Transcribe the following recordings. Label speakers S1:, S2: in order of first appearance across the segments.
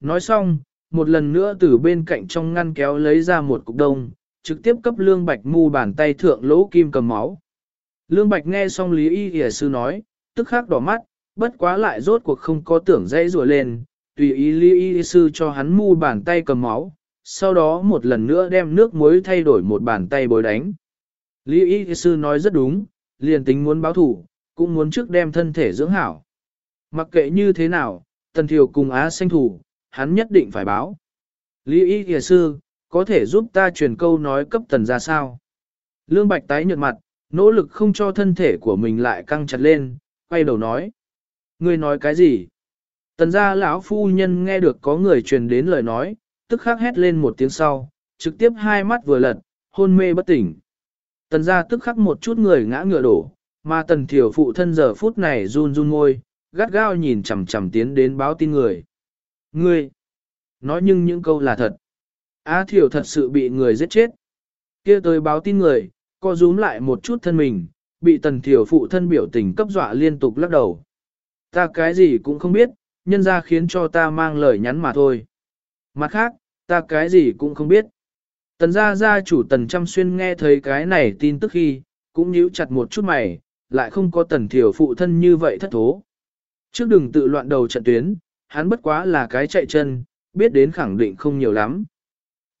S1: Nói xong, một lần nữa từ bên cạnh trong ngăn kéo lấy ra một cục đông, trực tiếp cấp Lương Bạch mu bàn tay thượng lỗ kim cầm máu. Lương Bạch nghe xong Lý Y Y sư nói, tức khắc đỏ mắt, bất quá lại rốt cuộc không có tưởng dây rùa lên, tùy ý Lý Y sư cho hắn mu bàn tay cầm máu, sau đó một lần nữa đem nước muối thay đổi một bàn tay bồi đánh. Lý Y sư nói rất đúng, liền tính muốn báo thủ, cũng muốn trước đem thân thể dưỡng hảo. Mặc kệ như thế nào, Tần Thiều cùng Á sanh thủ, hắn nhất định phải báo. Lý Y kìa sư, có thể giúp ta truyền câu nói cấp tần ra sao? Lương Bạch tái nhợt mặt, nỗ lực không cho thân thể của mình lại căng chặt lên, quay đầu nói. Ngươi nói cái gì? Tần gia lão phu nhân nghe được có người truyền đến lời nói, tức khắc hét lên một tiếng sau, trực tiếp hai mắt vừa lật, hôn mê bất tỉnh. Tần gia tức khắc một chút người ngã ngựa đổ, mà tần thiểu phụ thân giờ phút này run run môi, gắt gao nhìn chằm chằm tiến đến báo tin người. Ngươi! Nói nhưng những câu là thật. Á thiểu thật sự bị người giết chết. kia tới báo tin người, co rúm lại một chút thân mình, bị tần thiểu phụ thân biểu tình cấp dọa liên tục lắc đầu. Ta cái gì cũng không biết, nhân ra khiến cho ta mang lời nhắn mà thôi. Mặt khác, ta cái gì cũng không biết. Tần gia gia chủ tần chăm xuyên nghe thấy cái này tin tức khi, cũng nhíu chặt một chút mày, lại không có tần thiểu phụ thân như vậy thất thố. Trước đừng tự loạn đầu trận tuyến, hắn bất quá là cái chạy chân, biết đến khẳng định không nhiều lắm.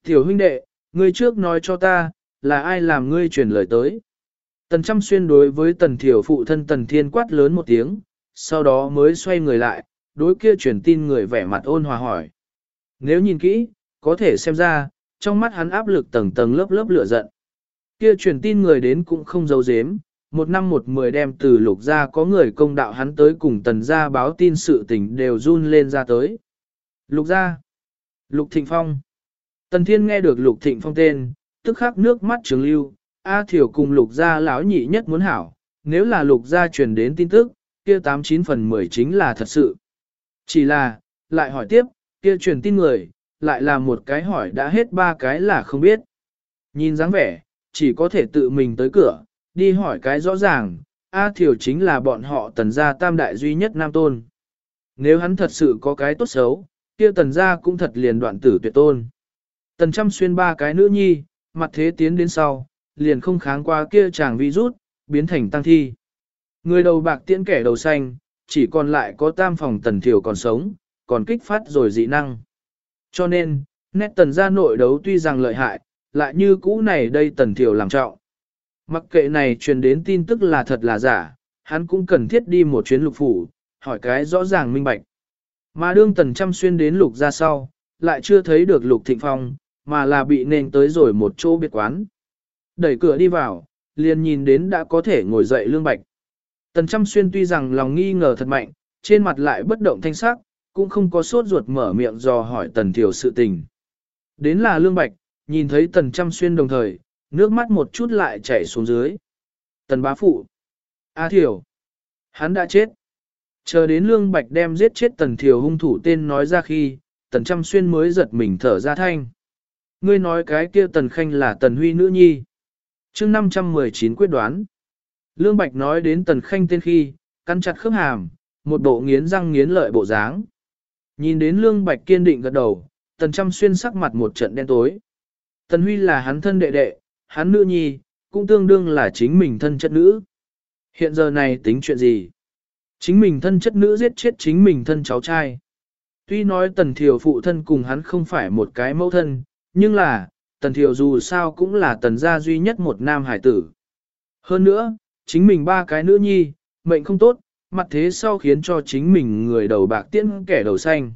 S1: Tiểu huynh đệ, ngươi trước nói cho ta, là ai làm ngươi truyền lời tới. Tần chăm xuyên đối với tần thiểu phụ thân tần thiên quát lớn một tiếng, sau đó mới xoay người lại, đối kia truyền tin người vẻ mặt ôn hòa hỏi. Nếu nhìn kỹ, có thể xem ra, trong mắt hắn áp lực tầng tầng lớp lớp lửa giận. Kia truyền tin người đến cũng không giấu giếm, một năm một mười đem từ lục gia có người công đạo hắn tới cùng tần gia báo tin sự tình đều run lên ra tới. Lục gia, lục thịnh phong. Tần thiên nghe được lục thịnh phong tên, tức khắc nước mắt trường lưu, A thiểu cùng lục gia lão nhị nhất muốn hảo, nếu là lục gia truyền đến tin tức, kia 89 phần 10 chính là thật sự. Chỉ là, lại hỏi tiếp, kia truyền tin người, lại là một cái hỏi đã hết ba cái là không biết. Nhìn dáng vẻ, chỉ có thể tự mình tới cửa, đi hỏi cái rõ ràng, A Thiểu chính là bọn họ tần gia tam đại duy nhất nam tôn. Nếu hắn thật sự có cái tốt xấu, kia tần gia cũng thật liền đoạn tử tuyệt tôn. Tần trăm xuyên ba cái nữ nhi, mặt thế tiến đến sau, liền không kháng qua kia chàng virus, biến thành tăng thi. Người đầu bạc tiễn kẻ đầu xanh, chỉ còn lại có tam phòng tần thiểu còn sống, còn kích phát rồi dị năng. Cho nên, nét tần gia nội đấu tuy rằng lợi hại, lại như cũ này đây tần thiểu làm trọng. Mặc kệ này truyền đến tin tức là thật là giả, hắn cũng cần thiết đi một chuyến lục phủ, hỏi cái rõ ràng minh bạch. Mà đương tần chăm xuyên đến lục ra sau, lại chưa thấy được lục thịnh phong, mà là bị nền tới rồi một chỗ biệt quán. Đẩy cửa đi vào, liền nhìn đến đã có thể ngồi dậy lương bạch. Tần chăm xuyên tuy rằng lòng nghi ngờ thật mạnh, trên mặt lại bất động thanh sắc, cũng không có sốt ruột mở miệng dò hỏi tần thiểu sự tình. Đến là lương bạch, nhìn thấy tần chăm xuyên đồng thời, nước mắt một chút lại chảy xuống dưới. Tần bá phụ. A thiểu. Hắn đã chết. Chờ đến lương bạch đem giết chết tần thiểu hung thủ tên nói ra khi, tần Trăm xuyên mới giật mình thở ra thanh. Ngươi nói cái kia tần khanh là tần huy nữ nhi. chương 519 quyết đoán. Lương Bạch nói đến tần khanh tên khi, căn chặt khớp hàm, một bộ nghiến răng nghiến lợi bộ dáng. Nhìn đến Lương Bạch kiên định gật đầu, tần Trăm xuyên sắc mặt một trận đen tối. Tần Huy là hắn thân đệ đệ, hắn nữ nhi, cũng tương đương là chính mình thân chất nữ. Hiện giờ này tính chuyện gì? Chính mình thân chất nữ giết chết chính mình thân cháu trai. Tuy nói tần thiểu phụ thân cùng hắn không phải một cái mẫu thân, nhưng là, tần thiểu dù sao cũng là tần gia duy nhất một nam hải tử. Hơn nữa, chính mình ba cái nữ nhi, mệnh không tốt, mặt thế sau khiến cho chính mình người đầu bạc tiễn kẻ đầu xanh.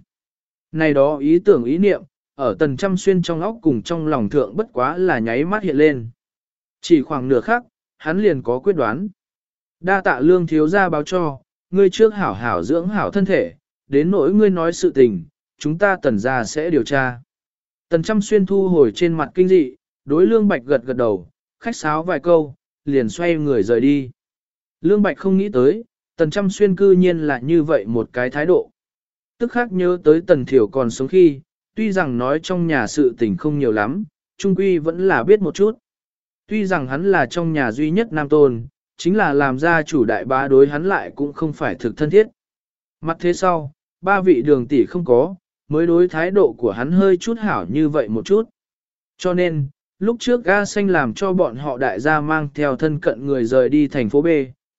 S1: Này đó ý tưởng ý niệm, ở tần trăm xuyên trong óc cùng trong lòng thượng bất quá là nháy mắt hiện lên. Chỉ khoảng nửa khắc, hắn liền có quyết đoán. Đa tạ lương thiếu ra báo cho, ngươi trước hảo hảo dưỡng hảo thân thể, đến nỗi ngươi nói sự tình, chúng ta tần ra sẽ điều tra. Tần trăm xuyên thu hồi trên mặt kinh dị, đối lương bạch gật gật đầu, khách sáo vài câu, liền xoay người rời đi. Lương bạch không nghĩ tới, tần trăm xuyên cư nhiên là như vậy một cái thái độ. Tức khác nhớ tới tần thiểu còn sống khi, tuy rằng nói trong nhà sự tình không nhiều lắm, trung quy vẫn là biết một chút. Tuy rằng hắn là trong nhà duy nhất nam tôn, chính là làm ra chủ đại bá đối hắn lại cũng không phải thực thân thiết. Mặt thế sau, ba vị đường tỷ không có, mới đối thái độ của hắn hơi chút hảo như vậy một chút. Cho nên, lúc trước A Xanh làm cho bọn họ đại gia mang theo thân cận người rời đi thành phố B,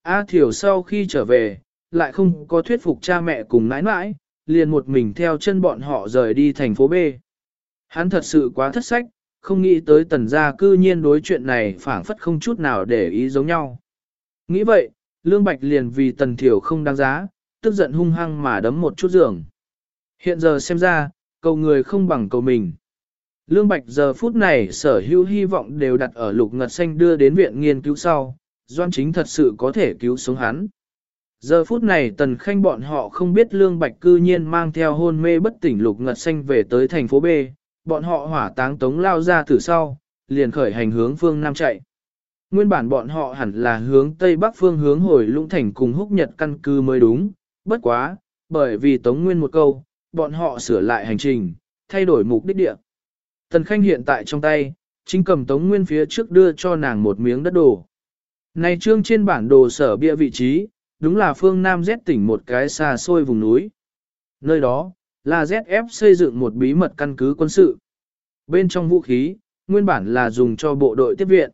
S1: A Thiểu sau khi trở về, lại không có thuyết phục cha mẹ cùng nãi nãi, liền một mình theo chân bọn họ rời đi thành phố B. Hắn thật sự quá thất sách, không nghĩ tới tần gia cư nhiên đối chuyện này phảng phất không chút nào để ý giống nhau. Nghĩ vậy, Lương Bạch liền vì tần thiểu không đáng giá, tức giận hung hăng mà đấm một chút giường. Hiện giờ xem ra, cầu người không bằng cầu mình. Lương Bạch giờ phút này sở hữu hy vọng đều đặt ở lục ngật xanh đưa đến viện nghiên cứu sau, doan chính thật sự có thể cứu sống hắn. Giờ phút này tần khanh bọn họ không biết Lương Bạch cư nhiên mang theo hôn mê bất tỉnh lục ngật xanh về tới thành phố B, bọn họ hỏa táng tống lao ra từ sau, liền khởi hành hướng phương Nam chạy. Nguyên bản bọn họ hẳn là hướng Tây Bắc phương hướng hồi lũng thành cùng húc nhật căn cứ mới đúng, bất quá, bởi vì tống nguyên một câu, bọn họ sửa lại hành trình, thay đổi mục đích địa. Tần Khanh hiện tại trong tay, chính cầm tống nguyên phía trước đưa cho nàng một miếng đất đồ. Này trương trên bản đồ sở bia vị trí, đúng là phương Nam Z tỉnh một cái xa xôi vùng núi. Nơi đó, là ZF xây dựng một bí mật căn cứ quân sự. Bên trong vũ khí, nguyên bản là dùng cho bộ đội tiếp viện.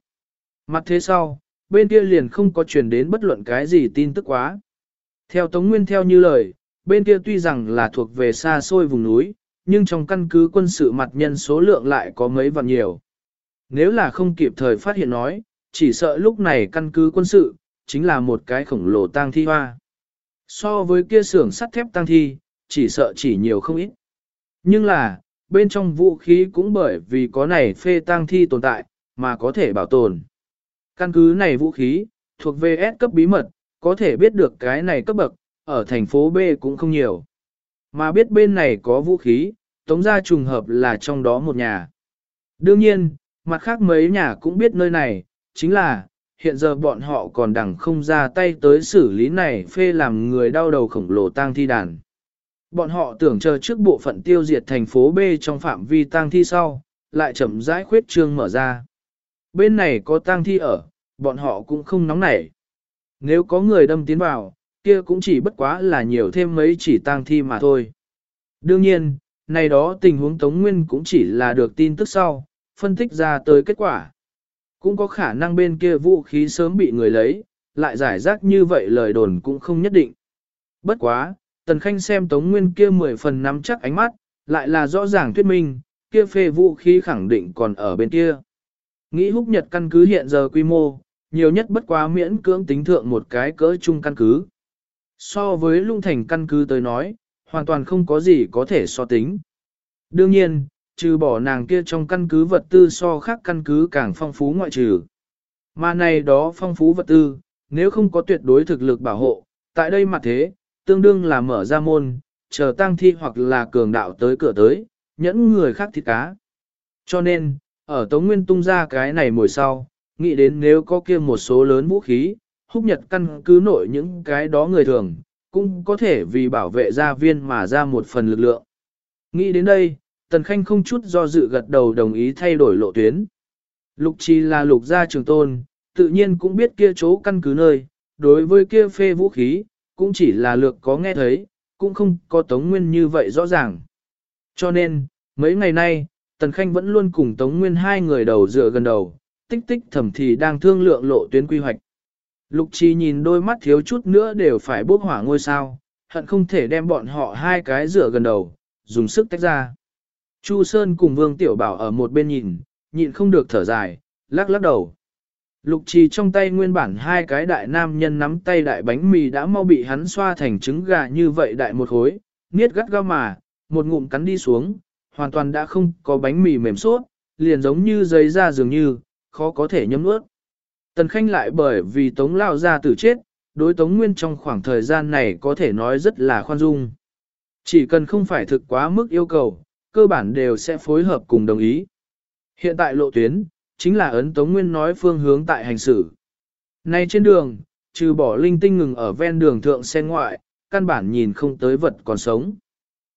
S1: Mặt thế sau, bên kia liền không có truyền đến bất luận cái gì tin tức quá. Theo Tống Nguyên theo như lời, bên kia tuy rằng là thuộc về xa xôi vùng núi, nhưng trong căn cứ quân sự mặt nhân số lượng lại có mấy vạn nhiều. Nếu là không kịp thời phát hiện nói, chỉ sợ lúc này căn cứ quân sự, chính là một cái khổng lồ tang thi hoa. So với kia xưởng sắt thép tang thi, chỉ sợ chỉ nhiều không ít. Nhưng là, bên trong vũ khí cũng bởi vì có này phê tang thi tồn tại, mà có thể bảo tồn. Căn cứ này vũ khí, thuộc về S cấp bí mật, có thể biết được cái này cấp bậc, ở thành phố B cũng không nhiều. Mà biết bên này có vũ khí, tống ra trùng hợp là trong đó một nhà. Đương nhiên, mặt khác mấy nhà cũng biết nơi này, chính là, hiện giờ bọn họ còn đằng không ra tay tới xử lý này phê làm người đau đầu khổng lồ tang thi đàn. Bọn họ tưởng chờ trước bộ phận tiêu diệt thành phố B trong phạm vi tang thi sau, lại chậm rãi khuyết trương mở ra. Bên này có tang thi ở, bọn họ cũng không nóng nảy. Nếu có người đâm tiến vào, kia cũng chỉ bất quá là nhiều thêm mấy chỉ tang thi mà thôi. Đương nhiên, này đó tình huống Tống Nguyên cũng chỉ là được tin tức sau, phân tích ra tới kết quả. Cũng có khả năng bên kia vũ khí sớm bị người lấy, lại giải rác như vậy lời đồn cũng không nhất định. Bất quá, Tần Khanh xem Tống Nguyên kia mười phần nắm chắc ánh mắt, lại là rõ ràng thuyết minh, kia phê vũ khí khẳng định còn ở bên kia. Nghĩ húc nhật căn cứ hiện giờ quy mô, nhiều nhất bất quá miễn cưỡng tính thượng một cái cỡ chung căn cứ. So với lung thành căn cứ tới nói, hoàn toàn không có gì có thể so tính. Đương nhiên, trừ bỏ nàng kia trong căn cứ vật tư so khác căn cứ càng phong phú ngoại trừ. Mà này đó phong phú vật tư, nếu không có tuyệt đối thực lực bảo hộ, tại đây mặt thế, tương đương là mở ra môn, chờ tăng thi hoặc là cường đạo tới cửa tới, nhẫn người khác thịt cá. Cho nên, ở Tống Nguyên tung ra cái này mồi sau, nghĩ đến nếu có kia một số lớn vũ khí, húc nhật căn cứ nội những cái đó người thường, cũng có thể vì bảo vệ gia viên mà ra một phần lực lượng. Nghĩ đến đây, Tần Khanh không chút do dự gật đầu đồng ý thay đổi lộ tuyến. Lục chi là lục gia trường tôn, tự nhiên cũng biết kia chỗ căn cứ nơi, đối với kia phê vũ khí, cũng chỉ là lược có nghe thấy, cũng không có Tống Nguyên như vậy rõ ràng. Cho nên, mấy ngày nay, Tần Khanh vẫn luôn cùng Tống Nguyên hai người đầu dựa gần đầu, tích tích thẩm thì đang thương lượng lộ tuyến quy hoạch. Lục Chi nhìn đôi mắt thiếu chút nữa đều phải bốc hỏa ngôi sao, hận không thể đem bọn họ hai cái dựa gần đầu, dùng sức tách ra. Chu Sơn cùng Vương Tiểu Bảo ở một bên nhìn, nhịn không được thở dài, lắc lắc đầu. Lục trì trong tay nguyên bản hai cái đại nam nhân nắm tay đại bánh mì đã mau bị hắn xoa thành trứng gà như vậy đại một khối, niết gắt gao mà, một ngụm cắn đi xuống, hoàn toàn đã không có bánh mì mềm suốt, liền giống như giấy da dường như, khó có thể nhấm nuốt. Tần Khanh lại bởi vì Tống Lao ra tử chết, đối Tống Nguyên trong khoảng thời gian này có thể nói rất là khoan dung. Chỉ cần không phải thực quá mức yêu cầu, cơ bản đều sẽ phối hợp cùng đồng ý. Hiện tại lộ tuyến, chính là ấn Tống Nguyên nói phương hướng tại hành xử. Nay trên đường, trừ bỏ linh tinh ngừng ở ven đường thượng xe ngoại, căn bản nhìn không tới vật còn sống.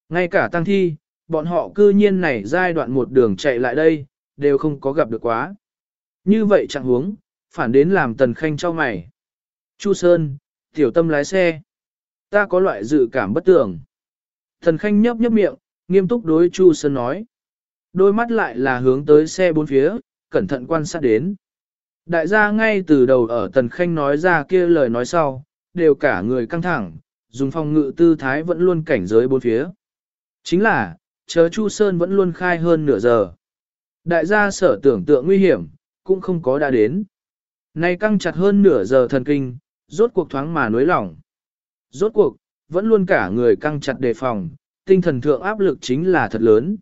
S1: Ngay cả tăng thi, bọn họ cư nhiên này giai đoạn một đường chạy lại đây, đều không có gặp được quá. Như vậy chẳng huống, phản đến làm tần khanh cho mày. Chu Sơn, tiểu tâm lái xe. Ta có loại dự cảm bất tưởng. thần khanh nhấp nhấp miệng, nghiêm túc đối Chu Sơn nói. Đôi mắt lại là hướng tới xe bốn phía, cẩn thận quan sát đến. Đại gia ngay từ đầu ở Tần Khanh nói ra kia lời nói sau, đều cả người căng thẳng, dùng phòng ngự tư thái vẫn luôn cảnh giới bốn phía. Chính là, chờ Chu Sơn vẫn luôn khai hơn nửa giờ. Đại gia sở tưởng tượng nguy hiểm, cũng không có đã đến. Nay căng chặt hơn nửa giờ thần kinh, rốt cuộc thoáng mà nối lỏng. Rốt cuộc, vẫn luôn cả người căng chặt đề phòng, tinh thần thượng áp lực chính là thật lớn.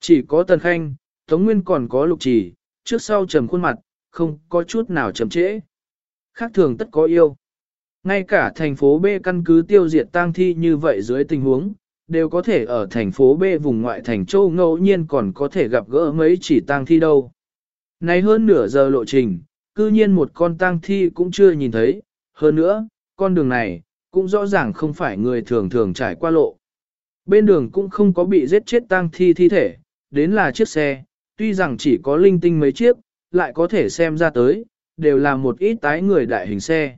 S1: Chỉ có Tần Khanh, Tống Nguyên còn có lục trì, trước sau trầm khuôn mặt, không có chút nào chậm trễ. Khác thường tất có yêu. Ngay cả thành phố B căn cứ tiêu diệt tang thi như vậy dưới tình huống, đều có thể ở thành phố B vùng ngoại thành châu ngẫu nhiên còn có thể gặp gỡ mấy chỉ tang thi đâu. Này hơn nửa giờ lộ trình, cư nhiên một con tang thi cũng chưa nhìn thấy, hơn nữa, con đường này, cũng rõ ràng không phải người thường thường trải qua lộ. Bên đường cũng không có bị giết chết tang thi thi thể, đến là chiếc xe, tuy rằng chỉ có linh tinh mấy chiếc, lại có thể xem ra tới, đều là một ít tái người đại hình xe.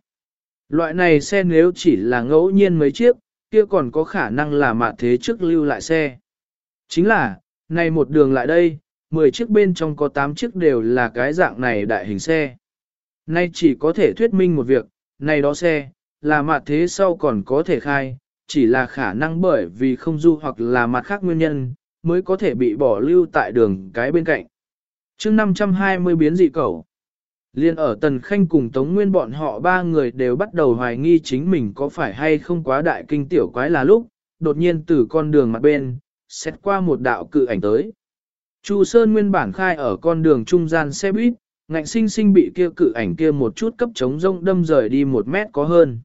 S1: Loại này xe nếu chỉ là ngẫu nhiên mấy chiếc, kia còn có khả năng là mạ thế trước lưu lại xe. Chính là, này một đường lại đây, 10 chiếc bên trong có 8 chiếc đều là cái dạng này đại hình xe. Nay chỉ có thể thuyết minh một việc, này đó xe, là mạ thế sau còn có thể khai, chỉ là khả năng bởi vì không du hoặc là mặt khác nguyên nhân, mới có thể bị bỏ lưu tại đường cái bên cạnh. chương 520 biến dị cầu. Liên ở Tần Khanh cùng Tống Nguyên bọn họ ba người đều bắt đầu hoài nghi chính mình có phải hay không quá đại kinh tiểu quái là lúc, đột nhiên từ con đường mặt bên, xét qua một đạo cự ảnh tới. Chu Sơn nguyên bản khai ở con đường trung gian xe buýt, ngạnh sinh sinh bị kia cự ảnh kia một chút cấp chống rông đâm rời đi một mét có hơn.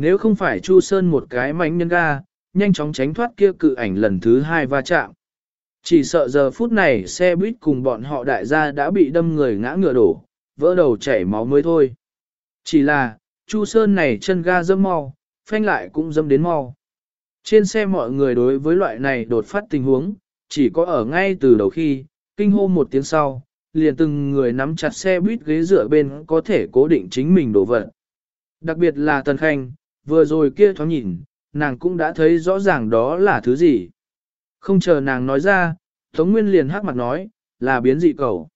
S1: Nếu không phải Chu Sơn một cái mánh nhân ga, nhanh chóng tránh thoát kia cự ảnh lần thứ hai va chạm. Chỉ sợ giờ phút này xe buýt cùng bọn họ đại gia đã bị đâm người ngã ngựa đổ, vỡ đầu chảy máu mới thôi. Chỉ là, Chu Sơn này chân ga dâm mau, phanh lại cũng dâm đến mau. Trên xe mọi người đối với loại này đột phát tình huống, chỉ có ở ngay từ đầu khi, kinh hô một tiếng sau, liền từng người nắm chặt xe buýt ghế dựa bên có thể cố định chính mình đổ vật. Đặc biệt là Tần Khanh, vừa rồi kia thoáng nhìn, nàng cũng đã thấy rõ ràng đó là thứ gì. Không chờ nàng nói ra, Tống Nguyên liền hắc mặt nói, là biến dị cầu.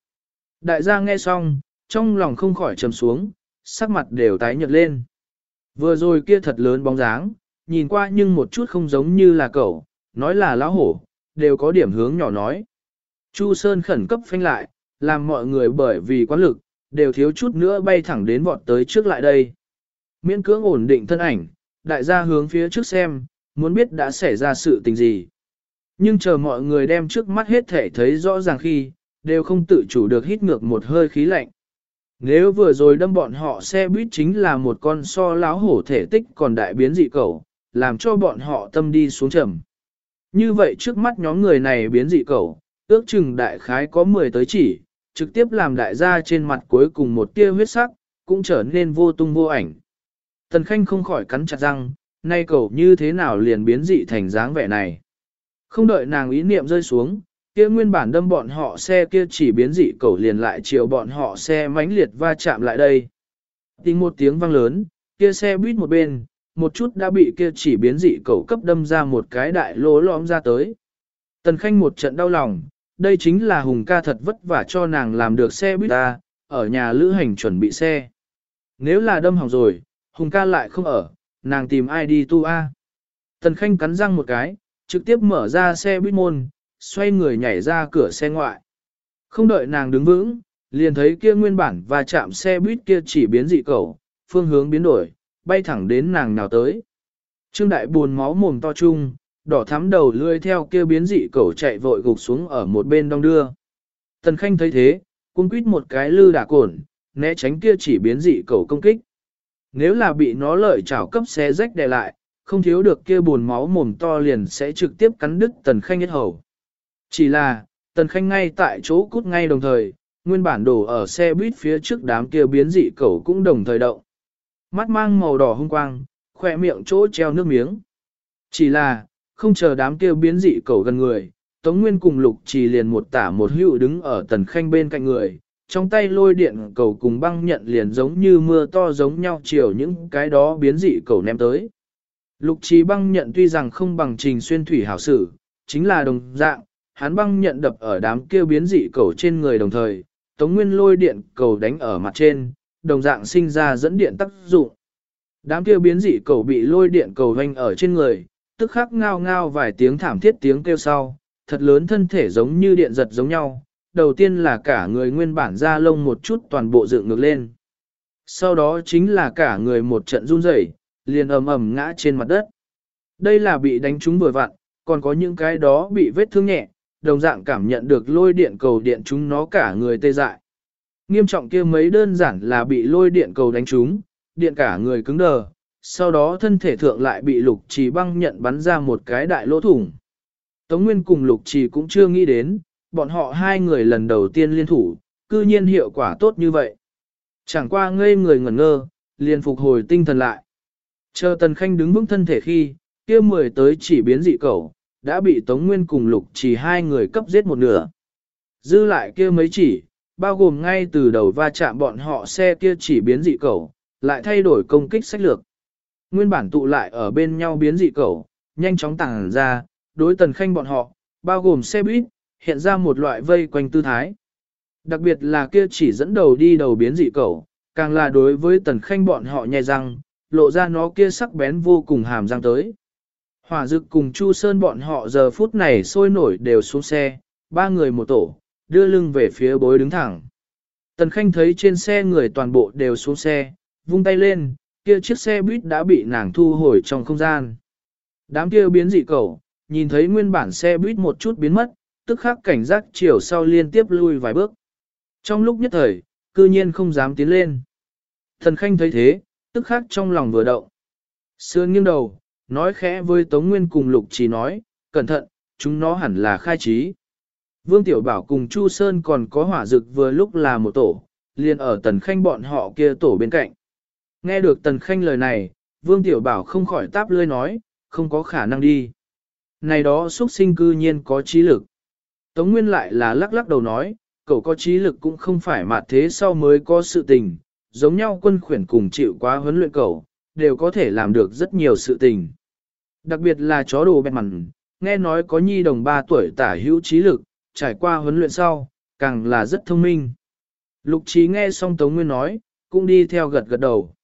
S1: Đại gia nghe xong, trong lòng không khỏi trầm xuống, sắc mặt đều tái nhợt lên. Vừa rồi kia thật lớn bóng dáng, nhìn qua nhưng một chút không giống như là cậu, nói là lão hổ, đều có điểm hướng nhỏ nói. Chu Sơn khẩn cấp phanh lại, làm mọi người bởi vì quán lực, đều thiếu chút nữa bay thẳng đến vọt tới trước lại đây. Miễn cưỡng ổn định thân ảnh, đại gia hướng phía trước xem, muốn biết đã xảy ra sự tình gì. Nhưng chờ mọi người đem trước mắt hết thể thấy rõ ràng khi, đều không tự chủ được hít ngược một hơi khí lạnh. Nếu vừa rồi đâm bọn họ xe buýt chính là một con so láo hổ thể tích còn đại biến dị cầu, làm cho bọn họ tâm đi xuống trầm. Như vậy trước mắt nhóm người này biến dị cầu, ước chừng đại khái có 10 tới chỉ, trực tiếp làm đại gia trên mặt cuối cùng một tia huyết sắc, cũng trở nên vô tung vô ảnh. Tần Khanh không khỏi cắn chặt răng, nay cầu như thế nào liền biến dị thành dáng vẻ này. Không đợi nàng ý niệm rơi xuống, kia nguyên bản đâm bọn họ xe kia chỉ biến dị cầu liền lại chiều bọn họ xe mãnh liệt va chạm lại đây. Tình một tiếng vang lớn, kia xe buýt một bên, một chút đã bị kia chỉ biến dị cầu cấp đâm ra một cái đại lỗ lõm ra tới. Tần Khanh một trận đau lòng, đây chính là Hùng ca thật vất vả cho nàng làm được xe buýt ta, ở nhà lữ hành chuẩn bị xe. Nếu là đâm hỏng rồi, Hùng ca lại không ở, nàng tìm ai đi tu a? Tần Khanh cắn răng một cái, trực tiếp mở ra xe buýt môn, xoay người nhảy ra cửa xe ngoại. Không đợi nàng đứng vững, liền thấy kia nguyên bản và chạm xe buýt kia chỉ biến dị cầu, phương hướng biến đổi, bay thẳng đến nàng nào tới. Trương đại buồn máu mồm to chung, đỏ thắm đầu lươi theo kia biến dị cầu chạy vội gục xuống ở một bên đông đưa. Tần Khanh thấy thế, cung quýt một cái lư đả cổn, né tránh kia chỉ biến dị cầu công kích. Nếu là bị nó lợi chảo cấp xé rách đè lại, không thiếu được kia buồn máu mồm to liền sẽ trực tiếp cắn đứt Tần Khanh nhất hầu. Chỉ là, Tần Khanh ngay tại chỗ cút ngay đồng thời, nguyên bản đổ ở xe buýt phía trước đám kia biến dị cẩu cũng đồng thời động. Mắt mang màu đỏ hung quang, khỏe miệng chỗ treo nước miếng. Chỉ là, không chờ đám kia biến dị cẩu gần người, Tống Nguyên cùng Lục Trì liền một tả một hữu đứng ở Tần Khanh bên cạnh người, trong tay lôi điện cầu cùng băng nhận liền giống như mưa to giống nhau chiều những cái đó biến dị cầu ném tới. Lục trí băng nhận tuy rằng không bằng trình xuyên thủy hảo sử, chính là đồng dạng, hắn băng nhận đập ở đám kia biến dị cầu trên người đồng thời, Tống Nguyên lôi điện cầu đánh ở mặt trên, đồng dạng sinh ra dẫn điện tác dụng. Đám kia biến dị cầu bị lôi điện cầu vanh ở trên người, tức khắc ngao ngao vài tiếng thảm thiết tiếng kêu sau, thật lớn thân thể giống như điện giật giống nhau. Đầu tiên là cả người nguyên bản da lông một chút toàn bộ dựng ngược lên. Sau đó chính là cả người một trận run rẩy, liền ầm ầm ngã trên mặt đất. Đây là bị đánh trúng vừa vặn, còn có những cái đó bị vết thương nhẹ, đồng dạng cảm nhận được lôi điện cầu điện chúng nó cả người tê dại. Nghiêm trọng kia mấy đơn giản là bị lôi điện cầu đánh trúng, điện cả người cứng đờ, sau đó thân thể thượng lại bị lục trì băng nhận bắn ra một cái đại lỗ thủng. Tống Nguyên cùng lục trì cũng chưa nghĩ đến, bọn họ hai người lần đầu tiên liên thủ, cư nhiên hiệu quả tốt như vậy. Chẳng qua ngây người ngẩn ngơ, liền phục hồi tinh thần lại. Chờ Tần Khanh đứng vững thân thể khi, kia mười tới chỉ biến dị cẩu đã bị Tống Nguyên cùng lục chỉ hai người cấp giết một nửa. Dư lại kia mấy chỉ, bao gồm ngay từ đầu va chạm bọn họ xe kia chỉ biến dị cẩu lại thay đổi công kích sách lược. Nguyên bản tụ lại ở bên nhau biến dị cẩu nhanh chóng tàng ra, đối tần khanh bọn họ, bao gồm xe buýt, hiện ra một loại vây quanh tư thái. Đặc biệt là kia chỉ dẫn đầu đi đầu biến dị cẩu, càng là đối với tần khanh bọn họ nhai răng, lộ ra nó kia sắc bén vô cùng hàm răng tới. Hỏa dực cùng Chu Sơn bọn họ giờ phút này sôi nổi đều xuống xe, ba người một tổ, đưa lưng về phía bối đứng thẳng. Tần Khanh thấy trên xe người toàn bộ đều xuống xe, vung tay lên, kia chiếc xe buýt đã bị nàng thu hồi trong không gian. Đám kia biến dị cẩu nhìn thấy nguyên bản xe buýt một chút biến mất, tức khắc cảnh giác chiều sau liên tiếp lui vài bước. Trong lúc nhất thời, cư nhiên không dám tiến lên. Thần Khanh thấy thế, tức khắc trong lòng vừa động. Sương nghiêng đầu, nói khẽ với Tống Nguyên cùng Lục Chỉ nói, cẩn thận, chúng nó hẳn là khai trí. Vương Tiểu Bảo cùng Chu Sơn còn có hỏa dực vừa lúc là một tổ, liền ở Tần Khanh bọn họ kia tổ bên cạnh. Nghe được Tần Khanh lời này, Vương Tiểu Bảo không khỏi táp lươi nói, không có khả năng đi. Này đó xuất sinh cư nhiên có trí lực. Tống Nguyên lại là lắc lắc đầu nói, cậu có trí lực cũng không phải mà thế sau mới có sự tình, giống nhau quân khuyển cùng chịu quá huấn luyện cậu, đều có thể làm được rất nhiều sự tình. Đặc biệt là chó đồ bẹt mặn, nghe nói có nhi đồng 3 tuổi tả hữu trí lực, trải qua huấn luyện sau, càng là rất thông minh. Lục trí nghe xong Tống Nguyên nói, cũng đi theo gật gật đầu.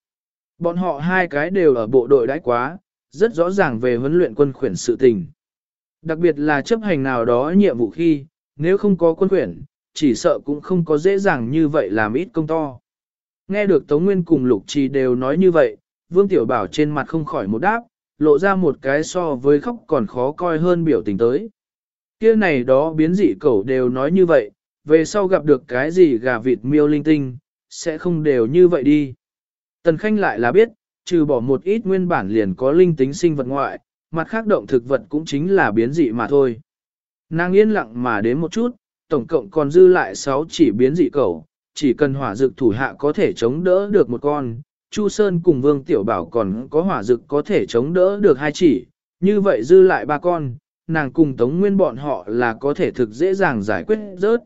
S1: Bọn họ hai cái đều ở bộ đội đãi quá, rất rõ ràng về huấn luyện quân khuyển sự tình. Đặc biệt là chấp hành nào đó nhiệm vụ khi, nếu không có quân quyển, chỉ sợ cũng không có dễ dàng như vậy làm ít công to. Nghe được Tống Nguyên cùng Lục Trì đều nói như vậy, Vương Tiểu Bảo trên mặt không khỏi một đáp, lộ ra một cái so với khóc còn khó coi hơn biểu tình tới. Kia này đó biến dị cẩu đều nói như vậy, về sau gặp được cái gì gà vịt miêu linh tinh, sẽ không đều như vậy đi. Tần Khanh lại là biết, trừ bỏ một ít nguyên bản liền có linh tính sinh vật ngoại, mặt khác động thực vật cũng chính là biến dị mà thôi. Nàng yên lặng mà đến một chút, tổng cộng còn dư lại 6 chỉ biến dị cẩu, chỉ cần hỏa dược thủ hạ có thể chống đỡ được một con, Chu Sơn cùng Vương Tiểu Bảo còn có hỏa dược có thể chống đỡ được hai chỉ, như vậy dư lại ba con, nàng cùng Tống Nguyên bọn họ là có thể thực dễ dàng giải quyết rớt.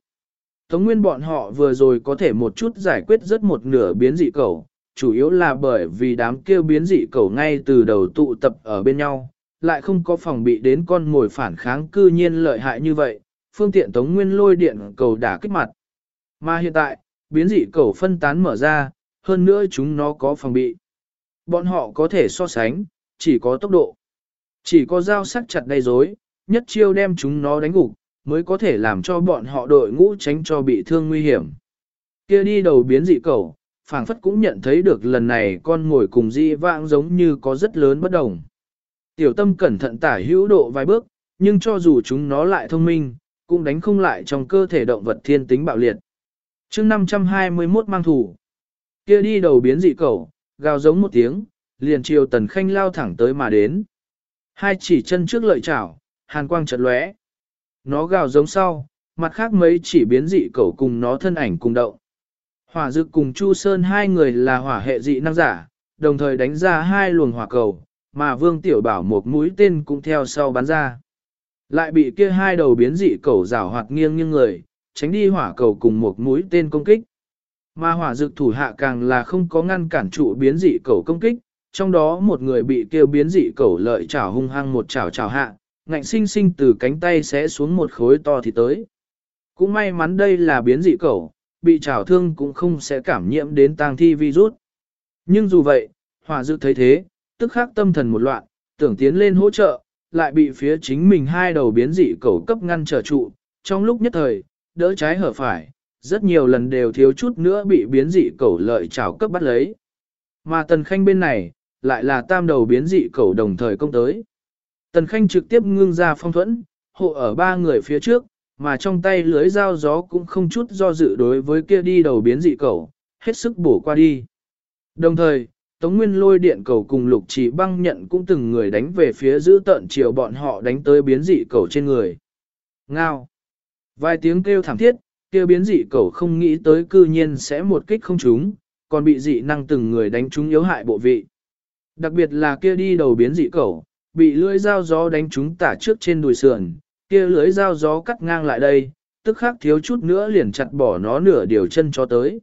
S1: Tống Nguyên bọn họ vừa rồi có thể một chút giải quyết rất một nửa biến dị cầu, chủ yếu là bởi vì đám kêu biến dị cầu ngay từ đầu tụ tập ở bên nhau, lại không có phòng bị đến con ngồi phản kháng cư nhiên lợi hại như vậy, phương tiện Tống Nguyên lôi điện cầu đả kích mặt. Mà hiện tại, biến dị cầu phân tán mở ra, hơn nữa chúng nó có phòng bị. Bọn họ có thể so sánh, chỉ có tốc độ. Chỉ có dao sắc chặt đầy rối, nhất chiêu đem chúng nó đánh gục, mới có thể làm cho bọn họ đội ngũ tránh cho bị thương nguy hiểm. Kia đi đầu biến dị cầu, phảng phất cũng nhận thấy được lần này con ngồi cùng di vãng giống như có rất lớn bất đồng. Tiểu tâm cẩn thận tả hữu độ vài bước, nhưng cho dù chúng nó lại thông minh, cũng đánh không lại trong cơ thể động vật thiên tính bạo liệt. chương 521 mang thủ. Kia đi đầu biến dị cầu, gào giống một tiếng, liền chiều tần khanh lao thẳng tới mà đến. Hai chỉ chân trước lợi chảo, hàn quang chật lóe. Nó gào giống sau, mặt khác mấy chỉ biến dị cầu cùng nó thân ảnh cùng động. Hỏa dực cùng Chu Sơn hai người là hỏa hệ dị năng giả, đồng thời đánh ra hai luồng hỏa cầu, mà Vương Tiểu Bảo một mũi tên cũng theo sau bắn ra. Lại bị kia hai đầu biến dị cầu rào hoạt nghiêng nghiêng người, tránh đi hỏa cầu cùng một mũi tên công kích. Mà hỏa dực thủ hạ càng là không có ngăn cản trụ biến dị cầu công kích, trong đó một người bị kêu biến dị cầu lợi chảo hung hăng một chảo chảo hạ, ngạnh sinh sinh từ cánh tay sẽ xuống một khối to thì tới. Cũng may mắn đây là biến dị cầu, bị chảo thương cũng không sẽ cảm nhiễm đến tang thi virus. Nhưng dù vậy, hỏa dực thấy thế, tức khắc tâm thần một loạn, tưởng tiến lên hỗ trợ, lại bị phía chính mình hai đầu biến dị cẩu cấp ngăn trở trụ, trong lúc nhất thời, đỡ trái hở phải, rất nhiều lần đều thiếu chút nữa bị biến dị cẩu lợi trảo cấp bắt lấy. Mà tần khanh bên này, lại là tam đầu biến dị cẩu đồng thời công tới. Tần khanh trực tiếp ngưng ra phong thuẫn, hộ ở ba người phía trước, mà trong tay lưới dao gió cũng không chút do dự đối với kia đi đầu biến dị cẩu, hết sức bổ qua đi. Đồng thời, Tống Nguyên lôi điện cầu cùng lục chỉ băng nhận cũng từng người đánh về phía giữ tận chiều bọn họ đánh tới biến dị cầu trên người. Ngao! Vài tiếng kêu thảm thiết, kia biến dị cầu không nghĩ tới cư nhiên sẽ một kích không trúng, còn bị dị năng từng người đánh trúng yếu hại bộ vị. Đặc biệt là kia đi đầu biến dị cầu, bị lưỡi dao gió đánh trúng tả trước trên đùi sườn, kia lưỡi dao gió cắt ngang lại đây, tức khắc thiếu chút nữa liền chặt bỏ nó nửa điều chân cho tới.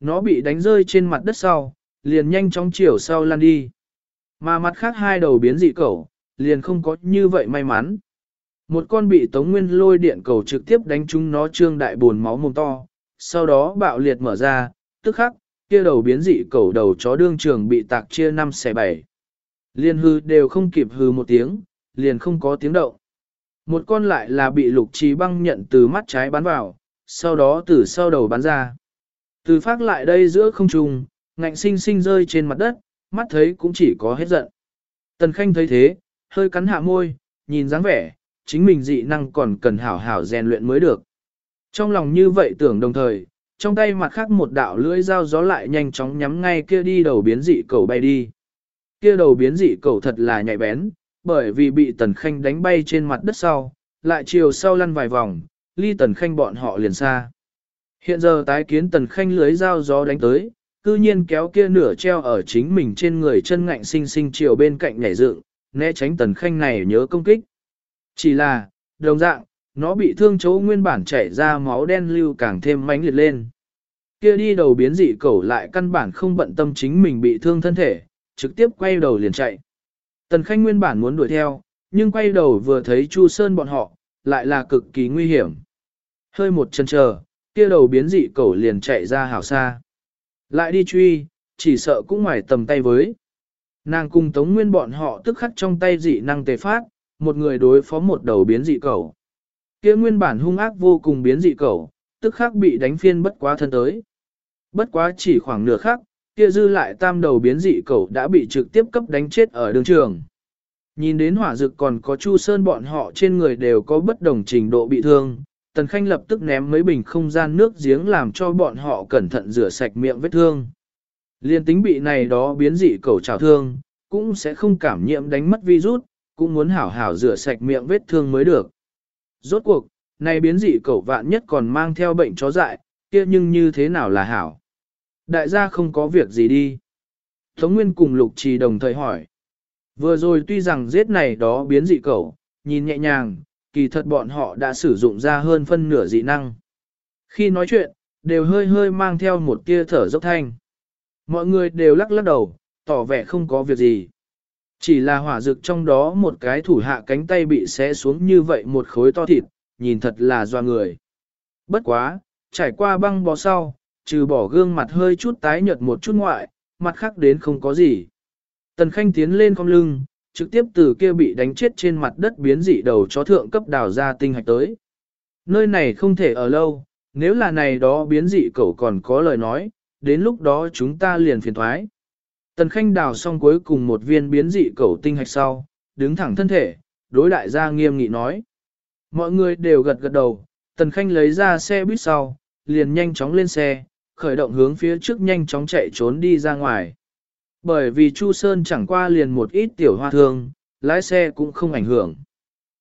S1: Nó bị đánh rơi trên mặt đất sau, liền nhanh chóng chiều sau lăn đi. Mà mặt khác hai đầu biến dị cẩu, liền không có như vậy may mắn. Một con bị Tống Nguyên lôi điện cầu trực tiếp đánh chúng nó trương đại buồn máu mồm to, sau đó bạo liệt mở ra, tức khắc, kia đầu biến dị cẩu đầu chó đương trường bị tạc chia năm xẻ bảy. Liên hư đều không kịp hư một tiếng, liền không có tiếng động. Một con lại là bị lục trì băng nhận từ mắt trái bắn vào, sau đó từ sau đầu bắn ra. Từ phát lại đây giữa không trung, ngạnh sinh sinh rơi trên mặt đất, mắt thấy cũng chỉ có hết giận. Tần Khanh thấy thế, hơi cắn hạ môi, nhìn dáng vẻ, chính mình dị năng còn cần hảo hảo rèn luyện mới được. Trong lòng như vậy tưởng đồng thời, trong tay mặt khác một đạo lưỡi dao gió lại nhanh chóng nhắm ngay kia đi đầu biến dị cầu bay đi. Kia đầu biến dị cầu thật là nhạy bén, bởi vì bị Tần Khanh đánh bay trên mặt đất sau, lại chiều sau lăn vài vòng, ly Tần Khanh bọn họ liền xa. Hiện giờ tái kiến Tần Khanh lưới dao gió đánh tới, cư nhiên kéo kia nửa treo ở chính mình trên người chân ngạnh sinh sinh chiều bên cạnh nhảy dựng, né tránh tần khanh này nhớ công kích. Chỉ là, đồng dạng, nó bị thương chỗ nguyên bản chảy ra máu đen lưu càng thêm mãnh liệt lên. Kia đi đầu biến dị cẩu lại căn bản không bận tâm chính mình bị thương thân thể, trực tiếp quay đầu liền chạy. Tần khanh nguyên bản muốn đuổi theo, nhưng quay đầu vừa thấy Chu Sơn bọn họ, lại là cực kỳ nguy hiểm. Hơi một chân chờ, kia đầu biến dị cẩu liền chạy ra hảo xa. Lại đi truy, chỉ sợ cũng ngoài tầm tay với. Nàng cùng Tống Nguyên bọn họ tức khắc trong tay dị năng tề phát, một người đối phó một đầu biến dị cầu. Kia nguyên bản hung ác vô cùng biến dị cầu, tức khắc bị đánh phiên bất quá thân tới. Bất quá chỉ khoảng nửa khắc, kia dư lại tam đầu biến dị cầu đã bị trực tiếp cấp đánh chết ở đường trường. Nhìn đến hỏa dực còn có Chu Sơn bọn họ trên người đều có bất đồng trình độ bị thương, Tần Khanh lập tức ném mấy bình không gian nước giếng làm cho bọn họ cẩn thận rửa sạch miệng vết thương. Liên tính bị này đó biến dị cầu trào thương, cũng sẽ không cảm nhiễm đánh mất virus, cũng muốn hảo hảo rửa sạch miệng vết thương mới được. Rốt cuộc, này biến dị cầu vạn nhất còn mang theo bệnh chó dại, kia nhưng như thế nào là hảo? Đại gia không có việc gì đi. Tống Nguyên cùng Lục Trì đồng thời hỏi. Vừa rồi tuy rằng giết này đó biến dị cầu, nhìn nhẹ nhàng, kỳ thật bọn họ đã sử dụng ra hơn phân nửa dị năng. Khi nói chuyện, đều hơi hơi mang theo một tia thở dốc thanh. Mọi người đều lắc lắc đầu, tỏ vẻ không có việc gì. Chỉ là hỏa dực trong đó một cái thủ hạ cánh tay bị xé xuống như vậy một khối to thịt, nhìn thật là doa người. Bất quá, trải qua băng bó sau, trừ bỏ gương mặt hơi chút tái nhợt một chút ngoại, mặt khác đến không có gì. Tần Khanh tiến lên không lưng, trực tiếp từ kia bị đánh chết trên mặt đất biến dị đầu chó thượng cấp đào ra tinh hạch tới. Nơi này không thể ở lâu, nếu là này đó biến dị cậu còn có lời nói, đến lúc đó chúng ta liền phiền thoái. Tần Khanh đào xong cuối cùng một viên biến dị cẩu tinh hạch sau, đứng thẳng thân thể, đối đại gia nghiêm nghị nói. Mọi người đều gật gật đầu, Tần Khanh lấy ra xe buýt sau, liền nhanh chóng lên xe, khởi động hướng phía trước nhanh chóng chạy trốn đi ra ngoài. Bởi vì Chu Sơn chẳng qua liền một ít tiểu hoa thương, lái xe cũng không ảnh hưởng.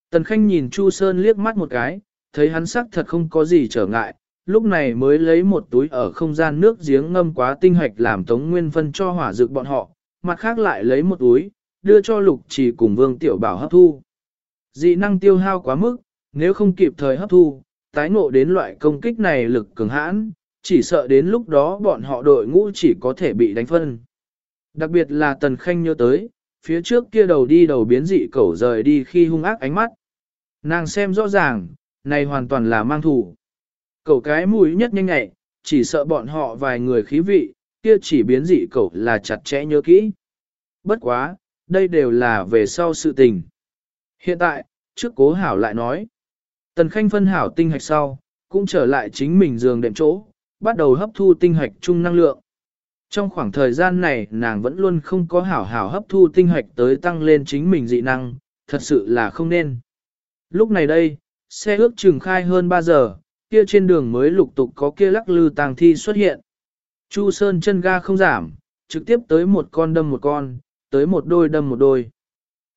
S1: Tần Khanh nhìn Chu Sơn liếc mắt một cái, thấy hắn sắc thật không có gì trở ngại, lúc này mới lấy một túi ở không gian nước giếng ngâm quá tinh hạch làm Tống Nguyên phân cho hỏa dược bọn họ, mặt khác lại lấy một túi, đưa cho Lục Chỉ cùng Vương Tiểu Bảo hấp thu. Dị năng tiêu hao quá mức, nếu không kịp thời hấp thu, tái ngộ đến loại công kích này lực cường hãn, chỉ sợ đến lúc đó bọn họ đội ngũ chỉ có thể bị đánh phân. Đặc biệt là Tần Khanh nhớ tới, phía trước kia đầu đi đầu biến dị cẩu rời đi khi hung ác ánh mắt. Nàng xem rõ ràng, này hoàn toàn là mang thủ. Cẩu cái mũi nhất nhanh nhẹ, chỉ sợ bọn họ vài người khí vị, kia chỉ biến dị cẩu là chặt chẽ nhớ kỹ. Bất quá, đây đều là về sau sự tình. Hiện tại, trước cố hảo lại nói. Tần Khanh phân hảo tinh hạch sau, cũng trở lại chính mình giường đệm chỗ, bắt đầu hấp thu tinh hạch chung năng lượng. Trong khoảng thời gian này nàng vẫn luôn không có hảo hảo hấp thu tinh hạch tới tăng lên chính mình dị năng, thật sự là không nên. Lúc này đây, xe ước trường khai hơn 3 giờ, kia trên đường mới lục tục có kia lắc lư tàng thi xuất hiện. Chu Sơn chân ga không giảm, trực tiếp tới một con đâm một con, tới một đôi đâm một đôi.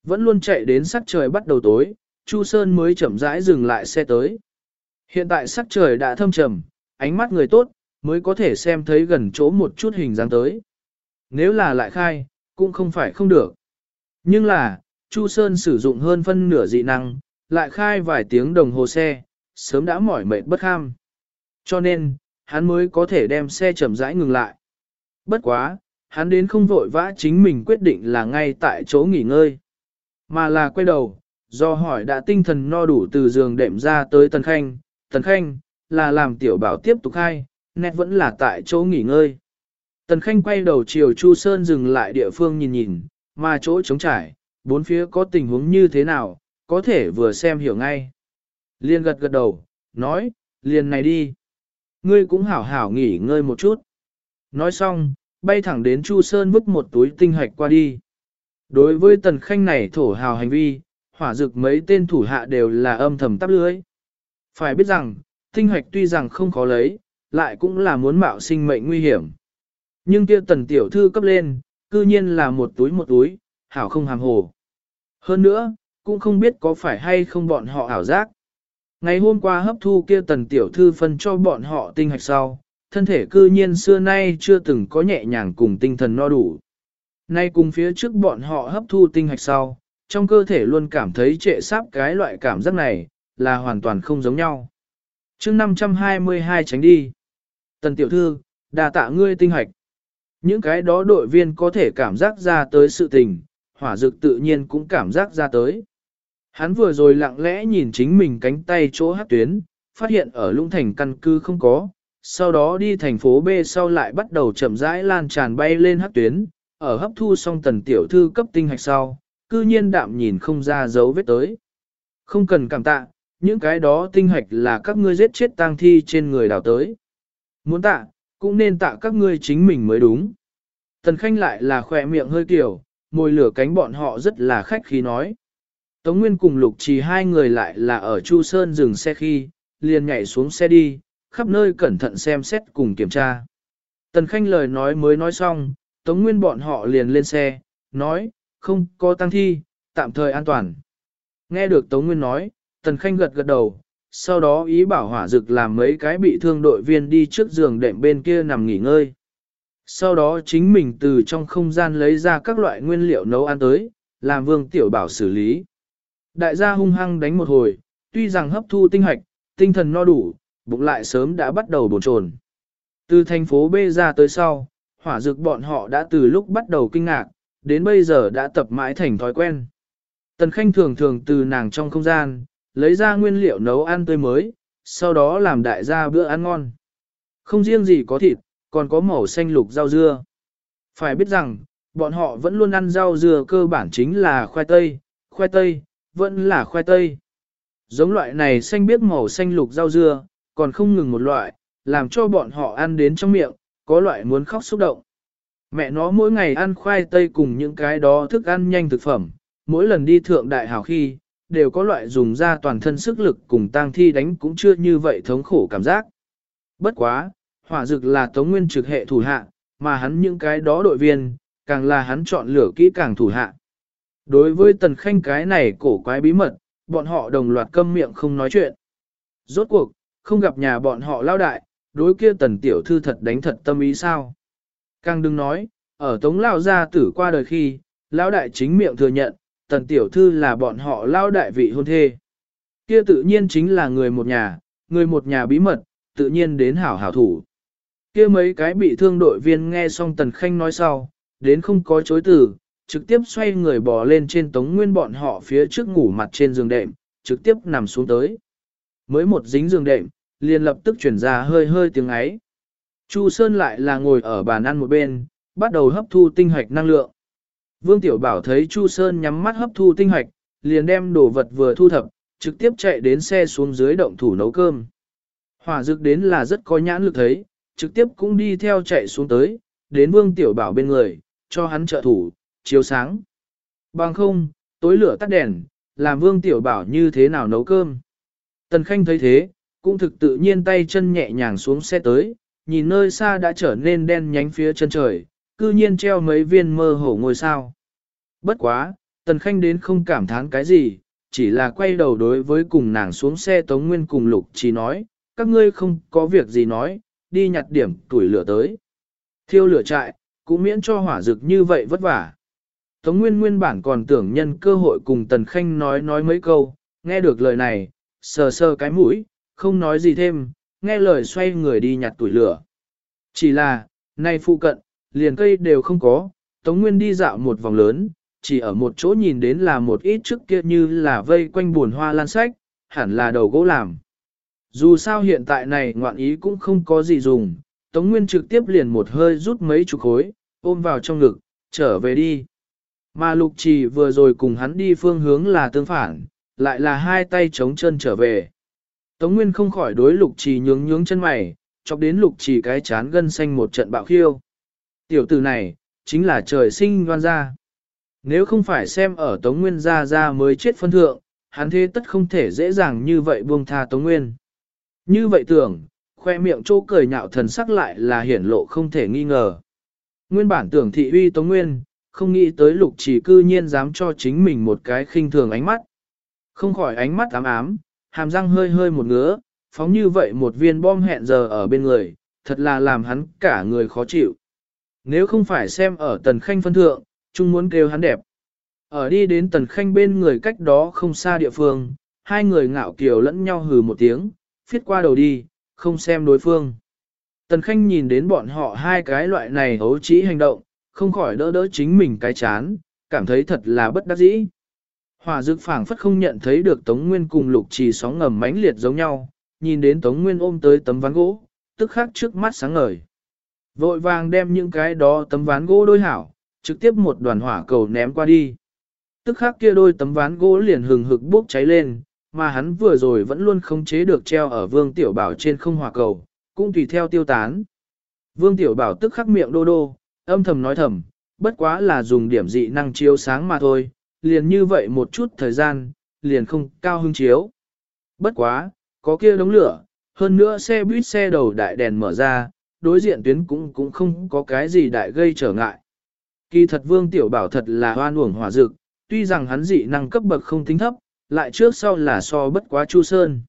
S1: Vẫn luôn chạy đến sắc trời bắt đầu tối, Chu Sơn mới chậm rãi dừng lại xe tới. Hiện tại sắc trời đã thâm trầm, ánh mắt người tốt, mới có thể xem thấy gần chỗ một chút hình dáng tới. Nếu là lại khai, cũng không phải không được. Nhưng là, Chu Sơn sử dụng hơn phân nửa dị năng, lại khai vài tiếng đồng hồ xe, sớm đã mỏi mệt bất kham. Cho nên, hắn mới có thể đem xe chậm rãi ngừng lại. Bất quá, hắn đến không vội vã chính mình quyết định là ngay tại chỗ nghỉ ngơi. Mà là quay đầu, do hỏi đã tinh thần no đủ từ giường đệm ra tới Tần Khanh, Tần Khanh, là làm tiểu bảo tiếp tục khai, nét vẫn là tại chỗ nghỉ ngơi. Tần Khanh quay đầu chiều Chu Sơn dừng lại địa phương nhìn nhìn, mà chỗ trống trải, bốn phía có tình huống như thế nào, có thể vừa xem hiểu ngay. Liên gật gật đầu, nói, liền này đi. Ngươi cũng hảo hảo nghỉ ngơi một chút. Nói xong, bay thẳng đến Chu Sơn vứt một túi tinh hạch qua đi. Đối với tần khanh này thổ hào hành vi, hỏa dực mấy tên thủ hạ đều là âm thầm tắp lưới. Phải biết rằng, tinh hạch tuy rằng không khó lấy, lại cũng là muốn mạo sinh mệnh nguy hiểm. Nhưng kia tần tiểu thư cấp lên, cư nhiên là một túi một túi, hảo không hàm hồ. Hơn nữa, cũng không biết có phải hay không bọn họ ảo giác. Ngày hôm qua hấp thu kia tần tiểu thư phân cho bọn họ tinh hạch sau, thân thể cư nhiên xưa nay chưa từng có nhẹ nhàng cùng tinh thần no đủ. Nay cùng phía trước bọn họ hấp thu tinh hạch sau, trong cơ thể luôn cảm thấy trệ sáp cái loại cảm giác này, là hoàn toàn không giống nhau. chương 522 tránh đi. Tần tiểu thư, đà tạ ngươi tinh hạch. Những cái đó đội viên có thể cảm giác ra tới sự tình, hỏa dực tự nhiên cũng cảm giác ra tới. Hắn vừa rồi lặng lẽ nhìn chính mình cánh tay chỗ hát tuyến, phát hiện ở lũng thành căn cứ không có, sau đó đi thành phố B sau lại bắt đầu chậm rãi lan tràn bay lên hát tuyến, ở hấp thu xong tần tiểu thư cấp tinh hạch sau, cư nhiên đạm nhìn không ra dấu vết tới. Không cần cảm tạ, những cái đó tinh hạch là các ngươi giết chết tang thi trên người đào tới. Muốn tạ, cũng nên tạ các ngươi chính mình mới đúng. Tần Khanh lại là khỏe miệng hơi kiểu, môi lửa cánh bọn họ rất là khách khí nói. Tống Nguyên cùng Lục Trì hai người lại là ở Chu Sơn dừng xe khi, liền nhảy xuống xe đi, khắp nơi cẩn thận xem xét cùng kiểm tra. Tần Khanh lời nói mới nói xong, Tống Nguyên bọn họ liền lên xe, nói, không có tăng thi, tạm thời an toàn. Nghe được Tống Nguyên nói, Tần Khanh gật gật đầu, sau đó ý bảo hỏa dực làm mấy cái bị thương đội viên đi trước giường đệm bên kia nằm nghỉ ngơi. Sau đó chính mình từ trong không gian lấy ra các loại nguyên liệu nấu ăn tới, làm vương tiểu bảo xử lý. Đại gia hung hăng đánh một hồi, tuy rằng hấp thu tinh hạch, tinh thần no đủ, bụng lại sớm đã bắt đầu bồn chồn. Từ thành phố B ra tới sau, hỏa dược bọn họ đã từ lúc bắt đầu kinh ngạc, đến bây giờ đã tập mãi thành thói quen. Tần Khanh thường thường từ nàng trong không gian, lấy ra nguyên liệu nấu ăn tươi mới, sau đó làm đại gia bữa ăn ngon. Không riêng gì có thịt, còn có màu xanh lục rau dưa. Phải biết rằng, bọn họ vẫn luôn ăn rau dưa cơ bản chính là khoai tây, khoai tây, vẫn là khoai tây. Giống loại này xanh biếc màu xanh lục rau dưa, còn không ngừng một loại, làm cho bọn họ ăn đến trong miệng, có loại muốn khóc xúc động. Mẹ nó mỗi ngày ăn khoai tây cùng những cái đó thức ăn nhanh thực phẩm, mỗi lần đi thượng đại hào khi, đều có loại dùng ra toàn thân sức lực cùng tang thi đánh cũng chưa như vậy thống khổ cảm giác. Bất quá, hỏa dực là tống nguyên trực hệ thủ hạ, mà hắn những cái đó đội viên, càng là hắn chọn lửa kỹ càng thủ hạ. Đối với tần khanh cái này cổ quái bí mật, bọn họ đồng loạt câm miệng không nói chuyện. Rốt cuộc, không gặp nhà bọn họ lao đại, đối kia tần tiểu thư thật đánh thật tâm ý sao. Càng đừng nói, ở tống lao gia tử qua đời khi, lao đại chính miệng thừa nhận, tần tiểu thư là bọn họ lao đại vị hôn thê. Kia tự nhiên chính là người một nhà, người một nhà bí mật, tự nhiên đến hảo hảo thủ. Kia mấy cái bị thương đội viên nghe xong tần khanh nói sau, đến không có chối từ, trực tiếp xoay người bò lên trên tống nguyên bọn họ phía trước ngủ mặt trên giường đệm, trực tiếp nằm xuống tới. Mới một dính giường đệm, liền lập tức chuyển ra hơi hơi tiếng ấy. Chu Sơn lại là ngồi ở bàn ăn một bên, bắt đầu hấp thu tinh hoạch năng lượng. Vương Tiểu Bảo thấy Chu Sơn nhắm mắt hấp thu tinh hoạch, liền đem đồ vật vừa thu thập, trực tiếp chạy đến xe xuống dưới động thủ nấu cơm. Hỏa dực đến là rất có nhãn lực thấy, trực tiếp cũng đi theo chạy xuống tới, đến Vương Tiểu Bảo bên người, cho hắn trợ thủ, chiếu sáng. Bằng không, tối lửa tắt đèn, làm Vương Tiểu Bảo như thế nào nấu cơm. Tần Khanh thấy thế, cũng thực tự nhiên tay chân nhẹ nhàng xuống xe tới, nhìn nơi xa đã trở nên đen nhánh phía chân trời, cư nhiên treo mấy viên mơ hổ ngôi sao. Bất quá, Tần Khanh đến không cảm thán cái gì, chỉ là quay đầu đối với cùng nàng xuống xe Tống Nguyên cùng Lục chỉ nói, các ngươi không có việc gì nói, đi nhặt điểm tuổi lửa tới. Thiêu lửa trại, cũng miễn cho hỏa dực như vậy vất vả. Tống Nguyên nguyên bản còn tưởng nhân cơ hội cùng Tần Khanh nói nói mấy câu, nghe được lời này, sờ sờ cái mũi, không nói gì thêm, nghe lời xoay người đi nhặt tuổi lửa. Chỉ là, nay phụ cận, liền cây đều không có, Tống Nguyên đi dạo một vòng lớn, chỉ ở một chỗ nhìn đến là một ít trước kia như là vây quanh buồn hoa lan sách, hẳn là đầu gỗ làm. Dù sao hiện tại này ngoạn ý cũng không có gì dùng, Tống Nguyên trực tiếp liền một hơi rút mấy chục khối, ôm vào trong ngực, trở về đi. Mà Lục Trì vừa rồi cùng hắn đi phương hướng là tương phản, lại là hai tay chống chân trở về. Tống Nguyên không khỏi đối Lục Trì nhướng nhướng chân mày, chọc đến Lục Trì cái chán gân xanh một trận bạo khiêu. Tiểu tử này, chính là trời sinh ngoan gia. Nếu không phải xem ở Tống Nguyên ra ra mới chết phân thượng, hắn thế tất không thể dễ dàng như vậy buông tha Tống Nguyên. Như vậy tưởng, khoe miệng chỗ cười nhạo thần sắc lại là hiển lộ không thể nghi ngờ. Nguyên bản tưởng thị uy Tống Nguyên, không nghĩ tới lục chỉ cư nhiên dám cho chính mình một cái khinh thường ánh mắt. Không khỏi ánh mắt ám ám, hàm răng hơi hơi một ngứa, phóng như vậy một viên bom hẹn giờ ở bên người, thật là làm hắn cả người khó chịu. Nếu không phải xem ở tần khanh phân thượng, chung muốn kêu hắn đẹp. Ở đi đến tần khanh bên người cách đó không xa địa phương, hai người ngạo kiều lẫn nhau hừ một tiếng, phiết qua đầu đi, không xem đối phương. Tần khanh nhìn đến bọn họ hai cái loại này hấu trĩ hành động, không khỏi đỡ đỡ chính mình cái chán, cảm thấy thật là bất đắc dĩ. Hỏa dực phảng phất không nhận thấy được Tống Nguyên cùng lục trì sóng ngầm mãnh liệt giống nhau, nhìn đến Tống Nguyên ôm tới tấm ván gỗ, tức khắc trước mắt sáng ngời. Vội vàng đem những cái đó tấm ván gỗ đôi hảo, trực tiếp một đoàn hỏa cầu ném qua đi. Tức khắc kia đôi tấm ván gỗ liền hừng hực bốc cháy lên, mà hắn vừa rồi vẫn luôn không chế được treo ở vương tiểu bảo trên không hỏa cầu, cũng tùy theo tiêu tán. Vương tiểu bảo tức khắc miệng đô đô, âm thầm nói thầm, bất quá là dùng điểm dị năng chiếu sáng mà thôi, liền như vậy một chút thời gian, liền không cao hưng chiếu. Bất quá, có kia đống lửa, hơn nữa xe buýt xe đầu đại đèn mở ra, đối diện tuyến cũng cũng không có cái gì đại gây trở ngại. Kỳ thật vương tiểu bảo thật là hoan uổng hỏa dực, tuy rằng hắn dị năng cấp bậc không tính thấp, lại trước sau là so bất quá Chu Sơn.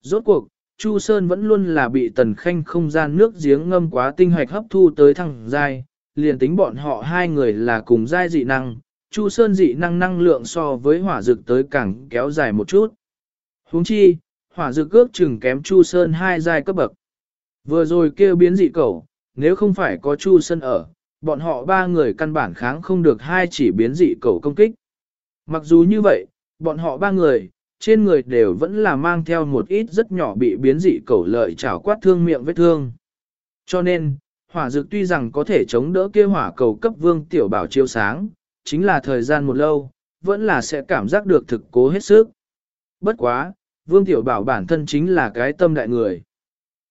S1: Rốt cuộc, Chu Sơn vẫn luôn là bị tần khanh không gian nước giếng ngâm quá tinh hoạch hấp thu tới thằng dai, liền tính bọn họ hai người là cùng giai dị năng, Chu Sơn dị năng năng lượng so với hỏa dực tới càng kéo dài một chút. huống chi, hỏa dực ước chừng kém Chu Sơn hai giai cấp bậc. Vừa rồi kêu biến dị cẩu, nếu không phải có Chu Sơn ở, bọn họ ba người căn bản kháng không được hai chỉ biến dị cầu công kích. Mặc dù như vậy, bọn họ ba người, trên người đều vẫn là mang theo một ít rất nhỏ bị biến dị cầu lợi chảo quát thương miệng vết thương. Cho nên, hỏa dược tuy rằng có thể chống đỡ kia hỏa cầu cấp vương tiểu bảo chiếu sáng, chính là thời gian một lâu, vẫn là sẽ cảm giác được thực cố hết sức. Bất quá, vương tiểu bảo bản thân chính là cái tâm đại người.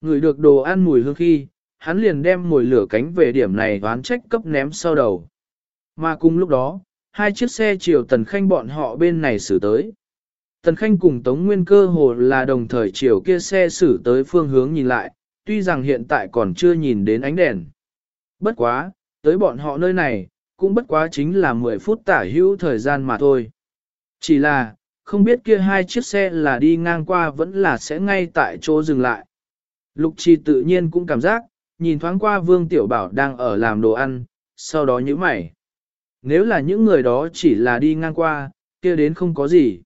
S1: Người được đồ ăn mùi hương khi, hắn liền đem mùi lửa cánh về điểm này đoán trách cấp ném sau đầu. Mà cùng lúc đó, hai chiếc xe chiều tần khanh bọn họ bên này xử tới. Tần khanh cùng Tống Nguyên cơ hồ là đồng thời chiều kia xe xử tới phương hướng nhìn lại, tuy rằng hiện tại còn chưa nhìn đến ánh đèn. Bất quá, tới bọn họ nơi này, cũng bất quá chính là 10 phút tả hữu thời gian mà thôi. Chỉ là, không biết kia hai chiếc xe là đi ngang qua vẫn là sẽ ngay tại chỗ dừng lại. Lục trì tự nhiên cũng cảm giác, nhìn thoáng qua Vương Tiểu Bảo đang ở làm đồ ăn, sau đó nhíu mày. Nếu là những người đó chỉ là đi ngang qua, kia đến không có gì.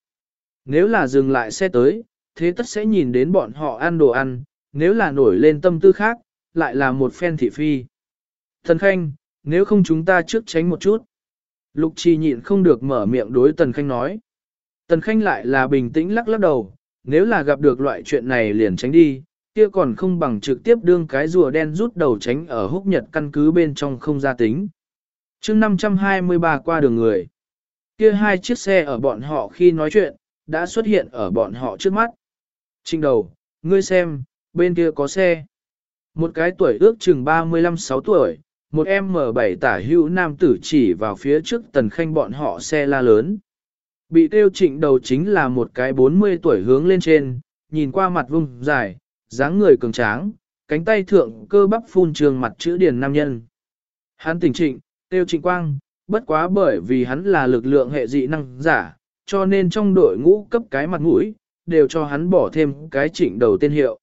S1: Nếu là dừng lại xe tới, thế tất sẽ nhìn đến bọn họ ăn đồ ăn, nếu là nổi lên tâm tư khác, lại là một phen thị phi. Thần Khanh, nếu không chúng ta trước tránh một chút. Lục Chi nhịn không được mở miệng đối Tần Khanh nói. Tần Khanh lại là bình tĩnh lắc lắc đầu, nếu là gặp được loại chuyện này liền tránh đi, kia còn không bằng trực tiếp đương cái rùa đen rút đầu tránh ở húc nhật căn cứ bên trong không gia tính. chương 523 qua đường người. Kia hai chiếc xe ở bọn họ khi nói chuyện, đã xuất hiện ở bọn họ trước mắt. Trinh đầu, ngươi xem, bên kia có xe. Một cái tuổi ước chừng 35-6 tuổi, một em M7 tả hữu nam tử chỉ vào phía trước tần khanh bọn họ xe la lớn. Bị tiêu trịnh đầu chính là một cái 40 tuổi hướng lên trên, nhìn qua mặt vung dài, dáng người cường tráng, cánh tay thượng cơ bắp phun trường mặt chữ điền nam nhân. Hắn tỉnh trịnh, tiêu trịnh quang, bất quá bởi vì hắn là lực lượng hệ dị năng giả, cho nên trong đội ngũ cấp cái mặt mũi, đều cho hắn bỏ thêm cái trịnh đầu tên hiệu.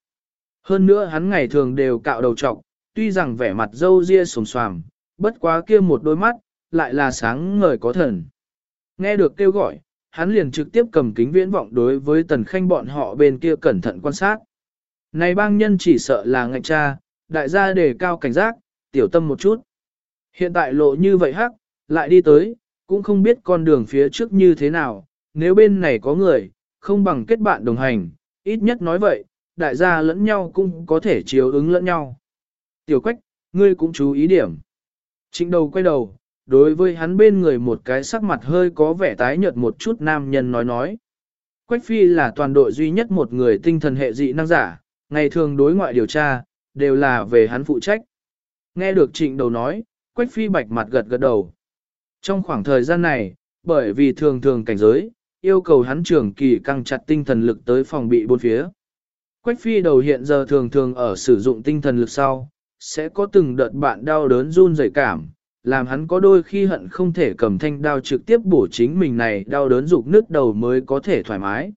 S1: Hơn nữa hắn ngày thường đều cạo đầu trọc, tuy rằng vẻ mặt dâu ria sồm xoàm, bất quá kia một đôi mắt, lại là sáng ngời có thần. Nghe được kêu gọi, hắn liền trực tiếp cầm kính viễn vọng đối với tần khanh bọn họ bên kia cẩn thận quan sát. Này bang nhân chỉ sợ là ngạch cha, đại gia đề cao cảnh giác, tiểu tâm một chút. Hiện tại lộ như vậy hắc, lại đi tới, cũng không biết con đường phía trước như thế nào, nếu bên này có người, không bằng kết bạn đồng hành, ít nhất nói vậy, đại gia lẫn nhau cũng có thể chiếu ứng lẫn nhau. Tiểu quách, ngươi cũng chú ý điểm. Trịnh đầu quay đầu, đối với hắn bên người một cái sắc mặt hơi có vẻ tái nhợt một chút nam nhân nói nói. Quách phi là toàn đội duy nhất một người tinh thần hệ dị năng giả, ngày thường đối ngoại điều tra, đều là về hắn phụ trách. Nghe được trịnh đầu nói, Quách phi bạch mặt gật gật đầu. Trong khoảng thời gian này, bởi vì thường thường cảnh giới, yêu cầu hắn trưởng kỳ căng chặt tinh thần lực tới phòng bị bốn phía. Quách phi đầu hiện giờ thường thường ở sử dụng tinh thần lực sau, sẽ có từng đợt bạn đau đớn run rẩy cảm, làm hắn có đôi khi hận không thể cầm thanh đao trực tiếp bổ chính mình này đau đớn dục nứt đầu mới có thể thoải mái.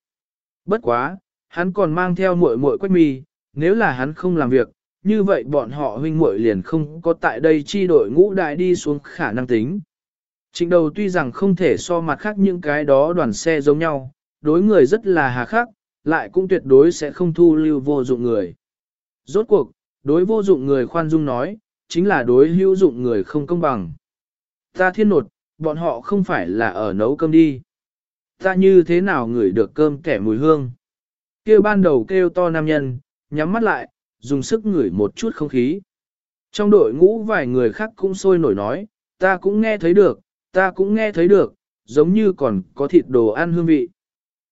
S1: Bất quá, hắn còn mang theo muội muội quách mi, nếu là hắn không làm việc, như vậy bọn họ huynh muội liền không có tại đây chi đội ngũ đại đi xuống khả năng tính. Trịnh đầu tuy rằng không thể so mặt khác những cái đó đoàn xe giống nhau, đối người rất là hà khắc, lại cũng tuyệt đối sẽ không thu lưu vô dụng người. Rốt cuộc, đối vô dụng người khoan dung nói, chính là đối hữu dụng người không công bằng. Ta thiên nột, bọn họ không phải là ở nấu cơm đi. Ta như thế nào ngửi được cơm kẻ mùi hương. Kêu ban đầu kêu to nam nhân, nhắm mắt lại, dùng sức ngửi một chút không khí. Trong đội ngũ vài người khác cũng sôi nổi nói, ta cũng nghe thấy được, ta cũng nghe thấy được, giống như còn có thịt đồ ăn hương vị.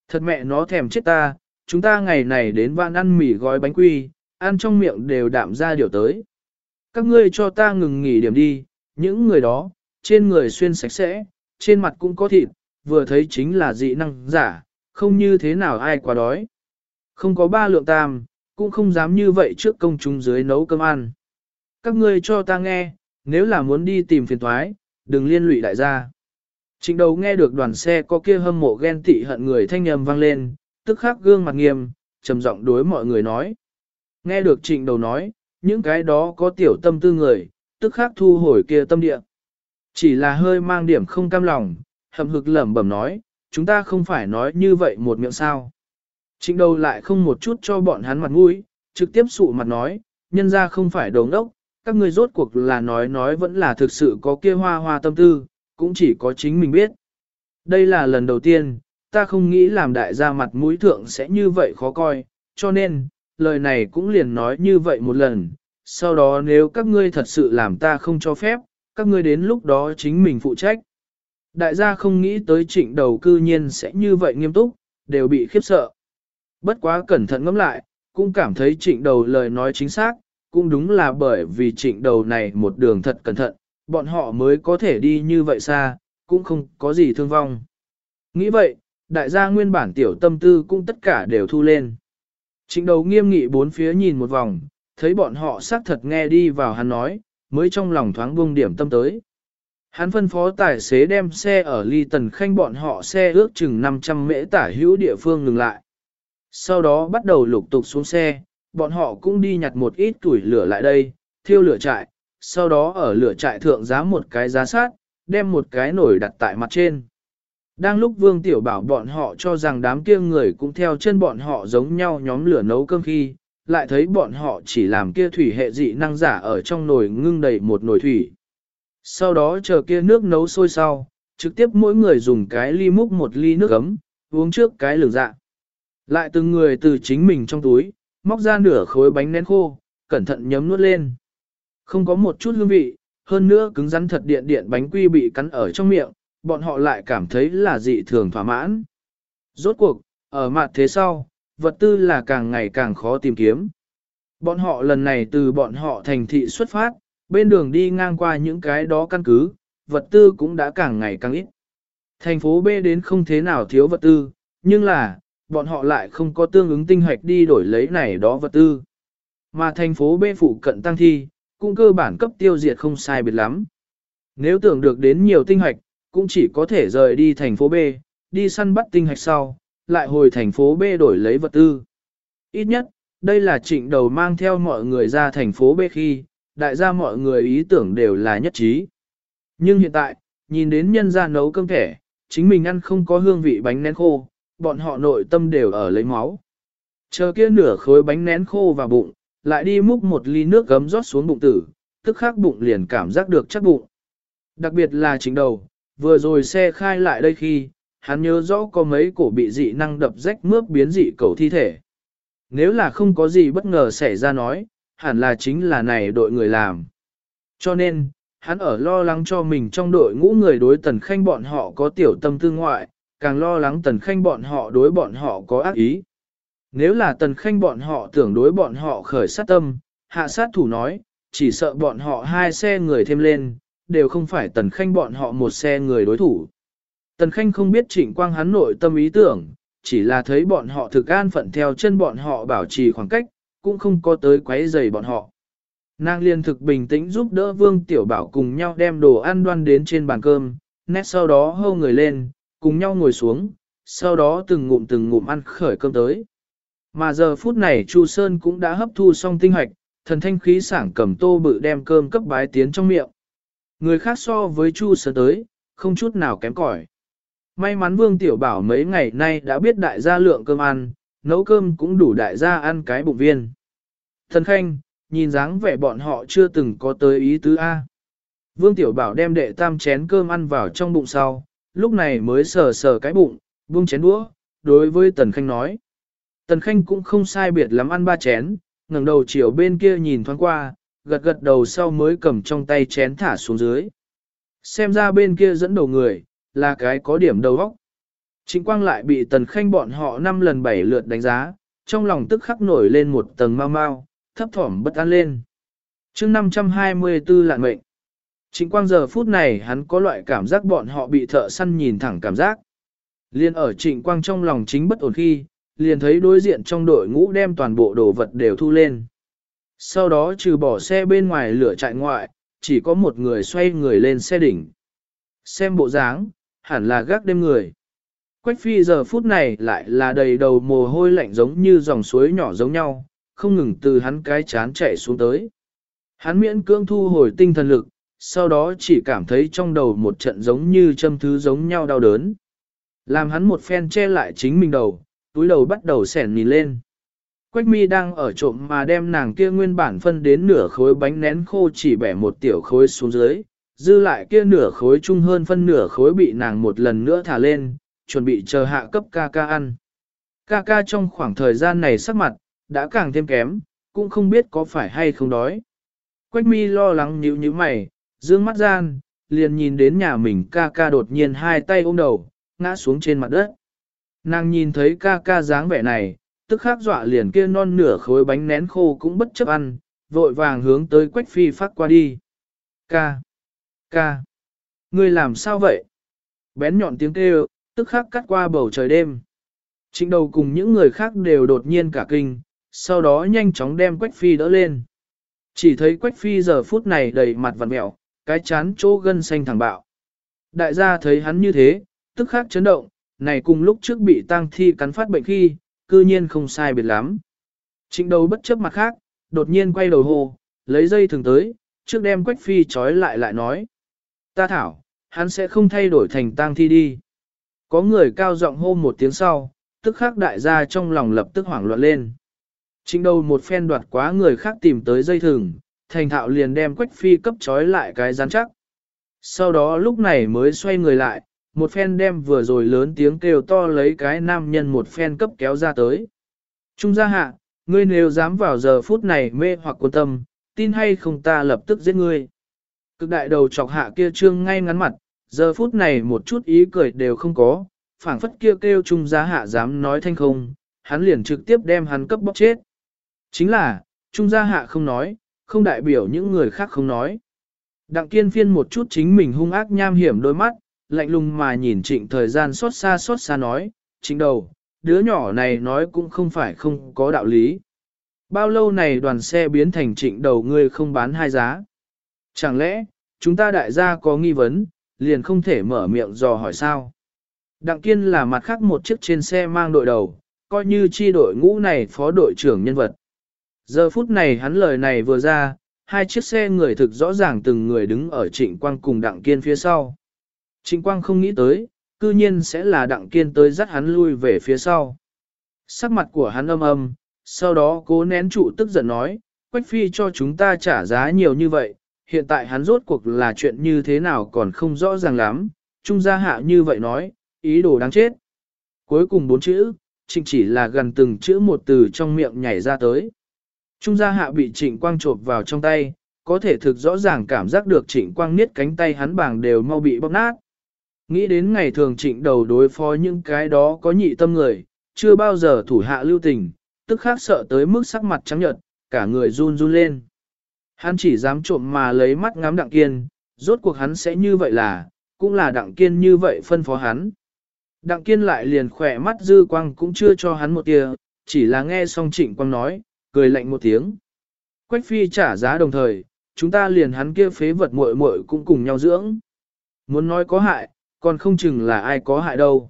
S1: Thật mẹ nó thèm chết ta, chúng ta ngày này đến vạn ăn mì gói bánh quy, ăn trong miệng đều đạm ra điều tới. Các ngươi cho ta ngừng nghỉ điểm đi, những người đó, trên người xuyên sạch sẽ, trên mặt cũng có thịt, vừa thấy chính là dị năng giả, không như thế nào ai quá đói. Không có ba lượng tam, cũng không dám như vậy trước công chúng dưới nấu cơm ăn. Các ngươi cho ta nghe, nếu là muốn đi tìm phiền thoái, đừng liên lụy đại gia. Trịnh đầu nghe được đoàn xe có kia hâm mộ ghen tị hận người thanh âm vang lên, tức khắc gương mặt nghiêm, trầm giọng đối mọi người nói. Nghe được trịnh đầu nói, những cái đó có tiểu tâm tư người, tức khắc thu hồi kia tâm địa. Chỉ là hơi mang điểm không cam lòng, hầm hực lẩm bẩm nói, chúng ta không phải nói như vậy một miệng sao. Trịnh đầu lại không một chút cho bọn hắn mặt mũi, trực tiếp sụ mặt nói, nhân ra không phải đồ ngốc, các ngươi rốt cuộc là nói nói vẫn là thực sự có kia hoa hoa tâm tư, cũng chỉ có chính mình biết. Đây là lần đầu tiên, ta không nghĩ làm đại gia mặt mũi thượng sẽ như vậy khó coi, cho nên, lời này cũng liền nói như vậy một lần, sau đó nếu các ngươi thật sự làm ta không cho phép, các ngươi đến lúc đó chính mình phụ trách. Đại gia không nghĩ tới trịnh đầu cư nhiên sẽ như vậy nghiêm túc, đều bị khiếp sợ. Bất quá cẩn thận ngẫm lại, cũng cảm thấy trịnh đầu lời nói chính xác, cũng đúng là bởi vì trịnh đầu này một đường thật cẩn thận, bọn họ mới có thể đi như vậy xa, cũng không có gì thương vong. Nghĩ vậy, đại gia nguyên bản tiểu tâm tư cũng tất cả đều thu lên. Trịnh đầu nghiêm nghị bốn phía nhìn một vòng, thấy bọn họ xác thật nghe đi vào hắn nói, mới trong lòng thoáng buông điểm tâm tới. Hắn phân phó tài xế đem xe ở ly tần khanh bọn họ xe ước chừng 500 mễ tả hữu địa phương ngừng lại. Sau đó bắt đầu lục tục xuống xe, bọn họ cũng đi nhặt một ít tuổi lửa lại đây, thiêu lửa trại, sau đó ở lửa trại thượng giá một cái giá sát, đem một cái nổi đặt tại mặt trên. Đang lúc Vương Tiểu bảo bọn họ cho rằng đám kia người cũng theo chân bọn họ giống nhau nhóm lửa nấu cơm khi, lại thấy bọn họ chỉ làm kia thủy hệ dị năng giả ở trong nồi ngưng đầy một nồi thủy. Sau đó chờ kia nước nấu sôi sau, trực tiếp mỗi người dùng cái ly múc một ly nước ấm, uống trước cái lường dạ. Lại từng người từ chính mình trong túi, móc ra nửa khối bánh nén khô, cẩn thận nhấm nuốt lên. Không có một chút hương vị, hơn nữa cứng rắn thật điện điện bánh quy bị cắn ở trong miệng, bọn họ lại cảm thấy là dị thường thỏa mãn. Rốt cuộc, ở mặt thế sau, vật tư là càng ngày càng khó tìm kiếm. Bọn họ lần này từ bọn họ thành thị xuất phát, bên đường đi ngang qua những cái đó căn cứ, vật tư cũng đã càng ngày càng ít. Thành phố B đến không thế nào thiếu vật tư, nhưng là, bọn họ lại không có tương ứng tinh hoạch đi đổi lấy này đó vật tư. Mà thành phố B phụ cận tăng thi, cũng cơ bản cấp tiêu diệt không sai biệt lắm. Nếu tưởng được đến nhiều tinh hoạch, cũng chỉ có thể rời đi thành phố B, đi săn bắt tinh hoạch sau, lại hồi thành phố B đổi lấy vật tư. Ít nhất, đây là trịnh đầu mang theo mọi người ra thành phố B khi, đại gia mọi người ý tưởng đều là nhất trí. Nhưng hiện tại, nhìn đến nhân gia nấu cơm thẻ, chính mình ăn không có hương vị bánh nén khô, bọn họ nội tâm đều ở lấy máu. Chờ kia nửa khối bánh nén khô vào bụng, lại đi múc một ly nước gấm rót xuống bụng tử, tức khắc bụng liền cảm giác được chắc bụng. Đặc biệt là chính đầu, vừa rồi xe khai lại đây khi, hắn nhớ rõ có mấy cổ bị dị năng đập rách mướp biến dị cầu thi thể. Nếu là không có gì bất ngờ xảy ra nói, hẳn là chính là này đội người làm. Cho nên, hắn ở lo lắng cho mình trong đội ngũ người đối tần khanh bọn họ có tiểu tâm tư ngoại, càng lo lắng tần khanh bọn họ đối bọn họ có ác ý. Nếu là tần khanh bọn họ tưởng đối bọn họ khởi sát tâm, hạ sát thủ nói, chỉ sợ bọn họ hai xe người thêm lên, đều không phải tần khanh bọn họ một xe người đối thủ. Tần khanh không biết trịnh quang hắn nội tâm ý tưởng, chỉ là thấy bọn họ thực an phận theo chân bọn họ bảo trì khoảng cách, cũng không có tới quấy rầy bọn họ. Nàng liên thực bình tĩnh giúp đỡ Vương Tiểu Bảo cùng nhau đem đồ ăn đoan đến trên bàn cơm, nét sau đó hâu người lên, cùng nhau ngồi xuống, sau đó từng ngụm từng ngụm ăn khởi cơm tới. Mà giờ phút này Chu Sơn cũng đã hấp thu xong tinh hoạch, thần thanh khí sảng cầm tô bự đem cơm cấp bái tiến trong miệng. Người khác so với Chu Sơn tới, không chút nào kém cỏi. May mắn Vương Tiểu Bảo mấy ngày nay đã biết đại gia lượng cơm ăn, nấu cơm cũng đủ đại gia ăn cái bụng viên. Thần Khanh, nhìn dáng vẻ bọn họ chưa từng có tới ý tứ A. Vương Tiểu Bảo đem đệ tam chén cơm ăn vào trong bụng sau, lúc này mới sờ sờ cái bụng, buông chén đũa, đối với Tần Khanh nói. Tần Khanh cũng không sai biệt lắm ăn ba chén, ngẩng đầu chiều bên kia nhìn thoáng qua, gật gật đầu sau mới cầm trong tay chén thả xuống dưới. Xem ra bên kia dẫn đầu người, là cái có điểm đầu óc. Trịnh Quang lại bị Tần Khanh bọn họ năm lần bảy lượt đánh giá, trong lòng tức khắc nổi lên một tầng mau mau, thấp thỏm bất an lên. chương 524 lạn mệnh. Trịnh Quang giờ phút này hắn có loại cảm giác bọn họ bị thợ săn nhìn thẳng cảm giác. Liên ở Trịnh Quang trong lòng chính bất ổn khi, liền thấy đối diện trong đội ngũ đem toàn bộ đồ vật đều thu lên. Sau đó trừ bỏ xe bên ngoài lửa chạy ngoại, chỉ có một người xoay người lên xe đỉnh. Xem bộ dáng, hẳn là gác đêm người. Quách phi giờ phút này lại là đầy đầu mồ hôi lạnh giống như dòng suối nhỏ giống nhau, không ngừng từ hắn cái chán chạy xuống tới. Hắn miễn cưỡng thu hồi tinh thần lực, sau đó chỉ cảm thấy trong đầu một trận giống như châm thứ giống nhau đau đớn. Làm hắn một phen che lại chính mình đầu, túi đầu bắt đầu sẻn nhìn lên. Quách mi đang ở trộm mà đem nàng kia nguyên bản phân đến nửa khối bánh nén khô chỉ bẻ một tiểu khối xuống dưới, dư lại kia nửa khối chung hơn phân nửa khối bị nàng một lần nữa thả lên, chuẩn bị chờ hạ cấp ca ca ăn. Ca ca trong khoảng thời gian này sắc mặt, đã càng thêm kém, cũng không biết có phải hay không đói. Quách mi lo lắng nhíu nhíu mày, dương mắt gian, liền nhìn đến nhà mình ca ca đột nhiên hai tay ôm đầu, ngã xuống trên mặt đất. Nàng nhìn thấy ca ca dáng vẻ này, tức khắc dọa liền kia non nửa khối bánh nén khô cũng bất chấp ăn, vội vàng hướng tới quách phi phát qua đi. Ca! Ca! Ngươi làm sao vậy? Bén nhọn tiếng kêu, tức khắc cắt qua bầu trời đêm. Trịnh đầu cùng những người khác đều đột nhiên cả kinh, sau đó nhanh chóng đem Quách Phi đỡ lên. Chỉ thấy Quách Phi giờ phút này đầy mặt vằn mẹo, cái chán chỗ gân xanh thẳng bạo. Đại gia thấy hắn như thế, tức khắc chấn động, này cùng lúc trước bị tang thi cắn phát bệnh khi, cư nhiên không sai biệt lắm. Trịnh đầu bất chấp mặt khác, đột nhiên quay đầu hồ, lấy dây thường tới, trước đem Quách Phi trói lại lại nói. Ta thảo, hắn sẽ không thay đổi thành tang thi đi. Có người cao giọng hô một tiếng sau, tức khắc đại gia trong lòng lập tức hoảng loạn lên. Trịnh đầu một phen đoạt quá người khác tìm tới dây thừng, thành thạo liền đem quách phi cấp trói lại cái rắn chắc. Sau đó lúc này mới xoay người lại, một phen đem vừa rồi lớn tiếng kêu to lấy cái nam nhân một phen cấp kéo ra tới. Trung gia hạ, ngươi nếu dám vào giờ phút này mê hoặc quân tâm, tin hay không ta lập tức giết ngươi. Cực đại đầu chọc hạ kia trương ngay ngắn mặt, giờ phút này một chút ý cười đều không có, phảng phất kia kêu trung gia hạ dám nói thanh không, hắn liền trực tiếp đem hắn cấp bóc chết. Chính là, trung gia hạ không nói, không đại biểu những người khác không nói. Đặng kiên phiên một chút chính mình hung ác nham hiểm đôi mắt, lạnh lùng mà nhìn trịnh thời gian xót xa xót xa nói, trịnh đầu, đứa nhỏ này nói cũng không phải không có đạo lý. Bao lâu này đoàn xe biến thành trịnh đầu ngươi không bán hai giá. Chẳng lẽ, chúng ta đại gia có nghi vấn, liền không thể mở miệng dò hỏi sao? Đặng kiên là mặt khác một chiếc trên xe mang đội đầu, coi như chi đội ngũ này phó đội trưởng nhân vật. Giờ phút này hắn lời này vừa ra, hai chiếc xe người thực rõ ràng từng người đứng ở trịnh quang cùng đặng kiên phía sau. Trịnh quang không nghĩ tới, cư nhiên sẽ là đặng kiên tới dắt hắn lui về phía sau. Sắc mặt của hắn âm âm, sau đó cố nén trụ tức giận nói, Quách Phi cho chúng ta trả giá nhiều như vậy, hiện tại hắn rốt cuộc là chuyện như thế nào còn không rõ ràng lắm, trung gia hạ như vậy nói, ý đồ đáng chết. Cuối cùng bốn chữ, trịnh chỉ là gần từng chữ một từ trong miệng nhảy ra tới. Trung gia hạ bị trịnh quang trộp vào trong tay, có thể thực rõ ràng cảm giác được trịnh quang niết cánh tay hắn bàng đều mau bị bóp nát. Nghĩ đến ngày thường trịnh đầu đối phó những cái đó có nhị tâm người, chưa bao giờ thủ hạ lưu tình, tức khác sợ tới mức sắc mặt trắng nhợt, cả người run run lên. Hắn chỉ dám trộm mà lấy mắt ngắm đặng kiên, rốt cuộc hắn sẽ như vậy là, cũng là đặng kiên như vậy phân phó hắn. Đặng kiên lại liền khỏe mắt dư quang cũng chưa cho hắn một tia, chỉ là nghe xong trịnh quang nói, cười lạnh một tiếng. Quách phi trả giá đồng thời, chúng ta liền hắn kia phế vật muội muội cũng cùng nhau dưỡng. Muốn nói có hại, còn không chừng là ai có hại đâu.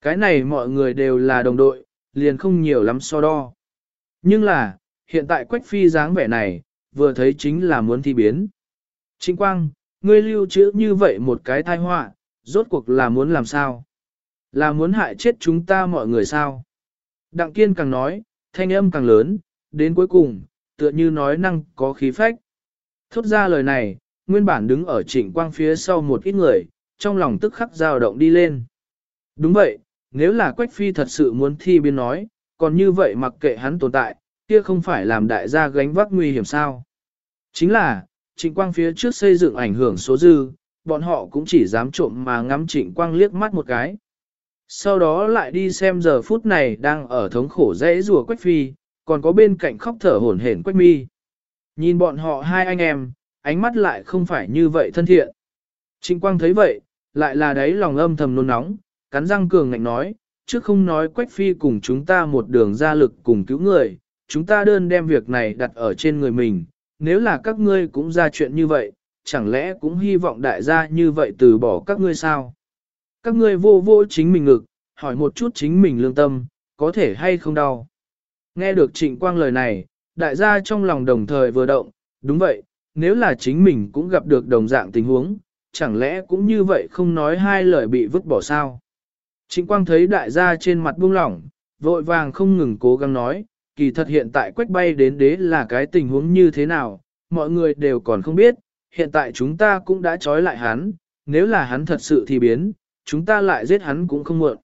S1: Cái này mọi người đều là đồng đội, liền không nhiều lắm so đo. Nhưng là, hiện tại Quách Phi dáng vẻ này, vừa thấy chính là muốn thi biến. Chính Quang, ngươi lưu trữ như vậy một cái tai họa, rốt cuộc là muốn làm sao? Là muốn hại chết chúng ta mọi người sao? Đặng Kiên càng nói, thanh âm càng lớn, đến cuối cùng, tựa như nói năng có khí phách. Thốt ra lời này, nguyên bản đứng ở trịnh quang phía sau một ít người, trong lòng tức khắc dao động đi lên. Đúng vậy, nếu là Quách Phi thật sự muốn thi biến nói, còn như vậy mặc kệ hắn tồn tại, kia không phải làm đại gia gánh vác nguy hiểm sao. Chính là, trịnh quang phía trước xây dựng ảnh hưởng số dư, bọn họ cũng chỉ dám trộm mà ngắm trịnh quang liếc mắt một cái. Sau đó lại đi xem giờ phút này đang ở thống khổ dễ rùa Quách Phi, còn có bên cạnh khóc thở hổn hển Quách Mi. Nhìn bọn họ hai anh em, ánh mắt lại không phải như vậy thân thiện. Trịnh quang thấy vậy, lại là đấy lòng âm thầm nôn nóng, cắn răng cường ngạnh nói, trước không nói Quách Phi cùng chúng ta một đường ra lực cùng cứu người, chúng ta đơn đem việc này đặt ở trên người mình, nếu là các ngươi cũng ra chuyện như vậy, chẳng lẽ cũng hy vọng đại gia như vậy từ bỏ các ngươi sao? Các ngươi vô vô chính mình ngực, hỏi một chút chính mình lương tâm, có thể hay không đau? Nghe được trịnh quang lời này, đại gia trong lòng đồng thời vừa động, đúng vậy, nếu là chính mình cũng gặp được đồng dạng tình huống, chẳng lẽ cũng như vậy không nói hai lời bị vứt bỏ sao? Trịnh quang thấy đại gia trên mặt buông lỏng, vội vàng không ngừng cố gắng nói, kỳ thật hiện tại quách bay đến đế là cái tình huống như thế nào, mọi người đều còn không biết, hiện tại chúng ta cũng đã trói lại hắn, nếu là hắn thật sự thì biến, chúng ta lại giết hắn cũng không muộn.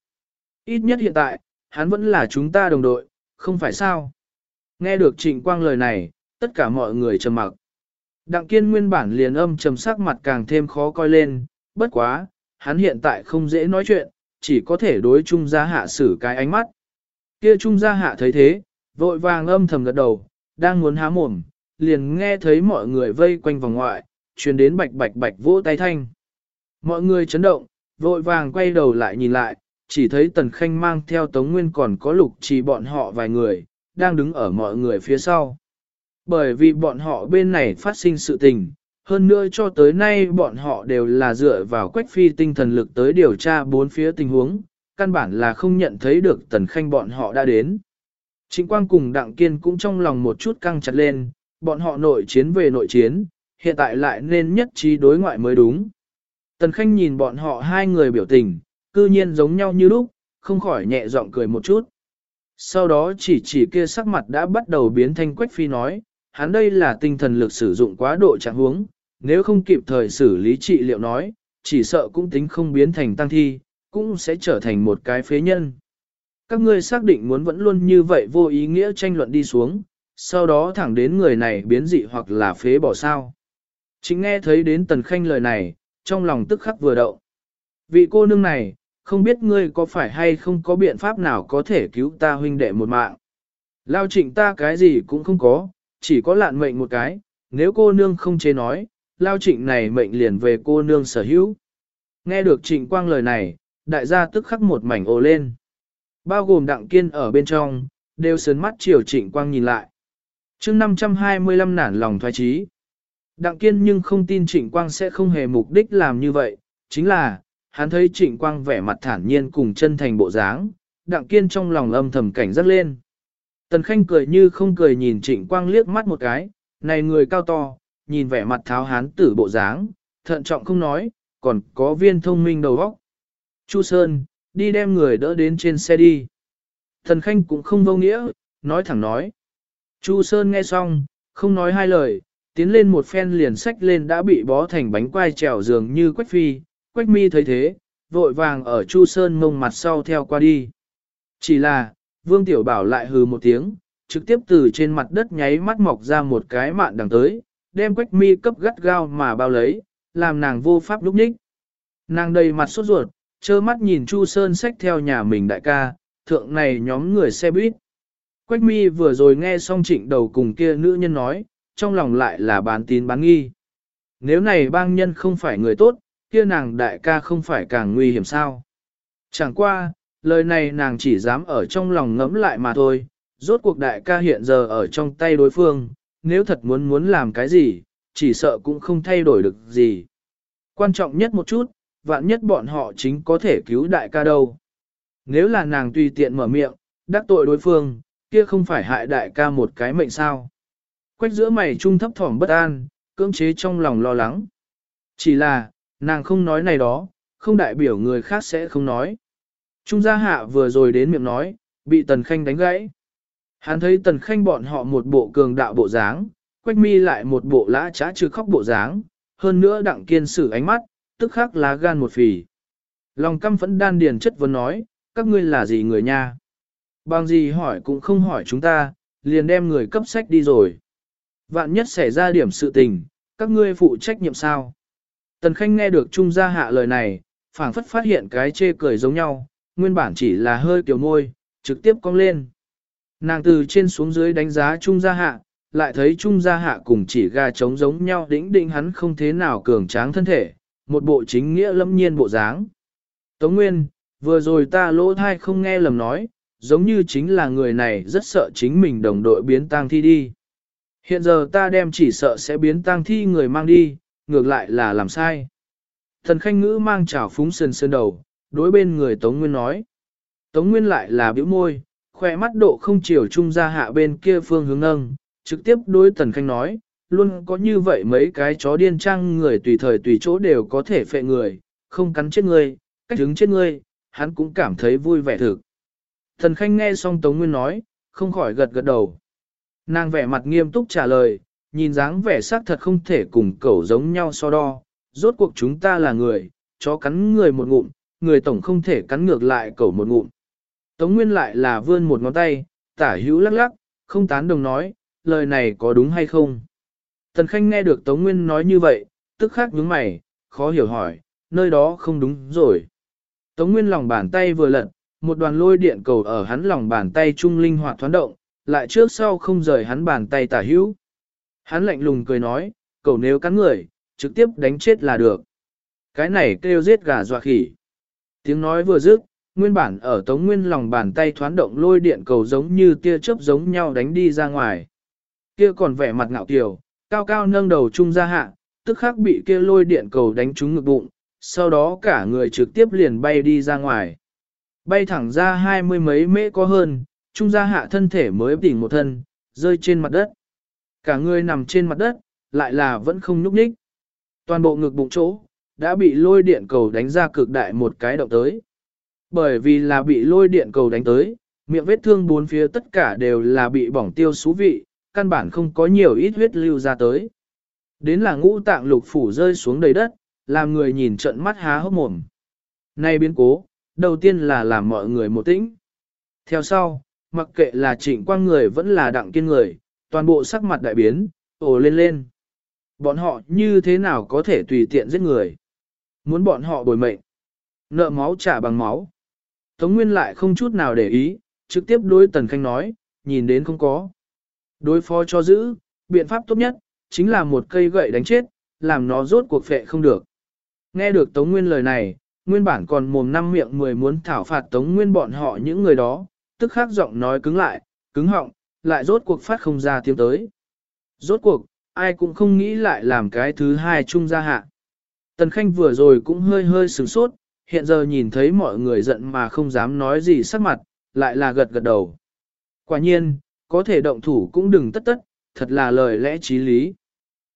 S1: Ít nhất hiện tại, hắn vẫn là chúng ta đồng đội, không phải sao? Nghe được trịnh quang lời này, tất cả mọi người trầm mặc. Đặng kiên nguyên bản liền âm trầm sắc mặt càng thêm khó coi lên, bất quá, hắn hiện tại không dễ nói chuyện, chỉ có thể đối trung gia hạ xử cái ánh mắt. Kia trung gia hạ thấy thế, vội vàng âm thầm gật đầu, đang muốn há mồm, liền nghe thấy mọi người vây quanh vòng ngoại, truyền đến bạch bạch bạch vỗ tay thanh. Mọi người chấn động, vội vàng quay đầu lại nhìn lại, chỉ thấy Tần Khanh mang theo Tống Nguyên còn có lục trì bọn họ vài người, đang đứng ở mọi người phía sau. Bởi vì bọn họ bên này phát sinh sự tình, hơn nữa cho tới nay bọn họ đều là dựa vào quách phi tinh thần lực tới điều tra bốn phía tình huống, căn bản là không nhận thấy được Tần Khanh bọn họ đã đến. Trịnh Quang cùng Đặng Kiên cũng trong lòng một chút căng chặt lên, bọn họ nội chiến về nội chiến, hiện tại lại nên nhất trí đối ngoại mới đúng. Tần Khanh nhìn bọn họ hai người biểu tình, cư nhiên giống nhau như lúc, không khỏi nhẹ giọng cười một chút. Sau đó chỉ chỉ kia sắc mặt đã bắt đầu biến thanh quách phi nói, hắn đây là tinh thần lực sử dụng quá độ trạng huống, nếu không kịp thời xử lý trị liệu nói, chỉ sợ cũng tính không biến thành tăng thi, cũng sẽ trở thành một cái phế nhân. Các ngươi xác định muốn vẫn luôn như vậy vô ý nghĩa tranh luận đi xuống, sau đó thẳng đến người này biến dị hoặc là phế bỏ sao. Chính nghe thấy đến Tần Khanh lời này, trong lòng tức khắc vừa đậu. Vị cô nương này, không biết ngươi có phải hay không có biện pháp nào có thể cứu ta huynh đệ một mạng. Lao trịnh ta cái gì cũng không có, chỉ có lạn mệnh một cái, nếu cô nương không chế nói, lao trịnh này mệnh liền về cô nương sở hữu. Nghe được trịnh quang lời này, đại gia tức khắc một mảnh ồ lên. Bao gồm đặng kiên ở bên trong, đều sớn mắt chiều trịnh quang nhìn lại. chương 525 nản lòng thoái trí. Đặng kiên nhưng không tin trịnh quang sẽ không hề mục đích làm như vậy, chính là, hắn thấy trịnh quang vẻ mặt thản nhiên cùng chân thành bộ dáng, đặng kiên trong lòng âm thầm cảnh giác lên. Tần Khanh cười như không cười nhìn trịnh quang liếc mắt một cái, này người cao to, nhìn vẻ mặt tháo hán tử bộ dáng, thận trọng không nói, còn có viên thông minh đầu óc. Chu Sơn, đi đem người đỡ đến trên xe đi. Thần Khanh cũng không vô nghĩa, nói thẳng nói. Chu Sơn nghe xong, không nói hai lời, tiến lên một phen liền sách lên đã bị bó thành bánh quai trèo giường như quách phi, quách mi thấy thế, vội vàng ở Chu Sơn mông mặt sau theo qua đi. Chỉ là, Vương Tiểu Bảo lại hừ một tiếng, trực tiếp từ trên mặt đất nháy mắt mọc ra một cái mạn đằng tới, đem quách mi cấp gắt gao mà bao lấy, làm nàng vô pháp lúc nhích. Nàng đầy mặt sốt ruột, trơ mắt nhìn Chu Sơn xách theo nhà mình đại ca, thượng này nhóm người xe buýt. Quách mi vừa rồi nghe xong trịnh đầu cùng kia nữ nhân nói, trong lòng lại là bán tín bán nghi. Nếu này bang nhân không phải người tốt, kia nàng đại ca không phải càng nguy hiểm sao. Chẳng qua, lời này nàng chỉ dám ở trong lòng ngẫm lại mà thôi, rốt cuộc đại ca hiện giờ ở trong tay đối phương, nếu thật muốn muốn làm cái gì, chỉ sợ cũng không thay đổi được gì. Quan trọng nhất một chút, vạn nhất bọn họ chính có thể cứu đại ca đâu. Nếu là nàng tùy tiện mở miệng, đắc tội đối phương, kia không phải hại đại ca một cái mệnh sao. Quách giữa mày trung thấp thỏm bất an, cưỡng chế trong lòng lo lắng. Chỉ là, nàng không nói này đó, không đại biểu người khác sẽ không nói. Trung gia hạ vừa rồi đến miệng nói, bị Tần Khanh đánh gãy. Hắn thấy Tần Khanh bọn họ một bộ cường đạo bộ dáng, Quách mi lại một bộ lã trá trừ khóc bộ dáng, hơn nữa đặng kiên sử ánh mắt, tức khắc lá gan một phì. Lòng căm phẫn đan điền chất vấn nói, các ngươi là gì người nha? Bằng gì hỏi cũng không hỏi chúng ta, liền đem người cấp sách đi rồi. Vạn nhất xảy ra điểm sự tình, các ngươi phụ trách nhiệm sao? Tần Khanh nghe được Trung gia hạ lời này, phảng phất phát hiện cái chê cười giống nhau, nguyên bản chỉ là hơi kiểu môi, trực tiếp cong lên. Nàng từ trên xuống dưới đánh giá Trung gia hạ, lại thấy Trung gia hạ cùng chỉ gà trống giống nhau đĩnh định hắn không thế nào cường tráng thân thể, một bộ chính nghĩa lâm nhiên bộ dáng. Tống Nguyên, vừa rồi ta lỗ thai không nghe lầm nói, giống như chính là người này rất sợ chính mình đồng đội biến tang thi đi. Hiện giờ ta đem chỉ sợ sẽ biến tang thi người mang đi, ngược lại là làm sai. Thần khanh ngữ mang trào phúng sơn sơn đầu, đối bên người Tống Nguyên nói. Tống Nguyên lại là biểu môi, khỏe mắt độ không chiều trung ra hạ bên kia phương hướng nâng, trực tiếp đối Tần Khanh nói, luôn có như vậy mấy cái chó điên trang người tùy thời tùy chỗ đều có thể phệ người, không cắn chết người, cách đứng chết người, hắn cũng cảm thấy vui vẻ thực. Thần Khanh nghe xong Tống Nguyên nói, không khỏi gật gật đầu. Nàng vẻ mặt nghiêm túc trả lời, nhìn dáng vẻ xác thật không thể cùng cẩu giống nhau so đo, rốt cuộc chúng ta là người, chó cắn người một ngụm, người tổng không thể cắn ngược lại cẩu một ngụm. Tống Nguyên lại là vươn một ngón tay, tả hữu lắc lắc, không tán đồng nói, lời này có đúng hay không. Tần Khanh nghe được Tống Nguyên nói như vậy, tức khắc nhướng mày, khó hiểu hỏi, nơi đó không đúng rồi. Tống Nguyên lòng bàn tay vừa lật, một đoàn lôi điện cầu ở hắn lòng bàn tay trung linh hoạt thoáng động, lại trước sau không rời hắn bàn tay tả hữu. Hắn lạnh lùng cười nói, cầu nếu cắn người, trực tiếp đánh chết là được. Cái này kêu giết gà dọa khỉ. Tiếng nói vừa dứt, nguyên bản ở Tống Nguyên lòng bàn tay thoáng động lôi điện cầu giống như tia chớp giống nhau đánh đi ra ngoài. Kia còn vẻ mặt ngạo kiều, cao cao nâng đầu trung ra hạ, tức khắc bị kia lôi điện cầu đánh trúng ngực bụng, sau đó cả người trực tiếp liền bay đi ra ngoài. Bay thẳng ra hai mươi mấy mễ có hơn, trung gia hạ thân thể mới tỉnh một thân, rơi trên mặt đất. Cả người nằm trên mặt đất, lại là vẫn không nhúc nhích. Toàn bộ ngực bụng chỗ, đã bị lôi điện cầu đánh ra cực đại một cái động tới. Bởi vì là bị lôi điện cầu đánh tới, miệng vết thương bốn phía tất cả đều là bị bỏng tiêu xú vị, căn bản không có nhiều ít huyết lưu ra tới. Đến là ngũ tạng lục phủ rơi xuống đầy đất, làm người nhìn trận mắt há hốc mồm. Nay biến cố, đầu tiên là làm mọi người một tĩnh. Theo sau, mặc kệ là trịnh quang người vẫn là đặng kiên người, toàn bộ sắc mặt đại biến, ồ lên lên. Bọn họ như thế nào có thể tùy tiện giết người? Muốn bọn họ bồi mệnh. Nợ máu trả bằng máu. Tống Nguyên lại không chút nào để ý, trực tiếp đối Tần Khanh nói, nhìn đến không có. Đối phó cho giữ, biện pháp tốt nhất, chính là một cây gậy đánh chết, làm nó rốt cuộc phệ không được. Nghe được Tống Nguyên lời này, nguyên bản còn mồm năm miệng mười muốn thảo phạt Tống Nguyên bọn họ những người đó, tức khắc giọng nói cứng lại, cứng họng, lại rốt cuộc phát không ra tiếng tới. Rốt cuộc, ai cũng không nghĩ lại làm cái thứ hai chung gia hạ. Tần Khanh vừa rồi cũng hơi hơi sửng sốt, hiện giờ nhìn thấy mọi người giận mà không dám nói gì sắc mặt, lại là gật gật đầu. Quả nhiên, có thể động thủ cũng đừng tất tất, thật là lời lẽ trí lý.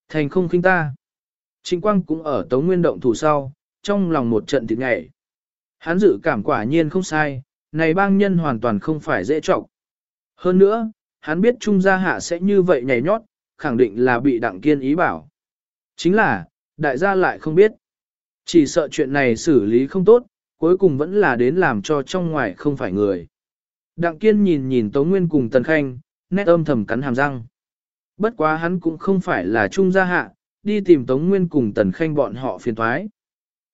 S1: Thành không khinh ta. Trịnh Quang cũng ở Tống Nguyên động thủ sau, trong lòng một trận thịt ngại. Hắn dự cảm quả nhiên không sai, này bang nhân hoàn toàn không phải dễ trọng. Hơn nữa, hắn biết Trung Gia Hạ sẽ như vậy nhảy nhót, khẳng định là bị đặng kiên ý bảo. Chính là, đại gia lại không biết. Chỉ sợ chuyện này xử lý không tốt, cuối cùng vẫn là đến làm cho trong ngoài không phải người. Đặng kiên nhìn nhìn Tống Nguyên cùng Tần Khanh, nét âm thầm cắn hàm răng. Bất quá hắn cũng không phải là trung gia hạ, đi tìm Tống Nguyên cùng Tần Khanh bọn họ phiền thoái.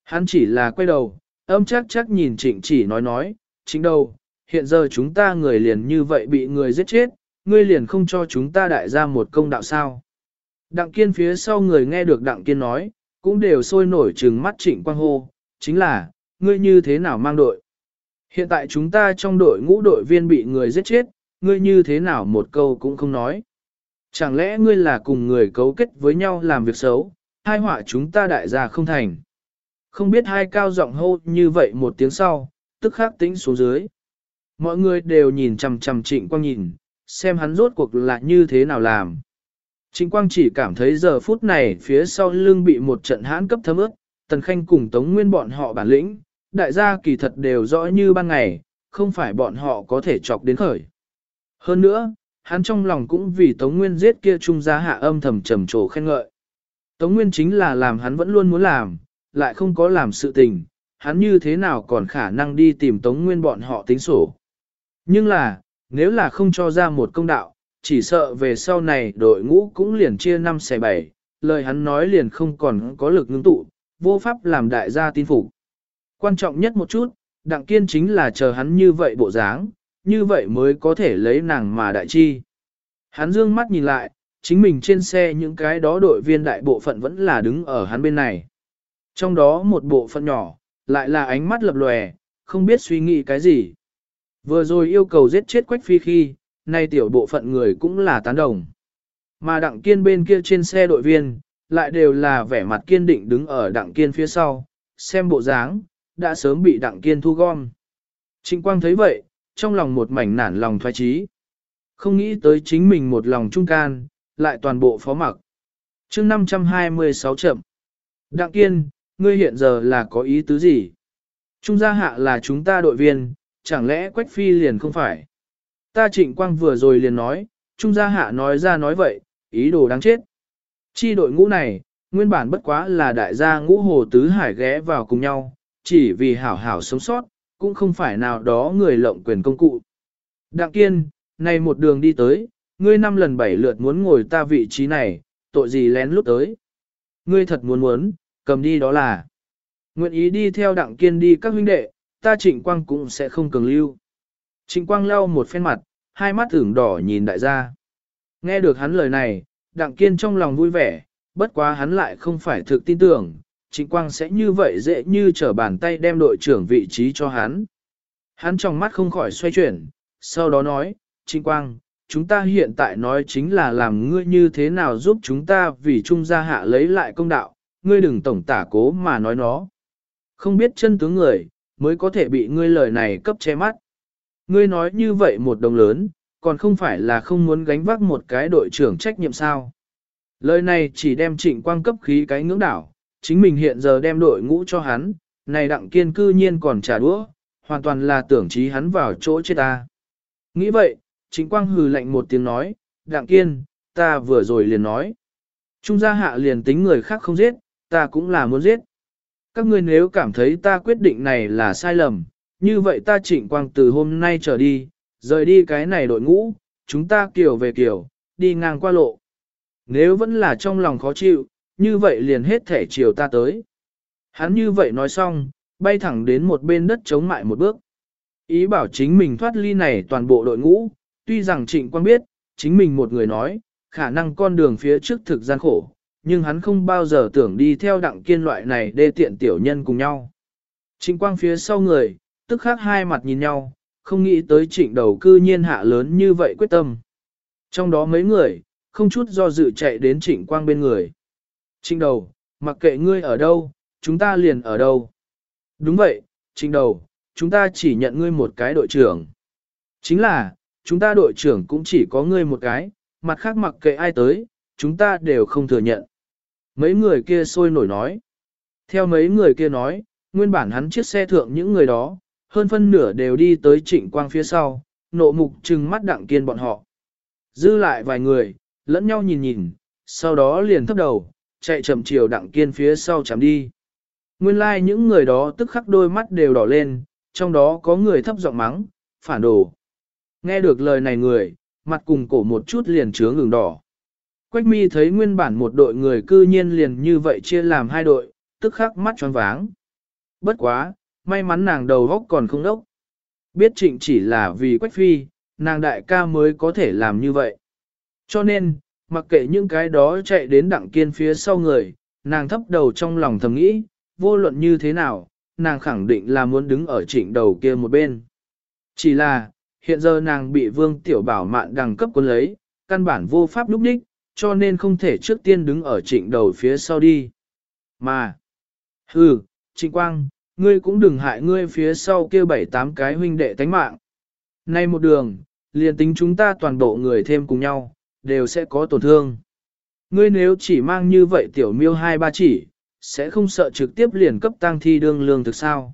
S1: Hắn chỉ là quay đầu, âm chắc chắc nhìn trịnh chỉ nói nói, chính đâu, hiện giờ chúng ta người liền như vậy bị người giết chết, ngươi liền không cho chúng ta đại gia một công đạo sao. Đặng kiên phía sau người nghe được đặng kiên nói, cũng đều sôi nổi trừng mắt trịnh quang hô, chính là, ngươi như thế nào mang đội. Hiện tại chúng ta trong đội ngũ đội viên bị người giết chết, ngươi như thế nào một câu cũng không nói. Chẳng lẽ ngươi là cùng người cấu kết với nhau làm việc xấu, hai họa chúng ta đại gia không thành. Không biết hai cao giọng hô như vậy một tiếng sau, tức khắc tĩnh xuống dưới. Mọi người đều nhìn chằm chằm trịnh quang nhìn, xem hắn rốt cuộc là như thế nào làm. Trịnh quang chỉ cảm thấy giờ phút này phía sau lưng bị một trận hãn cấp thấm ướt, tần khanh cùng tống nguyên bọn họ bản lĩnh, đại gia kỳ thật đều rõ như ban ngày, không phải bọn họ có thể chọc đến khởi. Hơn nữa, hắn trong lòng cũng vì Tống Nguyên giết kia trung gia hạ âm thầm trầm trồ khen ngợi. Tống Nguyên chính là làm hắn vẫn luôn muốn làm, lại không có làm sự tình, hắn như thế nào còn khả năng đi tìm Tống Nguyên bọn họ tính sổ. Nhưng là, nếu là không cho ra một công đạo, chỉ sợ về sau này đội ngũ cũng liền chia năm xẻ bảy, lời hắn nói liền không còn có lực ngưng tụ, vô pháp làm đại gia tin phục. Quan trọng nhất một chút, đặng kiên chính là chờ hắn như vậy bộ dáng, như vậy mới có thể lấy nàng mà đại chi. Hắn dương mắt nhìn lại, chính mình trên xe những cái đó đội viên đại bộ phận vẫn là đứng ở hắn bên này. Trong đó một bộ phận nhỏ, lại là ánh mắt lập lòe, không biết suy nghĩ cái gì. Vừa rồi yêu cầu giết chết Quách Phi khi, nay tiểu bộ phận người cũng là tán đồng. Mà đặng kiên bên kia trên xe đội viên, lại đều là vẻ mặt kiên định đứng ở đặng kiên phía sau, xem bộ dáng, đã sớm bị đặng kiên thu gom. Trịnh Quang thấy vậy, trong lòng một mảnh nản lòng thoái trí. Không nghĩ tới chính mình một lòng trung can, lại toàn bộ phó mặc. chương 526 chậm. Đặng kiên, ngươi hiện giờ là có ý tứ gì? Trung gia hạ là chúng ta đội viên, chẳng lẽ Quách Phi liền không phải? Ta trịnh quang vừa rồi liền nói, Trung gia hạ nói ra nói vậy, ý đồ đáng chết. Chi đội ngũ này, nguyên bản bất quá là đại gia ngũ hồ tứ hải ghé vào cùng nhau, chỉ vì hảo hảo sống sót, cũng không phải nào đó người lộng quyền công cụ. Đặng kiên, này một đường đi tới, ngươi năm lần bảy lượt muốn ngồi ta vị trí này, tội gì lén lút tới. Ngươi thật muốn muốn, cầm đi đó là. Nguyện ý đi theo đặng kiên đi các huynh đệ, ta trịnh quang cũng sẽ không cường lưu. Trịnh quang lau một phen mặt, hai mắt ửng đỏ nhìn đại gia. Nghe được hắn lời này, đặng kiên trong lòng vui vẻ, bất quá hắn lại không phải thực tin tưởng, Trịnh Quang sẽ như vậy dễ như trở bàn tay đem đội trưởng vị trí cho hắn. Hắn trong mắt không khỏi xoay chuyển, sau đó nói, Trịnh Quang, chúng ta hiện tại nói chính là làm ngươi như thế nào giúp chúng ta vì trung gia hạ lấy lại công đạo, ngươi đừng tổng tả cố mà nói nó. Không biết chân tướng người, mới có thể bị ngươi lời này cấp che mắt. Ngươi nói như vậy một đồng lớn, còn không phải là không muốn gánh vác một cái đội trưởng trách nhiệm sao. Lời này chỉ đem trịnh quang cấp khí cái ngưỡng đảo, chính mình hiện giờ đem đội ngũ cho hắn, này đặng kiên cư nhiên còn trả đũa, hoàn toàn là tưởng trí hắn vào chỗ chết ta. Nghĩ vậy, Trịnh quang hừ lạnh một tiếng nói, đặng kiên, ta vừa rồi liền nói. Trung gia hạ liền tính người khác không giết, ta cũng là muốn giết. Các ngươi nếu cảm thấy ta quyết định này là sai lầm, như vậy ta trịnh quang từ hôm nay trở đi, rời đi cái này đội ngũ, chúng ta kiểu về kiểu, đi ngang qua lộ. Nếu vẫn là trong lòng khó chịu, như vậy liền hết thể chiều ta tới. Hắn như vậy nói xong, bay thẳng đến một bên đất chống mại một bước. Ý bảo chính mình thoát ly này toàn bộ đội ngũ, tuy rằng trịnh quang biết, chính mình một người nói, khả năng con đường phía trước thực gian khổ, nhưng hắn không bao giờ tưởng đi theo đặng kiên loại này đê tiện tiểu nhân cùng nhau. Trịnh quang phía sau người, tức khác hai mặt nhìn nhau, không nghĩ tới trịnh đầu cư nhiên hạ lớn như vậy quyết tâm. Trong đó mấy người, không chút do dự chạy đến trịnh quang bên người. Trịnh đầu, mặc kệ ngươi ở đâu, chúng ta liền ở đâu. Đúng vậy, trịnh đầu, chúng ta chỉ nhận ngươi một cái đội trưởng. Chính là, chúng ta đội trưởng cũng chỉ có ngươi một cái, mặt khác mặc kệ ai tới, chúng ta đều không thừa nhận. Mấy người kia sôi nổi nói. Theo mấy người kia nói, nguyên bản hắn chiếc xe thượng những người đó, hơn phân nửa đều đi tới trịnh quang phía sau, nộ mục trừng mắt đặng kiên bọn họ. Dư lại vài người, lẫn nhau nhìn nhìn, sau đó liền thấp đầu, chạy chậm chiều đặng kiên phía sau chạm đi. Nguyên lai like những người đó tức khắc đôi mắt đều đỏ lên, trong đó có người thấp giọng mắng, phản đồ. Nghe được lời này người, mặt cùng cổ một chút liền chứa ngừng đỏ. Quách mi thấy nguyên bản một đội người cư nhiên liền như vậy chia làm hai đội, tức khắc mắt tròn váng. Bất quá, may mắn nàng đầu góc còn không đốc. Biết trịnh chỉ là vì quách phi, nàng đại ca mới có thể làm như vậy. Cho nên, mặc kệ những cái đó chạy đến đặng kiên phía sau người, nàng thấp đầu trong lòng thầm nghĩ, vô luận như thế nào, nàng khẳng định là muốn đứng ở trịnh đầu kia một bên. Chỉ là, hiện giờ nàng bị vương tiểu bảo mạn đẳng cấp quân lấy, căn bản vô pháp lúc đích, cho nên không thể trước tiên đứng ở trịnh đầu phía sau đi. Mà, hừ, trịnh quang, ngươi cũng đừng hại ngươi phía sau kia bảy tám cái huynh đệ tánh mạng. Nay một đường, liền tính chúng ta toàn bộ người thêm cùng nhau, đều sẽ có tổn thương. Ngươi nếu chỉ mang như vậy tiểu miêu hai ba chỉ, sẽ không sợ trực tiếp liền cấp tăng thi đương lương thực sao.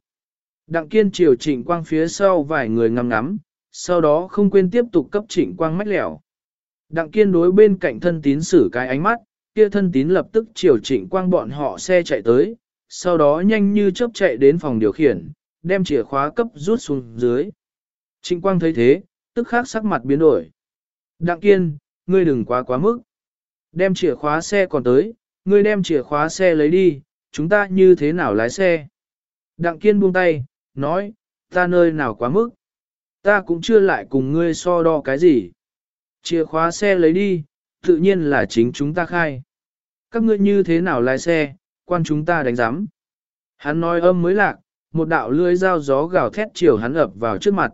S1: Đặng kiên triều trịnh quang phía sau vài người ngắm ngắm, sau đó không quên tiếp tục cấp trịnh quang mách lẻo. Đặng kiên đối bên cạnh thân tín xử cái ánh mắt, kia thân tín lập tức chiều trịnh quang bọn họ xe chạy tới, sau đó nhanh như chớp chạy đến phòng điều khiển, đem chìa khóa cấp rút xuống dưới. Trịnh quang thấy thế, tức khắc sắc mặt biến đổi. Đặng kiên, ngươi đừng quá quá mức. Đem chìa khóa xe còn tới, ngươi đem chìa khóa xe lấy đi, chúng ta như thế nào lái xe. Đặng kiên buông tay, nói, ta nơi nào quá mức. Ta cũng chưa lại cùng ngươi so đo cái gì. Chìa khóa xe lấy đi, tự nhiên là chính chúng ta khai. Các ngươi như thế nào lái xe, quan chúng ta đánh giám. Hắn nói âm mới lạc, một đạo lưỡi dao gió gào thét chiều hắn ập vào trước mặt.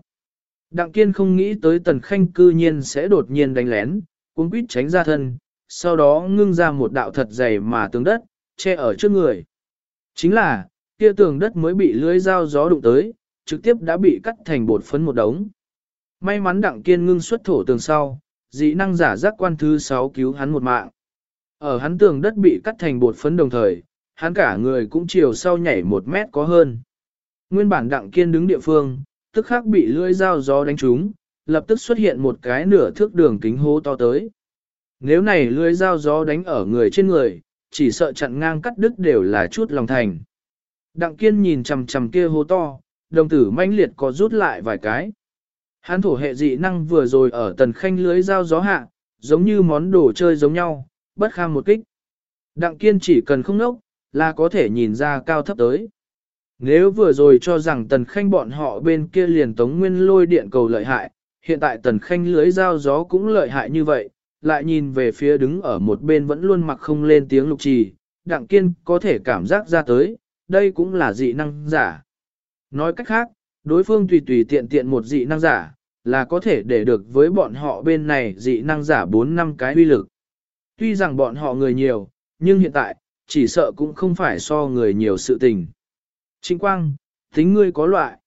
S1: Đặng kiên không nghĩ tới tần khanh cư nhiên sẽ đột nhiên đánh lén, cuốn quýt tránh ra thân, sau đó ngưng ra một đạo thật dày mà tường đất, che ở trước người. Chính là, kia tường đất mới bị lưỡi dao gió đụng tới, trực tiếp đã bị cắt thành bột phấn một đống. May mắn đặng kiên ngưng xuất thổ tường sau, dị năng giả giác quan thứ 6 cứu hắn một mạng. Ở hắn tường đất bị cắt thành bột phấn đồng thời, hắn cả người cũng chiều sau nhảy một mét có hơn. Nguyên bản đặng kiên đứng địa phương, tức khắc bị lưỡi dao gió đánh trúng, lập tức xuất hiện một cái nửa thước đường kính hố to tới. Nếu này lưỡi dao gió đánh ở người trên người, chỉ sợ chặn ngang cắt đứt đều là chút lòng thành. Đặng kiên nhìn chằm chằm kia hố to, đồng tử manh liệt có rút lại vài cái. Hán thổ hệ dị năng vừa rồi ở tần khanh lưới dao gió hạ, giống như món đồ chơi giống nhau, bất kham một kích. Đặng kiên chỉ cần không nốc, là có thể nhìn ra cao thấp tới. Nếu vừa rồi cho rằng tần khanh bọn họ bên kia liền tống nguyên lôi điện cầu lợi hại, hiện tại tần khanh lưới dao gió cũng lợi hại như vậy, lại nhìn về phía đứng ở một bên vẫn luôn mặc không lên tiếng lục trì, đặng kiên có thể cảm giác ra tới, đây cũng là dị năng giả. Nói cách khác, đối phương tùy tùy tiện tiện một dị năng giả, là có thể để được với bọn họ bên này dị năng giả 4 năm cái uy lực. Tuy rằng bọn họ người nhiều, nhưng hiện tại, chỉ sợ cũng không phải so người nhiều sự tình. Trịnh Quang, tính ngươi có loại.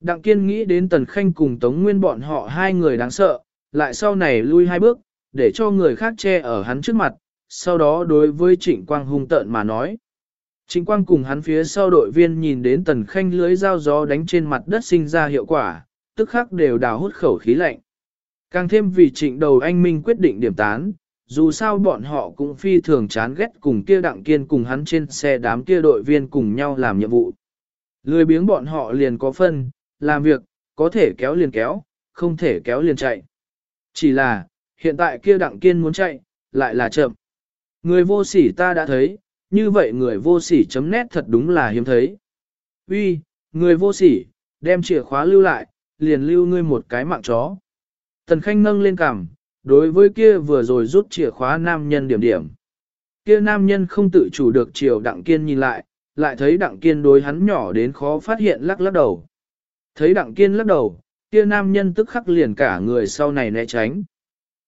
S1: Đặng Kiên nghĩ đến Tần Khanh cùng Tống Nguyên bọn họ hai người đáng sợ, lại sau này lui hai bước, để cho người khác che ở hắn trước mặt, sau đó đối với Trịnh Quang hung tợn mà nói. Trịnh Quang cùng hắn phía sau đội viên nhìn đến Tần Khanh lưới dao gió đánh trên mặt đất sinh ra hiệu quả, tức khắc đều đào hút khẩu khí lạnh. Càng thêm vì trịnh đầu anh Minh quyết định điểm tán, dù sao bọn họ cũng phi thường chán ghét cùng kia đặng kiên cùng hắn trên xe đám kia đội viên cùng nhau làm nhiệm vụ. Lười biếng bọn họ liền có phân, làm việc, có thể kéo liền kéo, không thể kéo liền chạy. Chỉ là, hiện tại kia đặng kiên muốn chạy, lại là chậm. Người vô sỉ ta đã thấy, như vậy người vô sỉ chấm nét thật đúng là hiếm thấy. Uy, người vô sỉ, đem chìa khóa lưu lại, liền lưu ngươi một cái mạng chó. Tần Khanh nâng lên cằm, đối với kia vừa rồi rút chìa khóa nam nhân điểm điểm. Kia nam nhân không tự chủ được chiều đặng kiên nhìn lại, lại thấy đặng kiên đối hắn nhỏ đến khó phát hiện lắc lắc đầu. Thấy đặng kiên lắc đầu, kia nam nhân tức khắc liền cả người sau này né tránh.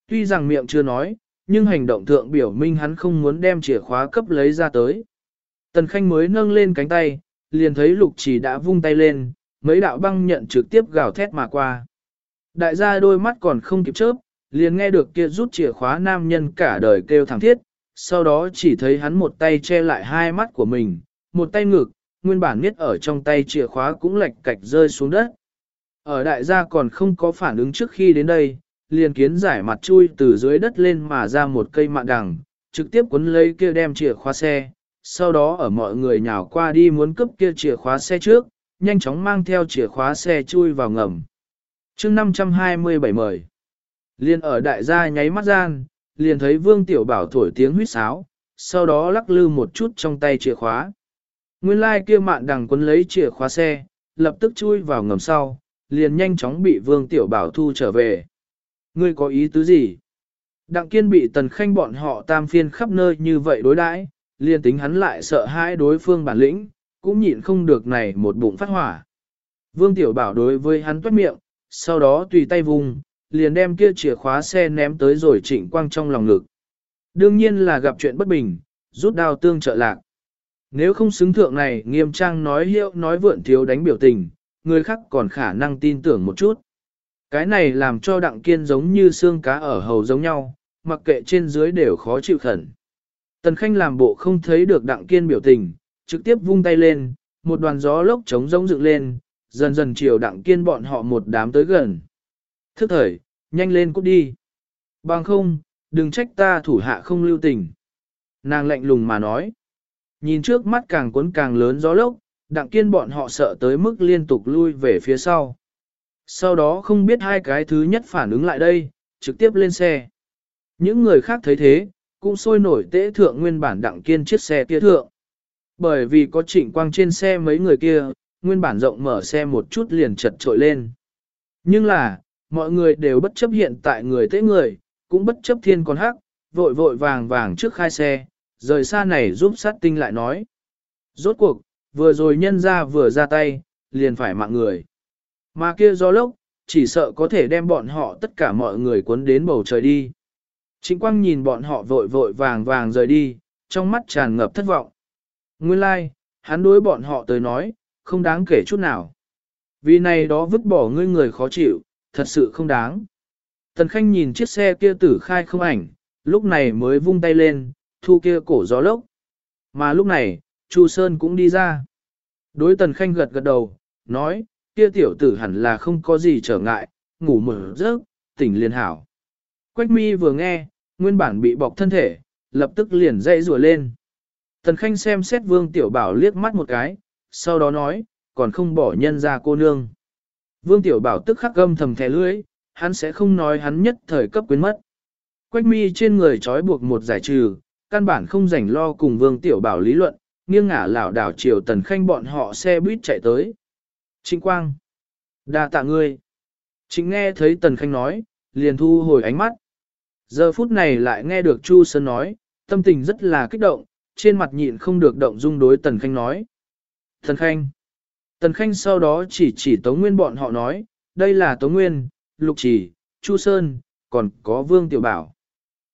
S1: Tuy rằng miệng chưa nói, nhưng hành động thượng biểu minh hắn không muốn đem chìa khóa cấp lấy ra tới. Tần Khanh mới nâng lên cánh tay, liền thấy lục chỉ đã vung tay lên, mấy đạo băng nhận trực tiếp gào thét mà qua. Đại gia đôi mắt còn không kịp chớp, liền nghe được kia rút chìa khóa nam nhân cả đời kêu thẳng thiết, sau đó chỉ thấy hắn một tay che lại hai mắt của mình, một tay ngực, nguyên bản niết ở trong tay chìa khóa cũng lệch cạch rơi xuống đất. Ở đại gia còn không có phản ứng trước khi đến đây, liền kiến giải mặt chui từ dưới đất lên mà ra một cây mạng đằng, trực tiếp cuốn lấy kia đem chìa khóa xe, sau đó ở mọi người nhào qua đi muốn cướp kia chìa khóa xe trước, nhanh chóng mang theo chìa khóa xe chui vào ngầm. chương 527 mời. Liền ở đại gia nháy mắt gian, liền thấy vương tiểu bảo thổi tiếng huýt sáo, sau đó lắc lư một chút trong tay chìa khóa. Nguyên lai like kia mạn đằng quấn lấy chìa khóa xe, lập tức chui vào ngầm sau, liền nhanh chóng bị vương tiểu bảo thu trở về. Ngươi có ý tứ gì? Đặng kiên bị tần khanh bọn họ tam phiên khắp nơi như vậy đối đãi, liền tính hắn lại sợ hãi đối phương bản lĩnh, cũng nhịn không được này một bụng phát hỏa. Vương Tiểu Bảo đối với hắn tuét miệng, sau đó tùy tay vùng, liền đem kia chìa khóa xe ném tới rồi trịnh quang trong lòng ngực. Đương nhiên là gặp chuyện bất bình, rút đao tương trợ lạc. Nếu không xứng thượng này nghiêm trang nói hiệu nói vượn thiếu đánh biểu tình, người khác còn khả năng tin tưởng một chút. Cái này làm cho đặng kiên giống như xương cá ở hầu giống nhau, mặc kệ trên dưới đều khó chịu khẩn. Tần Khanh làm bộ không thấy được đặng kiên biểu tình, trực tiếp vung tay lên, một đoàn gió lốc trống rỗng dựng lên, dần dần chiều đặng kiên bọn họ một đám tới gần. Thức thời, nhanh lên cút đi. Bằng không, đừng trách ta thủ hạ không lưu tình. Nàng lạnh lùng mà nói. Nhìn trước mắt càng cuốn càng lớn gió lốc, đặng kiên bọn họ sợ tới mức liên tục lui về phía sau. Sau đó không biết hai cái thứ nhất phản ứng lại đây, trực tiếp lên xe. Những người khác thấy thế, cũng sôi nổi tế thượng nguyên bản đặng kiên chiếc xe kia thượng. Bởi vì có trịnh quang trên xe mấy người kia, nguyên bản rộng mở xe một chút liền chật trội lên. Nhưng là, mọi người đều bất chấp hiện tại người tế người, cũng bất chấp thiên con hắc, vội vội vàng vàng trước khai xe, rời xa này giúp sát tinh lại nói. Rốt cuộc, vừa rồi nhân ra vừa ra tay, liền phải mạng người. Mà kia gió lốc, chỉ sợ có thể đem bọn họ tất cả mọi người cuốn đến bầu trời đi. Trịnh quang nhìn bọn họ vội vội vàng vàng rời đi, trong mắt tràn ngập thất vọng. Nguyên lai, like, hắn đối bọn họ tới nói, không đáng kể chút nào. Vì này đó vứt bỏ ngươi người khó chịu, thật sự không đáng. Tần Khanh nhìn chiếc xe kia tử khai không ảnh, lúc này mới vung tay lên, thu kia cổ gió lốc. Mà lúc này, Chu Sơn cũng đi ra. Đối Tần Khanh gật gật đầu, nói, kia tiểu tử hẳn là không có gì trở ngại, ngủ mở giấc, tỉnh liền hảo. Quách mi vừa nghe, nguyên bản bị bọc thân thể, lập tức liền dậy rùa lên. Tần Khanh xem xét Vương Tiểu Bảo liếc mắt một cái, sau đó nói, còn không bỏ nhân ra cô nương. Vương Tiểu Bảo tức khắc gâm thầm thẻ lưỡi, hắn sẽ không nói hắn nhất thời cấp quyến mất. Quách mi trên người trói buộc một giải trừ, căn bản không rảnh lo cùng Vương Tiểu Bảo lý luận, nghiêng ngả lảo đảo chiều Tần Khanh bọn họ xe buýt chạy tới. Trịnh Quang. đa tạ ngươi. Trịnh nghe thấy Tần Khanh nói, liền thu hồi ánh mắt. Giờ phút này lại nghe được Chu Sơn nói, tâm tình rất là kích động, trên mặt nhịn không được động dung đối Tần Khanh nói. Tần Khanh. Tần Khanh sau đó chỉ chỉ Tống Nguyên bọn họ nói, đây là Tống Nguyên, Lục Trì, Chu Sơn, còn có Vương Tiểu Bảo.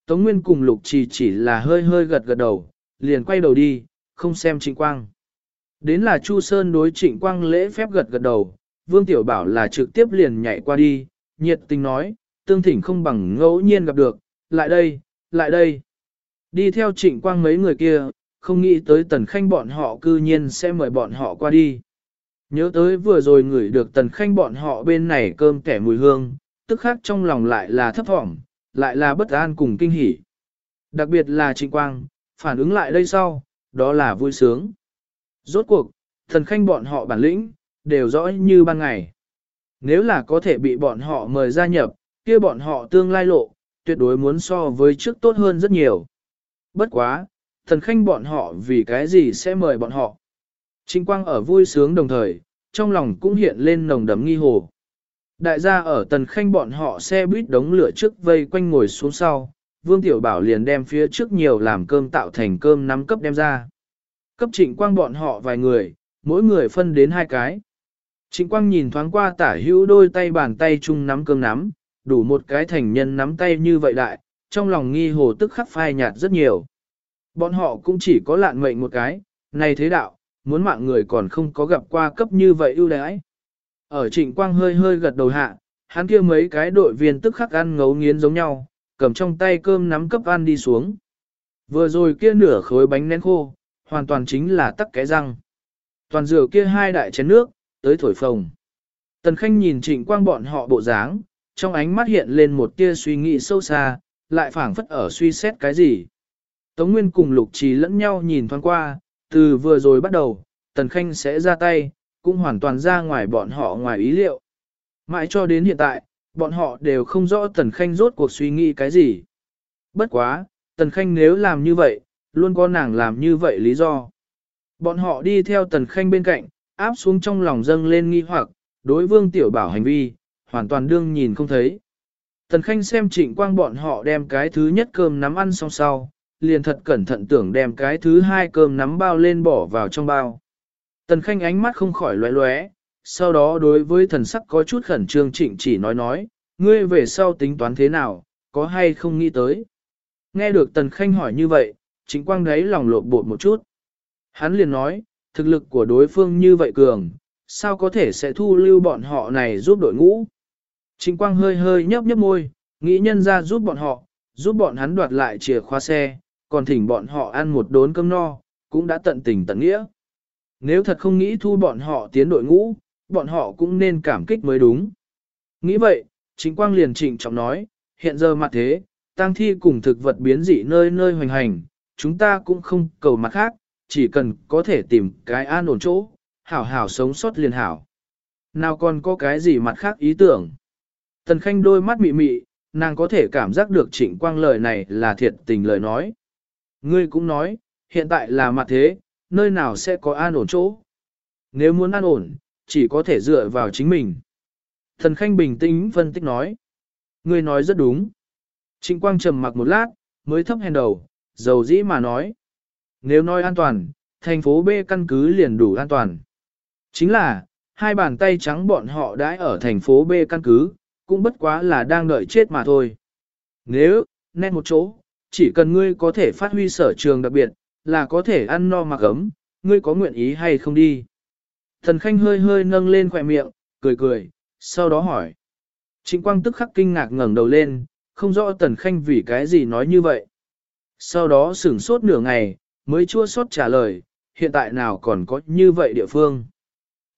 S1: Tống Nguyên cùng Lục Trì chỉ là hơi hơi gật gật đầu, liền quay đầu đi, không xem Trịnh Quang. Đến là Chu Sơn đối Trịnh Quang lễ phép gật gật đầu, Vương Tiểu Bảo là trực tiếp liền nhảy qua đi, nhiệt tình nói, tương thỉnh không bằng ngẫu nhiên gặp được, lại đây, lại đây. Đi theo trịnh quang mấy người kia, không nghĩ tới tần khanh bọn họ cư nhiên sẽ mời bọn họ qua đi. Nhớ tới vừa rồi ngửi được tần khanh bọn họ bên này cơm kẻ mùi hương, tức khác trong lòng lại là thấp thỏm, lại là bất an cùng kinh hỉ. Đặc biệt là Trịnh Quang, phản ứng lại đây sau, đó là vui sướng. Rốt cuộc, thần khanh bọn họ bản lĩnh, đều rõ như ban ngày. Nếu là có thể bị bọn họ mời gia nhập, kia bọn họ tương lai lộ, tuyệt đối muốn so với trước tốt hơn rất nhiều. Bất quá, thần khanh bọn họ vì cái gì sẽ mời bọn họ. trinh Quang ở vui sướng đồng thời, trong lòng cũng hiện lên nồng đấm nghi hồ. Đại gia ở tần khanh bọn họ xe buýt đống lửa trước vây quanh ngồi xuống sau, Vương Tiểu Bảo liền đem phía trước nhiều làm cơm tạo thành cơm nắm cấp đem ra. Cấp trịnh quang bọn họ vài người, mỗi người phân đến hai cái. Trịnh quang nhìn thoáng qua tả hữu đôi tay bàn tay chung nắm cơm nắm, đủ một cái thành nhân nắm tay như vậy đại, trong lòng nghi hồ tức khắc phai nhạt rất nhiều. Bọn họ cũng chỉ có lạn mệnh một cái, này thế đạo, muốn mạng người còn không có gặp qua cấp như vậy ưu đãi. Ở trịnh quang hơi hơi gật đầu hạ, hắn kia mấy cái đội viên tức khắc ăn ngấu nghiến giống nhau, cầm trong tay cơm nắm cấp ăn đi xuống. Vừa rồi kia nửa khối bánh nén khô, hoàn toàn chính là tắc cái răng. Toàn rửa kia hai đại chén nước, tới thổi phồng. Tần Khanh nhìn trịnh quang bọn họ bộ dáng, trong ánh mắt hiện lên một tia suy nghĩ sâu xa, lại phảng phất ở suy xét cái gì. Tống Nguyên cùng Lục Trì lẫn nhau nhìn thoáng qua, từ vừa rồi bắt đầu, Tần Khanh sẽ ra tay, cũng hoàn toàn ra ngoài bọn họ ngoài ý liệu. Mãi cho đến hiện tại, bọn họ đều không rõ Tần Khanh rốt cuộc suy nghĩ cái gì. Bất quá, Tần Khanh nếu làm như vậy, luôn có nàng làm như vậy lý do. Bọn họ đi theo Tần Khanh bên cạnh, áp xuống trong lòng dâng lên nghi hoặc, đối vương tiểu bảo hành vi, hoàn toàn đương nhìn không thấy. Tần Khanh xem trịnh quang bọn họ đem cái thứ nhất cơm nắm ăn xong sau, liền thật cẩn thận tưởng đem cái thứ hai cơm nắm bao lên bỏ vào trong bao. Tần Khanh ánh mắt không khỏi lóe lóe, sau đó đối với thần sắc có chút khẩn trương trịnh chỉ nói nói, ngươi về sau tính toán thế nào, có hay không nghĩ tới. Nghe được Tần Khanh hỏi như vậy, Trịnh quang đấy lòng lộn bột một chút. Hắn liền nói, thực lực của đối phương như vậy cường, sao có thể sẽ thu lưu bọn họ này giúp đội ngũ. Trịnh quang hơi hơi nhấp nhấp môi, nghĩ nhân ra giúp bọn họ, giúp bọn hắn đoạt lại chìa khóa xe, còn thỉnh bọn họ ăn một đốn cơm no, cũng đã tận tình tận nghĩa. Nếu thật không nghĩ thu bọn họ tiến đội ngũ, bọn họ cũng nên cảm kích mới đúng. Nghĩ vậy, Trịnh quang liền trịnh trọng nói, hiện giờ mặt thế, tang thi cùng thực vật biến dị nơi nơi hoành hành, chúng ta cũng không cầu mặt khác, chỉ cần có thể tìm cái an ổn chỗ, hảo hảo sống sót liền hảo. Nào còn có cái gì mặt khác ý tưởng? Tần Khanh đôi mắt mị mị, nàng có thể cảm giác được trịnh quang lời này là thiệt tình lời nói. Ngươi cũng nói, hiện tại là mặt thế, nơi nào sẽ có an ổn chỗ. Nếu muốn an ổn, chỉ có thể dựa vào chính mình. Thần Khanh bình tĩnh phân tích nói. Ngươi nói rất đúng. Trịnh Quang trầm mặc một lát, mới thấp hèn đầu, dầu dĩ mà nói. Nếu nói an toàn, thành phố B căn cứ liền đủ an toàn. Chính là, hai bàn tay trắng bọn họ đã ở thành phố B căn cứ, cũng bất quá là đang đợi chết mà thôi. Nếu, nét một chỗ, chỉ cần ngươi có thể phát huy sở trường đặc biệt, là có thể ăn no mặc ấm, ngươi có nguyện ý hay không đi. Thần Khanh hơi hơi nâng lên khỏe miệng, cười cười, sau đó hỏi. Trịnh Quang tức khắc kinh ngạc ngẩng đầu lên, không rõ Tần Khanh vì cái gì nói như vậy. Sau đó sửng sốt nửa ngày, mới chua sót trả lời, hiện tại nào còn có như vậy địa phương.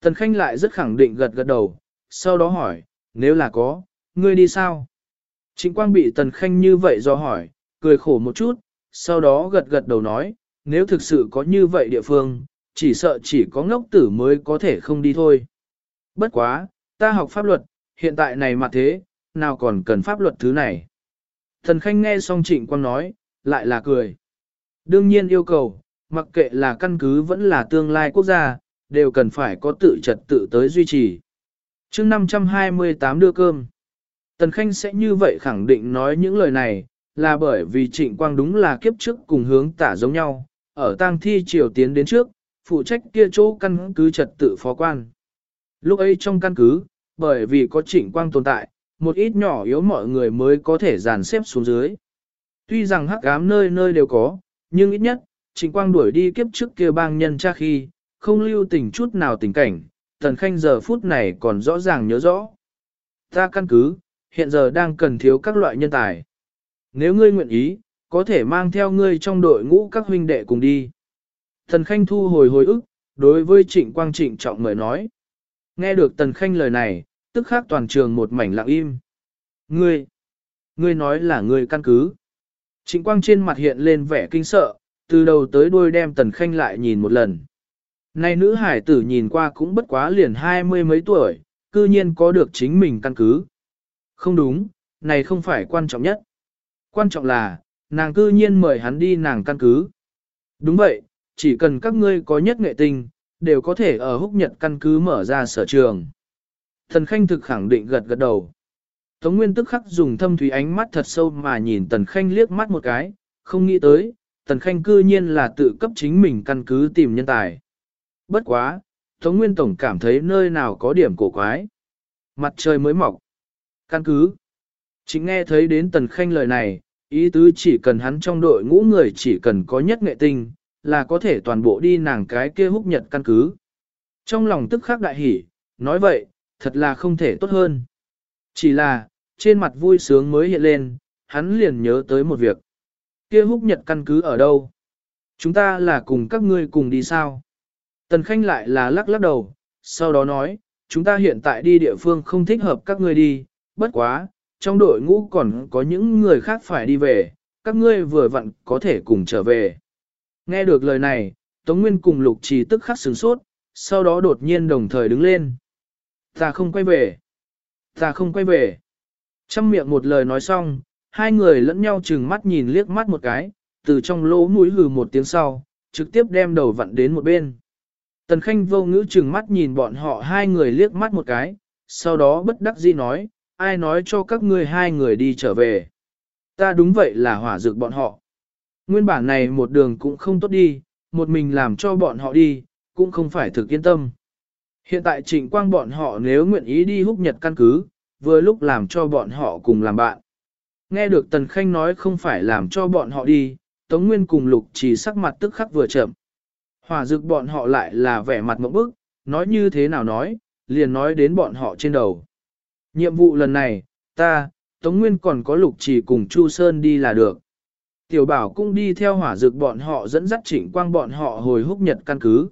S1: Tần Khanh lại rất khẳng định gật gật đầu, sau đó hỏi, nếu là có, ngươi đi sao? Trịnh Quang bị Tần Khanh như vậy do hỏi, cười khổ một chút, sau đó gật gật đầu nói, nếu thực sự có như vậy địa phương, chỉ sợ chỉ có ngốc tử mới có thể không đi thôi. Bất quá, ta học pháp luật, hiện tại này mà thế, nào còn cần pháp luật thứ này. Thần Khanh nghe xong trịnh quang nói, lại là cười. Đương nhiên yêu cầu, mặc kệ là căn cứ vẫn là tương lai quốc gia, đều cần phải có tự trật tự tới duy trì chương 528 đưa cơm. Tần Khanh sẽ như vậy khẳng định nói những lời này, là bởi vì trịnh quang đúng là kiếp trước cùng hướng tả giống nhau, ở tang thi triều tiến đến trước, phụ trách kia chỗ căn cứ trật tự phó quan. Lúc ấy trong căn cứ, bởi vì có trịnh quang tồn tại, một ít nhỏ yếu mọi người mới có thể dàn xếp xuống dưới. Tuy rằng hắc ám nơi nơi đều có, nhưng ít nhất, trịnh quang đuổi đi kiếp trước kia bang nhân cha khi, không lưu tình chút nào tình cảnh, tần khanh giờ phút này còn rõ ràng nhớ rõ. Ta căn cứ, hiện giờ đang cần thiếu các loại nhân tài. Nếu ngươi nguyện ý, có thể mang theo ngươi trong đội ngũ các huynh đệ cùng đi. Tần Khanh thu hồi hồi ức, đối với trịnh quang trịnh trọng mời nói. Nghe được Tần Khanh lời này, tức khác toàn trường một mảnh lặng im. Ngươi, ngươi nói là ngươi căn cứ. Trịnh quang trên mặt hiện lên vẻ kinh sợ, từ đầu tới đuôi đem tần khanh lại nhìn một lần. Này nữ hải tử nhìn qua cũng bất quá liền hai mươi mấy tuổi, cư nhiên có được chính mình căn cứ. Không đúng, này không phải quan trọng nhất. Quan trọng là, nàng cư nhiên mời hắn đi nàng căn cứ. Đúng vậy, chỉ cần các ngươi có nhất nghệ tinh, đều có thể ở húc nhật căn cứ mở ra sở trường. Thần Khanh thực khẳng định gật gật đầu. Tống Nguyên tức khắc dùng thâm thủy ánh mắt thật sâu mà nhìn Tần Khanh liếc mắt một cái, không nghĩ tới, Tần Khanh cư nhiên là tự cấp chính mình căn cứ tìm nhân tài. Bất quá, Tống Nguyên Tổng cảm thấy nơi nào có điểm cổ quái. Mặt trời mới mọc. Căn cứ. Chính nghe thấy đến Tần Khanh lời này, ý tứ chỉ cần hắn trong đội ngũ người chỉ cần có nhất nghệ tinh, là có thể toàn bộ đi nàng cái kia húc nhật căn cứ. Trong lòng tức khắc đại hỉ, nói vậy, thật là không thể tốt hơn. Chỉ là, trên mặt vui sướng mới hiện lên, hắn liền nhớ tới một việc. Kia húc nhật căn cứ ở đâu? Chúng ta là cùng các ngươi cùng đi sao? Tần Khanh lại là lắc lắc đầu, sau đó nói, chúng ta hiện tại đi địa phương không thích hợp các ngươi đi, bất quá, trong đội ngũ còn có những người khác phải đi về, các ngươi vừa vặn có thể cùng trở về. Nghe được lời này, Tống Nguyên cùng Lục Trì tức khắc sửng sốt, sau đó đột nhiên đồng thời đứng lên. Ta không quay về. Ta không quay về. Trăm miệng một lời nói xong, hai người lẫn nhau chừng mắt nhìn liếc mắt một cái, từ trong lỗ mũi hừ một tiếng sau, trực tiếp đem đầu vặn đến một bên. Tần Khanh vô ngữ chừng mắt nhìn bọn họ hai người liếc mắt một cái, sau đó bất đắc dĩ nói, ai nói cho các ngươi hai người đi trở về. Ta đúng vậy là hỏa dược bọn họ. Nguyên bản này một đường cũng không tốt đi, một mình làm cho bọn họ đi, cũng không phải thực yên tâm. Hiện tại trịnh quang bọn họ nếu nguyện ý đi húc nhật căn cứ, vừa lúc làm cho bọn họ cùng làm bạn. Nghe được Tần Khanh nói không phải làm cho bọn họ đi, Tống Nguyên cùng Lục chỉ sắc mặt tức khắc vừa chậm. Hỏa dực bọn họ lại là vẻ mặt mẫu bức, nói như thế nào nói, liền nói đến bọn họ trên đầu. Nhiệm vụ lần này, ta, Tống Nguyên còn có Lục chỉ cùng Chu Sơn đi là được. Tiểu bảo cũng đi theo hỏa dực bọn họ dẫn dắt chỉnh quang bọn họ hồi húc nhật căn cứ.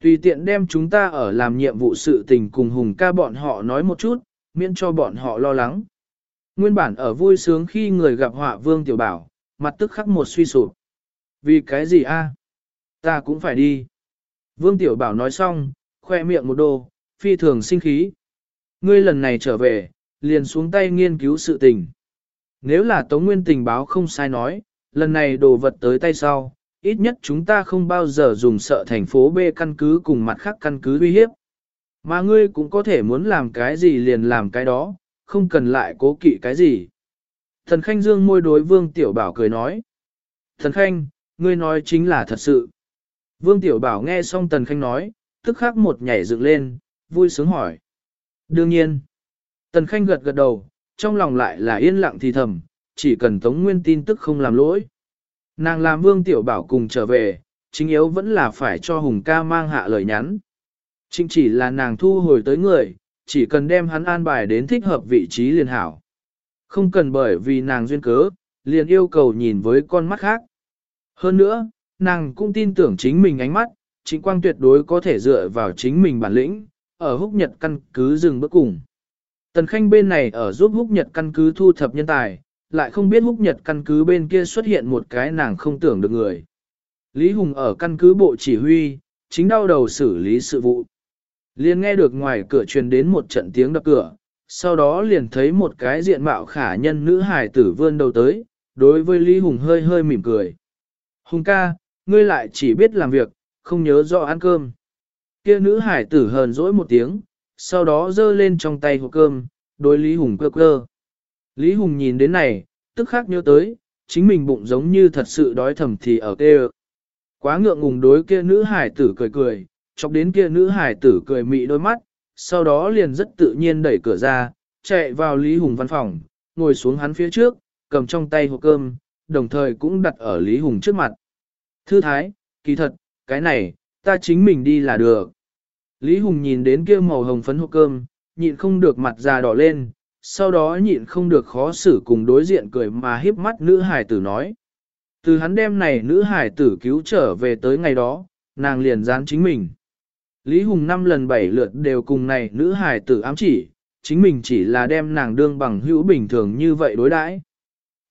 S1: Tùy tiện đem chúng ta ở làm nhiệm vụ sự tình cùng hùng ca bọn họ nói một chút, miễn cho bọn họ lo lắng. Nguyên bản ở vui sướng khi người gặp họa vương tiểu bảo, mặt tức khắc một suy sụp. Vì cái gì a? Ta cũng phải đi. Vương tiểu bảo nói xong, khoe miệng một đồ, phi thường sinh khí. Ngươi lần này trở về, liền xuống tay nghiên cứu sự tình. Nếu là Tống Nguyên tình báo không sai nói, lần này đồ vật tới tay sau, ít nhất chúng ta không bao giờ dùng sợ thành phố B căn cứ cùng mặt khác căn cứ uy hiếp. Mà ngươi cũng có thể muốn làm cái gì liền làm cái đó, không cần lại cố kỵ cái gì. Thần Khanh dương môi đối Vương Tiểu Bảo cười nói. Thần Khanh, ngươi nói chính là thật sự. Vương Tiểu Bảo nghe xong Tần Khanh nói, tức khắc một nhảy dựng lên, vui sướng hỏi. Đương nhiên. Tần Khanh gật gật đầu, trong lòng lại là yên lặng thì thầm, chỉ cần Tống Nguyên tin tức không làm lỗi. Nàng làm Vương Tiểu Bảo cùng trở về, chính yếu vẫn là phải cho Hùng ca mang hạ lời nhắn. Chính chỉ là nàng thu hồi tới người, chỉ cần đem hắn an bài đến thích hợp vị trí liền hảo. Không cần bởi vì nàng duyên cớ, liền yêu cầu nhìn với con mắt khác. Hơn nữa, nàng cũng tin tưởng chính mình ánh mắt, chính quang tuyệt đối có thể dựa vào chính mình bản lĩnh, ở húc nhật căn cứ dừng bước cùng. Tần Khanh bên này ở giúp húc nhật căn cứ thu thập nhân tài, lại không biết húc nhật căn cứ bên kia xuất hiện một cái nàng không tưởng được người. Lý Hùng ở căn cứ bộ chỉ huy, chính đau đầu xử lý sự vụ. Liền nghe được ngoài cửa truyền đến một trận tiếng đập cửa, sau đó liền thấy một cái diện mạo khả nhân nữ hài tử vươn đầu tới, đối với Lý Hùng hơi hơi mỉm cười. Hùng ca, ngươi lại chỉ biết làm việc, không nhớ rõ ăn cơm. Kia nữ hải tử hờn dỗi một tiếng, sau đó giơ lên trong tay hộp cơm, đối Lý Hùng cơ cơ. Lý Hùng nhìn đến này, tức khắc nhớ tới, chính mình bụng giống như thật sự đói thầm thì ở kê Quá ngượng ngùng đối kia nữ hải tử cười cười, chọc đến kia nữ hải tử cười mị đôi mắt, sau đó liền rất tự nhiên đẩy cửa ra, chạy vào Lý Hùng văn phòng, ngồi xuống hắn phía trước, cầm trong tay hộp cơm, đồng thời cũng đặt ở Lý Hùng trước mặt. Thư thái, kỳ thật, cái này, ta chính mình đi là được. Lý Hùng nhìn đến kia màu hồng phấn hộp cơm, nhịn không được mặt già đỏ lên, sau đó nhịn không được khó xử cùng đối diện cười mà hiếp mắt nữ hải tử nói. Từ hắn đêm này nữ hải tử cứu trở về tới ngày đó, nàng liền dán chính mình. Lý Hùng năm lần bảy lượt đều cùng này nữ hải tử ám chỉ, chính mình chỉ là đem nàng đương bằng hữu bình thường như vậy đối đãi.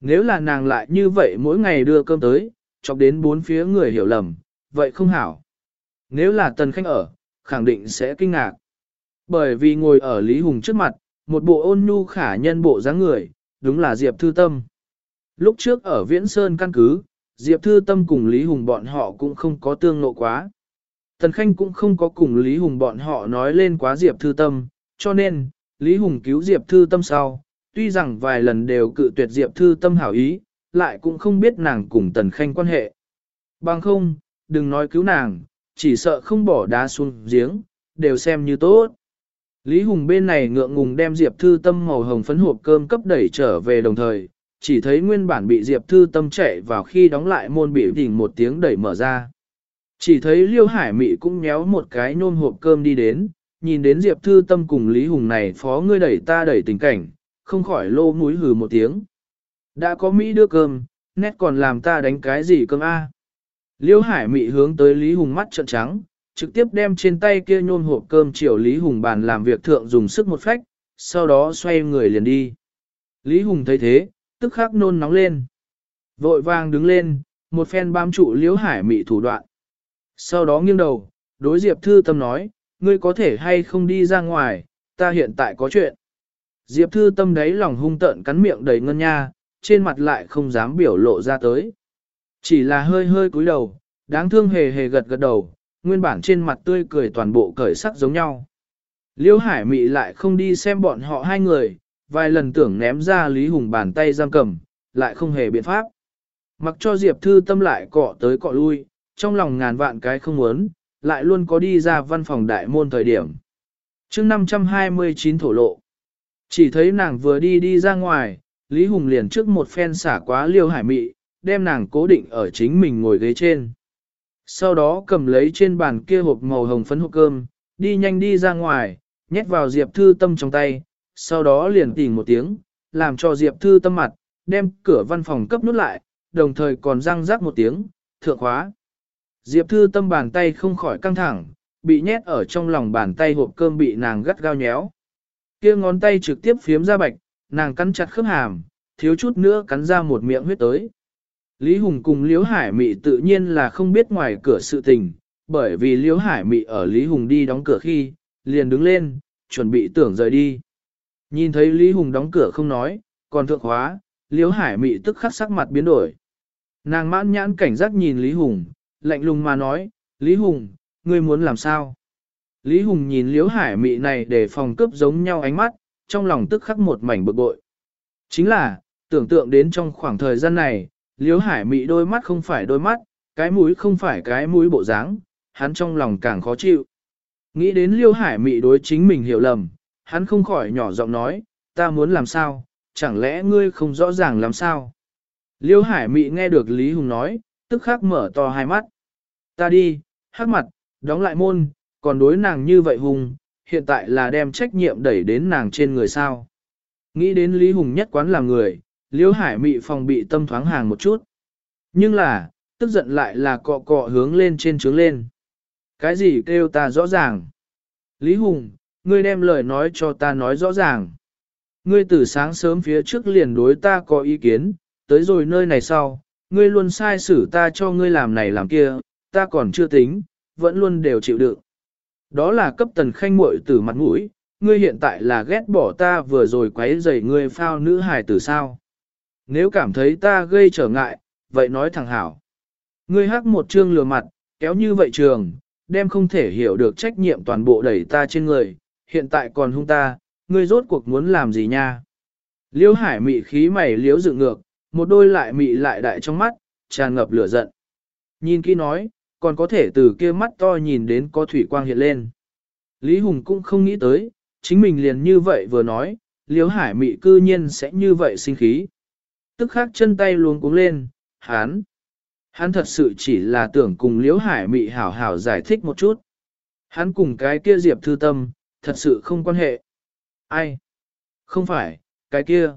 S1: Nếu là nàng lại như vậy mỗi ngày đưa cơm tới, chọc đến bốn phía người hiểu lầm, vậy không hảo. Nếu là tần khanh ở, khẳng định sẽ kinh ngạc. Bởi vì ngồi ở Lý Hùng trước mặt, một bộ ôn nhu khả nhân bộ dáng người, đúng là Diệp Thư Tâm. Lúc trước ở Viễn Sơn căn cứ, Diệp Thư Tâm cùng Lý Hùng bọn họ cũng không có tương nộ quá. Tần Khanh cũng không có cùng Lý Hùng bọn họ nói lên quá Diệp Thư Tâm, cho nên, Lý Hùng cứu Diệp Thư Tâm sau, tuy rằng vài lần đều cự tuyệt Diệp Thư Tâm hảo ý, lại cũng không biết nàng cùng Tần Khanh quan hệ. Bằng không, đừng nói cứu nàng, chỉ sợ không bỏ đá xuống giếng, đều xem như tốt. Lý Hùng bên này ngượng ngùng đem Diệp Thư Tâm màu hồng phấn hộp cơm cấp đẩy trở về đồng thời, chỉ thấy nguyên bản bị Diệp Thư Tâm chạy vào khi đóng lại môn bị đỉnh một tiếng đẩy mở ra. Chỉ thấy Liêu Hải Mị cũng nhéo một cái nôm hộp cơm đi đến, nhìn đến Diệp Thư Tâm cùng Lý Hùng này phó ngươi đẩy ta đẩy tình cảnh, không khỏi lô mũi hừ một tiếng. Đã có Mỹ đưa cơm, nét còn làm ta đánh cái gì cơm a? Liêu Hải Mị hướng tới Lý Hùng mắt trợn trắng, trực tiếp đem trên tay kia nhôm hộp cơm chiều Lý Hùng bàn làm việc thượng dùng sức một phách, sau đó xoay người liền đi. Lý Hùng thấy thế, tức khắc nôn nóng lên. Vội vàng đứng lên, một phen bám trụ Liễu Hải Mị thủ đoạn. Sau đó nghiêng đầu, đối Diệp Thư Tâm nói, ngươi có thể hay không đi ra ngoài, ta hiện tại có chuyện. Diệp Thư Tâm đấy lòng hung tợn cắn miệng đầy ngân nha, trên mặt lại không dám biểu lộ ra tới. Chỉ là hơi hơi cúi đầu, đáng thương hề hề gật gật đầu, nguyên bản trên mặt tươi cười toàn bộ cởi sắc giống nhau. Liêu Hải Mị lại không đi xem bọn họ hai người, vài lần tưởng ném ra Lý Hùng bàn tay giam cầm, lại không hề biện pháp. Mặc cho Diệp Thư Tâm lại cọ tới cọ lui, trong lòng ngàn vạn cái không muốn, lại luôn có đi ra văn phòng đại môn thời điểm. chương 529 thổ lộ. Chỉ thấy nàng vừa đi đi ra ngoài, Lý Hùng liền trước một phen xả quá liêu hải mị, đem nàng cố định ở chính mình ngồi ghế trên. Sau đó cầm lấy trên bàn kia hộp màu hồng phấn hộp cơm, đi nhanh đi ra ngoài, nhét vào Diệp Thư Tâm trong tay, sau đó liền tỉnh một tiếng, làm cho Diệp Thư Tâm mặt, đem cửa văn phòng cấp nút lại, đồng thời còn răng rắc một tiếng, thượng khóa. Diệp Thư Tâm bàn tay không khỏi căng thẳng, bị nhét ở trong lòng bàn tay hộp cơm bị nàng gắt gao nhéo. Kia ngón tay trực tiếp phiếm ra bạch, nàng cắn chặt khớp hàm, thiếu chút nữa cắn ra một miệng huyết tới. Lý Hùng cùng Liễu Hải Mị tự nhiên là không biết ngoài cửa sự tình, bởi vì Liễu Hải Mị ở Lý Hùng đi đóng cửa khi, liền đứng lên, chuẩn bị tưởng rời đi. Nhìn thấy Lý Hùng đóng cửa không nói, còn thượng hóa, Liễu Hải Mị tức khắc sắc mặt biến đổi. Nàng mãn nhãn cảnh giác nhìn Lý Hùng, lạnh lùng mà nói, Lý Hùng, ngươi muốn làm sao? Lý Hùng nhìn Liễu Hải Mị này để phòng cướp giống nhau ánh mắt, trong lòng tức khắc một mảnh bực bội. Chính là, tưởng tượng đến trong khoảng thời gian này, Liễu Hải Mị đôi mắt không phải đôi mắt, cái mũi không phải cái mũi bộ dáng, hắn trong lòng càng khó chịu. Nghĩ đến Liễu Hải Mị đối chính mình hiểu lầm, hắn không khỏi nhỏ giọng nói, ta muốn làm sao, chẳng lẽ ngươi không rõ ràng làm sao? Liễu Hải Mị nghe được Lý Hùng nói, tức khắc mở to hai mắt. Ta đi, hát mặt, đóng lại môn, còn đối nàng như vậy hùng, hiện tại là đem trách nhiệm đẩy đến nàng trên người sao. Nghĩ đến Lý Hùng nhất quán là người, Liễu Hải Mị phòng bị tâm thoáng hàng một chút. Nhưng là, tức giận lại là cọ cọ hướng lên trên trướng lên. Cái gì kêu ta rõ ràng? Lý Hùng, ngươi đem lời nói cho ta nói rõ ràng. Ngươi từ sáng sớm phía trước liền đối ta có ý kiến, tới rồi nơi này sau, ngươi luôn sai xử ta cho ngươi làm này làm kia, ta còn chưa tính, vẫn luôn đều chịu đựng. Đó là cấp tần khanh muội từ mặt mũi, ngươi hiện tại là ghét bỏ ta vừa rồi quấy rầy ngươi phao nữ hài tử sao. Nếu cảm thấy ta gây trở ngại, vậy nói thẳng hảo. Ngươi hắc một trương lừa mặt, kéo như vậy trường, đem không thể hiểu được trách nhiệm toàn bộ đẩy ta trên người, hiện tại còn hung ta, ngươi rốt cuộc muốn làm gì nha. Liêu hải mị khí mày liếu dựng ngược, một đôi lại mị lại đại trong mắt, tràn ngập lửa giận. Nhìn kỹ nói, còn có thể từ kia mắt to nhìn đến có thủy quang hiện lên. Lý Hùng cũng không nghĩ tới, chính mình liền như vậy vừa nói, Liễu Hải Mị cư nhiên sẽ như vậy sinh khí. Tức khắc chân tay luống cuống lên, hắn. Hắn thật sự chỉ là tưởng cùng Liễu Hải Mị hảo hảo giải thích một chút. Hắn cùng cái kia Diệp Thư Tâm, thật sự không quan hệ. Ai? Không phải, cái kia.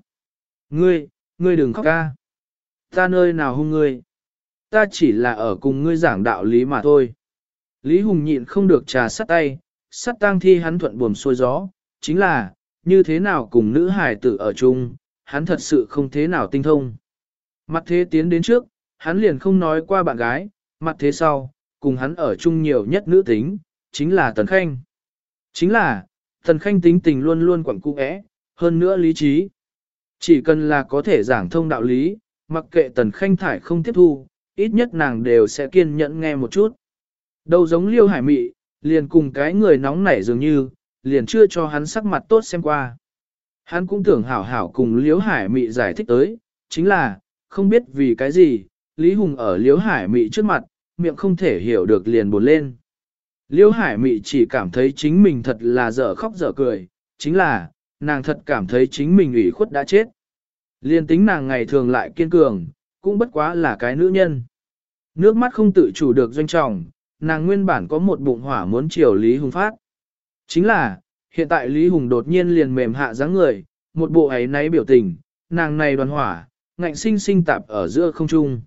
S1: Ngươi, ngươi đừng khóc ca. Ta nơi nào hung ngươi? Ta chỉ là ở cùng ngươi giảng đạo lý mà thôi. Lý Hùng nhịn không được trà sắt tay, sắt tang thi hắn thuận buồm xuôi gió, chính là, như thế nào cùng nữ hài tử ở chung, hắn thật sự không thế nào tinh thông. Mặt thế tiến đến trước, hắn liền không nói qua bạn gái, mặt thế sau, cùng hắn ở chung nhiều nhất nữ tính, chính là Tần Khanh. Chính là, Tần Khanh tính tình luôn luôn quẩn cung ẽ, hơn nữa lý trí. Chỉ cần là có thể giảng thông đạo lý, mặc kệ Tần Khanh thải không tiếp thu, ít nhất nàng đều sẽ kiên nhẫn nghe một chút. Đâu giống liêu hải mị, liền cùng cái người nóng nảy dường như, liền chưa cho hắn sắc mặt tốt xem qua. Hắn cũng tưởng hảo hảo cùng liêu hải mị giải thích tới, chính là, không biết vì cái gì, Lý Hùng ở liêu hải mị trước mặt, miệng không thể hiểu được liền buồn lên. Liêu hải mị chỉ cảm thấy chính mình thật là dở khóc dở cười, chính là, nàng thật cảm thấy chính mình ủy khuất đã chết. Liên tính nàng ngày thường lại kiên cường, cũng bất quá là cái nữ nhân. Nước mắt không tự chủ được doanh trọng, nàng nguyên bản có một bụng hỏa muốn chiều Lý Hùng phát. Chính là, hiện tại Lý Hùng đột nhiên liền mềm hạ dáng người, một bộ ấy náy biểu tình, nàng này đoàn hỏa, ngạnh sinh sinh tạp ở giữa không trung.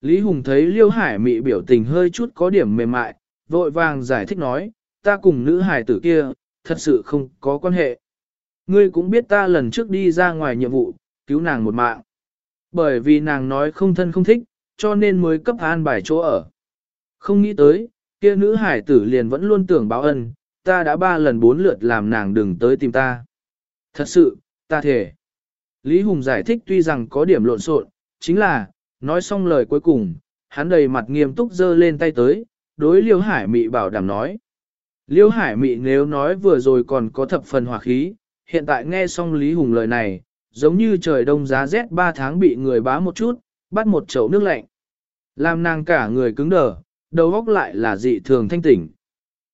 S1: Lý Hùng thấy Liêu Hải mị biểu tình hơi chút có điểm mềm mại, vội vàng giải thích nói, ta cùng nữ hải tử kia, thật sự không có quan hệ. Ngươi cũng biết ta lần trước đi ra ngoài nhiệm vụ, cứu nàng một mạng. Bởi vì nàng nói không thân không thích, cho nên mới cấp an bài chỗ ở. Không nghĩ tới, kia nữ hải tử liền vẫn luôn tưởng báo ân, ta đã ba lần bốn lượt làm nàng đừng tới tìm ta. Thật sự, ta thể. Lý Hùng giải thích tuy rằng có điểm lộn xộn, chính là, nói xong lời cuối cùng, hắn đầy mặt nghiêm túc giơ lên tay tới, đối Liêu Hải Mị bảo đảm nói. Liêu Hải Mị nếu nói vừa rồi còn có thập phần hỏa khí, hiện tại nghe xong Lý Hùng lời này, giống như trời đông giá rét ba tháng bị người bá một chút, bắt một chậu nước lạnh. Làm nàng cả người cứng đờ, đầu óc lại là dị thường thanh tỉnh.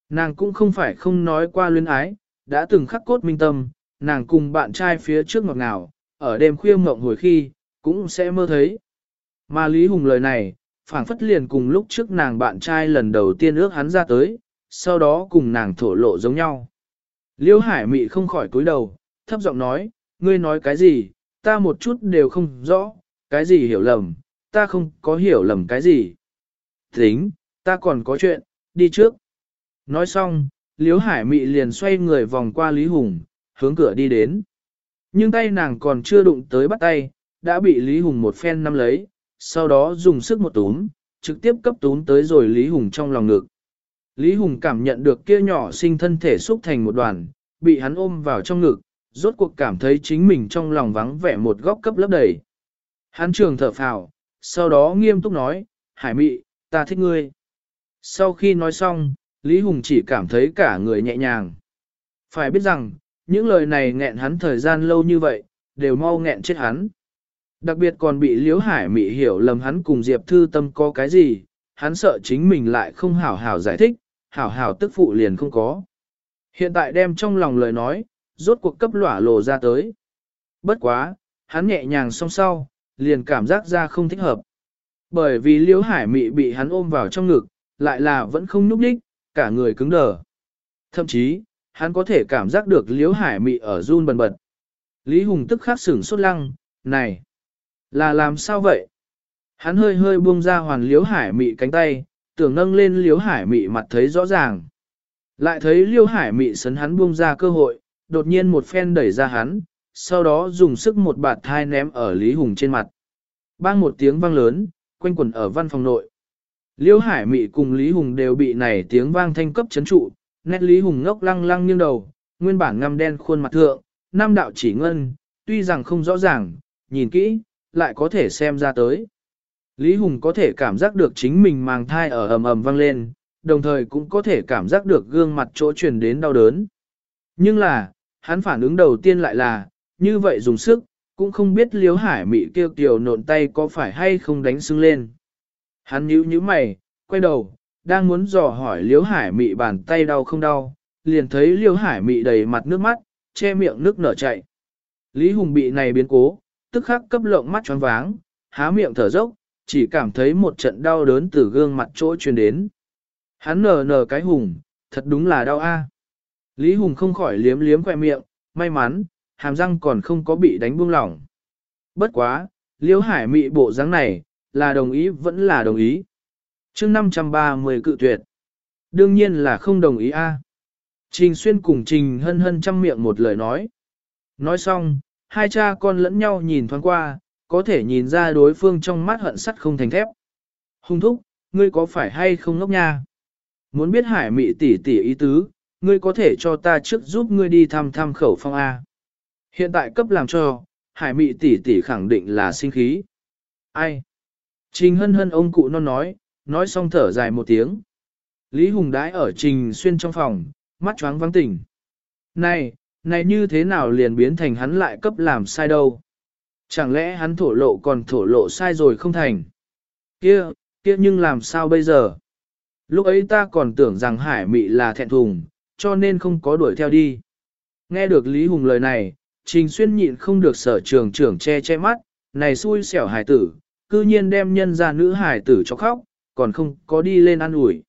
S1: Nàng cũng không phải không nói qua luyến ái, đã từng khắc cốt minh tâm, nàng cùng bạn trai phía trước ngọt ngào, ở đêm khuya mộng hồi khi, cũng sẽ mơ thấy. Mà Lý Hùng lời này, phảng phất liền cùng lúc trước nàng bạn trai lần đầu tiên ước hắn ra tới, sau đó cùng nàng thổ lộ giống nhau. Liêu Hải Mị không khỏi cúi đầu, thấp giọng nói, ngươi nói cái gì, ta một chút đều không rõ, cái gì hiểu lầm, ta không có hiểu lầm cái gì. Tính, ta còn có chuyện, đi trước. Nói xong, Liễu Hải Mị liền xoay người vòng qua Lý Hùng, hướng cửa đi đến. Nhưng tay nàng còn chưa đụng tới bắt tay, đã bị Lý Hùng một phen nắm lấy, sau đó dùng sức một túm, trực tiếp cấp túm tới rồi Lý Hùng trong lòng ngực. Lý Hùng cảm nhận được kia nhỏ sinh thân thể xúc thành một đoàn, bị hắn ôm vào trong ngực, rốt cuộc cảm thấy chính mình trong lòng vắng vẻ một góc cấp lấp đầy. Hắn trường thở phào, sau đó nghiêm túc nói, Hải Mị, ta thích ngươi. Sau khi nói xong, Lý Hùng chỉ cảm thấy cả người nhẹ nhàng. Phải biết rằng, những lời này nghẹn hắn thời gian lâu như vậy, đều mau nghẹn chết hắn. Đặc biệt còn bị Liễu Hải Mị hiểu lầm hắn cùng Diệp Thư Tâm có cái gì, hắn sợ chính mình lại không hảo hảo giải thích, hảo hảo tức phụ liền không có. Hiện tại đem trong lòng lời nói, rốt cuộc cấp lỏa lồ ra tới. Bất quá, hắn nhẹ nhàng song sau, liền cảm giác ra không thích hợp. Bởi vì Liễu Hải Mị bị hắn ôm vào trong ngực, lại là vẫn không nhúc đích, cả người cứng đờ. Thậm chí, hắn có thể cảm giác được Liễu Hải Mị ở run bần bật. Lý Hùng tức khắc sửng sốt lăng, này, là làm sao vậy? Hắn hơi hơi buông ra hoàn Liễu Hải Mị cánh tay, tưởng nâng lên Liễu Hải Mị mặt thấy rõ ràng. Lại thấy Liễu Hải Mị sấn hắn buông ra cơ hội, đột nhiên một phen đẩy ra hắn, sau đó dùng sức một bạt thai ném ở Lý Hùng trên mặt. Bang một tiếng vang lớn, quanh quẩn ở văn phòng nội. Liêu Hải Mị cùng Lý Hùng đều bị này tiếng vang thanh cấp chấn trụ, nét Lý Hùng ngốc lăng lăng nghiêng đầu, nguyên bản ngăm đen khuôn mặt thượng, nam đạo chỉ ngân, tuy rằng không rõ ràng, nhìn kỹ, lại có thể xem ra tới. Lý Hùng có thể cảm giác được chính mình mang thai ở ầm ầm vang lên, đồng thời cũng có thể cảm giác được gương mặt chỗ truyền đến đau đớn. Nhưng là, hắn phản ứng đầu tiên lại là, như vậy dùng sức, cũng không biết liếu hải mị kêu tiểu nộn tay có phải hay không đánh sưng lên. Hắn nhíu nhíu mày, quay đầu, đang muốn dò hỏi liếu hải mị bàn tay đau không đau, liền thấy liếu hải mị đầy mặt nước mắt, che miệng nước nở chạy. Lý Hùng bị này biến cố, tức khắc cấp lộng mắt choáng váng, há miệng thở dốc, chỉ cảm thấy một trận đau đớn từ gương mặt chỗ truyền đến. Hắn nở nở cái hùng, thật đúng là đau a. Lý Hùng không khỏi liếm liếm khoe miệng, may mắn, hàm răng còn không có bị đánh buông lỏng. Bất quá, liêu hải mị bộ dáng này, là đồng ý vẫn là đồng ý. chương 530 cự tuyệt. Đương nhiên là không đồng ý a. À. Trình xuyên cùng Trình hân hân chăm miệng một lời nói. Nói xong, hai cha con lẫn nhau nhìn thoáng qua, có thể nhìn ra đối phương trong mắt hận sắt không thành thép. Hùng thúc, ngươi có phải hay không ngốc nha? Muốn biết hải mị tỷ tỷ ý tứ, ngươi có thể cho ta trước giúp ngươi đi thăm thăm khẩu phong A. Hiện tại cấp làm cho, hải mị tỷ tỷ khẳng định là sinh khí. Ai? Trình hân hân ông cụ non nói, nói xong thở dài một tiếng. Lý Hùng đãi ở trình xuyên trong phòng, mắt choáng vắng tỉnh. Này, này như thế nào liền biến thành hắn lại cấp làm sai đâu? Chẳng lẽ hắn thổ lộ còn thổ lộ sai rồi không thành? Kia, kia nhưng làm sao bây giờ? Lúc ấy ta còn tưởng rằng hải mị là thẹn thùng, cho nên không có đuổi theo đi. Nghe được Lý Hùng lời này, Trình Xuyên nhịn không được sở trường trưởng che che mắt, này xui xẻo hải tử, cư nhiên đem nhân ra nữ hải tử cho khóc, còn không có đi lên ăn ủi.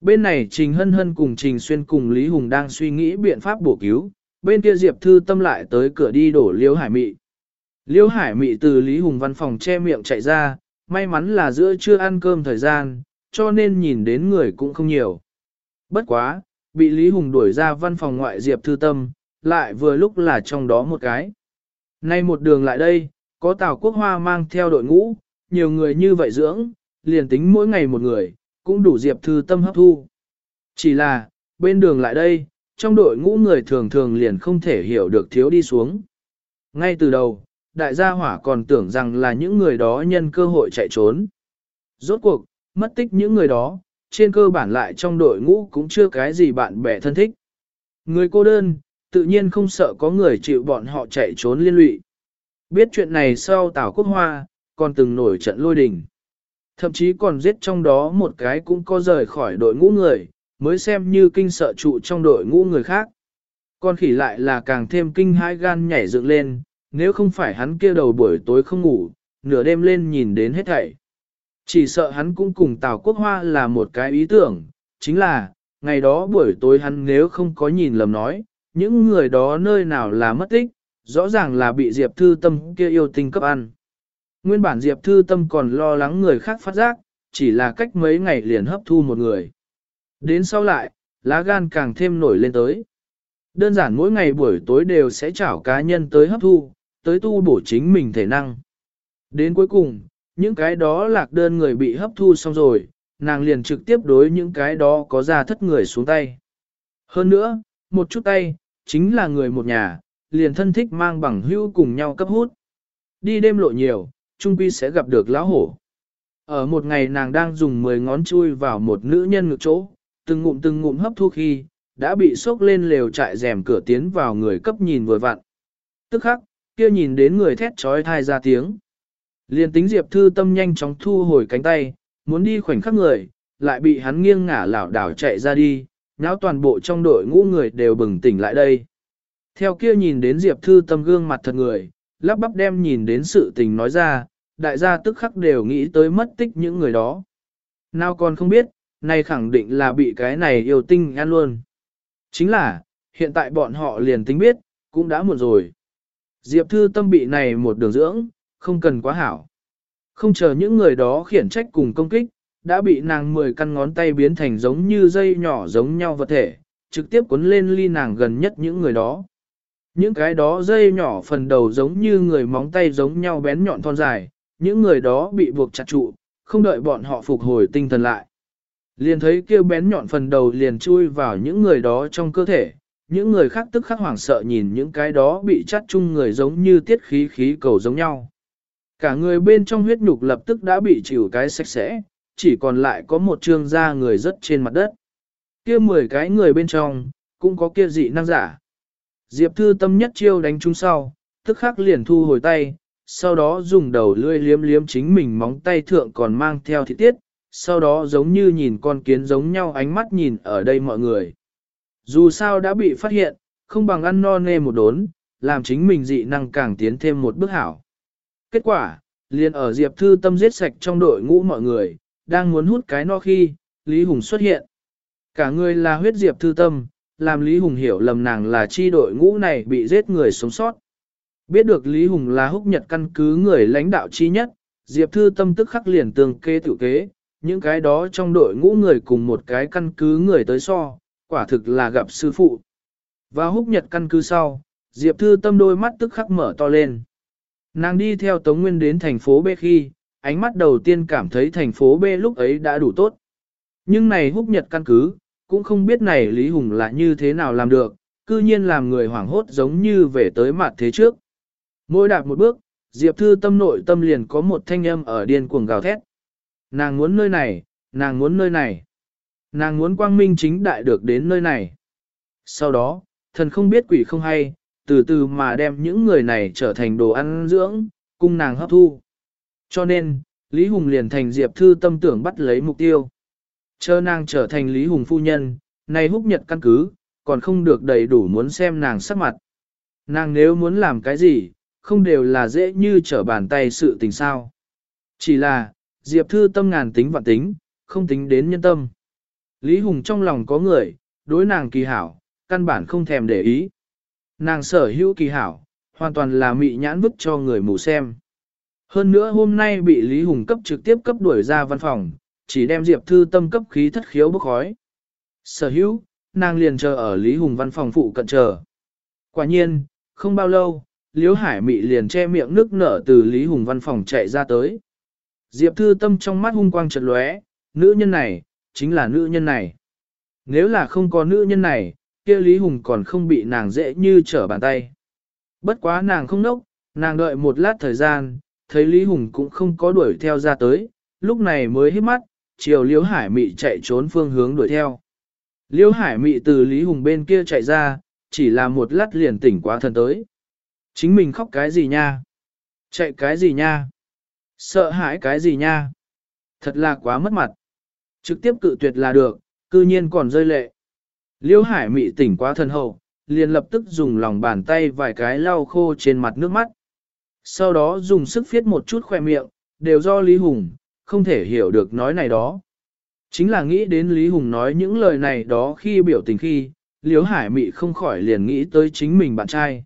S1: Bên này Trình Hân Hân cùng Trình Xuyên cùng Lý Hùng đang suy nghĩ biện pháp bổ cứu, bên kia Diệp Thư Tâm lại tới cửa đi đổ Liêu Hải Mị. Liêu Hải Mị từ Lý Hùng văn phòng che miệng chạy ra, may mắn là giữa trưa ăn cơm thời gian, cho nên nhìn đến người cũng không nhiều. Bất quá, bị Lý Hùng đuổi ra văn phòng ngoại Diệp Thư Tâm, lại vừa lúc là trong đó một cái. Nay một đường lại đây, có Tào Quốc Hoa mang theo đội ngũ, nhiều người như vậy dưỡng, liền tính mỗi ngày một người, cũng đủ Diệp Thư Tâm hấp thu. Chỉ là, bên đường lại đây, trong đội ngũ người thường thường liền không thể hiểu được thiếu đi xuống. Ngay từ đầu, đại gia hỏa còn tưởng rằng là những người đó nhân cơ hội chạy trốn. Rốt cuộc, mất tích những người đó, trên cơ bản lại trong đội ngũ cũng chưa cái gì bạn bè thân thích. Người cô đơn, tự nhiên không sợ có người chịu bọn họ chạy trốn liên lụy. Biết chuyện này sau Tào Quốc Hoa, còn từng nổi trận lôi đình. Thậm chí còn giết trong đó một cái cũng có rời khỏi đội ngũ người, mới xem như kinh sợ trụ trong đội ngũ người khác. Con khỉ lại là càng thêm kinh hãi gan nhảy dựng lên, nếu không phải hắn kia đầu buổi tối không ngủ, nửa đêm lên nhìn đến hết thảy. Chỉ sợ hắn cũng cùng Tào Quốc Hoa là một cái ý tưởng, chính là, ngày đó buổi tối hắn nếu không có nhìn lầm nói, những người đó nơi nào là mất tích, rõ ràng là bị Diệp Thư Tâm kia yêu tinh cấp ăn. Nguyên bản Diệp Thư Tâm còn lo lắng người khác phát giác, chỉ là cách mấy ngày liền hấp thu một người. Đến sau lại, lá gan càng thêm nổi lên tới. Đơn giản mỗi ngày buổi tối đều sẽ chảo cá nhân tới hấp thu, tới tu bổ chính mình thể năng. Đến cuối cùng, những cái đó lạc đơn người bị hấp thu xong rồi, nàng liền trực tiếp đối những cái đó có ra thất người xuống tay. Hơn nữa, một chút tay, chính là người một nhà, liền thân thích mang bằng hưu cùng nhau cấp hút. Đi đêm lộ nhiều, trung quy sẽ gặp được lão hổ. Ở một ngày nàng đang dùng 10 ngón chui vào một nữ nhân ngực chỗ, từng ngụm từng ngụm hấp thu khi, đã bị sốc lên lều trại rèm cửa tiến vào người cấp nhìn vừa vặn. Tức khắc, kia nhìn đến người thét trói thai ra tiếng. Liên tính Diệp Thư Tâm nhanh chóng thu hồi cánh tay, muốn đi khoảnh khắc người, lại bị hắn nghiêng ngả lảo đảo chạy ra đi, nháo toàn bộ trong đội ngũ người đều bừng tỉnh lại đây. Theo kia nhìn đến Diệp Thư Tâm gương mặt thật người, lắp bắp đem nhìn đến sự tình nói ra, đại gia tức khắc đều nghĩ tới mất tích những người đó. Nào còn không biết, này khẳng định là bị cái này yêu tinh ăn luôn. Chính là, hiện tại bọn họ liền tính biết, cũng đã muộn rồi. Diệp Thư Tâm bị này một đường dưỡng, không cần quá hảo. Không chờ những người đó khiển trách cùng công kích, đã bị nàng mười căn ngón tay biến thành giống như dây nhỏ giống nhau vật thể, trực tiếp cuốn lên ly nàng gần nhất những người đó. Những cái đó dây nhỏ phần đầu giống như người móng tay giống nhau bén nhọn thon dài, những người đó bị buộc chặt trụ, không đợi bọn họ phục hồi tinh thần lại. Liền thấy kêu bén nhọn phần đầu liền chui vào những người đó trong cơ thể, những người khác tức khắc hoảng sợ nhìn những cái đó bị chắt chung người giống như tiết khí khí cầu giống nhau. Cả người bên trong huyết nhục lập tức đã bị chịu cái sạch sẽ, chỉ còn lại có một trương da người rất trên mặt đất. Kia 10 cái người bên trong, cũng có kia dị năng giả. Diệp Thư Tâm nhất chiêu đánh chúng sau, tức khắc liền thu hồi tay, sau đó dùng đầu lươi liếm liếm chính mình móng tay thượng còn mang theo thị tiết, sau đó giống như nhìn con kiến giống nhau ánh mắt nhìn ở đây mọi người. Dù sao đã bị phát hiện, không bằng ăn no nê một đốn, làm chính mình dị năng càng tiến thêm một bước hảo. Kết quả, liền ở Diệp Thư Tâm giết sạch trong đội ngũ mọi người, đang muốn hút cái no khi, Lý Hùng xuất hiện. Cả người là huyết Diệp Thư Tâm, làm Lý Hùng hiểu lầm nàng là chi đội ngũ này bị giết người sống sót. Biết được Lý Hùng là húc nhật căn cứ người lãnh đạo chi nhất, Diệp Thư Tâm tức khắc liền tường kê tự kế, những cái đó trong đội ngũ người cùng một cái căn cứ người tới so, quả thực là gặp sư phụ. Và húc nhật căn cứ sau, Diệp Thư Tâm đôi mắt tức khắc mở to lên. Nàng đi theo Tống Nguyên đến thành phố B khi, ánh mắt đầu tiên cảm thấy thành phố B lúc ấy đã đủ tốt. Nhưng này húc nhật căn cứ, cũng không biết này Lý Hùng là như thế nào làm được, cư nhiên làm người hoảng hốt giống như về tới mặt thế trước. Mỗi đạp một bước, Diệp Thư tâm nội tâm liền có một thanh âm ở điên cuồng gào thét. Nàng muốn nơi này, nàng muốn nơi này. Nàng muốn quang minh chính đại được đến nơi này. Sau đó, thần không biết quỷ không hay, từ từ mà đem những người này trở thành đồ ăn dưỡng, cung nàng hấp thu. Cho nên, Lý Hùng liền thành Diệp Thư tâm tưởng bắt lấy mục tiêu. Chờ nàng trở thành Lý Hùng phu nhân, nay húc nhật căn cứ, còn không được đầy đủ muốn xem nàng sắc mặt. Nàng nếu muốn làm cái gì, không đều là dễ như trở bàn tay sự tình sao. Chỉ là, Diệp Thư tâm ngàn tính vạn tính, không tính đến nhân tâm. Lý Hùng trong lòng có người, đối nàng kỳ hảo, căn bản không thèm để ý. Nàng sở hữu kỳ hảo, hoàn toàn là mị nhãn vứt cho người mù xem. Hơn nữa hôm nay bị Lý Hùng cấp trực tiếp cấp đuổi ra văn phòng, chỉ đem Diệp Thư tâm cấp khí thất khiếu bốc khói. Sở hữu, nàng liền chờ ở Lý Hùng văn phòng phụ cận chờ. Quả nhiên, không bao lâu, Liễu Hải Mị liền che miệng nước nở từ Lý Hùng văn phòng chạy ra tới. Diệp Thư Tâm trong mắt hung quang chợt lóe, nữ nhân này, chính là nữ nhân này. Nếu là không có nữ nhân này, kia Lý Hùng còn không bị nàng dễ như trở bàn tay. Bất quá nàng không nốc, nàng đợi một lát thời gian, thấy Lý Hùng cũng không có đuổi theo ra tới, lúc này mới hít mắt, chiều Liễu Hải Mị chạy trốn phương hướng đuổi theo. Liễu Hải Mị từ Lý Hùng bên kia chạy ra, chỉ là một lát liền tỉnh quá thần tới. Chính mình khóc cái gì nha? Chạy cái gì nha? Sợ hãi cái gì nha? Thật là quá mất mặt. Trực tiếp cự tuyệt là được, cư nhiên còn rơi lệ. Liêu hải mị tỉnh quá thân hậu, liền lập tức dùng lòng bàn tay vài cái lau khô trên mặt nước mắt. Sau đó dùng sức viết một chút khoe miệng, đều do Lý Hùng, không thể hiểu được nói này đó. Chính là nghĩ đến Lý Hùng nói những lời này đó khi biểu tình khi, Liêu Hải Mị không khỏi liền nghĩ tới chính mình bạn trai.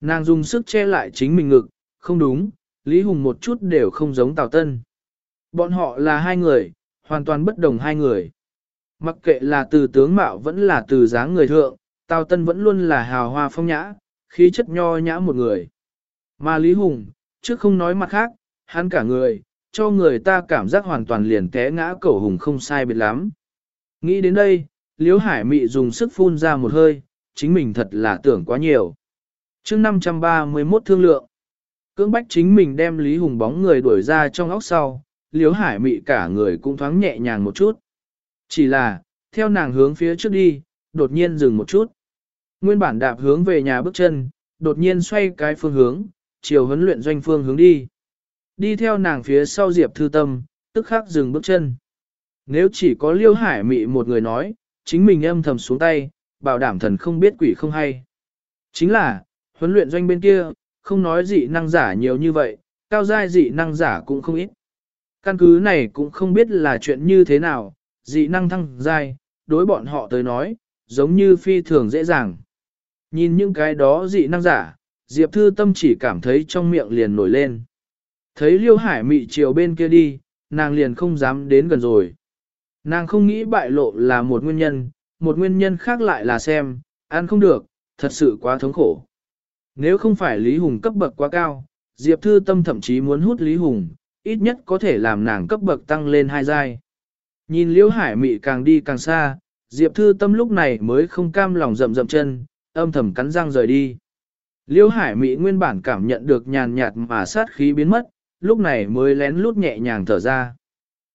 S1: Nàng dùng sức che lại chính mình ngực, không đúng, Lý Hùng một chút đều không giống Tào Tân. Bọn họ là hai người, hoàn toàn bất đồng hai người. Mặc kệ là từ tướng mạo vẫn là từ dáng người thượng, Tào Tân vẫn luôn là hào hoa phong nhã, khí chất nho nhã một người. Mà Lý Hùng, trước không nói mặt khác, hắn cả người, cho người ta cảm giác hoàn toàn liền té ngã cẩu hùng không sai biệt lắm. Nghĩ đến đây, Liễu Hải Mị dùng sức phun ra một hơi, chính mình thật là tưởng quá nhiều chương 531 thương lượng. Cưỡng bách chính mình đem Lý Hùng bóng người đuổi ra trong óc sau, Liễu Hải mị cả người cũng thoáng nhẹ nhàng một chút. Chỉ là, theo nàng hướng phía trước đi, đột nhiên dừng một chút. Nguyên bản đạp hướng về nhà bước chân, đột nhiên xoay cái phương hướng, chiều huấn luyện doanh phương hướng đi. Đi theo nàng phía sau Diệp Thư Tâm, tức khắc dừng bước chân. Nếu chỉ có Liêu Hải mị một người nói, chính mình âm thầm xuống tay, bảo đảm thần không biết quỷ không hay. Chính là, Huấn luyện doanh bên kia, không nói dị năng giả nhiều như vậy, cao giai dị năng giả cũng không ít. Căn cứ này cũng không biết là chuyện như thế nào, dị năng thăng giai, đối bọn họ tới nói, giống như phi thường dễ dàng. Nhìn những cái đó dị năng giả, Diệp Thư Tâm chỉ cảm thấy trong miệng liền nổi lên. Thấy Liêu Hải mị chiều bên kia đi, nàng liền không dám đến gần rồi. Nàng không nghĩ bại lộ là một nguyên nhân, một nguyên nhân khác lại là xem, ăn không được, thật sự quá thống khổ. Nếu không phải Lý Hùng cấp bậc quá cao, Diệp Thư Tâm thậm chí muốn hút Lý Hùng, ít nhất có thể làm nàng cấp bậc tăng lên hai giai. Nhìn Liễu Hải Mị càng đi càng xa, Diệp Thư Tâm lúc này mới không cam lòng rậm rậm chân, âm thầm cắn răng rời đi. Liễu Hải Mị nguyên bản cảm nhận được nhàn nhạt mà sát khí biến mất, lúc này mới lén lút nhẹ nhàng thở ra.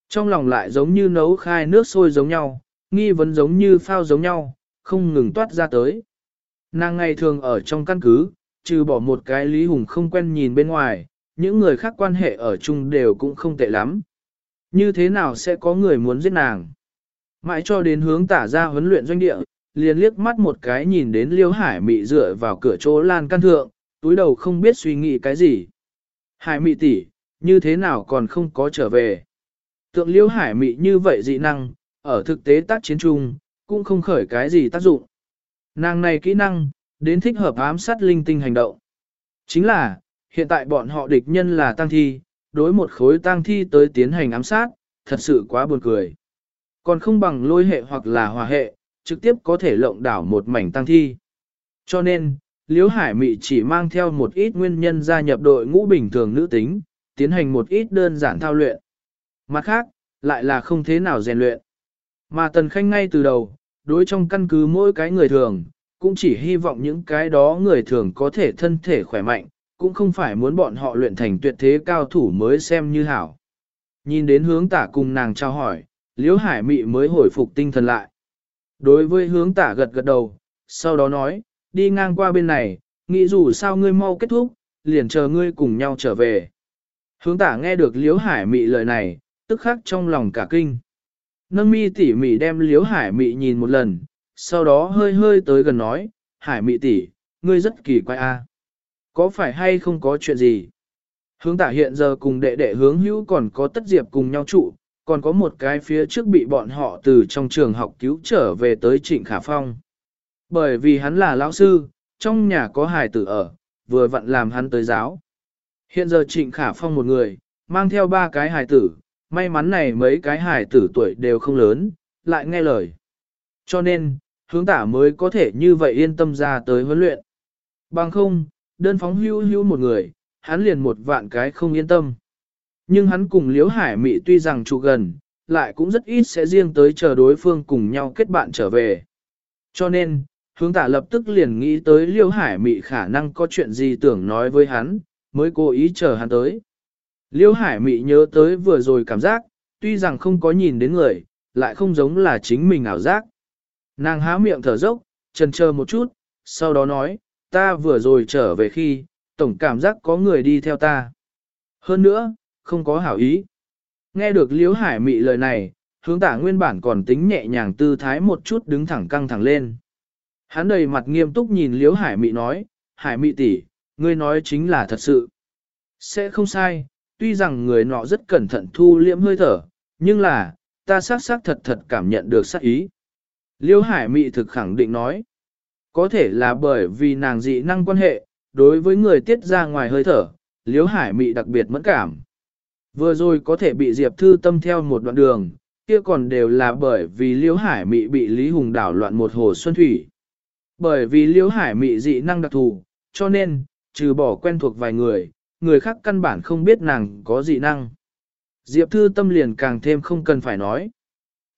S1: Trong lòng lại giống như nấu khai nước sôi giống nhau, nghi vấn giống như phao giống nhau, không ngừng toát ra tới. Nàng ngày thường ở trong căn cứ, trừ bỏ một cái Lý Hùng không quen nhìn bên ngoài, những người khác quan hệ ở chung đều cũng không tệ lắm. Như thế nào sẽ có người muốn giết nàng? Mãi cho đến hướng tả ra huấn luyện doanh địa, liền liếc mắt một cái nhìn đến Liêu Hải Mị dựa vào cửa chỗ lan căn thượng, túi đầu không biết suy nghĩ cái gì. Hải Mị tỷ, như thế nào còn không có trở về? Tượng Liêu Hải Mị như vậy dị năng, ở thực tế tác chiến chung, cũng không khởi cái gì tác dụng. Nàng này kỹ năng, đến thích hợp ám sát linh tinh hành động. Chính là, hiện tại bọn họ địch nhân là tăng thi, đối một khối tang thi tới tiến hành ám sát, thật sự quá buồn cười. Còn không bằng lôi hệ hoặc là hòa hệ, trực tiếp có thể lộng đảo một mảnh tang thi. Cho nên, Liễu Hải Mị chỉ mang theo một ít nguyên nhân gia nhập đội ngũ bình thường nữ tính, tiến hành một ít đơn giản thao luyện. Mặt khác, lại là không thế nào rèn luyện. Mà Tần Khanh ngay từ đầu, đối trong căn cứ mỗi cái người thường, cũng chỉ hy vọng những cái đó người thường có thể thân thể khỏe mạnh, cũng không phải muốn bọn họ luyện thành tuyệt thế cao thủ mới xem như hảo. Nhìn đến hướng tả cùng nàng trao hỏi, Liễu Hải Mị mới hồi phục tinh thần lại. Đối với hướng tả gật gật đầu, sau đó nói, đi ngang qua bên này, nghĩ dù sao ngươi mau kết thúc, liền chờ ngươi cùng nhau trở về. Hướng tả nghe được Liễu Hải Mị lời này, tức khắc trong lòng cả kinh. Nâng mi tỉ mỉ đem Liễu Hải Mị nhìn một lần, sau đó hơi hơi tới gần nói, Hải Mị tỉ, ngươi rất kỳ quái a. Có phải hay không có chuyện gì? Hướng tả hiện giờ cùng đệ đệ hướng hữu còn có tất diệp cùng nhau trụ, còn có một cái phía trước bị bọn họ từ trong trường học cứu trở về tới Trịnh Khả Phong. Bởi vì hắn là lão sư, trong nhà có hài tử ở, vừa vặn làm hắn tới giáo. Hiện giờ Trịnh Khả Phong một người, mang theo ba cái hài tử, may mắn này mấy cái hài tử tuổi đều không lớn, lại nghe lời. Cho nên, hướng tả mới có thể như vậy yên tâm ra tới huấn luyện. Bằng không, đơn phóng hưu hưu một người, hắn liền một vạn cái không yên tâm. Nhưng hắn cùng Liễu Hải Mị tuy rằng trụ gần, lại cũng rất ít sẽ riêng tới chờ đối phương cùng nhau kết bạn trở về. Cho nên, hướng tả lập tức liền nghĩ tới Liễu Hải Mị khả năng có chuyện gì tưởng nói với hắn, mới cố ý chờ hắn tới. Liễu Hải Mị nhớ tới vừa rồi cảm giác, tuy rằng không có nhìn đến người, lại không giống là chính mình ảo giác. Nàng há miệng thở dốc, chần chờ một chút, sau đó nói, ta vừa rồi trở về khi, tổng cảm giác có người đi theo ta. Hơn nữa, không có hảo ý. Nghe được Liễu Hải Mị lời này, hướng tả nguyên bản còn tính nhẹ nhàng tư thái một chút đứng thẳng căng thẳng lên. Hắn đầy mặt nghiêm túc nhìn Liễu Hải Mị nói, Hải Mị tỷ, ngươi nói chính là thật sự. Sẽ không sai, tuy rằng người nọ rất cẩn thận thu liễm hơi thở, nhưng là, ta xác xác thật thật cảm nhận được sát ý. Liễu Hải Mị thực khẳng định nói, có thể là bởi vì nàng dị năng quan hệ, đối với người tiết ra ngoài hơi thở, Liễu Hải Mị đặc biệt mẫn cảm. Vừa rồi có thể bị Diệp Thư Tâm theo một đoạn đường, kia còn đều là bởi vì Liễu Hải Mị bị Lý Hùng đảo loạn một hồ xuân thủy. Bởi vì Liễu Hải Mị dị năng đặc thù, cho nên, trừ bỏ quen thuộc vài người, người khác căn bản không biết nàng có dị năng. Diệp Thư Tâm liền càng thêm không cần phải nói.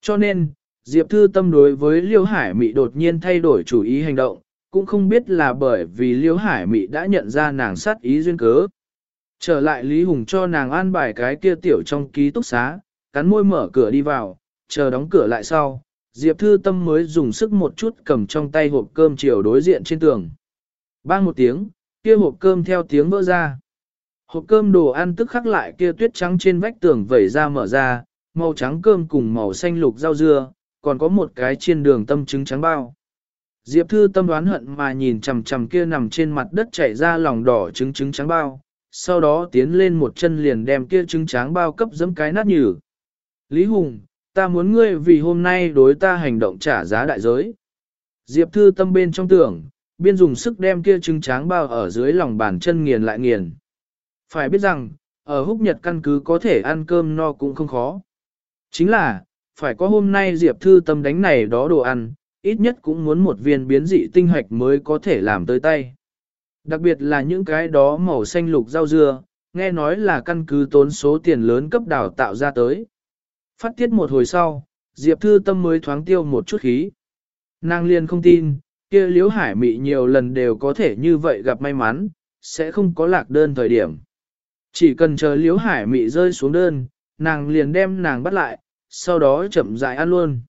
S1: Cho nên, Diệp Thư Tâm đối với Liêu Hải Mị đột nhiên thay đổi chủ ý hành động, cũng không biết là bởi vì Liêu Hải Mị đã nhận ra nàng sát ý duyên cớ. Trở lại Lý Hùng cho nàng an bài cái kia tiểu trong ký túc xá, cắn môi mở cửa đi vào, chờ đóng cửa lại sau, Diệp Thư Tâm mới dùng sức một chút cầm trong tay hộp cơm chiều đối diện trên tường. Bang một tiếng, kia hộp cơm theo tiếng vỡ ra. Hộp cơm đồ ăn tức khắc lại kia tuyết trắng trên vách tường vẩy ra mở ra, màu trắng cơm cùng màu xanh lục rau dưa, còn có một cái chiên đường tâm trứng trắng bao. Diệp Thư Tâm đoán hận mà nhìn chằm chằm kia nằm trên mặt đất chảy ra lòng đỏ trứng trứng trắng bao, sau đó tiến lên một chân liền đem kia trứng trắng bao cấp dẫm cái nát nhừ. Lý Hùng, ta muốn ngươi vì hôm nay đối ta hành động trả giá đại giới. Diệp Thư tâm bên trong tưởng, biên dùng sức đem kia trứng tráng bao ở dưới lòng bàn chân nghiền lại nghiền. Phải biết rằng, ở húc nhật căn cứ có thể ăn cơm no cũng không khó. Chính là, phải có hôm nay Diệp Thư tâm đánh này đó đồ ăn, ít nhất cũng muốn một viên biến dị tinh hoạch mới có thể làm tới tay. Đặc biệt là những cái đó màu xanh lục rau dưa, nghe nói là căn cứ tốn số tiền lớn cấp đào tạo ra tới. Phát tiết một hồi sau, Diệp Thư Tâm mới thoáng tiêu một chút khí. Nàng liền không tin, kia liếu hải mị nhiều lần đều có thể như vậy gặp may mắn, sẽ không có lạc đơn thời điểm. Chỉ cần chờ liếu hải mị rơi xuống đơn, nàng liền đem nàng bắt lại, sau đó chậm rãi ăn luôn.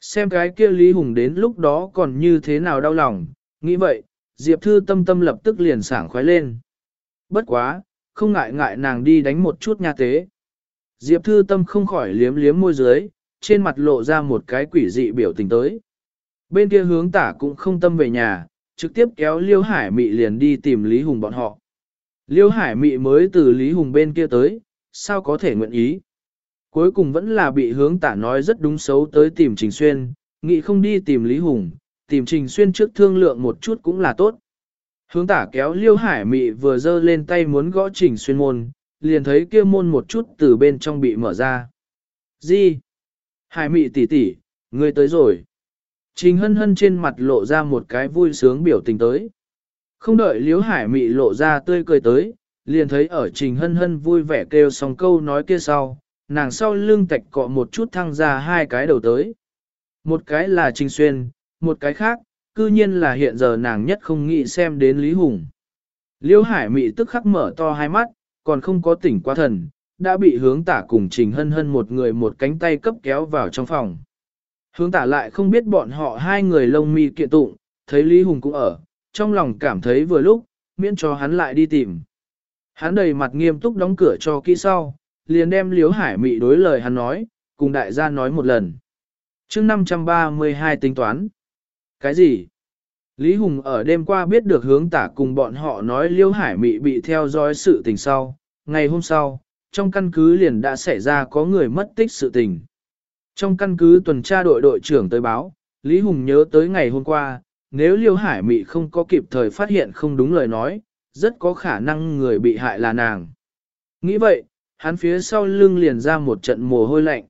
S1: Xem cái kia Lý Hùng đến lúc đó còn như thế nào đau lòng, nghĩ vậy, Diệp Thư tâm tâm lập tức liền sảng khoái lên. Bất quá, không ngại ngại nàng đi đánh một chút nha tế. Diệp Thư tâm không khỏi liếm liếm môi dưới, trên mặt lộ ra một cái quỷ dị biểu tình tới. Bên kia hướng tả cũng không tâm về nhà, trực tiếp kéo Liêu Hải Mị liền đi tìm Lý Hùng bọn họ. Liêu Hải Mị mới từ Lý Hùng bên kia tới, sao có thể nguyện ý. Cuối cùng vẫn là bị hướng tả nói rất đúng xấu tới tìm Trình Xuyên, nghĩ không đi tìm Lý Hùng, tìm Trình Xuyên trước thương lượng một chút cũng là tốt. Hướng tả kéo Liêu Hải Mị vừa dơ lên tay muốn gõ Trình Xuyên môn, liền thấy kia môn một chút từ bên trong bị mở ra. Gì? Hải Mị tỷ tỷ, ngươi tới rồi. Trình hân hân trên mặt lộ ra một cái vui sướng biểu tình tới. Không đợi Liêu Hải Mị lộ ra tươi cười tới, liền thấy ở Trình Hân Hân vui vẻ kêu xong câu nói kia sau, nàng sau lưng tạch cọ một chút thăng ra hai cái đầu tới. Một cái là Trình Xuyên, một cái khác, cư nhiên là hiện giờ nàng nhất không nghĩ xem đến Lý Hùng. Liễu Hải Mị tức khắc mở to hai mắt, còn không có tỉnh qua thần, đã bị hướng tả cùng Trình Hân Hân một người một cánh tay cấp kéo vào trong phòng. Hướng tả lại không biết bọn họ hai người lông mi kiện tụng, thấy Lý Hùng cũng ở, trong lòng cảm thấy vừa lúc, miễn cho hắn lại đi tìm. Hắn đầy mặt nghiêm túc đóng cửa cho kỹ sau, liền đem Liễu Hải Mị đối lời hắn nói, cùng đại gia nói một lần. chương 532 tính toán. Cái gì? Lý Hùng ở đêm qua biết được hướng tả cùng bọn họ nói Liễu Hải Mị bị theo dõi sự tình sau. Ngày hôm sau, trong căn cứ liền đã xảy ra có người mất tích sự tình. Trong căn cứ tuần tra đội đội trưởng tới báo, Lý Hùng nhớ tới ngày hôm qua, nếu Liêu Hải Mị không có kịp thời phát hiện không đúng lời nói, rất có khả năng người bị hại là nàng. Nghĩ vậy, hắn phía sau lưng liền ra một trận mồ hôi lạnh.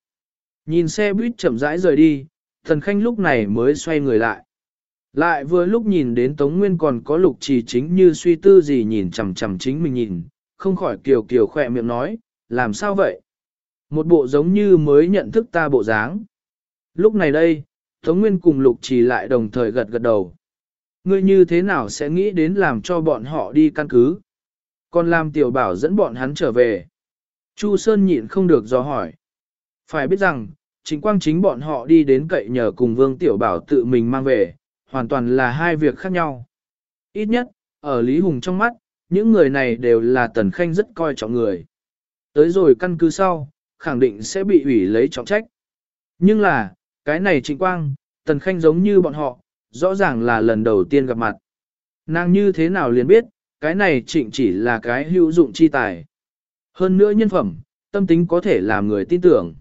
S1: Nhìn xe buýt chậm rãi rời đi, thần khanh lúc này mới xoay người lại. Lại vừa lúc nhìn đến Tống Nguyên còn có lục trì chính như suy tư gì nhìn chằm chằm chính mình nhìn, không khỏi kiều kiều khỏe miệng nói, làm sao vậy? Một bộ giống như mới nhận thức ta bộ dáng. Lúc này đây, Tống Nguyên cùng Lục Trì lại đồng thời gật gật đầu. Ngươi như thế nào sẽ nghĩ đến làm cho bọn họ đi căn cứ? Còn làm tiểu bảo dẫn bọn hắn trở về. Chu Sơn nhịn không được do hỏi. Phải biết rằng, chính quang chính bọn họ đi đến cậy nhờ cùng Vương Tiểu Bảo tự mình mang về, hoàn toàn là hai việc khác nhau. Ít nhất, ở Lý Hùng trong mắt, những người này đều là Tần Khanh rất coi trọng người. Tới rồi căn cứ sau, khẳng định sẽ bị ủy lấy trọng trách. Nhưng là, cái này trịnh quang, Tần Khanh giống như bọn họ, rõ ràng là lần đầu tiên gặp mặt. Nàng như thế nào liền biết, cái này trịnh chỉ là cái hữu dụng chi tài. Hơn nữa nhân phẩm, tâm tính có thể làm người tin tưởng.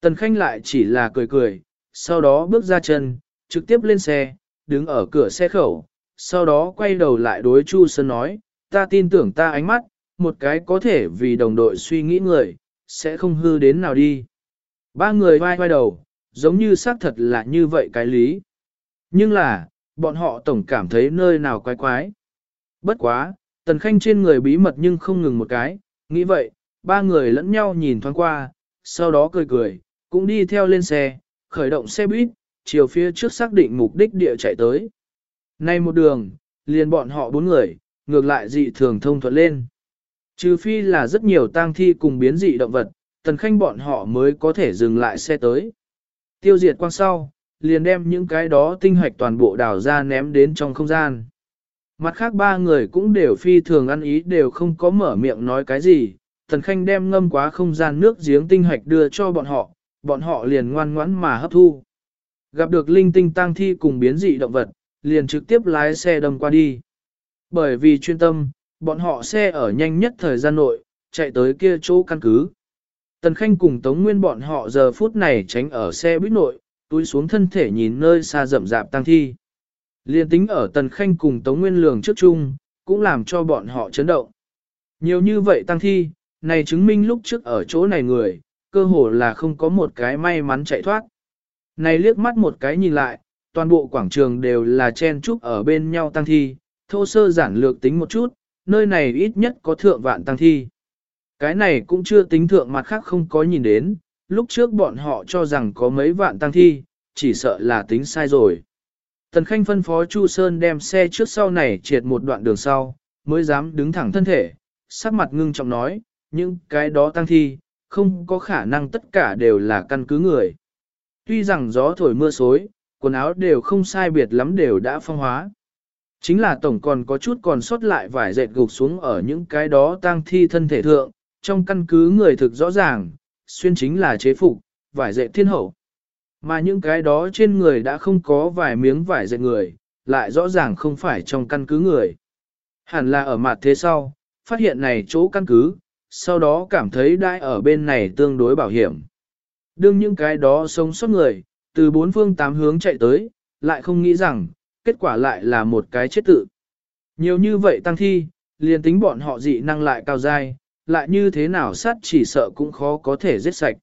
S1: Tần Khanh lại chỉ là cười cười, sau đó bước ra chân, trực tiếp lên xe, đứng ở cửa xe khẩu, sau đó quay đầu lại đối Chu Sơn nói, ta tin tưởng ta ánh mắt, một cái có thể vì đồng đội suy nghĩ người, sẽ không hư đến nào đi. Ba người vai vai đầu, giống như xác thật là như vậy cái lý. Nhưng là, bọn họ tổng cảm thấy nơi nào quái quái. Bất quá, tần khanh trên người bí mật nhưng không ngừng một cái, nghĩ vậy, ba người lẫn nhau nhìn thoáng qua, sau đó cười cười, cũng đi theo lên xe, khởi động xe buýt, chiều phía trước xác định mục đích địa chạy tới. Nay một đường, liền bọn họ bốn người, ngược lại dị thường thông thuận lên. Trừ phi là rất nhiều tang thi cùng biến dị động vật, tần khanh bọn họ mới có thể dừng lại xe tới. Tiêu diệt quang sau, liền đem những cái đó tinh hoạch toàn bộ đảo ra ném đến trong không gian. Mặt khác ba người cũng đều phi thường ăn ý đều không có mở miệng nói cái gì, tần khanh đem ngâm quá không gian nước giếng tinh hạch đưa cho bọn họ, bọn họ liền ngoan ngoãn mà hấp thu. Gặp được linh tinh tang thi cùng biến dị động vật, liền trực tiếp lái xe đâm qua đi. Bởi vì chuyên tâm, bọn họ xe ở nhanh nhất thời gian nội, chạy tới kia chỗ căn cứ. Tần Khanh cùng Tống Nguyên bọn họ giờ phút này tránh ở xe buýt nội, túi xuống thân thể nhìn nơi xa rậm rạp tăng thi. Liên tính ở Tần Khanh cùng Tống Nguyên lường trước chung, cũng làm cho bọn họ chấn động. Nhiều như vậy tăng thi, này chứng minh lúc trước ở chỗ này người, cơ hồ là không có một cái may mắn chạy thoát. Này liếc mắt một cái nhìn lại, toàn bộ quảng trường đều là chen trúc ở bên nhau tăng thi, thô sơ giản lược tính một chút, nơi này ít nhất có thượng vạn tăng thi. Cái này cũng chưa tính thượng mặt khác không có nhìn đến, lúc trước bọn họ cho rằng có mấy vạn tăng thi, chỉ sợ là tính sai rồi. Tần Khanh phân phó Chu Sơn đem xe trước sau này triệt một đoạn đường sau, mới dám đứng thẳng thân thể, sắc mặt ngưng trọng nói, những cái đó tăng thi, không có khả năng tất cả đều là căn cứ người. Tuy rằng gió thổi mưa xối, quần áo đều không sai biệt lắm đều đã phong hóa. Chính là tổng còn có chút còn sót lại vải dệt gục xuống ở những cái đó tang thi thân thể thượng, trong căn cứ người thực rõ ràng, xuyên chính là chế phục, vải dệt thiên hậu. Mà những cái đó trên người đã không có vài miếng vải dệt người, lại rõ ràng không phải trong căn cứ người. Hẳn là ở mặt thế sau, phát hiện này chỗ căn cứ, sau đó cảm thấy đai ở bên này tương đối bảo hiểm. Đương những cái đó sống sót người, từ bốn phương tám hướng chạy tới, lại không nghĩ rằng, kết quả lại là một cái chết tự. Nhiều như vậy tăng thi, liền tính bọn họ dị năng lại cao dai, lại như thế nào sát chỉ sợ cũng khó có thể giết sạch.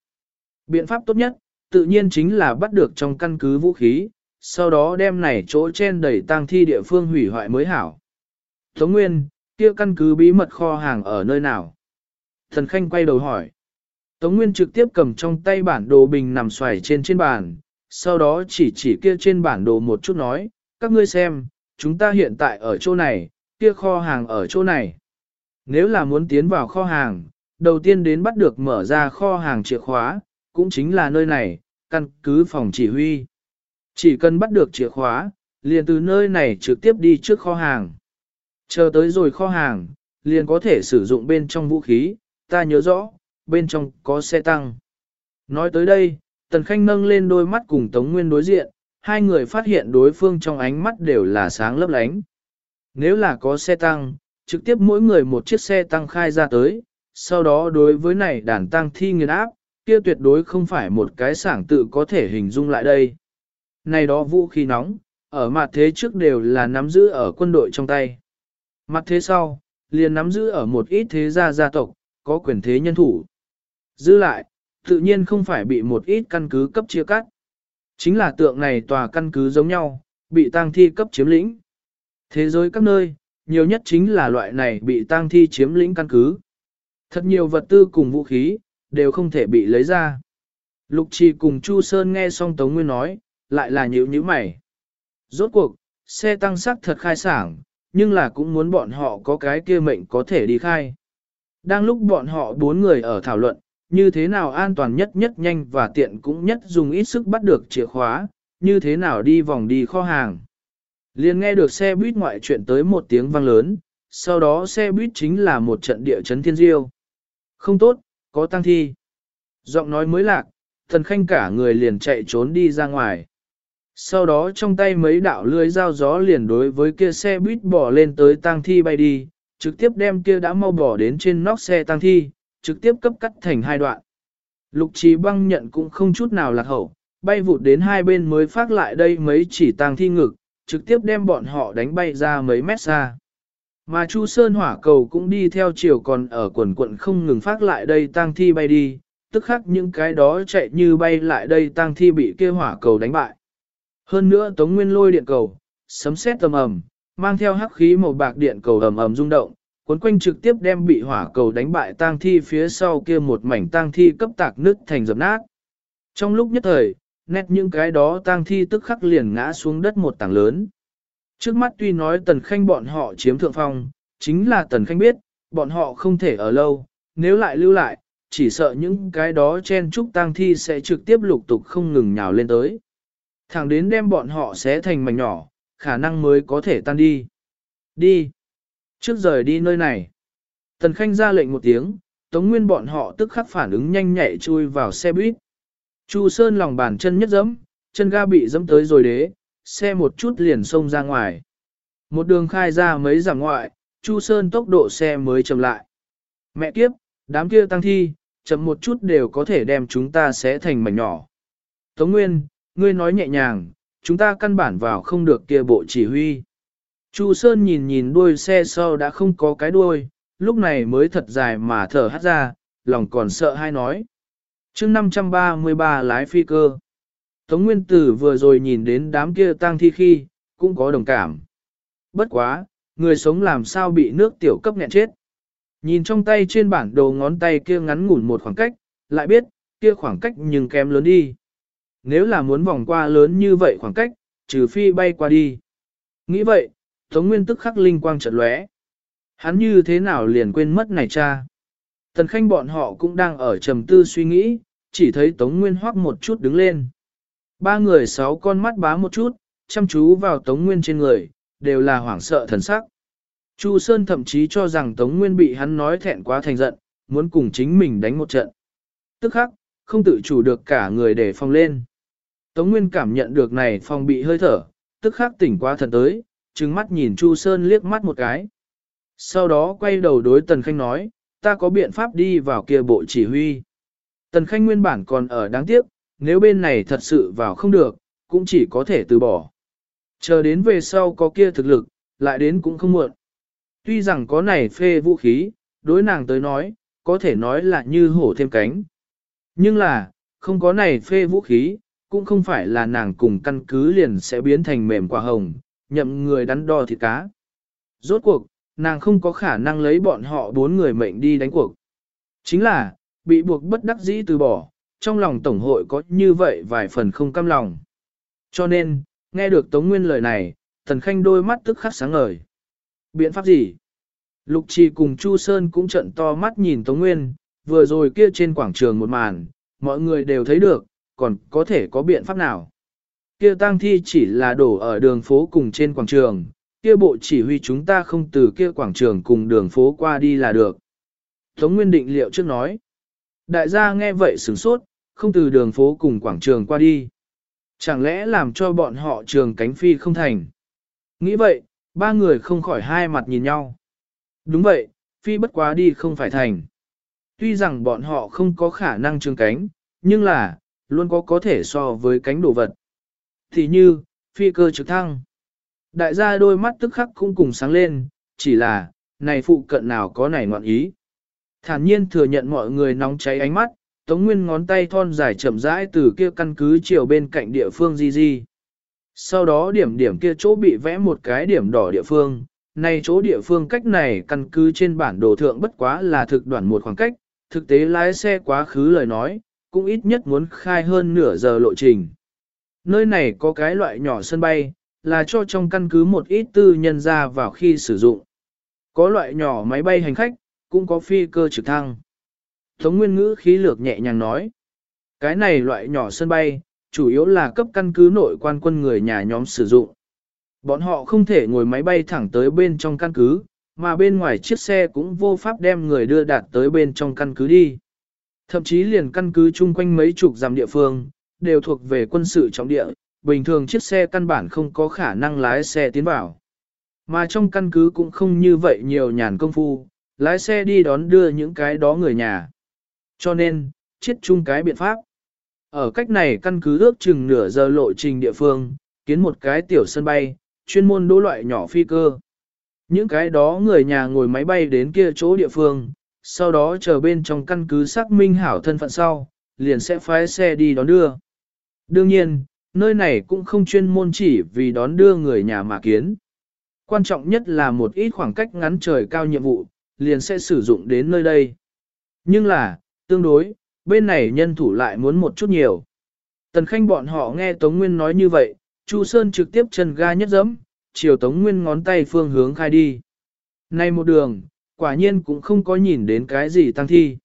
S1: Biện pháp tốt nhất, tự nhiên chính là bắt được trong căn cứ vũ khí, sau đó đem này chỗ trên đầy tang thi địa phương hủy hoại mới hảo. Tống Nguyên, kia căn cứ bí mật kho hàng ở nơi nào? Thần Khanh quay đầu hỏi. Tống Nguyên trực tiếp cầm trong tay bản đồ bình nằm xoài trên trên bàn, sau đó chỉ chỉ kia trên bản đồ một chút nói, các ngươi xem, chúng ta hiện tại ở chỗ này, kia kho hàng ở chỗ này. Nếu là muốn tiến vào kho hàng, đầu tiên đến bắt được mở ra kho hàng chìa khóa, cũng chính là nơi này, căn cứ phòng chỉ huy. Chỉ cần bắt được chìa khóa, liền từ nơi này trực tiếp đi trước kho hàng. Chờ tới rồi kho hàng, liền có thể sử dụng bên trong vũ khí, ta nhớ rõ, bên trong có xe tăng. Nói tới đây, Tần Khanh nâng lên đôi mắt cùng Tống Nguyên đối diện, hai người phát hiện đối phương trong ánh mắt đều là sáng lấp lánh. Nếu là có xe tăng, trực tiếp mỗi người một chiếc xe tăng khai ra tới, sau đó đối với này đàn tăng thi nghiền áp, kia tuyệt đối không phải một cái sảng tự có thể hình dung lại đây. Này đó vũ khí nóng, ở mặt thế trước đều là nắm giữ ở quân đội trong tay. Mặt thế sau, liền nắm giữ ở một ít thế gia gia tộc, có quyền thế nhân thủ. Giữ lại, tự nhiên không phải bị một ít căn cứ cấp chia cắt. Chính là tượng này tòa căn cứ giống nhau, bị tang thi cấp chiếm lĩnh. Thế giới các nơi, nhiều nhất chính là loại này bị tang thi chiếm lĩnh căn cứ. Thật nhiều vật tư cùng vũ khí, đều không thể bị lấy ra. Lục trì cùng Chu Sơn nghe xong Tống Nguyên nói, lại là nhữ nhữ mày. Rốt cuộc, xe tăng sắc thật khai sảng, nhưng là cũng muốn bọn họ có cái kia mệnh có thể đi khai. Đang lúc bọn họ bốn người ở thảo luận, như thế nào an toàn nhất nhất nhanh và tiện cũng nhất dùng ít sức bắt được chìa khóa, như thế nào đi vòng đi kho hàng. Liền nghe được xe buýt ngoại chuyện tới một tiếng vang lớn, sau đó xe buýt chính là một trận địa chấn thiên diêu. Không tốt, có tăng thi. Giọng nói mới lạc, thần khanh cả người liền chạy trốn đi ra ngoài. Sau đó trong tay mấy đạo lưới dao gió liền đối với kia xe buýt bỏ lên tới tăng thi bay đi, trực tiếp đem kia đã mau bỏ đến trên nóc xe tăng thi, trực tiếp cấp cắt thành hai đoạn. Lục trí băng nhận cũng không chút nào lạc hậu, bay vụt đến hai bên mới phát lại đây mấy chỉ tăng thi ngực, trực tiếp đem bọn họ đánh bay ra mấy mét xa. Mà Chu Sơn hỏa cầu cũng đi theo chiều còn ở quần quận không ngừng phát lại đây tang thi bay đi, tức khắc những cái đó chạy như bay lại đây tang thi bị kia hỏa cầu đánh bại. Hơn nữa Tống Nguyên lôi điện cầu, sấm sét tầm ầm, mang theo hắc khí màu bạc điện cầu ầm ầm rung động, cuốn quanh trực tiếp đem bị hỏa cầu đánh bại tang thi phía sau kia một mảnh tang thi cấp tạc nứt thành dập nát. Trong lúc nhất thời, nét những cái đó tang thi tức khắc liền ngã xuống đất một tảng lớn. Trước mắt tuy nói tần khanh bọn họ chiếm thượng phong, chính là tần khanh biết, bọn họ không thể ở lâu, nếu lại lưu lại, chỉ sợ những cái đó chen trúc tang thi sẽ trực tiếp lục tục không ngừng nhào lên tới. Thẳng đến đem bọn họ xé thành mảnh nhỏ, khả năng mới có thể tan đi. Đi. Trước rời đi nơi này. Tần Khanh ra lệnh một tiếng, Tống Nguyên bọn họ tức khắc phản ứng nhanh nhạy chui vào xe buýt. Chu Sơn lòng bàn chân nhất dẫm, chân ga bị dẫm tới rồi đế, xe một chút liền xông ra ngoài. Một đường khai ra mấy giảm ngoại, Chu Sơn tốc độ xe mới chậm lại. Mẹ kiếp, đám kia tăng thi, chậm một chút đều có thể đem chúng ta sẽ thành mảnh nhỏ. Tống Nguyên, ngươi nói nhẹ nhàng, chúng ta căn bản vào không được kia bộ chỉ huy. Chu Sơn nhìn nhìn đuôi xe sau đã không có cái đuôi, lúc này mới thật dài mà thở hắt ra, lòng còn sợ hay nói. chương 533 lái phi cơ. Tống Nguyên Tử vừa rồi nhìn đến đám kia tang thi khi, cũng có đồng cảm. Bất quá, người sống làm sao bị nước tiểu cấp nghẹn chết. Nhìn trong tay trên bản đồ ngón tay kia ngắn ngủn một khoảng cách, lại biết, kia khoảng cách nhưng kém lớn đi. Nếu là muốn vòng qua lớn như vậy khoảng cách, trừ phi bay qua đi. Nghĩ vậy, Tống Nguyên tức khắc linh quang chợt lóe. Hắn như thế nào liền quên mất này cha. Tần Khanh bọn họ cũng đang ở trầm tư suy nghĩ, chỉ thấy Tống Nguyên hoắc một chút đứng lên. Ba người sáu con mắt bá một chút, chăm chú vào Tống Nguyên trên người, đều là hoảng sợ thần sắc. Chu Sơn thậm chí cho rằng Tống Nguyên bị hắn nói thẹn quá thành giận, muốn cùng chính mình đánh một trận. Tức khắc, không tự chủ được cả người để phong lên. Tống Nguyên cảm nhận được này phong bị hơi thở, tức khắc tỉnh quá thần tới, trừng mắt nhìn Chu Sơn liếc mắt một cái. Sau đó quay đầu đối Tần Khanh nói, ta có biện pháp đi vào kia bộ chỉ huy. Tần Khanh nguyên bản còn ở đáng tiếc, nếu bên này thật sự vào không được, cũng chỉ có thể từ bỏ. Chờ đến về sau có kia thực lực, lại đến cũng không muộn. Tuy rằng có này phê vũ khí, đối nàng tới nói, có thể nói là như hổ thêm cánh. Nhưng là, không có này phê vũ khí, cũng không phải là nàng cùng căn cứ liền sẽ biến thành mềm quả hồng, nhậm người đắn đo thịt cá. Rốt cuộc, nàng không có khả năng lấy bọn họ bốn người mệnh đi đánh cuộc. Chính là, bị buộc bất đắc dĩ từ bỏ, trong lòng Tổng hội có như vậy vài phần không cam lòng. Cho nên, nghe được Tống Nguyên lời này, Tần Khanh đôi mắt tức khắc sáng ngời. Biện pháp gì? Lục Trì cùng Chu Sơn cũng trận to mắt nhìn Tống Nguyên, vừa rồi kia trên quảng trường một màn, mọi người đều thấy được, còn có thể có biện pháp nào? Kia tang thi chỉ là đổ ở đường phố cùng trên quảng trường, kia bộ chỉ huy chúng ta không từ kia quảng trường cùng đường phố qua đi là được. Tống Nguyên định liệu trước nói. Đại gia nghe vậy sửng sốt, không từ đường phố cùng quảng trường qua đi. Chẳng lẽ làm cho bọn họ trường cánh phi không thành? Nghĩ vậy, ba người không khỏi hai mặt nhìn nhau. Đúng vậy, phi bất quá đi không phải thành. Tuy rằng bọn họ không có khả năng trường cánh, nhưng là, luôn có có thể so với cánh đồ vật. Thì như, phi cơ trực thăng. Đại gia đôi mắt tức khắc cũng cùng sáng lên, chỉ là, này phụ cận nào có này ngoạn ý. Thản nhiên thừa nhận mọi người nóng cháy ánh mắt, Tống Nguyên ngón tay thon dài chậm rãi từ kia căn cứ chiều bên cạnh địa phương di di. Sau đó điểm điểm kia chỗ bị vẽ một cái điểm đỏ địa phương, này chỗ địa phương cách này căn cứ trên bản đồ thượng bất quá là thực đoạn một khoảng cách, thực tế lái xe quá khứ lời nói, cũng ít nhất muốn khai hơn nửa giờ lộ trình. Nơi này có cái loại nhỏ sân bay, là cho trong căn cứ một ít tư nhân ra vào khi sử dụng. Có loại nhỏ máy bay hành khách, cũng có phi cơ trực thăng. Tống Nguyên ngữ khí lược nhẹ nhàng nói. Cái này loại nhỏ sân bay, chủ yếu là cấp căn cứ nội quan quân người nhà nhóm sử dụng. Bọn họ không thể ngồi máy bay thẳng tới bên trong căn cứ, mà bên ngoài chiếc xe cũng vô pháp đem người đưa đạt tới bên trong căn cứ đi. Thậm chí liền căn cứ chung quanh mấy chục dặm địa phương, đều thuộc về quân sự trọng địa, bình thường chiếc xe căn bản không có khả năng lái xe tiến vào. Mà trong căn cứ cũng không như vậy nhiều nhàn công phu, lái xe đi đón đưa những cái đó người nhà. Cho nên, chết chung cái biện pháp. Ở cách này căn cứ ước chừng nửa giờ lộ trình địa phương, kiến một cái tiểu sân bay, chuyên môn đỗ loại nhỏ phi cơ. Những cái đó người nhà ngồi máy bay đến kia chỗ địa phương, sau đó chờ bên trong căn cứ xác minh hảo thân phận sau, liền sẽ phái xe đi đón đưa. Đương nhiên, nơi này cũng không chuyên môn chỉ vì đón đưa người nhà mà kiến. Quan trọng nhất là một ít khoảng cách ngắn trời cao nhiệm vụ, liền sẽ sử dụng đến nơi đây. Nhưng là, tương đối, bên này nhân thủ lại muốn một chút nhiều. Tần Khanh bọn họ nghe Tống Nguyên nói như vậy, Chu Sơn trực tiếp chân ga nhất dẫm, chiều Tống Nguyên ngón tay phương hướng khai đi. Nay một đường, quả nhiên cũng không có nhìn đến cái gì tăng thi.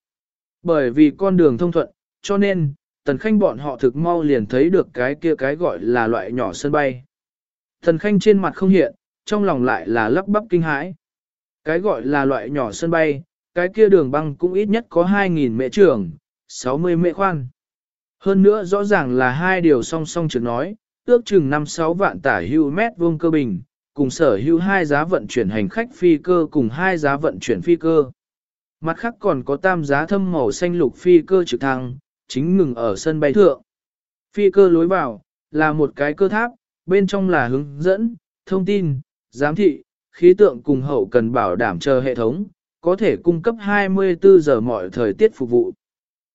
S1: Bởi vì con đường thông thuận, cho nên, Tần Khanh bọn họ thực mau liền thấy được cái kia cái gọi là loại nhỏ sân bay. Tần Khanh trên mặt không hiện, trong lòng lại là lắp bắp kinh hãi. Cái gọi là loại nhỏ sân bay, cái kia đường băng cũng ít nhất có 2.000 mệ trưởng, 60 mệ khoan. Hơn nữa rõ ràng là hai điều song song trước nói, ước chừng 5-6 vạn tả hưu mét vuông cơ bình, cùng sở hữu hai giá vận chuyển hành khách phi cơ cùng hai giá vận chuyển phi cơ. Mặt khác còn có tam giá thâm màu xanh lục phi cơ trực thăng, chính ngừng ở sân bay thượng. Phi cơ lối vào, là một cái cơ tháp, bên trong là hướng dẫn, thông tin, giám thị, khí tượng cùng hậu cần bảo đảm chờ hệ thống, có thể cung cấp 24 giờ mọi thời tiết phục vụ.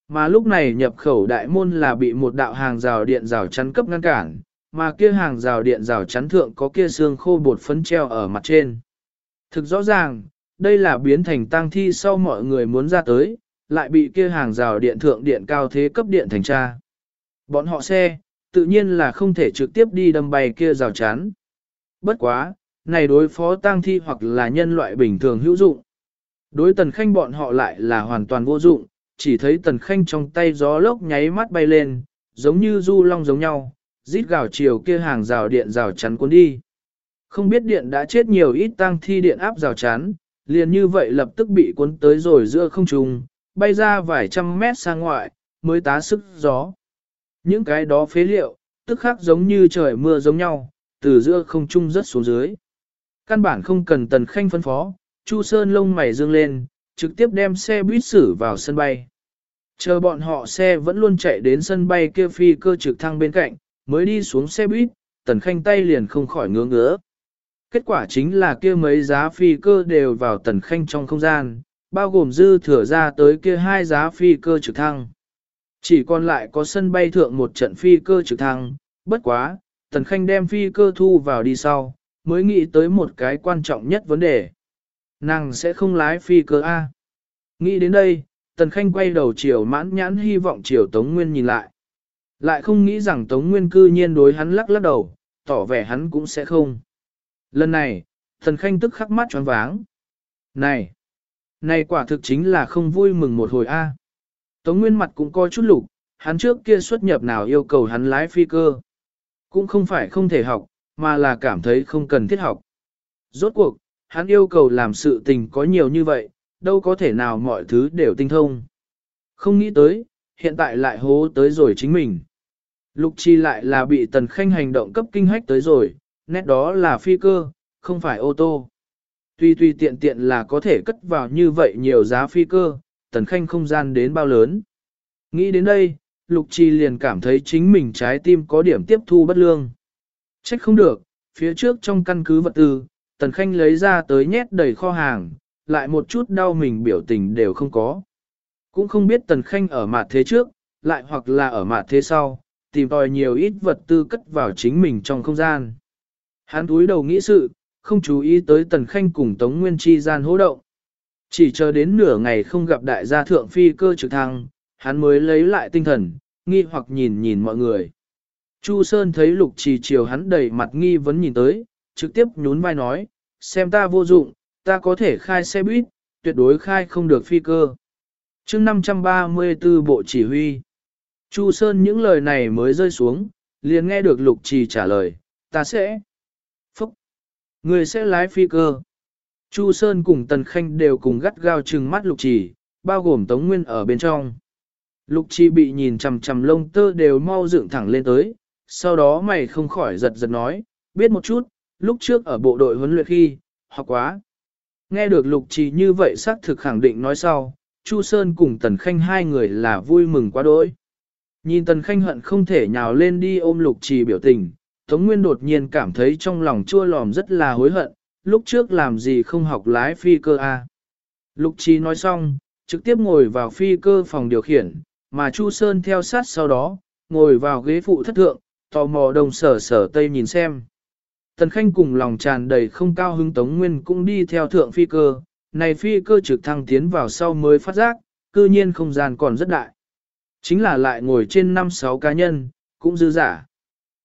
S1: Mà lúc này nhập khẩu đại môn là bị một đạo hàng rào điện rào chắn cấp ngăn cản, mà kia hàng rào điện rào chắn thượng có kia xương khô bột phấn treo ở mặt trên. Thực rõ ràng, đây là biến thành tang thi sau mọi người muốn ra tới, lại bị kia hàng rào điện thượng điện cao thế cấp điện thành tra. Bọn họ xe, tự nhiên là không thể trực tiếp đi đâm bay kia rào chắn. Bất quá, này đối phó tang thi hoặc là nhân loại bình thường hữu dụng. Đối tần khanh bọn họ lại là hoàn toàn vô dụng, chỉ thấy tần khanh trong tay gió lốc nháy mắt bay lên, giống như du long giống nhau, rít gào chiều kia hàng rào điện rào chắn cuốn đi. Không biết điện đã chết nhiều ít tang thi điện áp rào chắn, liền như vậy lập tức bị cuốn tới rồi giữa không trung, bay ra vài trăm mét sang ngoại, mới tá sức gió. Những cái đó phế liệu, tức khác giống như trời mưa giống nhau, từ giữa không trung rất xuống dưới. Căn bản không cần tần khanh phân phó, Chu Sơn lông mày dương lên, trực tiếp đem xe buýt xử vào sân bay. Chờ bọn họ xe vẫn luôn chạy đến sân bay kia phi cơ trực thăng bên cạnh, mới đi xuống xe buýt, tần khanh tay liền không khỏi ngứa ngứa. Kết quả chính là kia mấy giá phi cơ đều vào tần khanh trong không gian, bao gồm dư thừa ra tới kia hai giá phi cơ trực thăng. Chỉ còn lại có sân bay thượng một trận phi cơ trực thăng, bất quá, tần khanh đem phi cơ thu vào đi sau, mới nghĩ tới một cái quan trọng nhất vấn đề. Nàng sẽ không lái phi cơ A. Nghĩ đến đây, Tần Khanh quay đầu chiều mãn nhãn hy vọng chiều Tống Nguyên nhìn lại. Lại không nghĩ rằng Tống Nguyên cư nhiên đối hắn lắc lắc đầu, tỏ vẻ hắn cũng sẽ không. Lần này, Tần Khanh tức khắc mắt tròn váng. Này! Này quả thực chính là không vui mừng một hồi A. Tống Nguyên mặt cũng coi chút lục, hắn trước kia xuất nhập nào yêu cầu hắn lái phi cơ. Cũng không phải không thể học, mà là cảm thấy không cần thiết học. Rốt cuộc, hắn yêu cầu làm sự tình có nhiều như vậy, đâu có thể nào mọi thứ đều tinh thông. Không nghĩ tới, hiện tại lại hố tới rồi chính mình. Lục chi lại là bị tần khanh hành động cấp kinh hách tới rồi, nét đó là phi cơ, không phải ô tô. Tuy tuy tiện tiện là có thể cất vào như vậy nhiều giá phi cơ, tần khanh không gian đến bao lớn. Nghĩ đến đây, lục chi liền cảm thấy chính mình trái tim có điểm tiếp thu bất lương. Trách không được, phía trước trong căn cứ vật tư, tần khanh lấy ra tới nhét đầy kho hàng, lại một chút đau mình biểu tình đều không có. Cũng không biết tần khanh ở mặt thế trước, lại hoặc là ở mặt thế sau, tìm tòi nhiều ít vật tư cất vào chính mình trong không gian. Hắn túi đầu nghĩ sự, không chú ý tới tần khanh cùng Tống Nguyên Chi gian hỗ động. Chỉ chờ đến nửa ngày không gặp đại gia thượng phi cơ trực thăng, hắn mới lấy lại tinh thần, nghi hoặc nhìn nhìn mọi người. Chu Sơn thấy lục trì chiều hắn đầy mặt nghi vấn nhìn tới, trực tiếp nhún vai nói, xem ta vô dụng, ta có thể khai xe buýt, tuyệt đối khai không được phi cơ. chương 534 bộ chỉ huy. Chu Sơn những lời này mới rơi xuống, liền nghe được lục trì trả lời, ta sẽ. Phúc! Người sẽ lái phi cơ. Chu Sơn cùng Tần Khanh đều cùng gắt gao trừng mắt lục trì, bao gồm Tống Nguyên ở bên trong. Lục trì bị nhìn chằm chằm lông tơ đều mau dựng thẳng lên tới, sau đó mày không khỏi giật giật nói, biết một chút, lúc trước ở bộ đội huấn luyện khi, học quá. Nghe được lục trì như vậy xác thực khẳng định nói sau, Chu Sơn cùng Tần Khanh hai người là vui mừng quá đỗi. Nhìn Tần Khanh hận không thể nhào lên đi ôm lục trì biểu tình, Tống Nguyên đột nhiên cảm thấy trong lòng chua lòm rất là hối hận, lúc trước làm gì không học lái phi cơ a à? Lục trì nói xong, trực tiếp ngồi vào phi cơ phòng điều khiển, mà Chu Sơn theo sát sau đó, ngồi vào ghế phụ thất thượng, tò mò đồng sở sở tây nhìn xem. Tần Khanh cùng lòng tràn đầy không cao hứng Tống Nguyên cũng đi theo thượng phi cơ, này phi cơ trực thăng tiến vào sau mới phát giác, cư nhiên không gian còn rất đại. Chính là lại ngồi trên 5-6 cá nhân, cũng dư giả.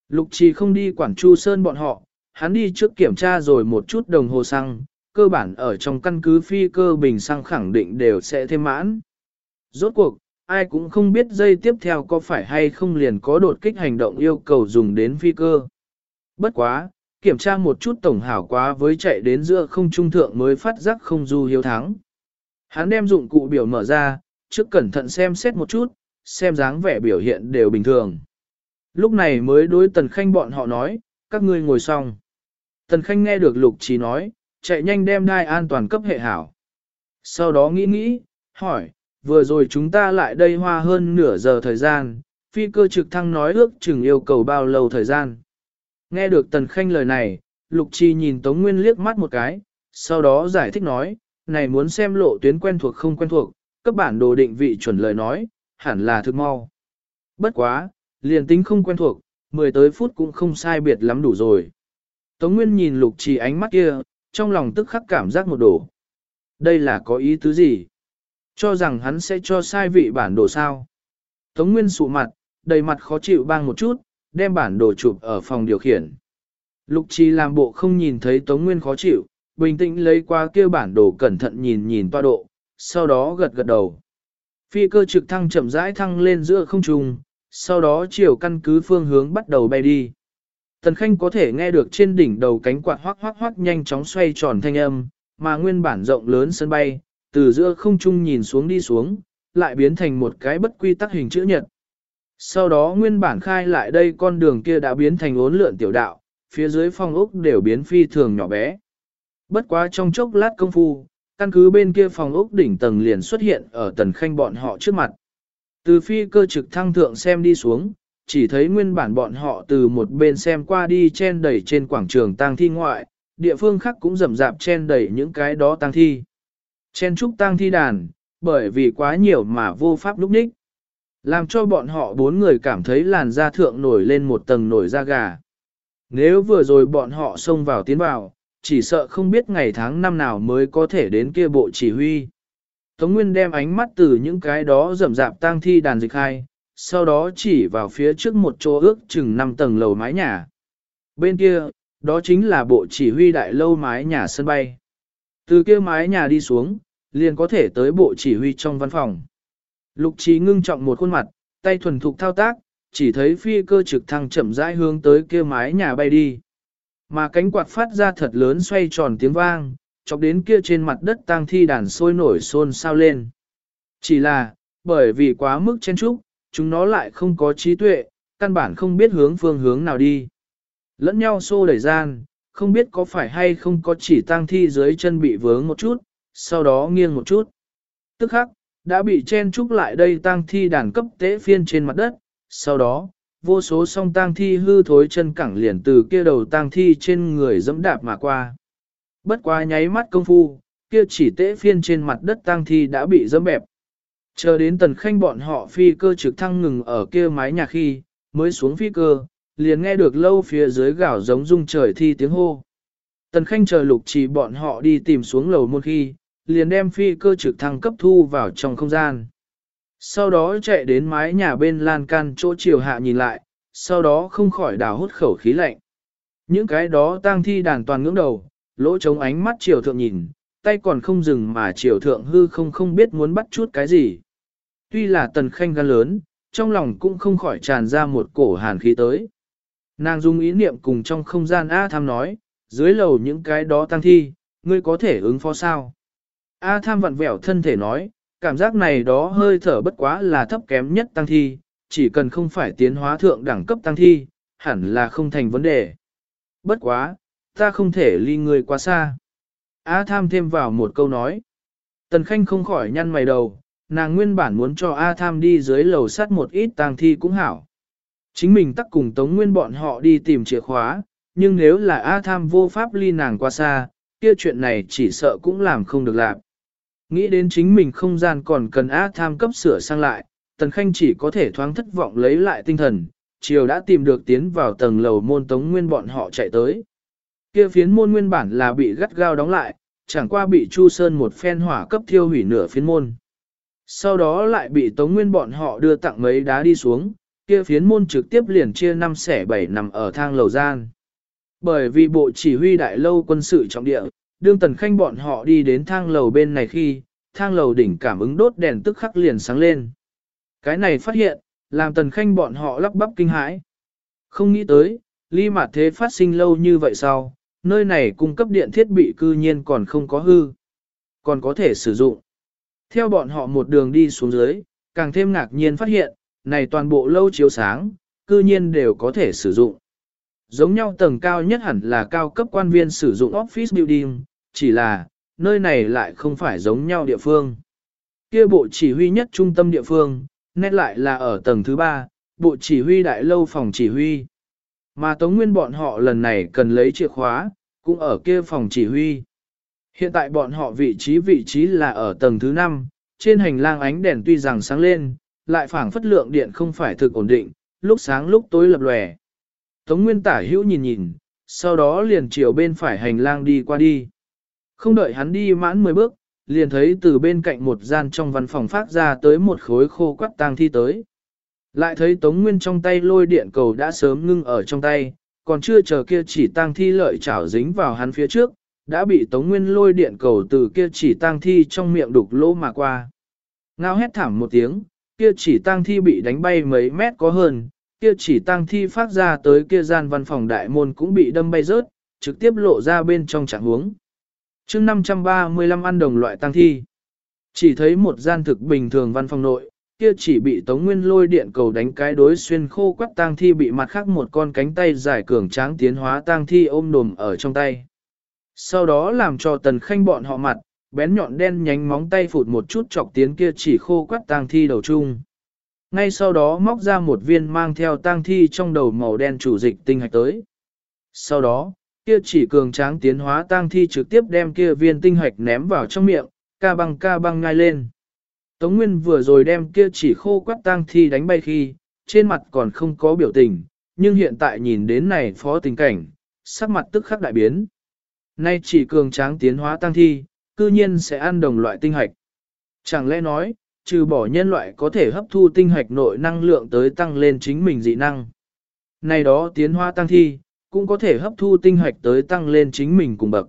S1: Lục trì không đi quản Chu Sơn bọn họ, hắn đi trước kiểm tra rồi một chút đồng hồ xăng, cơ bản ở trong căn cứ phi cơ bình xăng khẳng định đều sẽ thêm mãn. Rốt cuộc, ai cũng không biết dây tiếp theo có phải hay không liền có đột kích hành động yêu cầu dùng đến phi cơ. Bất quá, kiểm tra một chút tổng hảo quá với chạy đến giữa không trung thượng mới phát giác không du hiếu thắng. Hắn đem dụng cụ biểu mở ra, trước cẩn thận xem xét một chút, xem dáng vẻ biểu hiện đều bình thường. Lúc này mới đối Tần Khanh bọn họ nói, các ngươi ngồi xong. Tần Khanh nghe được Lục Trí nói, chạy nhanh đem đai an toàn cấp hệ hảo. Sau đó nghĩ nghĩ, hỏi, vừa rồi chúng ta lại đây hoa hơn nửa giờ thời gian, phi cơ trực thăng nói ước chừng yêu cầu bao lâu thời gian. Nghe được Tần Khanh lời này, Lục Chi nhìn Tống Nguyên liếc mắt một cái, sau đó giải thích nói, này muốn xem lộ tuyến quen thuộc không quen thuộc, các bản đồ định vị chuẩn lời nói, hẳn là thực mau. Bất quá, liền tính không quen thuộc, 10 tới phút cũng không sai biệt lắm đủ rồi. Tống Nguyên nhìn Lục Chi ánh mắt kia, trong lòng tức khắc cảm giác một đổ. Đây là có ý tứ gì? Cho rằng hắn sẽ cho sai vị bản đồ sao? Tống Nguyên sụ mặt, đầy mặt khó chịu bang một chút, đem bản đồ chụp ở phòng điều khiển. Lục Chi làm bộ không nhìn thấy Tống Nguyên khó chịu, bình tĩnh lấy qua kia bản đồ cẩn thận nhìn nhìn toa độ, sau đó gật gật đầu. Phi cơ trực thăng chậm rãi thăng lên giữa không trung, sau đó chiều căn cứ phương hướng bắt đầu bay đi. Tần Khanh có thể nghe được trên đỉnh đầu cánh quạt hoác hoác hoác nhanh chóng xoay tròn thanh âm, mà nguyên bản rộng lớn sân bay, từ giữa không trung nhìn xuống đi xuống, lại biến thành một cái bất quy tắc hình chữ nhật. Sau đó nguyên bản khai lại đây con đường kia đã biến thành ốn lượn tiểu đạo, phía dưới phong ốc đều biến phi thường nhỏ bé. Bất quá trong chốc lát công phu, căn cứ bên kia phòng ốc đỉnh tầng liền xuất hiện ở tần khanh bọn họ trước mặt. Từ phi cơ trực thăng thượng xem đi xuống, chỉ thấy nguyên bản bọn họ từ một bên xem qua đi chen đầy trên quảng trường tang thi ngoại, địa phương khác cũng rầm rạp chen đầy những cái đó tang thi. Chen trúc tang thi đàn, bởi vì quá nhiều mà vô pháp lúc ních. Làm cho bọn họ bốn người cảm thấy làn da thượng nổi lên một tầng nổi da gà. Nếu vừa rồi bọn họ xông vào tiến vào, chỉ sợ không biết ngày tháng năm nào mới có thể đến kia bộ chỉ huy. Tống Nguyên đem ánh mắt từ những cái đó rậm rạp tang thi đàn dịch hai, sau đó chỉ vào phía trước một chỗ ước chừng 5 tầng lầu mái nhà. Bên kia, đó chính là bộ chỉ huy đại lâu mái nhà sân bay. Từ kia mái nhà đi xuống, liền có thể tới bộ chỉ huy trong văn phòng. Lục trí ngưng trọng một khuôn mặt, tay thuần thục thao tác, chỉ thấy phi cơ trực thăng chậm rãi hướng tới kia mái nhà bay đi. Mà cánh quạt phát ra thật lớn xoay tròn tiếng vang, chọc đến kia trên mặt đất tang thi đàn sôi nổi xôn xao lên. Chỉ là, bởi vì quá mức chen trúc, chúng nó lại không có trí tuệ, căn bản không biết hướng phương hướng nào đi. Lẫn nhau xô đẩy gian, không biết có phải hay không có chỉ tang thi dưới chân bị vướng một chút, sau đó nghiêng một chút. Tức khắc, đã bị chen trúc lại đây tang thi đàn cấp tế phiên trên mặt đất, sau đó, vô số song tang thi hư thối chân cẳng liền từ kia đầu tang thi trên người dẫm đạp mà qua. Bất quá nháy mắt công phu, kia chỉ tế phiên trên mặt đất tang thi đã bị dẫm bẹp. Chờ đến tần khanh bọn họ phi cơ trực thăng ngừng ở kia mái nhà khi, mới xuống phi cơ, liền nghe được lâu phía dưới gạo giống rung trời thi tiếng hô. Tần khanh chờ lục chỉ bọn họ đi tìm xuống lầu một khi, liền đem phi cơ trực thăng cấp thu vào trong không gian. Sau đó chạy đến mái nhà bên lan can chỗ chiều hạ nhìn lại, sau đó không khỏi đào hút khẩu khí lạnh. Những cái đó tang thi đàn toàn ngưỡng đầu, lỗ trống ánh mắt chiều thượng nhìn, tay còn không dừng mà chiều thượng hư không không biết muốn bắt chút cái gì. Tuy là tần khanh gan lớn, trong lòng cũng không khỏi tràn ra một cổ hàn khí tới. Nàng dùng ý niệm cùng trong không gian A Tham nói, dưới lầu những cái đó tăng thi, ngươi có thể ứng phó sao? A Tham vặn vẹo thân thể nói, cảm giác này đó hơi thở bất quá là thấp kém nhất tăng thi, chỉ cần không phải tiến hóa thượng đẳng cấp tăng thi, hẳn là không thành vấn đề. Bất quá, ta không thể ly người quá xa. A Tham thêm vào một câu nói. Tần Khanh không khỏi nhăn mày đầu, nàng nguyên bản muốn cho A Tham đi dưới lầu sắt một ít tang thi cũng hảo. Chính mình tắc cùng Tống Nguyên bọn họ đi tìm chìa khóa, nhưng nếu là A Tham vô pháp ly nàng qua xa, kia chuyện này chỉ sợ cũng làm không được làm. Nghĩ đến chính mình không gian còn cần A Tham cấp sửa sang lại, Tần Khanh chỉ có thể thoáng thất vọng lấy lại tinh thần, chiều đã tìm được tiến vào tầng lầu môn Tống Nguyên bọn họ chạy tới. Kia phiến môn nguyên bản là bị gắt gao đóng lại, chẳng qua bị Chu Sơn một phen hỏa cấp thiêu hủy nửa phiến môn. Sau đó lại bị Tống Nguyên bọn họ đưa tặng mấy đá đi xuống, kia phiến môn trực tiếp liền chia năm xẻ bảy nằm ở thang lầu gian. Bởi vì bộ chỉ huy đại lâu quân sự trọng địa, đương tần khanh bọn họ đi đến thang lầu bên này khi, thang lầu đỉnh cảm ứng đốt đèn tức khắc liền sáng lên. Cái này phát hiện, làm tần khanh bọn họ lắp bắp kinh hãi. Không nghĩ tới, ly mạt thế phát sinh lâu như vậy sau, nơi này cung cấp điện thiết bị cư nhiên còn không có hư, còn có thể sử dụng. Theo bọn họ một đường đi xuống dưới, càng thêm ngạc nhiên phát hiện, này toàn bộ lâu chiếu sáng, cư nhiên đều có thể sử dụng. Giống nhau tầng cao nhất hẳn là cao cấp quan viên sử dụng office building, chỉ là, nơi này lại không phải giống nhau địa phương. Kia bộ chỉ huy nhất trung tâm địa phương, nét lại là ở tầng thứ ba, bộ chỉ huy đại lâu phòng chỉ huy. Mà Tống Nguyên bọn họ lần này cần lấy chìa khóa, cũng ở kia phòng chỉ huy. Hiện tại bọn họ vị trí vị trí là ở tầng thứ 5, trên hành lang ánh đèn tuy rằng sáng lên, lại phảng phất lượng điện không phải thực ổn định, lúc sáng lúc tối lập lòe. Tống Nguyên tả hữu nhìn nhìn, sau đó liền chiều bên phải hành lang đi qua đi. Không đợi hắn đi mãn 10 bước, liền thấy từ bên cạnh một gian trong văn phòng phát ra tới một khối khô quắt tang thi tới. Lại thấy Tống Nguyên trong tay lôi điện cầu đã sớm ngưng ở trong tay, còn chưa chờ kia chỉ tang thi lợi chảo dính vào hắn phía trước, đã bị Tống Nguyên lôi điện cầu từ kia chỉ tang thi trong miệng đục lỗ mà qua. Ngao hét thảm một tiếng, kia chỉ tang thi bị đánh bay mấy mét có hơn, kia chỉ tang thi phát ra tới kia gian văn phòng đại môn cũng bị đâm bay rớt, trực tiếp lộ ra bên trong trạng huống. Trước 535 ăn đồng loại tang thi. Chỉ thấy một gian thực bình thường văn phòng nội, kia chỉ bị Tống Nguyên lôi điện cầu đánh cái đối xuyên khô quắt tang thi bị mặt khác một con cánh tay dài cường tráng tiến hóa tang thi ôm đồm ở trong tay. Sau đó làm cho tần khanh bọn họ mặt, bén nhọn đen nhánh móng tay phụt một chút chọc tiến kia chỉ khô quắt tang thi đầu chung. Ngay sau đó móc ra một viên mang theo tang thi trong đầu màu đen chủ dịch tinh hạch tới. Sau đó, kia chỉ cường tráng tiến hóa tang thi trực tiếp đem kia viên tinh hạch ném vào trong miệng, ca băng ca băng ngay lên. Tống Nguyên vừa rồi đem kia chỉ khô quắt tang thi đánh bay khi, trên mặt còn không có biểu tình, nhưng hiện tại nhìn đến này phó tình cảnh, sắc mặt tức khắc đại biến. Nay chỉ cường tráng tiến hóa tăng thi, cư nhiên sẽ ăn đồng loại tinh hạch. Chẳng lẽ nói, trừ bỏ nhân loại có thể hấp thu tinh hạch nội năng lượng tới tăng lên chính mình dị năng. Này đó tiến hóa tăng thi, cũng có thể hấp thu tinh hạch tới tăng lên chính mình cùng bậc.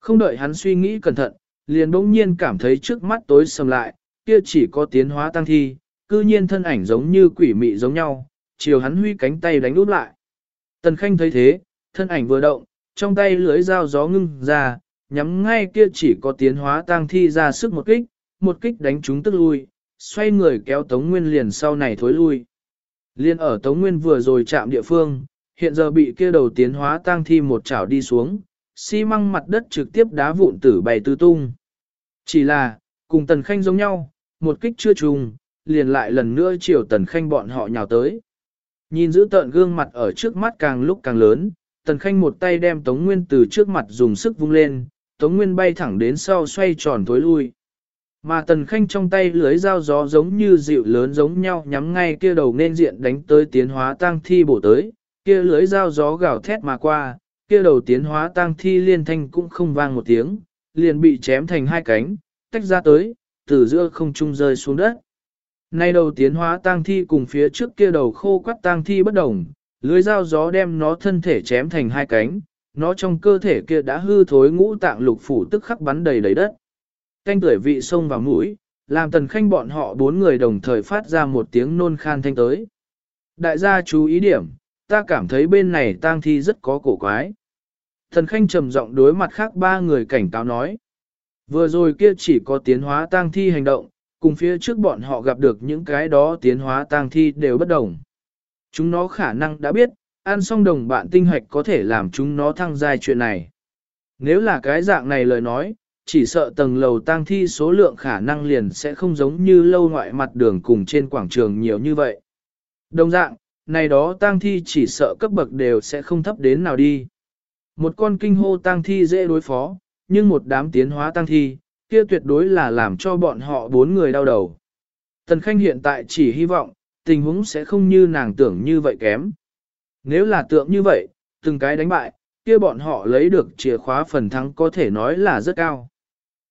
S1: Không đợi hắn suy nghĩ cẩn thận, liền bỗng nhiên cảm thấy trước mắt tối sầm lại, kia chỉ có tiến hóa tăng thi, cư nhiên thân ảnh giống như quỷ mị giống nhau, chiều hắn huy cánh tay đánh úp lại. Tần Khanh thấy thế, thân ảnh vừa động, trong tay lưới dao gió ngưng ra, nhắm ngay kia chỉ có tiến hóa tăng thi ra sức một kích, một kích đánh chúng tức lui, xoay người kéo Tống Nguyên liền sau này thối lui. Liên ở Tống Nguyên vừa rồi chạm địa phương, hiện giờ bị kia đầu tiến hóa tăng thi một chảo đi xuống, xi măng mặt đất trực tiếp đá vụn tử bày tứ tung. Chỉ là, cùng Tần Khanh giống nhau, một kích chưa trùng, liền lại lần nữa chiều Tần Khanh bọn họ nhào tới. Nhìn giữ tợn gương mặt ở trước mắt càng lúc càng lớn, Tần Khanh một tay đem Tống Nguyên từ trước mặt dùng sức vung lên, Tống Nguyên bay thẳng đến sau xoay tròn tối lui. Mà Tần Khanh trong tay lưới dao gió giống như dịu lớn giống nhau nhắm ngay kia đầu nên diện đánh tới tiến hóa tăng thi bổ tới, kia lưới dao gió gào thét mà qua, kia đầu tiến hóa tăng thi liên thanh cũng không vang một tiếng, liền bị chém thành hai cánh, tách ra tới, từ giữa không trung rơi xuống đất. Nay đầu tiến hóa tăng thi cùng phía trước kia đầu khô quắt tăng thi bất đồng, lưới dao gió đem nó thân thể chém thành hai cánh, nó trong cơ thể kia đã hư thối ngũ tạng lục phủ tức khắc bắn đầy đầy đất. Canh tuổi vị sông vào mũi, làm tần khanh bọn họ bốn người đồng thời phát ra một tiếng nôn khan thanh tới. Đại gia chú ý điểm, ta cảm thấy bên này tang thi rất có cổ quái. Thần khanh trầm giọng đối mặt khác ba người cảnh cáo nói. Vừa rồi kia chỉ có tiến hóa tang thi hành động, cùng phía trước bọn họ gặp được những cái đó tiến hóa tang thi đều bất đồng. Chúng nó khả năng đã biết, ăn xong đồng bạn tinh hoạch có thể làm chúng nó thăng giai chuyện này. Nếu là cái dạng này lời nói, chỉ sợ tầng lầu tang thi số lượng khả năng liền sẽ không giống như lâu ngoại mặt đường cùng trên quảng trường nhiều như vậy. Đồng dạng, này đó tang thi chỉ sợ cấp bậc đều sẽ không thấp đến nào đi. Một con kinh hô tang thi dễ đối phó, nhưng một đám tiến hóa tang thi, kia tuyệt đối là làm cho bọn họ bốn người đau đầu. Tần Khanh hiện tại chỉ hy vọng, tình huống sẽ không như nàng tưởng như vậy kém. Nếu là tượng như vậy, từng cái đánh bại, kia bọn họ lấy được chìa khóa phần thắng có thể nói là rất cao.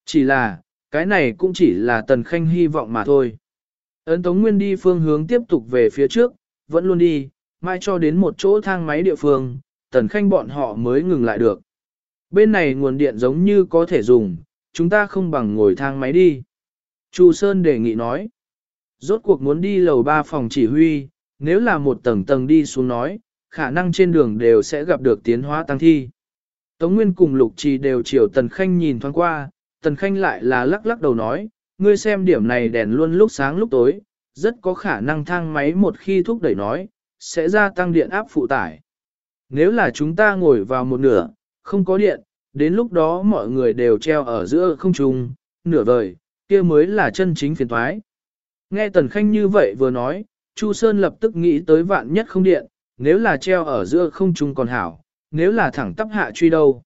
S1: Chỉ là, cái này cũng chỉ là Tần Khanh hy vọng mà thôi. Ấn Tống Nguyên đi phương hướng tiếp tục về phía trước, vẫn luôn đi, mai cho đến một chỗ thang máy địa phương, Tần Khanh bọn họ mới ngừng lại được. Bên này nguồn điện giống như có thể dùng, chúng ta không bằng ngồi thang máy đi. Chu Sơn đề nghị nói. Rốt cuộc muốn đi lầu ba phòng chỉ huy, nếu là một tầng tầng đi xuống nói, khả năng trên đường đều sẽ gặp được tiến hóa tăng thi. Tống Nguyên cùng Lục Trì đều chiều Tần Khanh nhìn thoáng qua, Tần Khanh lại là lắc lắc đầu nói, ngươi xem điểm này đèn luôn lúc sáng lúc tối, rất có khả năng thang máy một khi thúc đẩy nói, sẽ gia tăng điện áp phụ tải. Nếu là chúng ta ngồi vào một nửa, không có điện, đến lúc đó mọi người đều treo ở giữa không trung, nửa vời, kia mới là chân chính phiền thoái. Nghe Tần Khanh như vậy vừa nói, Chu Sơn lập tức nghĩ tới vạn nhất không điện, nếu là treo ở giữa không trung còn hảo, nếu là thẳng tắp hạ truy đâu.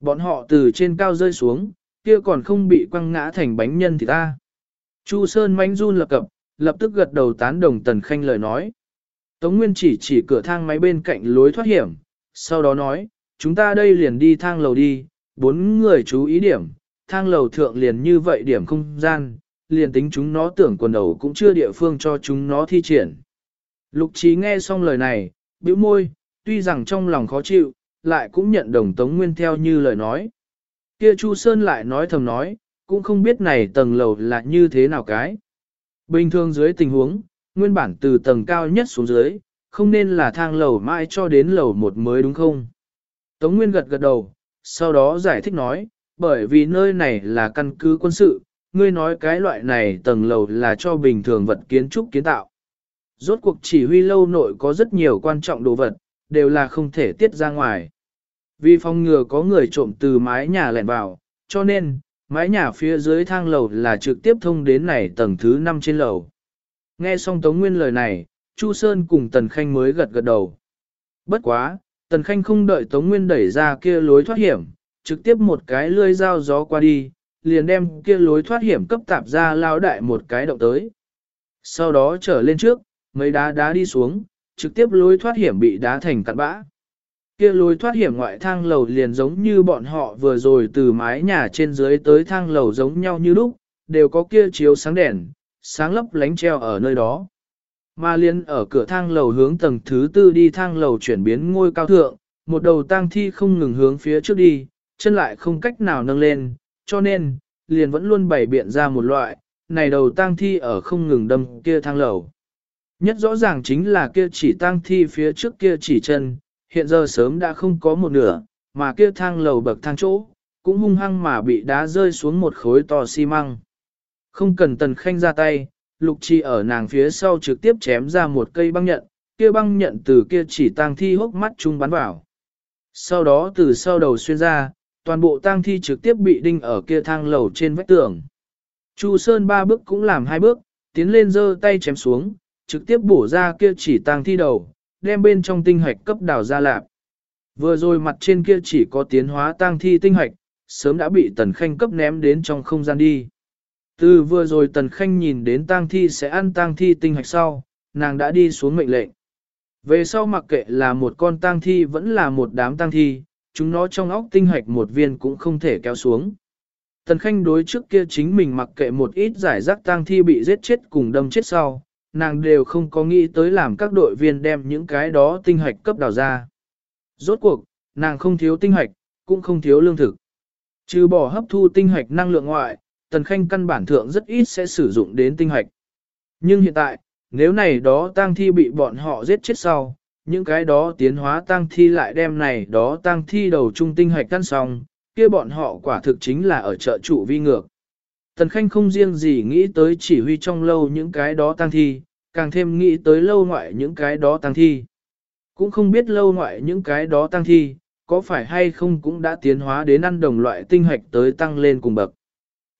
S1: Bọn họ từ trên cao rơi xuống, kia còn không bị quăng ngã thành bánh nhân thì ta. Chu Sơn mánh run lập cập, lập tức gật đầu tán đồng Tần Khanh lời nói. Tống Nguyên chỉ chỉ cửa thang máy bên cạnh lối thoát hiểm, sau đó nói, chúng ta đây liền đi thang lầu đi, bốn người chú ý điểm, thang lầu thượng liền như vậy điểm không gian, liền tính chúng nó tưởng quần đầu cũng chưa địa phương cho chúng nó thi triển. Lục trí nghe xong lời này, bĩu môi, tuy rằng trong lòng khó chịu, lại cũng nhận đồng Tống Nguyên theo như lời nói. Kia Chu Sơn lại nói thầm nói, cũng không biết này tầng lầu là như thế nào cái. Bình thường dưới tình huống, nguyên bản từ tầng cao nhất xuống dưới, không nên là thang lầu mãi cho đến lầu một mới đúng không? Tống Nguyên gật gật đầu, sau đó giải thích nói, bởi vì nơi này là căn cứ quân sự, ngươi nói cái loại này tầng lầu là cho bình thường vật kiến trúc kiến tạo. Rốt cuộc chỉ huy lâu nội có rất nhiều quan trọng đồ vật, đều là không thể tiết ra ngoài. Vì phòng ngừa có người trộm từ mái nhà lẻn vào, cho nên, mái nhà phía dưới thang lầu là trực tiếp thông đến này tầng thứ 5 trên lầu. Nghe xong Tống Nguyên lời này, Chu Sơn cùng Tần Khanh mới gật gật đầu. Bất quá, Tần Khanh không đợi Tống Nguyên đẩy ra kia lối thoát hiểm, trực tiếp một cái lươi dao gió qua đi, liền đem kia lối thoát hiểm cấp tạp ra lao đại một cái động tới. Sau đó trở lên trước, mấy đá đá đi xuống, trực tiếp lối thoát hiểm bị đá thành cặn bã. Kia lối thoát hiểm ngoại thang lầu liền giống như bọn họ vừa rồi từ mái nhà trên dưới tới thang lầu giống nhau như lúc, đều có kia chiếu sáng đèn, sáng lấp lánh treo ở nơi đó. Mà liên ở cửa thang lầu hướng tầng thứ tư đi thang lầu chuyển biến ngôi cao thượng, một đầu tang thi không ngừng hướng phía trước đi, chân lại không cách nào nâng lên, cho nên, liền vẫn luôn bày biện ra một loại, này đầu tang thi ở không ngừng đâm kia thang lầu. Nhất rõ ràng chính là kia chỉ tang thi phía trước kia chỉ chân, hiện giờ sớm đã không có một nửa, mà kia thang lầu bậc thang chỗ, cũng hung hăng mà bị đá rơi xuống một khối to xi măng. Không cần tần khanh ra tay, lục chi ở nàng phía sau trực tiếp chém ra một cây băng nhận, kia băng nhận từ kia chỉ tang thi hốc mắt chung bắn vào. Sau đó từ sau đầu xuyên ra, toàn bộ tang thi trực tiếp bị đinh ở kia thang lầu trên vách tường. Chu Sơn ba bước cũng làm hai bước, tiến lên giơ tay chém xuống, trực tiếp bổ ra kia chỉ tang thi đầu, đem bên trong tinh hạch cấp đào ra lạp. Vừa rồi mặt trên kia chỉ có tiến hóa tang thi tinh hạch, sớm đã bị tần khanh cấp ném đến trong không gian đi. Từ vừa rồi tần khanh nhìn đến tang thi sẽ ăn tang thi tinh hạch sau, nàng đã đi xuống mệnh lệnh. Về sau mặc kệ là một con tang thi vẫn là một đám tang thi, chúng nó trong óc tinh hạch một viên cũng không thể kéo xuống. Tần Khanh đối trước kia chính mình mặc kệ một ít giải rác tang thi bị giết chết cùng đâm chết sau, nàng đều không có nghĩ tới làm các đội viên đem những cái đó tinh hạch cấp đào ra. Rốt cuộc, nàng không thiếu tinh hạch, cũng không thiếu lương thực. Trừ bỏ hấp thu tinh hạch năng lượng ngoại, Tần Khanh căn bản thượng rất ít sẽ sử dụng đến tinh hạch. Nhưng hiện tại, nếu này đó tang thi bị bọn họ giết chết sau, những cái đó tiến hóa tang thi lại đem này đó tang thi đầu trung tinh hạch căn xong, kia bọn họ quả thực chính là ở chợ trụ vi ngược. Tần Khanh không riêng gì nghĩ tới chỉ huy trong lâu những cái đó tăng thi, càng thêm nghĩ tới lâu ngoại những cái đó tăng thi. Cũng không biết lâu ngoại những cái đó tăng thi, có phải hay không cũng đã tiến hóa đến ăn đồng loại tinh hạch tới tăng lên cùng bậc.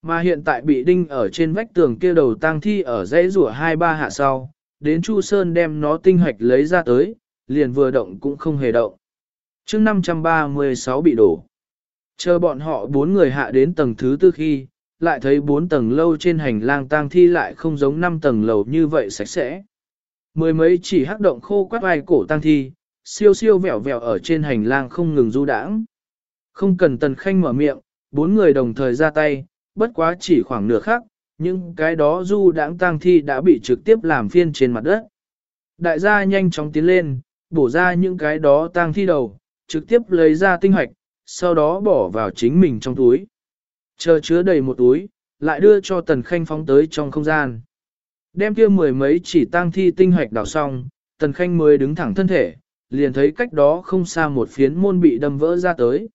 S1: Mà hiện tại bị đinh ở trên vách tường kia đầu tăng thi ở dãy rủa hai ba hạ sau, đến Chu Sơn đem nó tinh hạch lấy ra tới, liền vừa động cũng không hề động. chương 536 bị đổ. Chờ bọn họ bốn người hạ đến tầng thứ tư khi, lại thấy bốn tầng lâu trên hành lang tang thi lại không giống năm tầng lầu như vậy sạch sẽ. Mười mấy chỉ hắc động khô quát vai cổ tang thi, siêu siêu vẹo vẹo ở trên hành lang không ngừng du đãng. Không cần tần khanh mở miệng, bốn người đồng thời ra tay, bất quá chỉ khoảng nửa khắc, nhưng cái đó du đãng tang thi đã bị trực tiếp làm phiên trên mặt đất. Đại gia nhanh chóng tiến lên, bổ ra những cái đó tang thi đầu, trực tiếp lấy ra tinh hoạch, sau đó bỏ vào chính mình trong túi. Chờ chứa đầy một túi, lại đưa cho Tần Khanh phóng tới trong không gian. Đem kia mười mấy chỉ tang thi tinh hoạch đào xong, Tần Khanh mới đứng thẳng thân thể, liền thấy cách đó không xa một phiến môn bị đâm vỡ ra tới.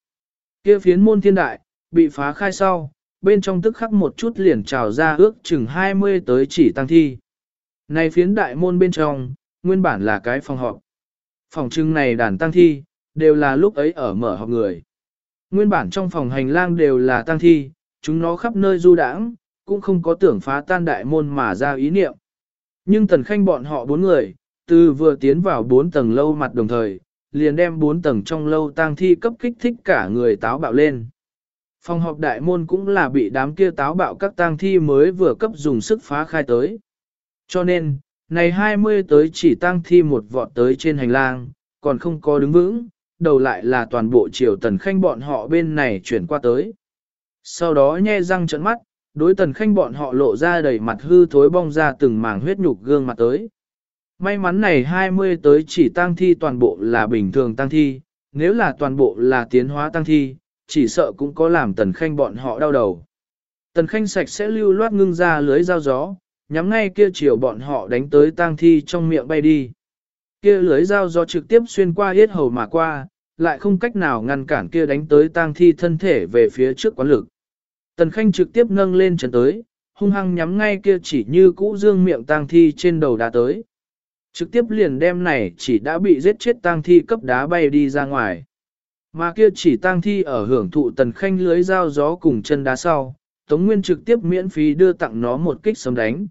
S1: Kia phiến môn thiên đại, bị phá khai sau, bên trong tức khắc một chút liền trào ra ước chừng 20 tới chỉ tăng thi. Này phiến đại môn bên trong, nguyên bản là cái phòng họp. Phòng trưng này đàn tăng thi, đều là lúc ấy ở mở họp người. Nguyên bản trong phòng hành lang đều là tang thi, chúng nó khắp nơi du đãng, cũng không có tưởng phá tan đại môn mà ra ý niệm. Nhưng tần khanh bọn họ bốn người, từ vừa tiến vào bốn tầng lâu mặt đồng thời, liền đem bốn tầng trong lâu tang thi cấp kích thích cả người táo bạo lên. Phòng họp đại môn cũng là bị đám kia táo bạo các tang thi mới vừa cấp dùng sức phá khai tới. Cho nên, này 20 tới chỉ tang thi một vọt tới trên hành lang, còn không có đứng vững, đầu lại là toàn bộ triều tần khanh bọn họ bên này chuyển qua tới. Sau đó nhe răng trợn mắt, đối tần khanh bọn họ lộ ra đầy mặt hư thối bong ra từng mảng huyết nhục gương mặt tới. May mắn này 20 tới chỉ tang thi toàn bộ là bình thường tang thi, nếu là toàn bộ là tiến hóa tang thi, chỉ sợ cũng có làm tần khanh bọn họ đau đầu. Tần khanh sạch sẽ lưu loát ngưng ra lưới dao gió, nhắm ngay kia chiều bọn họ đánh tới tang thi trong miệng bay đi. Kia lưới dao gió trực tiếp xuyên qua hết hầu mà qua, lại không cách nào ngăn cản kia đánh tới tang thi thân thể về phía trước quán lực. Tần khanh trực tiếp nâng lên chấn tới, hung hăng nhắm ngay kia chỉ như cũ dương miệng tang thi trên đầu đá tới. Trực tiếp liền đem này chỉ đã bị giết chết tang thi cấp đá bay đi ra ngoài. Mà kia chỉ tang thi ở hưởng thụ tần khanh lưới dao gió cùng chân đá sau, Tống Nguyên trực tiếp miễn phí đưa tặng nó một kích sấm đánh.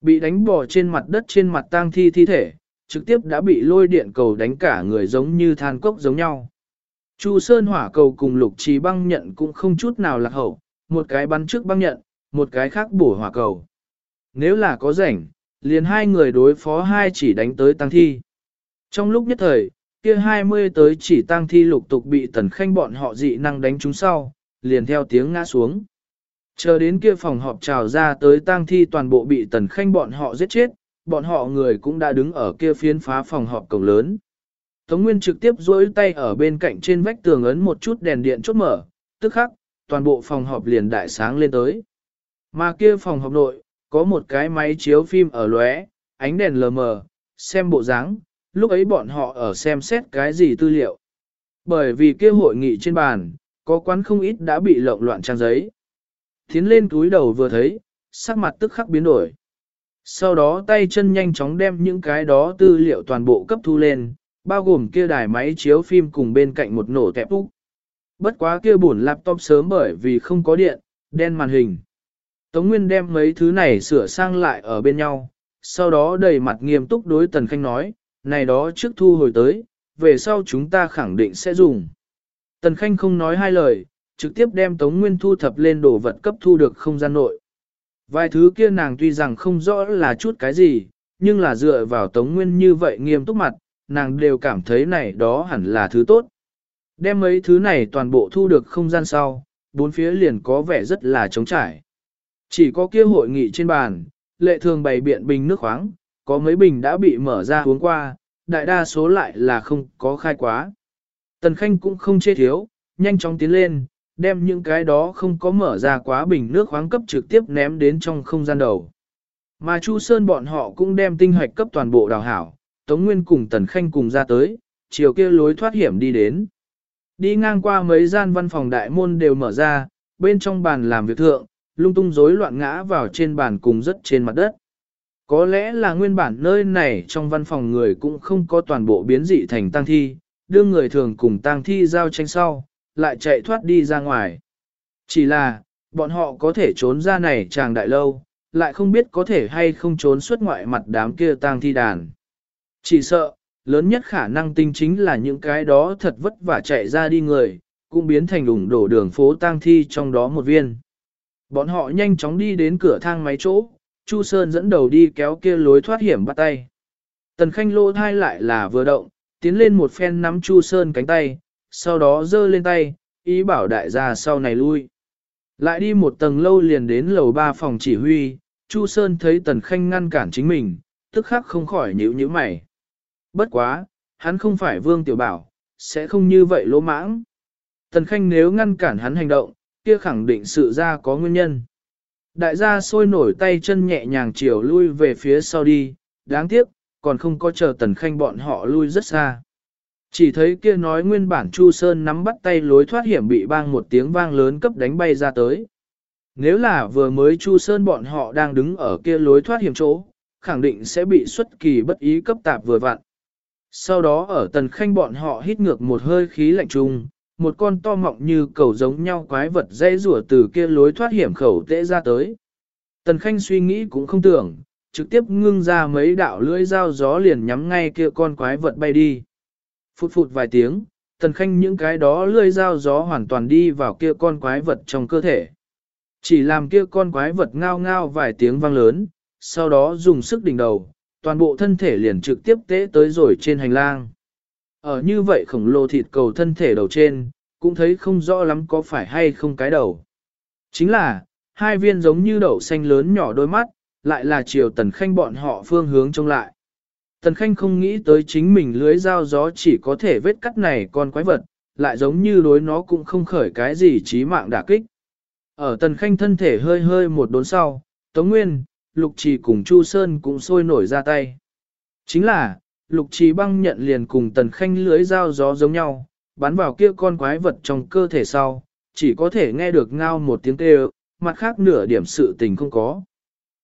S1: Bị đánh bỏ trên mặt đất trên mặt tang thi thi thể, trực tiếp đã bị lôi điện cầu đánh cả người giống như than cốc giống nhau. Chu Sơn hỏa cầu cùng lục trì băng nhận cũng không chút nào lạc hậu, một cái bắn trước băng nhận, một cái khác bổ hỏa cầu. Nếu là có rảnh, liền hai người đối phó hai chỉ đánh tới tăng thi. Trong lúc nhất thời, kia 20 tới chỉ tăng thi lục tục bị tần khanh bọn họ dị năng đánh chúng sau, liền theo tiếng ngã xuống. Chờ đến kia phòng họp trào ra tới tang thi toàn bộ bị tần khanh bọn họ giết chết, bọn họ người cũng đã đứng ở kia phiến phá phòng họp cổng lớn. Tống Nguyên trực tiếp duỗi tay ở bên cạnh trên vách tường ấn một chút đèn điện chốt mở, tức khắc, toàn bộ phòng họp liền đại sáng lên tới. Mà kia phòng họp nội, có một cái máy chiếu phim ở lóe, ánh đèn lờ mờ, xem bộ dáng, lúc ấy bọn họ ở xem xét cái gì tư liệu. Bởi vì kia hội nghị trên bàn, có quán không ít đã bị lộn loạn trang giấy. Tiến lên túi đầu vừa thấy, sắc mặt tức khắc biến đổi. Sau đó tay chân nhanh chóng đem những cái đó tư liệu toàn bộ cấp thu lên, bao gồm kia đài máy chiếu phim cùng bên cạnh một nổ tẹp úc. Bất quá kia buồn laptop sớm bởi vì không có điện, đen màn hình. Tống Nguyên đem mấy thứ này sửa sang lại ở bên nhau, sau đó đầy mặt nghiêm túc đối Tần Khanh nói, này đó trước thu hồi tới, về sau chúng ta khẳng định sẽ dùng. Tần Khanh không nói hai lời, trực tiếp đem Tống Nguyên thu thập lên đồ vật cấp thu được không gian nội. Vài thứ kia nàng tuy rằng không rõ là chút cái gì, nhưng là dựa vào Tống Nguyên như vậy nghiêm túc mặt, nàng đều cảm thấy này đó hẳn là thứ tốt. Đem mấy thứ này toàn bộ thu được không gian sau, bốn phía liền có vẻ rất là trống trải. Chỉ có kia hội nghị trên bàn, lệ thường bày biện bình nước khoáng, có mấy bình đã bị mở ra uống qua, đại đa số lại là không có khai quá. Tần Khanh cũng không chê thiếu, nhanh chóng tiến lên, đem những cái đó không có mở ra quá bình nước khoáng cấp trực tiếp ném đến trong không gian đầu. Mà Chu Sơn bọn họ cũng đem tinh hoạch cấp toàn bộ đào hảo, Tống Nguyên cùng Tần Khanh cùng ra tới, chiều kia lối thoát hiểm đi đến. Đi ngang qua mấy gian văn phòng đại môn đều mở ra, bên trong bàn làm việc thượng, lung tung rối loạn ngã vào trên bàn cùng rất trên mặt đất. Có lẽ là nguyên bản nơi này trong văn phòng người cũng không có toàn bộ biến dị thành tang thi, đưa người thường cùng tang thi giao tranh sau, lại chạy thoát đi ra ngoài. Chỉ là, bọn họ có thể trốn ra này chàng đại lâu, lại không biết có thể hay không trốn xuất ngoại mặt đám kia tang thi đàn. Chỉ sợ, lớn nhất khả năng tinh chính là những cái đó thật vất vả chạy ra đi người, cũng biến thành đủng đổ đường phố tang thi trong đó một viên. Bọn họ nhanh chóng đi đến cửa thang máy chỗ, Chu Sơn dẫn đầu đi kéo kia lối thoát hiểm bắt tay. Tần Khanh lô thai lại là vừa động, tiến lên một phen nắm Chu Sơn cánh tay, sau đó giơ lên tay, ý bảo đại gia sau này lui. Lại đi một tầng lâu liền đến lầu ba phòng chỉ huy, Chu Sơn thấy Tần Khanh ngăn cản chính mình, tức khắc không khỏi nhíu nhíu mày. Bất quá, hắn không phải Vương Tiểu Bảo, sẽ không như vậy lỗ mãng. Tần Khanh nếu ngăn cản hắn hành động, kia khẳng định sự ra có nguyên nhân. Đại gia sôi nổi tay chân nhẹ nhàng chiều lui về phía sau đi, đáng tiếc, còn không có chờ Tần Khanh bọn họ lui rất xa. Chỉ thấy kia nói nguyên bản Chu Sơn nắm bắt tay lối thoát hiểm bị bang một tiếng vang lớn cấp đánh bay ra tới. Nếu là vừa mới Chu Sơn bọn họ đang đứng ở kia lối thoát hiểm chỗ, khẳng định sẽ bị xuất kỳ bất ý cấp tạp vừa vặn. Sau đó ở tần khanh bọn họ hít ngược một hơi khí lạnh trùng, một con to mọng như cầu giống nhau quái vật dây rủa từ kia lối thoát hiểm khẩu tễ ra tới. Tần khanh suy nghĩ cũng không tưởng, trực tiếp ngưng ra mấy đạo lưỡi dao gió liền nhắm ngay kia con quái vật bay đi. Phụt phụt vài tiếng, tần khanh những cái đó lưỡi dao gió hoàn toàn đi vào kia con quái vật trong cơ thể. Chỉ làm kia con quái vật ngao ngao vài tiếng vang lớn, sau đó dùng sức đỉnh đầu, toàn bộ thân thể liền trực tiếp tế tới rồi trên hành lang. Ở như vậy khổng lồ thịt cầu thân thể đầu trên, cũng thấy không rõ lắm có phải hay không cái đầu. Chính là, hai viên giống như đậu xanh lớn nhỏ đôi mắt, lại là chiều tần khanh bọn họ phương hướng trông lại. Tần khanh không nghĩ tới chính mình lưới dao gió chỉ có thể vết cắt này con quái vật, lại giống như đối nó cũng không khởi cái gì chí mạng đả kích. Ở tần khanh thân thể hơi hơi một đốn sau, Tống Nguyên, Lục Trì cùng Chu Sơn cũng sôi nổi ra tay. Chính là, Lục Trì băng nhận liền cùng tần khanh lưới dao gió giống nhau, bắn vào kia con quái vật trong cơ thể sau, chỉ có thể nghe được ngao một tiếng kêu, mặt khác nửa điểm sự tình không có.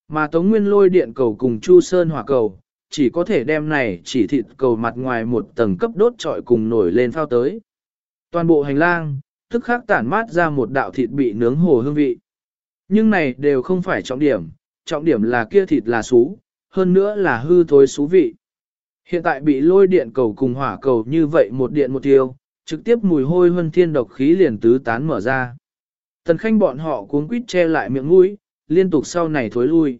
S1: Mà Tống Nguyên lôi điện cầu cùng Chu Sơn hỏa cầu, chỉ có thể đem này chỉ thịt cầu mặt ngoài một tầng cấp đốt trọi cùng nổi lên phao tới. Toàn bộ hành lang, tức khắc tản mát ra một đạo thịt bị nướng hồ hương vị. Nhưng này đều không phải trọng điểm, trọng điểm là kia thịt là xú, hơn nữa là hư thối xú vị. Hiện tại bị lôi điện cầu cùng hỏa cầu như vậy một điện một tiêu, trực tiếp mùi hôi hơn thiên độc khí liền tứ tán mở ra. Tần khanh bọn họ cuống quýt che lại miệng mũi, liên tục sau này thối lui.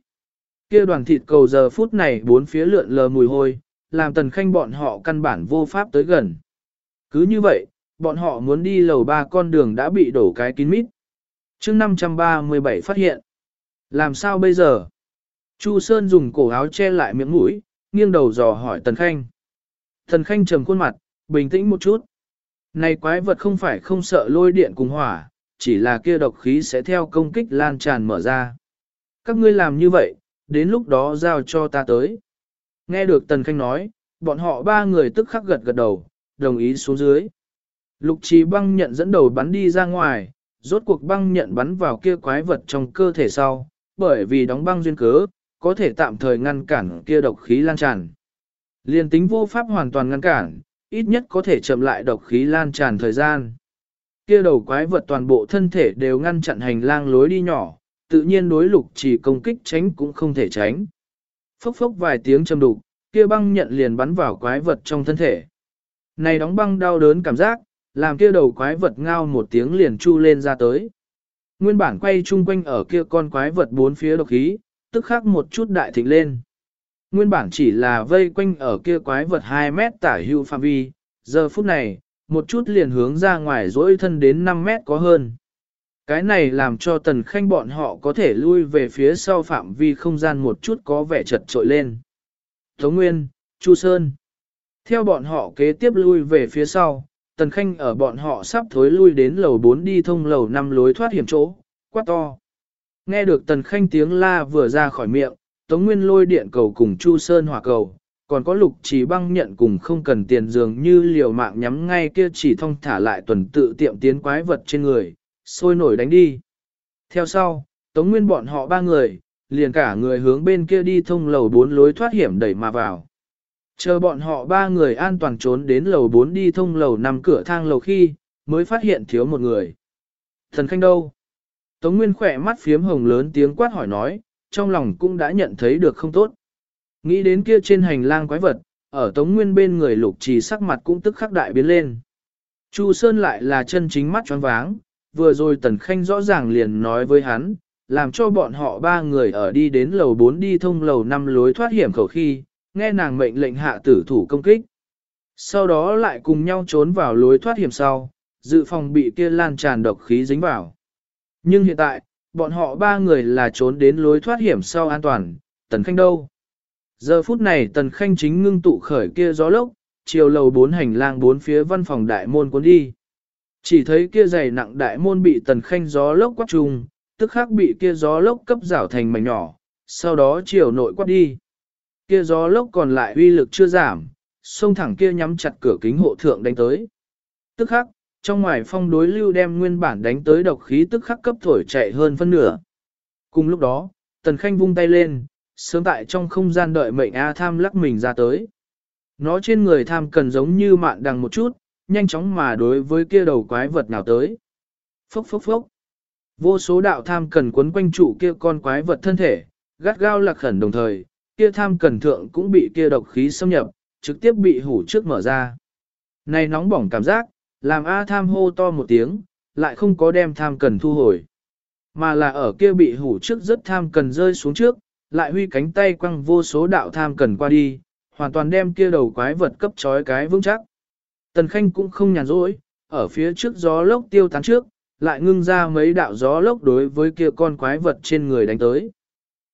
S1: Kia đoàn thịt cầu giờ phút này bốn phía lượn lờ mùi hôi, làm tần khanh bọn họ căn bản vô pháp tới gần. Cứ như vậy, bọn họ muốn đi lầu ba con đường đã bị đổ cái kín mít. chương 537 phát hiện. Làm sao bây giờ? Chu Sơn dùng cổ áo che lại miệng mũi, nghiêng đầu dò hỏi Tần Khanh. Tần Khanh trầm khuôn mặt, bình tĩnh một chút. Này quái vật không phải không sợ lôi điện cùng hỏa, chỉ là kia độc khí sẽ theo công kích lan tràn mở ra. Các ngươi làm như vậy, đến lúc đó giao cho ta tới. Nghe được Tần Khanh nói, bọn họ ba người tức khắc gật gật đầu, đồng ý xuống dưới. Lục trì băng nhận dẫn đầu bắn đi ra ngoài, rốt cuộc băng nhận bắn vào kia quái vật trong cơ thể sau, bởi vì đóng băng duyên cớ, có thể tạm thời ngăn cản kia độc khí lan tràn. Liên tính vô pháp hoàn toàn ngăn cản, ít nhất có thể chậm lại độc khí lan tràn thời gian. Kia đầu quái vật toàn bộ thân thể đều ngăn chặn hành lang lối đi nhỏ, tự nhiên đối lục chỉ công kích tránh cũng không thể tránh. Phốc phốc vài tiếng châm đục, kia băng nhận liền bắn vào quái vật trong thân thể. Này đóng băng đau đớn cảm giác, làm kia đầu quái vật ngao một tiếng liền chu lên ra tới. Nguyên bản quay chung quanh ở kia con quái vật bốn phía độc khí, tức khắc một chút đại thịnh lên. Nguyên bản chỉ là vây quanh ở kia quái vật 2 mét tả hưu phạm vi, giờ phút này, một chút liền hướng ra ngoài dỗi thân đến 5 mét có hơn. Cái này làm cho tần khanh bọn họ có thể lui về phía sau phạm vi không gian một chút có vẻ chật trội lên. Tống Nguyên, Chu Sơn. Theo bọn họ kế tiếp lui về phía sau, tần khanh ở bọn họ sắp thối lui đến lầu 4 đi thông lầu 5 lối thoát hiểm chỗ, quát to. Nghe được tần khanh tiếng la vừa ra khỏi miệng, Tống Nguyên lôi điện cầu cùng Chu Sơn hỏa cầu, còn có lục chỉ băng nhận cùng không cần tiền dường như liều mạng nhắm ngay kia chỉ thông thả lại tuần tự tiệm tiến quái vật trên người, sôi nổi đánh đi. Theo sau, Tống Nguyên bọn họ ba người, liền cả người hướng bên kia đi thông lầu bốn lối thoát hiểm đẩy mà vào. Chờ bọn họ ba người an toàn trốn đến lầu bốn đi thông lầu nằm cửa thang lầu khi, mới phát hiện thiếu một người. Thần Khanh đâu? Tống Nguyên khỏe mắt phiếm hồng lớn tiếng quát hỏi nói, trong lòng cũng đã nhận thấy được không tốt. Nghĩ đến kia trên hành lang quái vật, ở Tống Nguyên bên người lục trì sắc mặt cũng tức khắc đại biến lên. Chu Sơn lại là chân chính mắt choáng váng, vừa rồi Tần Khanh rõ ràng liền nói với hắn, làm cho bọn họ ba người ở đi đến lầu 4 đi thông lầu 5 lối thoát hiểm khẩu khi, nghe nàng mệnh lệnh hạ tử thủ công kích. Sau đó lại cùng nhau trốn vào lối thoát hiểm sau, dự phòng bị kia lan tràn độc khí dính vào. Nhưng hiện tại, bọn họ ba người là trốn đến lối thoát hiểm sau an toàn, Tần Khanh đâu? Giờ phút này Tần Khanh chính ngưng tụ khởi kia gió lốc, chiều lầu bốn hành lang bốn phía văn phòng đại môn cuốn đi. Chỉ thấy kia giày nặng đại môn bị Tần Khanh gió lốc quát trùng, tức khắc bị kia gió lốc cấp rảo thành mảnh nhỏ, sau đó chiều nội quát đi. Kia gió lốc còn lại uy lực chưa giảm, xông thẳng kia nhắm chặt cửa kính hộ thượng đánh tới. Tức khắc, trong ngoài phong đối lưu đem nguyên bản đánh tới độc khí tức khắc cấp thổi chạy hơn phân nửa. Cùng lúc đó, Tần Khanh vung tay lên, sớm tại trong không gian đợi mệnh A tham lắc mình ra tới. Nó trên người tham cần giống như mạn đằng một chút, nhanh chóng mà đối với kia đầu quái vật nào tới. Phốc phốc phốc. Vô số đạo tham cần quấn quanh trụ kia con quái vật thân thể, gắt gao lạc khẩn đồng thời, kia tham cần thượng cũng bị kia độc khí xâm nhập, trực tiếp bị hủ trước mở ra. Này nóng bỏng cảm giác, làm A tham hô to một tiếng, lại không có đem tham cần thu hồi. Mà là ở kia bị hủ trước rất tham cần rơi xuống trước, lại huy cánh tay quăng vô số đạo tham cần qua đi, hoàn toàn đem kia đầu quái vật cấp trói cái vững chắc. Tần Khanh cũng không nhàn rỗi, ở phía trước gió lốc tiêu tán trước, lại ngưng ra mấy đạo gió lốc đối với kia con quái vật trên người đánh tới.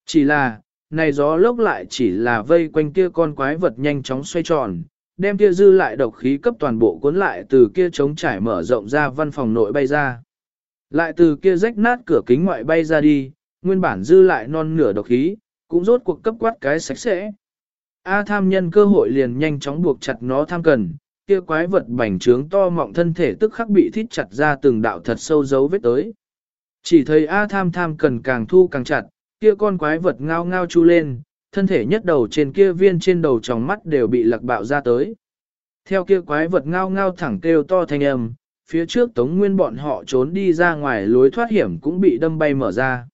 S1: Chỉ là, này gió lốc lại chỉ là vây quanh kia con quái vật nhanh chóng xoay tròn, đem kia dư lại độc khí cấp toàn bộ cuốn lại từ kia trống trải mở rộng ra văn phòng nội bay ra. Lại từ kia rách nát cửa kính ngoại bay ra đi, nguyên bản dư lại non nửa độc khí, cũng rốt cuộc cấp quát cái sạch sẽ. A tham nhân cơ hội liền nhanh chóng buộc chặt nó tham cần, kia quái vật bành trướng to mọng thân thể tức khắc bị thít chặt ra từng đạo thật sâu dấu vết tới. Chỉ thấy A tham tham cần càng thu càng chặt, kia con quái vật ngao ngao chu lên, thân thể nhất đầu trên kia viên trên đầu tròng mắt đều bị lạc bạo ra tới. Theo kia quái vật ngao ngao thẳng kêu to thanh âm, phía trước tống nguyên bọn họ trốn đi ra ngoài lối thoát hiểm cũng bị đâm bay mở ra.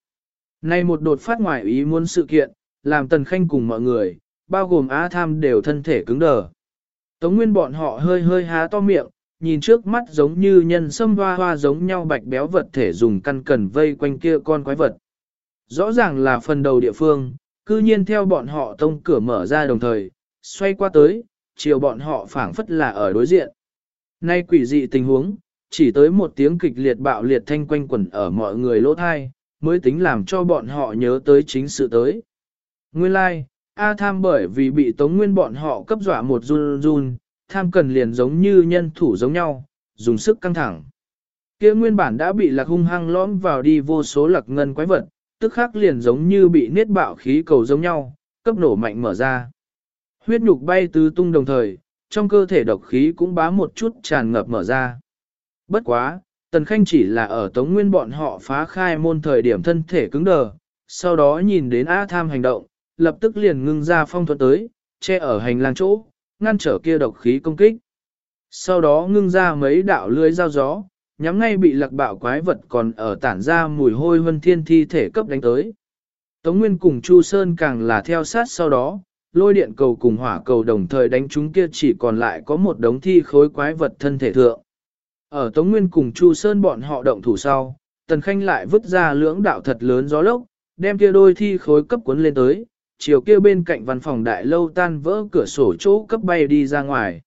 S1: Này một đột phát ngoài ý muốn sự kiện, làm tần khanh cùng mọi người, bao gồm a Tham đều thân thể cứng đờ. Tống nguyên bọn họ hơi hơi há to miệng, nhìn trước mắt giống như nhân sâm hoa hoa giống nhau bạch béo vật thể dùng căn cần vây quanh kia con quái vật. Rõ ràng là phần đầu địa phương, cư nhiên theo bọn họ tông cửa mở ra đồng thời, xoay qua tới, chiều bọn họ phảng phất là ở đối diện. Nay quỷ dị tình huống, chỉ tới một tiếng kịch liệt bạo liệt thanh quanh quẩn ở mọi người lỗ thai, mới tính làm cho bọn họ nhớ tới chính sự tới. Nguyên lai, like, A tham bởi vì bị tống nguyên bọn họ cấp dọa một run run, tham cần liền giống như nhân thủ giống nhau, dùng sức căng thẳng. kia nguyên bản đã bị lạc hung hăng lõm vào đi vô số lạc ngân quái vật, tức khắc liền giống như bị niết bạo khí cầu giống nhau, cấp nổ mạnh mở ra. Huyết nhục bay tứ tung đồng thời, trong cơ thể độc khí cũng bá một chút tràn ngập mở ra. Bất quá, Tần Khanh chỉ là ở Tống Nguyên bọn họ phá khai môn thời điểm thân thể cứng đờ, sau đó nhìn đến A Tham hành động, lập tức liền ngưng ra phong thuật tới, che ở hành lang chỗ, ngăn trở kia độc khí công kích. Sau đó ngưng ra mấy đạo lưới dao gió, nhắm ngay bị lạc bạo quái vật còn ở tản ra mùi hôi vân thiên thi thể cấp đánh tới. Tống Nguyên cùng Chu Sơn càng là theo sát sau đó, lôi điện cầu cùng hỏa cầu đồng thời đánh chúng kia chỉ còn lại có một đống thi khối quái vật thân thể thượng. Ở Tống Nguyên cùng Chu Sơn bọn họ động thủ sau, Tần Khanh lại vứt ra lưỡng đạo thật lớn gió lốc, đem kia đôi thi khối cấp cuốn lên tới, chiều kia bên cạnh văn phòng đại lâu tan vỡ cửa sổ chỗ cấp bay đi ra ngoài.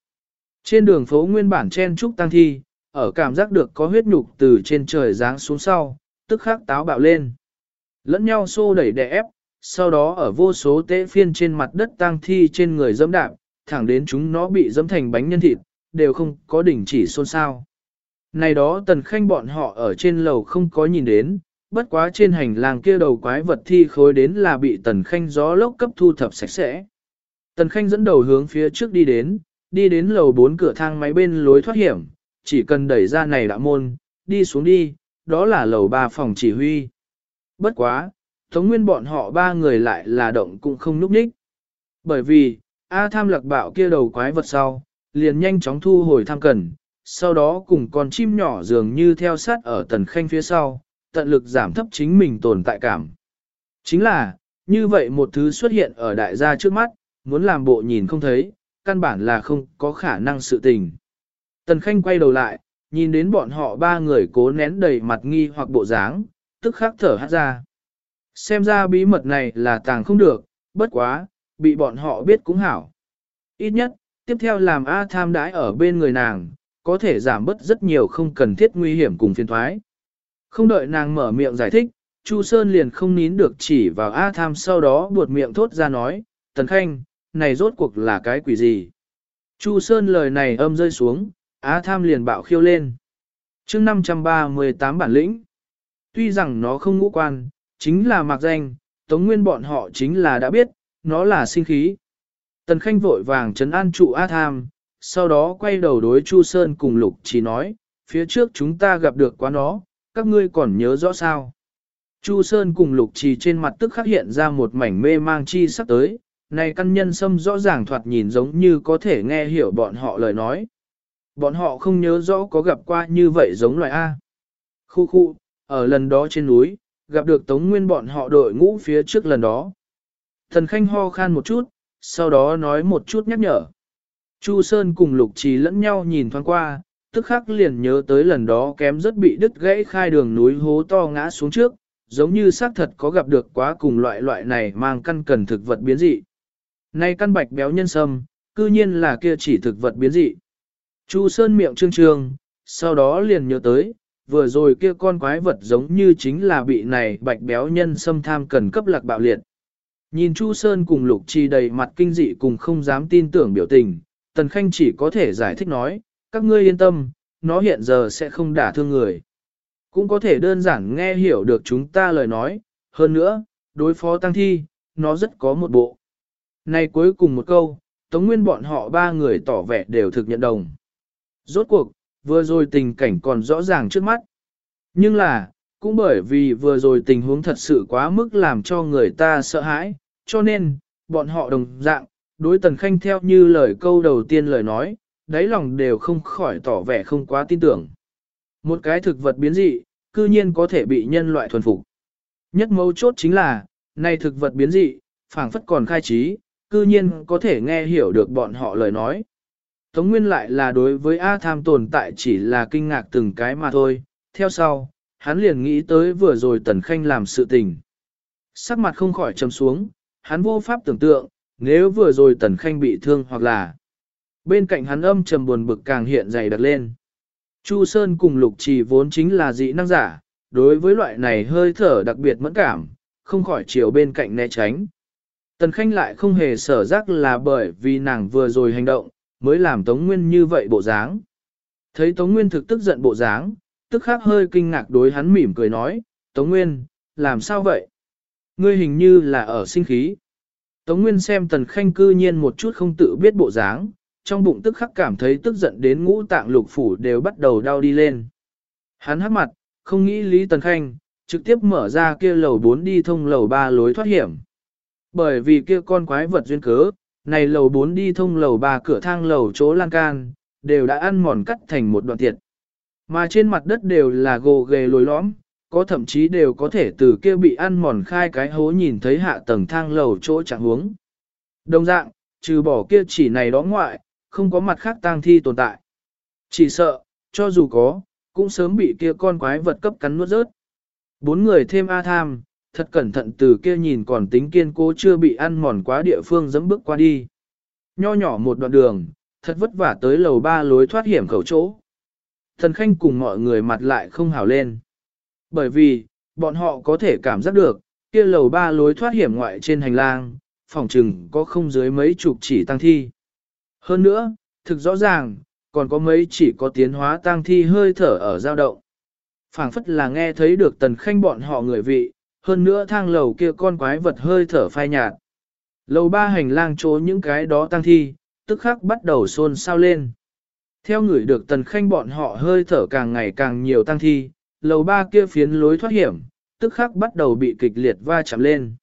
S1: Trên đường phố nguyên bản chen trúc tăng thi, ở cảm giác được có huyết nhục từ trên trời giáng xuống sau, tức khắc táo bạo lên. Lẫn nhau xô đẩy đè ép, sau đó ở vô số tế phiên trên mặt đất tang thi trên người dẫm đạp, thẳng đến chúng nó bị dẫm thành bánh nhân thịt, đều không có đỉnh chỉ xôn xao. Này đó tần khanh bọn họ ở trên lầu không có nhìn đến, bất quá trên hành lang kia đầu quái vật thi khối đến là bị tần khanh gió lốc cấp thu thập sạch sẽ. Tần khanh dẫn đầu hướng phía trước đi đến, đi đến lầu bốn cửa thang máy bên lối thoát hiểm, chỉ cần đẩy ra này đã môn, đi xuống đi, đó là lầu ba phòng chỉ huy. Bất quá, Tống Nguyên bọn họ ba người lại là động cũng không núp ních. Bởi vì, A tham lạc bạo kia đầu quái vật sau, liền nhanh chóng thu hồi tham cần, sau đó cùng con chim nhỏ dường như theo sát ở tần khanh phía sau, tận lực giảm thấp chính mình tồn tại cảm. Chính là, như vậy một thứ xuất hiện ở đại gia trước mắt, muốn làm bộ nhìn không thấy, căn bản là không có khả năng sự tình. Tần khanh quay đầu lại, nhìn đến bọn họ ba người cố nén đầy mặt nghi hoặc bộ dáng, tức khắc thở hát ra. Xem ra bí mật này là tàng không được, bất quá, bị bọn họ biết cũng hảo. Ít nhất, tiếp theo làm A tham đãi ở bên người nàng, có thể giảm bớt rất nhiều không cần thiết nguy hiểm cùng phiền thoái. Không đợi nàng mở miệng giải thích, Chu Sơn liền không nín được chỉ vào A tham sau đó buột miệng thốt ra nói, Tần Khanh, này rốt cuộc là cái quỷ gì? Chu Sơn lời này âm rơi xuống, A tham liền bạo khiêu lên. chương 538 bản lĩnh. Tuy rằng nó không ngũ quan, chính là mạc danh, Tống Nguyên bọn họ chính là đã biết, nó là sinh khí. Tần Khanh vội vàng trấn an trụ A Tham, sau đó quay đầu đối Chu Sơn cùng Lục chỉ nói, phía trước chúng ta gặp được quá nó, các ngươi còn nhớ rõ sao. Chu Sơn cùng Lục Trì trên mặt tức khắc hiện ra một mảnh mê mang chi sắp tới, này căn nhân sâm rõ ràng thoạt nhìn giống như có thể nghe hiểu bọn họ lời nói. Bọn họ không nhớ rõ có gặp qua như vậy giống loài A. Khu khu, ở lần đó trên núi, gặp được Tống Nguyên bọn họ đội ngũ phía trước lần đó. Thần Khanh ho khan một chút, sau đó nói một chút nhắc nhở. Chu Sơn cùng Lục Trì lẫn nhau nhìn thoáng qua, tức khắc liền nhớ tới lần đó kém rất bị đứt gãy khai đường núi hố to ngã xuống trước, giống như xác thật có gặp được quá cùng loại loại này mang căn cần thực vật biến dị. Nay căn bạch béo nhân sâm, cư nhiên là kia chỉ thực vật biến dị. Chu Sơn miệng trương trương, sau đó liền nhớ tới, vừa rồi kia con quái vật giống như chính là bị này bạch béo nhân sâm tham cần cấp lạc bạo liệt. Nhìn Chu Sơn cùng Lục Chi đầy mặt kinh dị cùng không dám tin tưởng biểu tình, Tần Khanh chỉ có thể giải thích nói, các ngươi yên tâm, nó hiện giờ sẽ không đả thương người. Cũng có thể đơn giản nghe hiểu được chúng ta lời nói, hơn nữa, đối phó tăng thi, nó rất có một bộ. Này cuối cùng một câu, Tống Nguyên bọn họ ba người tỏ vẻ đều thực nhận đồng. Rốt cuộc, vừa rồi tình cảnh còn rõ ràng trước mắt. Nhưng là, cũng bởi vì vừa rồi tình huống thật sự quá mức làm cho người ta sợ hãi, cho nên, bọn họ đồng dạng, đối tần khanh theo như lời câu đầu tiên lời nói, đáy lòng đều không khỏi tỏ vẻ không quá tin tưởng. Một cái thực vật biến dị, cư nhiên có thể bị nhân loại thuần phục. Nhất mấu chốt chính là, này thực vật biến dị, phảng phất còn khai trí, cư nhiên có thể nghe hiểu được bọn họ lời nói. Tống Nguyên lại là đối với A Tham tồn tại chỉ là kinh ngạc từng cái mà thôi, theo sau, hắn liền nghĩ tới vừa rồi Tần Khanh làm sự tình. Sắc mặt không khỏi trầm xuống, hắn vô pháp tưởng tượng, nếu vừa rồi Tần Khanh bị thương hoặc là bên cạnh hắn âm trầm buồn bực càng hiện dày đặc lên. Chu Sơn cùng Lục Trì vốn chính là dị năng giả, đối với loại này hơi thở đặc biệt mẫn cảm, không khỏi chiều bên cạnh né tránh. Tần Khanh lại không hề sở giác là bởi vì nàng vừa rồi hành động, mới làm Tống Nguyên như vậy bộ dáng. Thấy Tống Nguyên thực tức giận bộ dáng, tức khắc hơi kinh ngạc đối hắn mỉm cười nói, Tống Nguyên, làm sao vậy? Ngươi hình như là ở sinh khí. Tống Nguyên xem Tần Khanh cư nhiên một chút không tự biết bộ dáng, trong bụng tức khắc cảm thấy tức giận đến ngũ tạng lục phủ đều bắt đầu đau đi lên. Hắn hắc mặt, không nghĩ Lý Tần Khanh, trực tiếp mở ra kia lầu 4 đi thông lầu 3 lối thoát hiểm. Bởi vì kia con quái vật duyên cớ, này lầu 4 đi thông lầu 3 cửa thang lầu chỗ lan can, đều đã ăn mòn cắt thành một đoạn thiệt. Mà trên mặt đất đều là gồ ghề lồi lõm, có thậm chí đều có thể từ kia bị ăn mòn khai cái hố nhìn thấy hạ tầng thang lầu chỗ chẳng huống. Đồng dạng, trừ bỏ kia chỉ này đó ngoại, không có mặt khác tang thi tồn tại. Chỉ sợ, cho dù có, cũng sớm bị kia con quái vật cấp cắn nuốt rớt. Bốn người thêm A tham, thật cẩn thận từ kia nhìn còn tính kiên cố chưa bị ăn mòn quá địa phương dẫm bước qua đi. Nho nhỏ một đoạn đường, thật vất vả tới lầu ba lối thoát hiểm khẩu chỗ. Thần khanh cùng mọi người mặt lại không hào lên. Bởi vì, bọn họ có thể cảm giác được, kia lầu ba lối thoát hiểm ngoại trên hành lang, phòng trừng có không dưới mấy chục chỉ tăng thi. Hơn nữa, thực rõ ràng, còn có mấy chỉ có tiến hóa tang thi hơi thở ở dao động. phảng phất là nghe thấy được tần khanh bọn họ người vị, hơn nữa thang lầu kia con quái vật hơi thở phai nhạt. Lầu ba hành lang chỗ những cái đó tăng thi, tức khắc bắt đầu xôn xao lên. Theo người được tần khanh bọn họ hơi thở càng ngày càng nhiều tăng thi, lầu ba kia phiến lối thoát hiểm, tức khắc bắt đầu bị kịch liệt va chạm lên.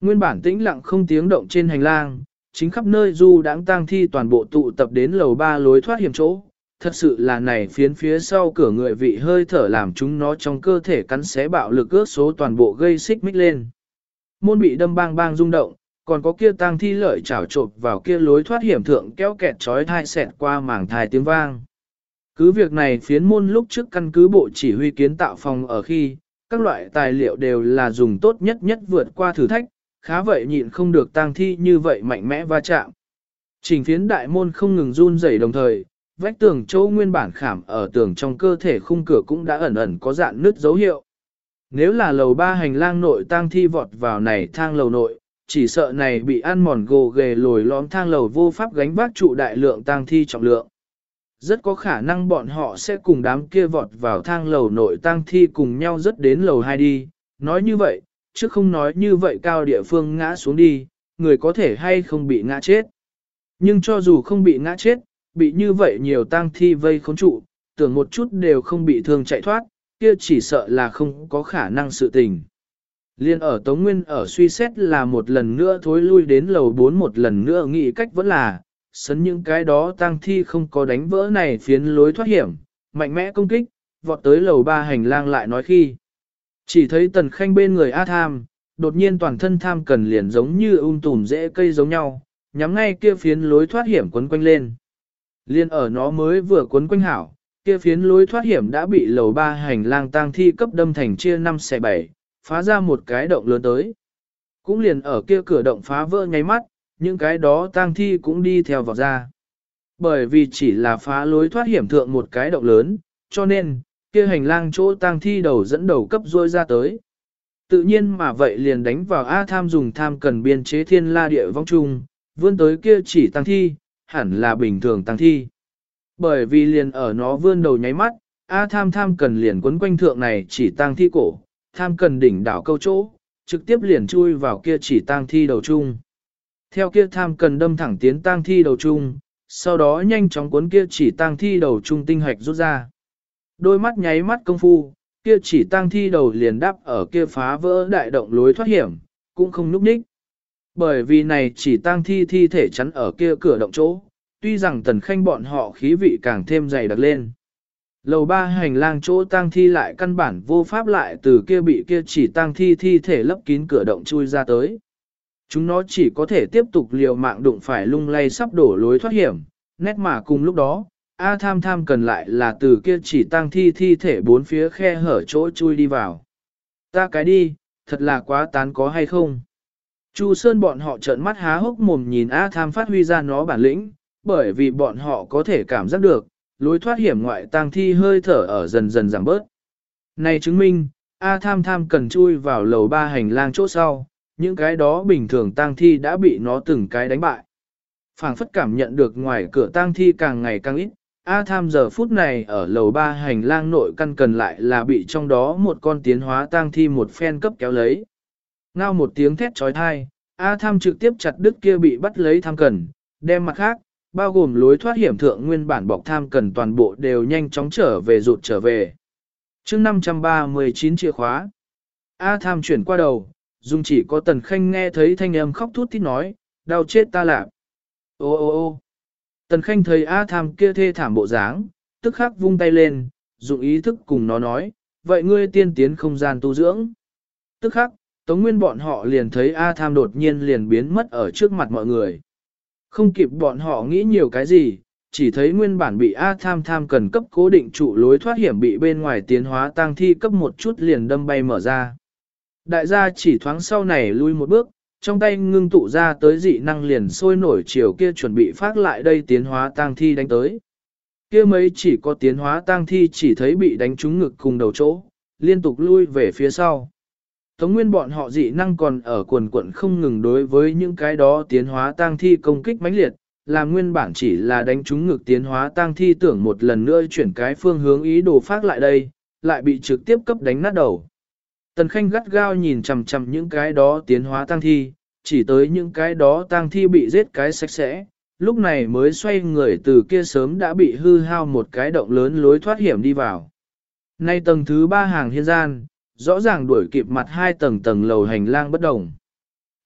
S1: Nguyên bản tĩnh lặng không tiếng động trên hành lang, chính khắp nơi du đãng tang thi toàn bộ tụ tập đến lầu ba lối thoát hiểm chỗ. Thật sự là này phiến phía sau cửa người vị hơi thở làm chúng nó trong cơ thể cắn xé bạo lực ước số toàn bộ gây xích mích lên. Môn bị đâm bang bang rung động, còn có kia tang thi lợi chảo trộp vào kia lối thoát hiểm thượng kéo kẹt trói thai xẹt qua mảng thai tiếng vang. Cứ việc này phiến môn lúc trước căn cứ bộ chỉ huy kiến tạo phòng ở khi, các loại tài liệu đều là dùng tốt nhất nhất vượt qua thử thách, khá vậy nhịn không được tang thi như vậy mạnh mẽ va chạm. Trình phiến đại môn không ngừng run rẩy đồng thời, vách tường chỗ nguyên bản khảm ở tường trong cơ thể khung cửa cũng đã ẩn ẩn có dạn nứt dấu hiệu. Nếu là lầu ba hành lang nội tang thi vọt vào này thang lầu nội, chỉ sợ này bị ăn mòn gồ ghề lồi lõm thang lầu vô pháp gánh vác trụ đại lượng tang thi trọng lượng. Rất có khả năng bọn họ sẽ cùng đám kia vọt vào thang lầu nội tang thi cùng nhau rất đến lầu 2 đi. Nói như vậy, chứ không nói như vậy cao địa phương ngã xuống đi, người có thể hay không bị ngã chết. Nhưng cho dù không bị ngã chết, bị như vậy nhiều tang thi vây khốn trụ, tưởng một chút đều không bị thương chạy thoát, kia chỉ sợ là không có khả năng sự tình. Liên ở Tống Nguyên ở suy xét là một lần nữa thối lui đến lầu 4 một lần nữa nghĩ cách vẫn là, sấn những cái đó tang thi không có đánh vỡ này phiến lối thoát hiểm, mạnh mẽ công kích, vọt tới lầu 3 hành lang lại nói khi. Chỉ thấy tần khanh bên người A Tham, đột nhiên toàn thân tham cần liền giống như ung tùm dễ cây giống nhau, nhắm ngay kia phiến lối thoát hiểm quấn quanh lên. Liên ở nó mới vừa quấn quanh hảo, kia phiến lối thoát hiểm đã bị lầu ba hành lang tang thi cấp đâm thành chia 5 xe 7, phá ra một cái động lớn tới. Cũng liền ở kia cửa động phá vỡ nháy mắt, những cái đó tang thi cũng đi theo vào ra. Bởi vì chỉ là phá lối thoát hiểm thượng một cái động lớn, cho nên, kia hành lang chỗ tang thi đầu dẫn đầu cấp rôi ra tới. Tự nhiên mà vậy liền đánh vào A tham dùng tham cần biên chế thiên la địa vong trung, vươn tới kia chỉ tăng thi, hẳn là bình thường tăng thi. Bởi vì liền ở nó vươn đầu nháy mắt, A tham tham cần liền quấn quanh thượng này chỉ tăng thi cổ, tham cần đỉnh đảo câu chỗ, trực tiếp liền chui vào kia chỉ tăng thi đầu chung. Theo kia tham cần đâm thẳng tiến tăng thi đầu chung, sau đó nhanh chóng cuốn kia chỉ tăng thi đầu chung tinh hạch rút ra. Đôi mắt nháy mắt công phu, kia chỉ tăng thi đầu liền đáp ở kia phá vỡ đại động lối thoát hiểm, cũng không núp ních. Bởi vì này chỉ tăng thi thi thể chắn ở kia cửa động chỗ, tuy rằng tần khanh bọn họ khí vị càng thêm dày đặc lên. Lầu ba hành lang chỗ tăng thi lại căn bản vô pháp lại từ kia bị kia chỉ tăng thi thi thể lấp kín cửa động chui ra tới. Chúng nó chỉ có thể tiếp tục liều mạng đụng phải lung lay sắp đổ lối thoát hiểm, nét mà cùng lúc đó, A tham tham cần lại là từ kia chỉ tăng thi thi thể bốn phía khe hở chỗ chui đi vào. Ta cái đi, thật là quá tán có hay không? Chu Sơn bọn họ trợn mắt há hốc mồm nhìn A Tham phát huy ra nó bản lĩnh, bởi vì bọn họ có thể cảm giác được, lối thoát hiểm ngoại tang thi hơi thở ở dần dần giảm bớt. Này chứng minh, A Tham Tham cần chui vào lầu ba hành lang chỗ sau, những cái đó bình thường tang thi đã bị nó từng cái đánh bại. phảng phất cảm nhận được ngoài cửa tang thi càng ngày càng ít, A Tham giờ phút này ở lầu ba hành lang nội căn cần lại là bị trong đó một con tiến hóa tang thi một phen cấp kéo lấy. Ngao một tiếng thét trói thai, A Tham trực tiếp chặt đứt kia bị bắt lấy tham cần, đem mặt khác, bao gồm lối thoát hiểm thượng nguyên bản bọc tham cần toàn bộ đều nhanh chóng trở về rụt trở về. chương 539 chìa khóa, A Tham chuyển qua đầu, dùng chỉ có tần khanh nghe thấy thanh âm khóc thút thít nói, đau chết ta lạc. Ô ô ô tần khanh thấy A Tham kia thê thảm bộ dáng, tức khắc vung tay lên, dụng ý thức cùng nó nói, vậy ngươi tiên tiến không gian tu dưỡng. Tức khắc, Tống Nguyên bọn họ liền thấy A Tham đột nhiên liền biến mất ở trước mặt mọi người. Không kịp bọn họ nghĩ nhiều cái gì, chỉ thấy nguyên bản bị A Tham Tham cần cấp cố định trụ lối thoát hiểm bị bên ngoài tiến hóa tăng thi cấp một chút liền đâm bay mở ra. Đại gia chỉ thoáng sau này lui một bước, trong tay ngưng tụ ra tới dị năng liền sôi nổi chiều kia chuẩn bị phát lại đây tiến hóa tăng thi đánh tới. Kia mấy chỉ có tiến hóa tăng thi chỉ thấy bị đánh trúng ngực cùng đầu chỗ, liên tục lui về phía sau. Tống nguyên bọn họ dị năng còn ở quần quận không ngừng đối với những cái đó tiến hóa tang thi công kích mãnh liệt, làm nguyên bản chỉ là đánh trúng ngực tiến hóa tang thi tưởng một lần nữa chuyển cái phương hướng ý đồ phát lại đây, lại bị trực tiếp cấp đánh nát đầu. Tần Khanh gắt gao nhìn chằm chằm những cái đó tiến hóa tang thi, chỉ tới những cái đó tang thi bị giết cái sạch sẽ, lúc này mới xoay người từ kia sớm đã bị hư hao một cái động lớn lối thoát hiểm đi vào. Nay tầng thứ ba hàng hiên gian, rõ ràng đuổi kịp mặt hai tầng tầng lầu hành lang bất đồng.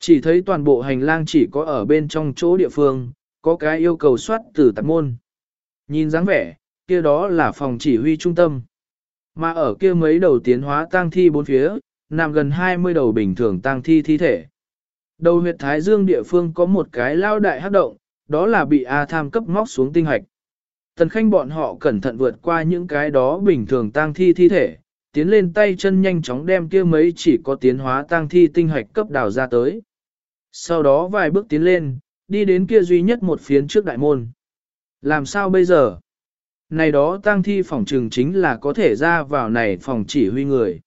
S1: Chỉ thấy toàn bộ hành lang chỉ có ở bên trong chỗ địa phương, có cái yêu cầu soát từ tạp môn. Nhìn dáng vẻ, kia đó là phòng chỉ huy trung tâm. Mà ở kia mấy đầu tiến hóa tang thi bốn phía, nằm gần 20 đầu bình thường tang thi thi thể. Đầu huyệt thái dương địa phương có một cái lao đại hắc động, đó là bị A tham cấp móc xuống tinh hạch. Tần khanh bọn họ cẩn thận vượt qua những cái đó bình thường tang thi thi thể, tiến lên tay chân nhanh chóng đem kia mấy chỉ có tiến hóa tang thi tinh hạch cấp đào ra tới. Sau đó vài bước tiến lên, đi đến kia duy nhất một phiến trước đại môn. Làm sao bây giờ? Này đó tang thi phòng trường chính là có thể ra vào này phòng chỉ huy người.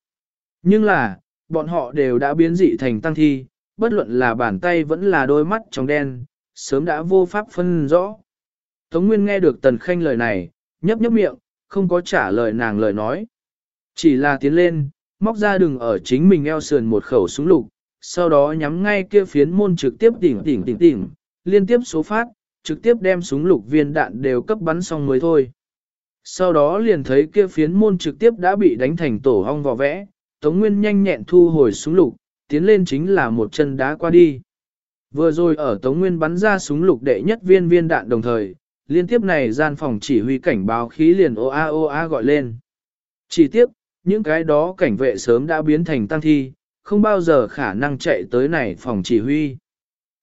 S1: Nhưng là, bọn họ đều đã biến dị thành tăng thi, bất luận là bàn tay vẫn là đôi mắt trong đen, sớm đã vô pháp phân rõ. Tống Nguyên nghe được Tần Khanh lời này, nhấp nhấp miệng, không có trả lời nàng lời nói. Chỉ là tiến lên, móc ra đường ở chính mình eo sườn một khẩu súng lục, sau đó nhắm ngay kia phiến môn trực tiếp tỉnh tỉnh tỉnh tỉnh, liên tiếp số phát, trực tiếp đem súng lục viên đạn đều cấp bắn xong mới thôi. Sau đó liền thấy kia phiến môn trực tiếp đã bị đánh thành tổ hong vỏ vẽ, Tống Nguyên nhanh nhẹn thu hồi súng lục, tiến lên chính là một chân đá qua đi. Vừa rồi ở Tống Nguyên bắn ra súng lục đệ nhất viên viên đạn đồng thời, liên tiếp này gian phòng chỉ huy cảnh báo khí liền ô a ô a gọi lên. Chỉ tiếp, những cái đó cảnh vệ sớm đã biến thành tăng thi, không bao giờ khả năng chạy tới này phòng chỉ huy.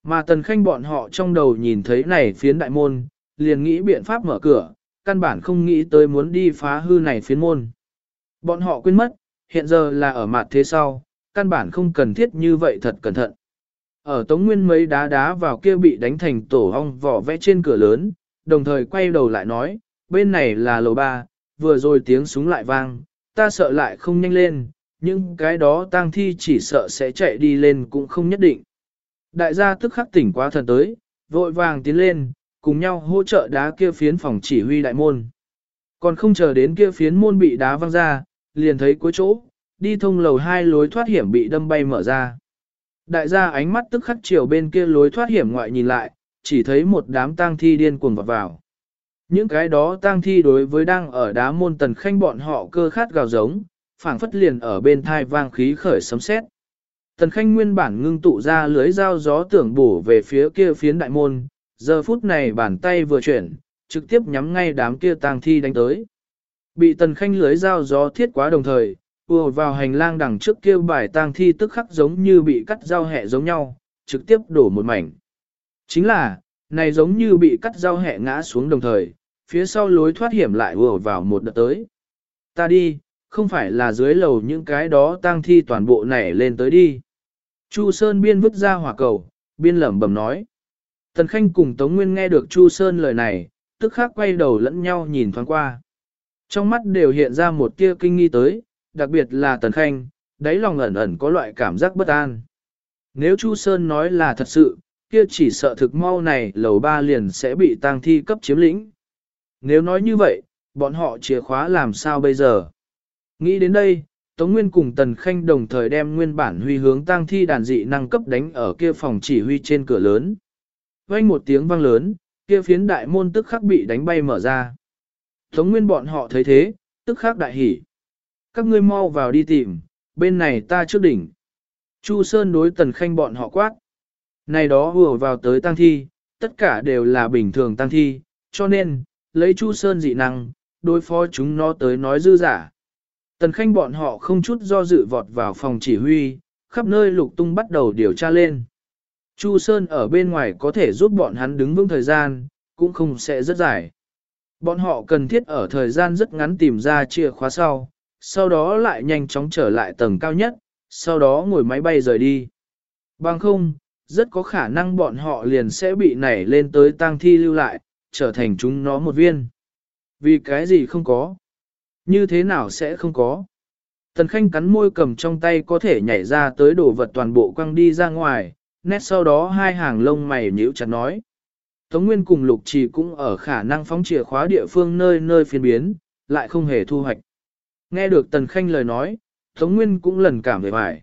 S1: Mà tần khanh bọn họ trong đầu nhìn thấy này phiến đại môn, liền nghĩ biện pháp mở cửa, căn bản không nghĩ tới muốn đi phá hư này phiến môn. Bọn họ quên mất, hiện giờ là ở mặt thế sau, căn bản không cần thiết như vậy thật cẩn thận. Ở Tống Nguyên mấy đá đá vào kia bị đánh thành tổ ong vỏ vẽ trên cửa lớn, đồng thời quay đầu lại nói, bên này là lầu ba, vừa rồi tiếng súng lại vang, ta sợ lại không nhanh lên, nhưng cái đó tang thi chỉ sợ sẽ chạy đi lên cũng không nhất định. Đại gia tức khắc tỉnh quá thần tới, vội vàng tiến lên, cùng nhau hỗ trợ đá kia phiến phòng chỉ huy đại môn. Còn không chờ đến kia phiến môn bị đá văng ra, liền thấy cuối chỗ, đi thông lầu hai lối thoát hiểm bị đâm bay mở ra. Đại gia ánh mắt tức khắc chiều bên kia lối thoát hiểm ngoại nhìn lại, chỉ thấy một đám tang thi điên cuồng vào vào. Những cái đó tang thi đối với đang ở đá môn tần khanh bọn họ cơ khát gào giống, phảng phất liền ở bên thai vang khí khởi sấm sét. Tần khanh nguyên bản ngưng tụ ra lưới dao gió tưởng bổ về phía kia phiến đại môn, giờ phút này bàn tay vừa chuyển, trực tiếp nhắm ngay đám kia tang thi đánh tới. Bị tần khanh lưới dao gió thiết quá đồng thời, ùa vào hành lang đằng trước kia bài tang thi tức khắc giống như bị cắt dao hẹ giống nhau, trực tiếp đổ một mảnh. Chính là, này giống như bị cắt dao hẹ ngã xuống đồng thời, phía sau lối thoát hiểm lại vừa vào một đợt tới. Ta đi, không phải là dưới lầu những cái đó tang thi toàn bộ nảy lên tới đi. Chu Sơn biên vứt ra hỏa cầu, biên lẩm bẩm nói. Tần Khanh cùng Tống Nguyên nghe được Chu Sơn lời này, tức khắc quay đầu lẫn nhau nhìn thoáng qua. Trong mắt đều hiện ra một tia kinh nghi tới, đặc biệt là Tần Khanh, đáy lòng ẩn ẩn có loại cảm giác bất an. Nếu Chu Sơn nói là thật sự, kia chỉ sợ thực mau này lầu ba liền sẽ bị tang thi cấp chiếm lĩnh. Nếu nói như vậy, bọn họ chìa khóa làm sao bây giờ? Nghĩ đến đây, Tống Nguyên cùng Tần Khanh đồng thời đem nguyên bản huy hướng tang thi đàn dị năng cấp đánh ở kia phòng chỉ huy trên cửa lớn. Vang một tiếng vang lớn, kia phiến đại môn tức khắc bị đánh bay mở ra. Tống Nguyên bọn họ thấy thế, tức khắc đại hỉ. Các ngươi mau vào đi tìm, bên này ta trước đỉnh. Chu Sơn đối Tần Khanh bọn họ quát. Này đó vừa vào tới tang thi, tất cả đều là bình thường tang thi, cho nên, lấy Chu Sơn dị năng, đối phó chúng nó tới nói dư giả. Tần Khanh bọn họ không chút do dự vọt vào phòng chỉ huy, khắp nơi lục tung bắt đầu điều tra lên. Chu Sơn ở bên ngoài có thể giúp bọn hắn đứng vững thời gian, cũng không sẽ rất dài. Bọn họ cần thiết ở thời gian rất ngắn tìm ra chìa khóa sau, sau đó lại nhanh chóng trở lại tầng cao nhất, sau đó ngồi máy bay rời đi. Bằng không, rất có khả năng bọn họ liền sẽ bị nảy lên tới tang thi lưu lại, trở thành chúng nó một viên. Vì cái gì không có? Như thế nào sẽ không có? Tần Khanh cắn môi cầm trong tay có thể nhảy ra tới đồ vật toàn bộ quăng đi ra ngoài, nét sau đó hai hàng lông mày nhíu chặt nói. Tống Nguyên cùng Lục Trì cũng ở khả năng phóng chìa khóa địa phương nơi nơi phiên biến, lại không hề thu hoạch. Nghe được Tần Khanh lời nói, Tống Nguyên cũng lần cảm về vải.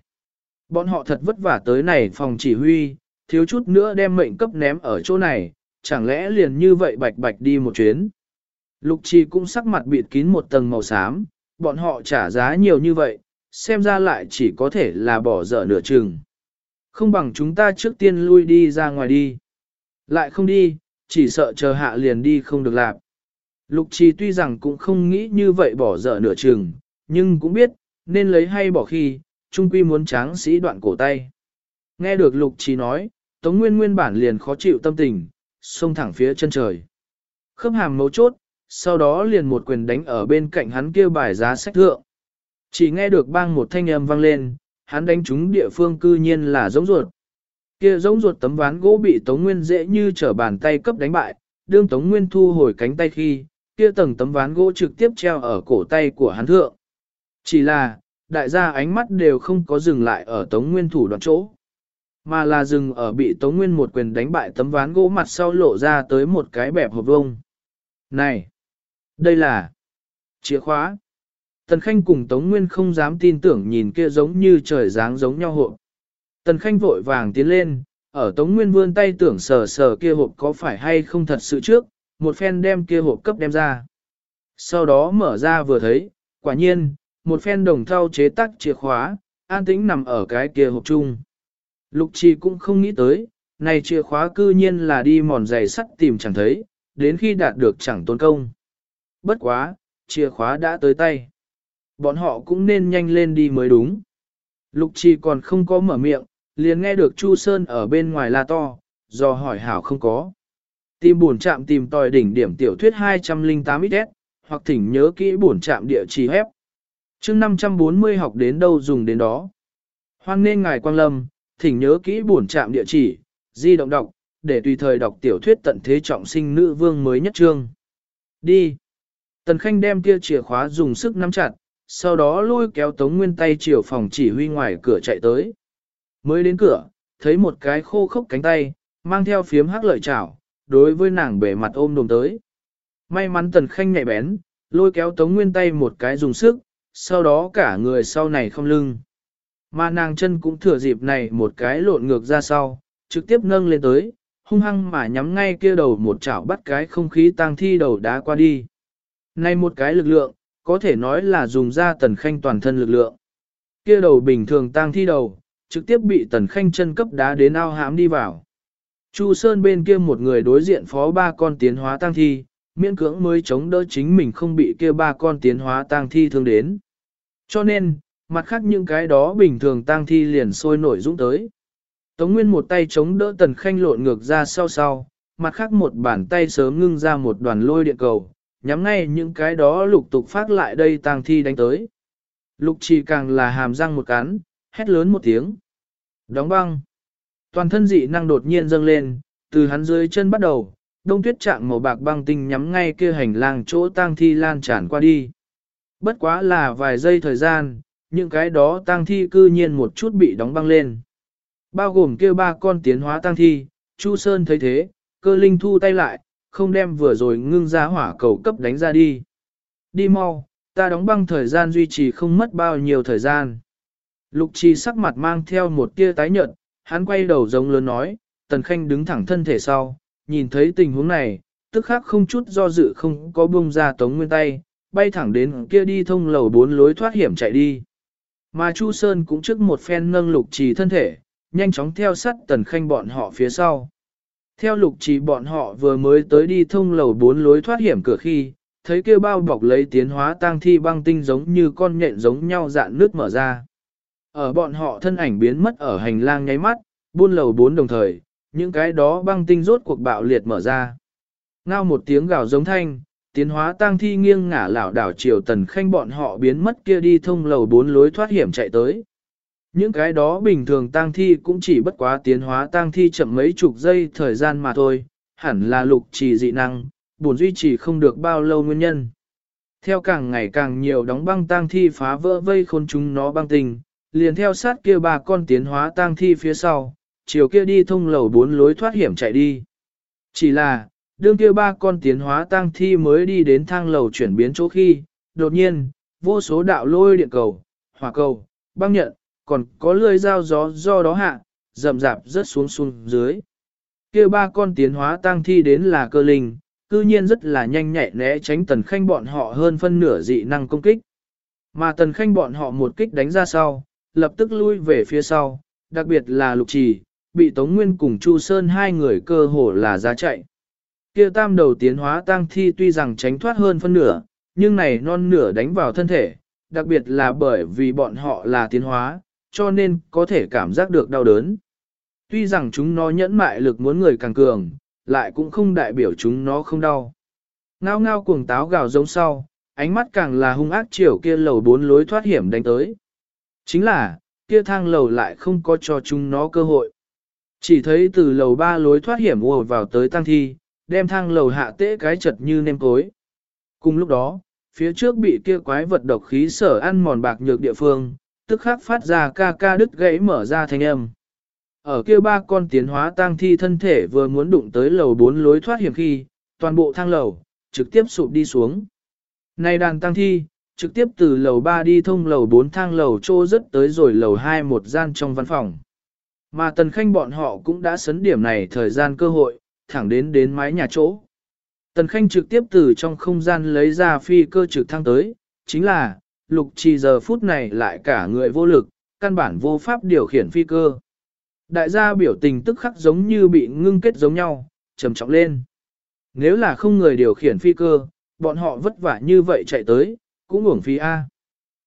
S1: Bọn họ thật vất vả tới này phòng chỉ huy, thiếu chút nữa đem mệnh cấp ném ở chỗ này, chẳng lẽ liền như vậy bạch bạch đi một chuyến. Lục trì cũng sắc mặt bịt kín một tầng màu xám, bọn họ trả giá nhiều như vậy, xem ra lại chỉ có thể là bỏ dở nửa chừng. Không bằng chúng ta trước tiên lui đi ra ngoài đi. Lại không đi, chỉ sợ chờ hạ liền đi không được làm. Lục trì tuy rằng cũng không nghĩ như vậy bỏ dở nửa chừng, nhưng cũng biết, nên lấy hay bỏ khi, trung quy muốn tráng sĩ đoạn cổ tay. Nghe được lục trì nói, Tống Nguyên nguyên bản liền khó chịu tâm tình, xông thẳng phía chân trời. Khớp hàm mấu chốt, sau đó liền một quyền đánh ở bên cạnh hắn kia bài giá sách thượng. Chỉ nghe được bang một thanh âm vang lên, hắn đánh trúng địa phương cư nhiên là giống ruột. Kia giống ruột tấm ván gỗ bị Tống Nguyên dễ như trở bàn tay cấp đánh bại, đương Tống Nguyên thu hồi cánh tay khi, kia tầng tấm ván gỗ trực tiếp treo ở cổ tay của hắn thượng. Chỉ là, đại gia ánh mắt đều không có dừng lại ở Tống Nguyên thủ đoạn chỗ, mà là dừng ở bị Tống Nguyên một quyền đánh bại tấm ván gỗ mặt sau lộ ra tới một cái bẹp hộp vông. Này! Đây là chìa khóa. Tần Khanh cùng Tống Nguyên không dám tin tưởng nhìn kia giống như trời dáng giống nhau hộp. Tần Khanh vội vàng tiến lên, ở Tống Nguyên vươn tay tưởng sờ sờ kia hộp có phải hay không thật sự trước, một phen đem kia hộp cấp đem ra. Sau đó mở ra vừa thấy, quả nhiên, một phen đồng thau chế tác chìa khóa, an tĩnh nằm ở cái kia hộp chung. Lục trì cũng không nghĩ tới, này chìa khóa cư nhiên là đi mòn giày sắt tìm chẳng thấy, đến khi đạt được chẳng tốn công. Bất quá, chìa khóa đã tới tay. Bọn họ cũng nên nhanh lên đi mới đúng. Lục trì còn không có mở miệng, liền nghe được Chu Sơn ở bên ngoài la to, do hỏi hảo không có. Tìm buồn chạm tìm tòi đỉnh điểm tiểu thuyết 208 XS, hoặc thỉnh nhớ kỹ buồn chạm địa chỉ hép. chương 540 học đến đâu dùng đến đó. Hoan nên ngài Quang Lâm, thỉnh nhớ kỹ buồn chạm địa chỉ, di động đọc, để tùy thời đọc tiểu thuyết tận thế trọng sinh nữ vương mới nhất trương. Đi. Tần Khanh đem tia chìa khóa dùng sức nắm chặt, sau đó lôi kéo Tống Nguyên tay chiều phòng chỉ huy ngoài cửa chạy tới. Mới đến cửa, thấy một cái khô khốc cánh tay, mang theo phiếm hắc lợi chảo, đối với nàng bể mặt ôm đồm tới. May mắn Tần Khanh nhạy bén, lôi kéo Tống Nguyên tay một cái dùng sức, sau đó cả người sau này không lưng. Mà nàng chân cũng thừa dịp này một cái lộn ngược ra sau, trực tiếp nâng lên tới, hung hăng mà nhắm ngay kia đầu một chảo bắt cái không khí tang thi đầu đá qua đi. Này một cái lực lượng, có thể nói là dùng ra tần khanh toàn thân lực lượng. Kia đầu bình thường tang thi đầu, trực tiếp bị tần khanh chân cấp đá đến ao hãm đi vào. Chu Sơn bên kia một người đối diện phó ba con tiến hóa tang thi, miễn cưỡng mới chống đỡ chính mình không bị kia ba con tiến hóa tang thi thương đến. Cho nên, mặt khác những cái đó bình thường tang thi liền sôi nổi dũng tới. Tống Nguyên một tay chống đỡ tần khanh lộn ngược ra sau sau, mặt khác một bàn tay sớm ngưng ra một đoàn lôi điện cầu, nhắm ngay những cái đó lục tục phát lại đây tang thi đánh tới. Lục trì càng là hàm răng một cán, hét lớn một tiếng. Đóng băng. Toàn thân dị năng đột nhiên dâng lên, từ hắn dưới chân bắt đầu, đông tuyết trạng màu bạc băng tinh nhắm ngay kia hành lang chỗ tang thi lan tràn qua đi. Bất quá là vài giây thời gian, những cái đó tang thi cư nhiên một chút bị đóng băng lên. Bao gồm kia ba con tiến hóa tang thi, Chu Sơn thấy thế, cơ linh thu tay lại, không đem vừa rồi ngưng ra hỏa cầu cấp đánh ra đi. Đi mau, ta đóng băng thời gian duy trì không mất bao nhiêu thời gian. Lục trì sắc mặt mang theo một tia tái nhợt, hắn quay đầu giống lớn nói, tần khanh đứng thẳng thân thể sau, nhìn thấy tình huống này, tức khắc không chút do dự không có bông ra tống nguyên tay, bay thẳng đến kia đi thông lầu bốn lối thoát hiểm chạy đi. Mà Chu Sơn cũng trước một phen nâng lục trì thân thể, nhanh chóng theo sát tần khanh bọn họ phía sau. Theo lục trì bọn họ vừa mới tới đi thông lầu bốn lối thoát hiểm cửa khi, thấy kia bao bọc lấy tiến hóa tang thi băng tinh giống như con nhện giống nhau dạn nước mở ra. Ở bọn họ thân ảnh biến mất ở hành lang nháy mắt, buôn lầu bốn đồng thời, những cái đó băng tinh rốt cuộc bạo liệt mở ra. Ngao một tiếng gào giống thanh, tiến hóa tang thi nghiêng ngả lảo đảo chiều tần khanh bọn họ biến mất kia đi thông lầu bốn lối thoát hiểm chạy tới. Những cái đó bình thường tang thi cũng chỉ bất quá tiến hóa tang thi chậm mấy chục giây thời gian mà thôi, hẳn là lục trì dị năng, buồn duy trì không được bao lâu nguyên nhân. Theo càng ngày càng nhiều đóng băng tang thi phá vỡ vây khôn chúng nó băng tình, liền theo sát kia ba con tiến hóa tang thi phía sau, chiều kia đi thông lầu bốn lối thoát hiểm chạy đi. Chỉ là, đương kia ba con tiến hóa tang thi mới đi đến thang lầu chuyển biến chỗ khi, đột nhiên, vô số đạo lôi điện cầu, hỏa cầu, băng nhận, còn có lưỡi dao gió do đó hạ, rậm rạp rớt xuống xuống dưới. kia ba con tiến hóa tang thi đến là cơ linh, cư nhiên rất là nhanh nhạy né tránh tần khanh bọn họ hơn phân nửa dị năng công kích. Mà tần khanh bọn họ một kích đánh ra sau, lập tức lui về phía sau, đặc biệt là lục trì, bị Tống Nguyên cùng Chu Sơn hai người cơ hồ là ra chạy. Kia tam đầu tiến hóa tang thi tuy rằng tránh thoát hơn phân nửa, nhưng này non nửa đánh vào thân thể, đặc biệt là bởi vì bọn họ là tiến hóa, cho nên có thể cảm giác được đau đớn. Tuy rằng chúng nó nhẫn mại lực muốn người càng cường, lại cũng không đại biểu chúng nó không đau. Ngao ngao cuồng táo gào giống sau, ánh mắt càng là hung ác chiều kia lầu bốn lối thoát hiểm đánh tới. Chính là, kia thang lầu lại không có cho chúng nó cơ hội. Chỉ thấy từ lầu ba lối thoát hiểm ùa vào tới tăng thi, đem thang lầu hạ tế cái chật như nêm cối. Cùng lúc đó, phía trước bị kia quái vật độc khí sở ăn mòn bạc nhược địa phương, tức khắc phát ra ca ca đứt gãy mở ra thanh âm. Ở kia ba con tiến hóa tang thi thân thể vừa muốn đụng tới lầu bốn lối thoát hiểm khi, toàn bộ thang lầu, trực tiếp sụp đi xuống. Này đàn tang thi, trực tiếp từ lầu 3 đi thông lầu 4 thang lầu trô rất tới rồi lầu 2 một gian trong văn phòng. Mà tần khanh bọn họ cũng đã sấn điểm này thời gian cơ hội, thẳng đến đến mái nhà chỗ. Tần khanh trực tiếp từ trong không gian lấy ra phi cơ trực thăng tới, chính là, lục trì giờ phút này lại cả người vô lực, căn bản vô pháp điều khiển phi cơ. Đại gia biểu tình tức khắc giống như bị ngưng kết giống nhau, trầm trọng lên. Nếu là không người điều khiển phi cơ, bọn họ vất vả như vậy chạy tới, cũng uổng phí A.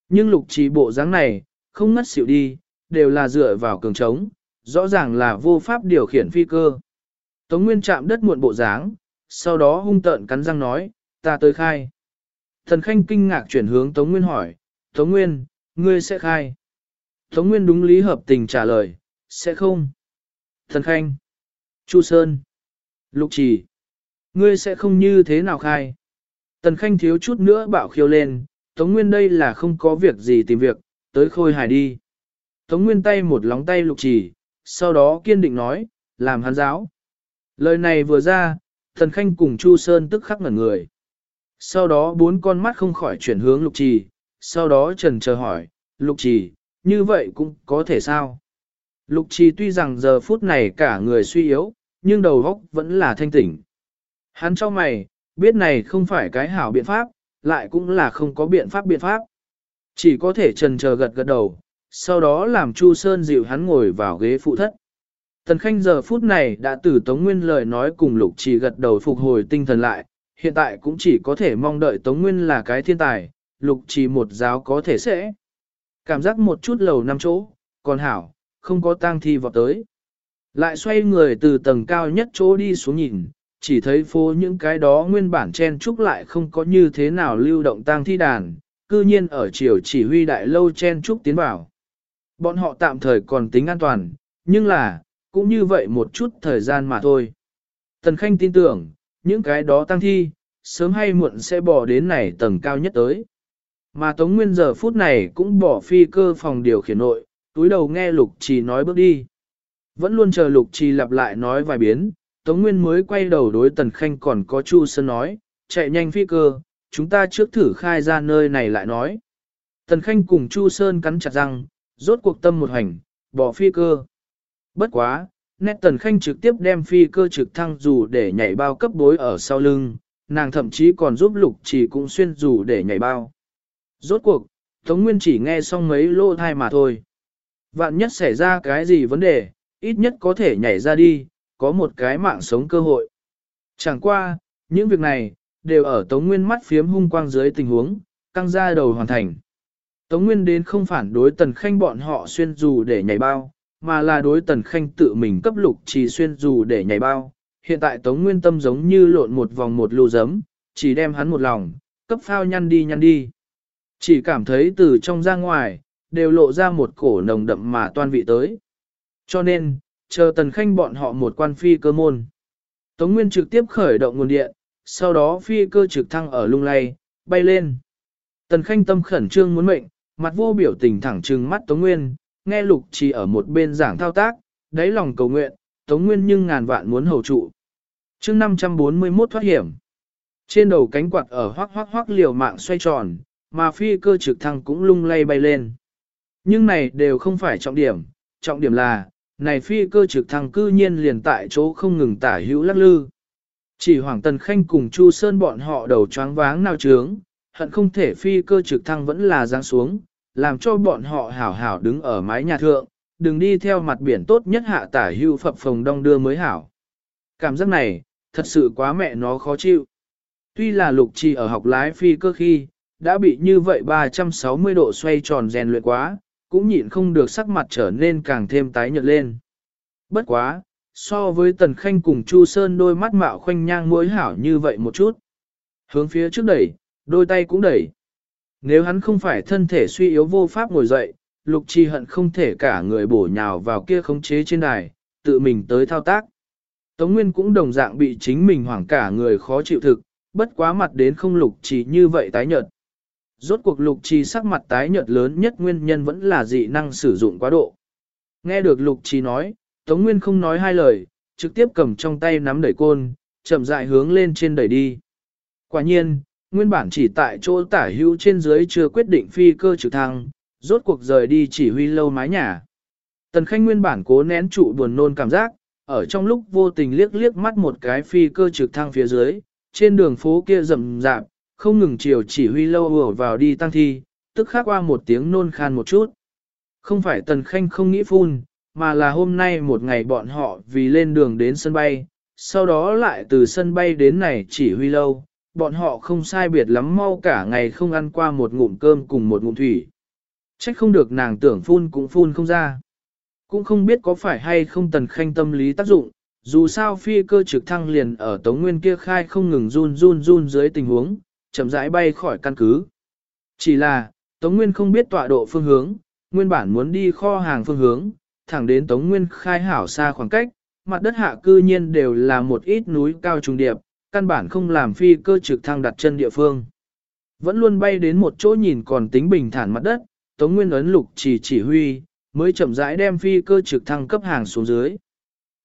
S1: Nhưng lục trì bộ dáng này, không ngất xỉu đi, đều là dựa vào cường trống, rõ ràng là vô pháp điều khiển phi cơ. Tống Nguyên chạm đất muộn bộ dáng, sau đó hung tợn cắn răng nói, ta tới khai. Thần Khanh kinh ngạc chuyển hướng Tống Nguyên hỏi, Tống Nguyên, ngươi sẽ khai. Tống Nguyên đúng lý hợp tình trả lời, sẽ không. Thần Khanh, Chu Sơn, Lục Trì, ngươi sẽ không như thế nào khai. Tần Khanh thiếu chút nữa bạo khiêu lên, Tống Nguyên đây là không có việc gì tìm việc, tới khôi hài đi. Tống Nguyên tay một lóng tay lục trì, sau đó kiên định nói, làm hắn giáo. Lời này vừa ra, thần khanh cùng Chu Sơn tức khắc ngẩn người. Sau đó bốn con mắt không khỏi chuyển hướng lục trì, sau đó trần chờ hỏi, lục trì, như vậy cũng có thể sao? Lục trì tuy rằng giờ phút này cả người suy yếu, nhưng đầu óc vẫn là thanh tỉnh. Hắn cho mày, biết này không phải cái hảo biện pháp, lại cũng là không có biện pháp biện pháp. Chỉ có thể trần chờ gật gật đầu, sau đó làm Chu Sơn dịu hắn ngồi vào ghế phụ thất. Tần Khanh giờ phút này đã từ Tống Nguyên lời nói cùng Lục Trì gật đầu phục hồi tinh thần lại, hiện tại cũng chỉ có thể mong đợi Tống Nguyên là cái thiên tài, Lục Trì một giáo có thể sẽ. Cảm giác một chút lầu năm chỗ, còn hảo, không có tang thi vọt tới. Lại xoay người từ tầng cao nhất chỗ đi xuống nhìn, chỉ thấy phố những cái đó nguyên bản chen trúc lại không có như thế nào lưu động tang thi đàn, cư nhiên ở chiều chỉ huy đại lâu chen trúc tiến vào. Bọn họ tạm thời còn tính an toàn, nhưng là, cũng như vậy một chút thời gian mà thôi. Tần Khanh tin tưởng, những cái đó tăng thi, sớm hay muộn sẽ bỏ đến này tầng cao nhất tới. Mà Tống Nguyên giờ phút này cũng bỏ phi cơ phòng điều khiển nội, túi đầu nghe Lục Trì nói bước đi. Vẫn luôn chờ Lục Trì lặp lại nói vài biến, Tống Nguyên mới quay đầu đối Tần Khanh còn có Chu Sơn nói, chạy nhanh phi cơ, chúng ta trước thử khai ra nơi này lại nói. Tần Khanh cùng Chu Sơn cắn chặt răng, rốt cuộc tâm một hành, bỏ phi cơ. Bất quá, nét Tần Khanh trực tiếp đem phi cơ trực thăng dù để nhảy bao cấp bối ở sau lưng, nàng thậm chí còn giúp Lục chỉ cũng xuyên dù để nhảy bao. Rốt cuộc, Tống Nguyên chỉ nghe xong mấy lô thai mà thôi. Vạn nhất xảy ra cái gì vấn đề, ít nhất có thể nhảy ra đi, có một cái mạng sống cơ hội. Chẳng qua, những việc này, đều ở Tống Nguyên mắt phiếm hung quang dưới tình huống, căng ra đầu hoàn thành. Tống Nguyên đến không phản đối Tần Khanh bọn họ xuyên dù để nhảy bao, mà là đối Tần Khanh tự mình cấp lục trì xuyên dù để nhảy bao. Hiện tại Tống Nguyên tâm giống như lộn một vòng một lưu giấm, chỉ đem hắn một lòng, cấp phao nhăn đi nhăn đi. Chỉ cảm thấy từ trong ra ngoài, đều lộ ra một cổ nồng đậm mà toan vị tới. Cho nên, chờ tần khanh bọn họ một quan phi cơ môn. Tống Nguyên trực tiếp khởi động nguồn điện, sau đó phi cơ trực thăng ở lung lay, bay lên. Tần khanh tâm khẩn trương muốn mệnh, mặt vô biểu tình thẳng trừng mắt Tống Nguyên, nghe lục chỉ ở một bên giảng thao tác, đáy lòng cầu nguyện, Tống Nguyên nhưng ngàn vạn muốn hầu trụ. chương 541 thoát hiểm. Trên đầu cánh quạt ở hoác hoác hoác liều mạng xoay tròn, mà phi cơ trực thăng cũng lung lay bay lên. Nhưng này đều không phải trọng điểm, trọng điểm là, này phi cơ trực thăng cư nhiên liền tại chỗ không ngừng tả hữu lắc lư. Chỉ Hoàng Tần Khanh cùng Chu Sơn bọn họ đầu choáng váng nào trướng, hận không thể phi cơ trực thăng vẫn là giáng xuống, làm cho bọn họ hảo hảo đứng ở mái nhà thượng, đừng đi theo mặt biển tốt nhất hạ tả hưu phập phồng đông đưa mới hảo. Cảm giác này, thật sự quá mẹ nó khó chịu. Tuy là lục trì ở học lái phi cơ khi, đã bị như vậy 360 độ xoay tròn rèn luyện quá, cũng nhịn không được sắc mặt trở nên càng thêm tái nhợt lên. Bất quá, so với Tần Khanh cùng Chu Sơn đôi mắt mạo khoanh nhang mối hảo như vậy một chút. Hướng phía trước đẩy, đôi tay cũng đẩy. Nếu hắn không phải thân thể suy yếu vô pháp ngồi dậy, Lục Chi hận không thể cả người bổ nhào vào kia khống chế trên đài, tự mình tới thao tác. Tống Nguyên cũng đồng dạng bị chính mình hoảng cả người khó chịu thực, bất quá mặt đến không Lục trì như vậy tái nhợt. Rốt cuộc lục trì sắc mặt tái nhợt lớn nhất nguyên nhân vẫn là dị năng sử dụng quá độ. Nghe được lục trì nói, Tống Nguyên không nói hai lời, trực tiếp cầm trong tay nắm đẩy côn, chậm rãi hướng lên trên đẩy đi. Quả nhiên, nguyên bản chỉ tại chỗ tả hữu trên dưới chưa quyết định phi cơ trực thăng, rốt cuộc rời đi chỉ huy lâu mái nhà. Tần Khanh nguyên bản cố nén trụ buồn nôn cảm giác, ở trong lúc vô tình liếc liếc mắt một cái phi cơ trực thăng phía dưới, trên đường phố kia rầm rạp, không ngừng chiều chỉ huy lâu ùa vào đi tăng thi, tức khắc qua một tiếng nôn khan một chút. Không phải tần khanh không nghĩ phun, mà là hôm nay một ngày bọn họ vì lên đường đến sân bay, sau đó lại từ sân bay đến này chỉ huy lâu, bọn họ không sai biệt lắm mau cả ngày không ăn qua một ngụm cơm cùng một ngụm thủy. Trách không được nàng tưởng phun cũng phun không ra. Cũng không biết có phải hay không tần khanh tâm lý tác dụng, dù sao phi cơ trực thăng liền ở Tống Nguyên kia khai không ngừng run run run dưới tình huống, chậm rãi bay khỏi căn cứ. Chỉ là, Tống Nguyên không biết tọa độ phương hướng, nguyên bản muốn đi kho hàng phương hướng, thẳng đến Tống Nguyên khai hảo xa khoảng cách, mặt đất hạ cư nhiên đều là một ít núi cao trùng điệp, căn bản không làm phi cơ trực thăng đặt chân địa phương. Vẫn luôn bay đến một chỗ nhìn còn tính bình thản mặt đất, Tống Nguyên ấn lục chỉ chỉ huy, mới chậm rãi đem phi cơ trực thăng cấp hàng xuống dưới.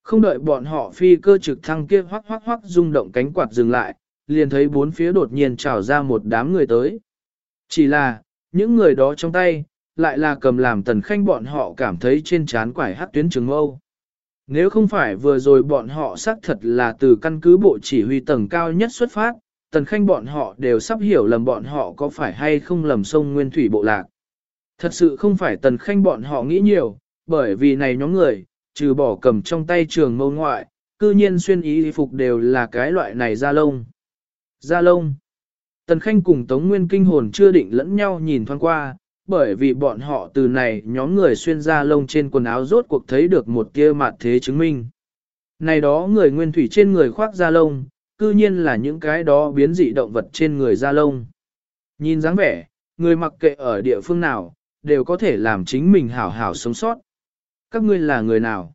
S1: Không đợi bọn họ phi cơ trực thăng kia hoắc hoắc hoắc rung động cánh quạt dừng lại, liền thấy bốn phía đột nhiên trào ra một đám người tới. Chỉ là, những người đó trong tay, lại là cầm làm tần khanh bọn họ cảm thấy trên trán quải hát tuyến trường mâu. Nếu không phải vừa rồi bọn họ xác thật là từ căn cứ bộ chỉ huy tầng cao nhất xuất phát, tần khanh bọn họ đều sắp hiểu lầm bọn họ có phải hay không lầm sông nguyên thủy bộ lạc. Thật sự không phải tần khanh bọn họ nghĩ nhiều, bởi vì này nhóm người, trừ bỏ cầm trong tay trường mâu ngoại, cư nhiên xuyên ý phục đều là cái loại này da lông. da lông. Tần Khanh cùng Tống Nguyên kinh hồn chưa định lẫn nhau nhìn thoáng qua, bởi vì bọn họ từ này nhóm người xuyên ra lông trên quần áo rốt cuộc thấy được một tia mặt thế chứng minh. Này đó người nguyên thủy trên người khoác da lông, cư nhiên là những cái đó biến dị động vật trên người da lông. Nhìn dáng vẻ, người mặc kệ ở địa phương nào, đều có thể làm chính mình hảo hảo sống sót. Các ngươi là người nào?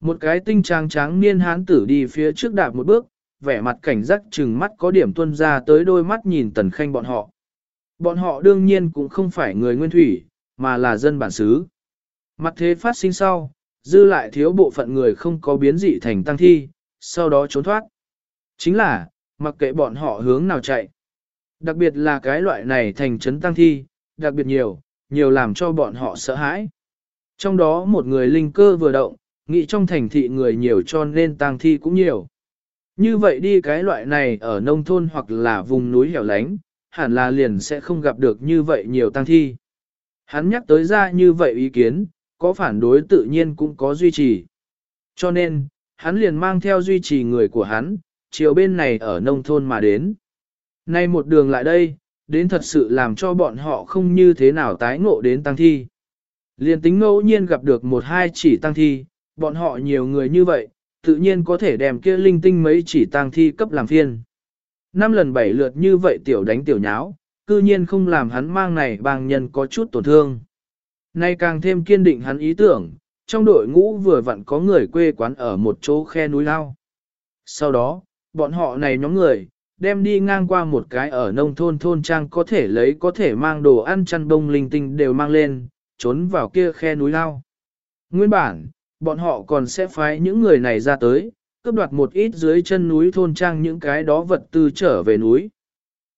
S1: Một cái tinh trang tráng niên hán tử đi phía trước đạp một bước, vẻ mặt cảnh giác chừng mắt có điểm tuân ra tới đôi mắt nhìn tần khanh bọn họ. Bọn họ đương nhiên cũng không phải người nguyên thủy, mà là dân bản xứ. Mặt thế phát sinh sau, dư lại thiếu bộ phận người không có biến dị thành tăng thi, sau đó trốn thoát. Chính là, mặc kệ bọn họ hướng nào chạy. Đặc biệt là cái loại này thành trấn tăng thi, đặc biệt nhiều, nhiều làm cho bọn họ sợ hãi. Trong đó một người linh cơ vừa động, nghĩ trong thành thị người nhiều cho nên tăng thi cũng nhiều. Như vậy đi cái loại này ở nông thôn hoặc là vùng núi hẻo lánh, hẳn là liền sẽ không gặp được như vậy nhiều tăng thi. Hắn nhắc tới ra như vậy ý kiến, có phản đối tự nhiên cũng có duy trì. Cho nên, hắn liền mang theo duy trì người của hắn, chiều bên này ở nông thôn mà đến. Nay một đường lại đây, đến thật sự làm cho bọn họ không như thế nào tái ngộ đến tăng thi. Liền tính ngẫu nhiên gặp được một hai chỉ tăng thi, bọn họ nhiều người như vậy, tự nhiên có thể đem kia linh tinh mấy chỉ tăng thi cấp làm phiên. Năm lần bảy lượt như vậy tiểu đánh tiểu nháo, cư nhiên không làm hắn mang này bang nhân có chút tổn thương. Nay càng thêm kiên định hắn ý tưởng, trong đội ngũ vừa vặn có người quê quán ở một chỗ khe núi lao. Sau đó, bọn họ này nhóm người, đem đi ngang qua một cái ở nông thôn thôn trang có thể lấy có thể mang đồ ăn chăn bông linh tinh đều mang lên, trốn vào kia khe núi lao. Nguyên bản, bọn họ còn sẽ phái những người này ra tới, cướp đoạt một ít dưới chân núi thôn trang những cái đó vật tư trở về núi.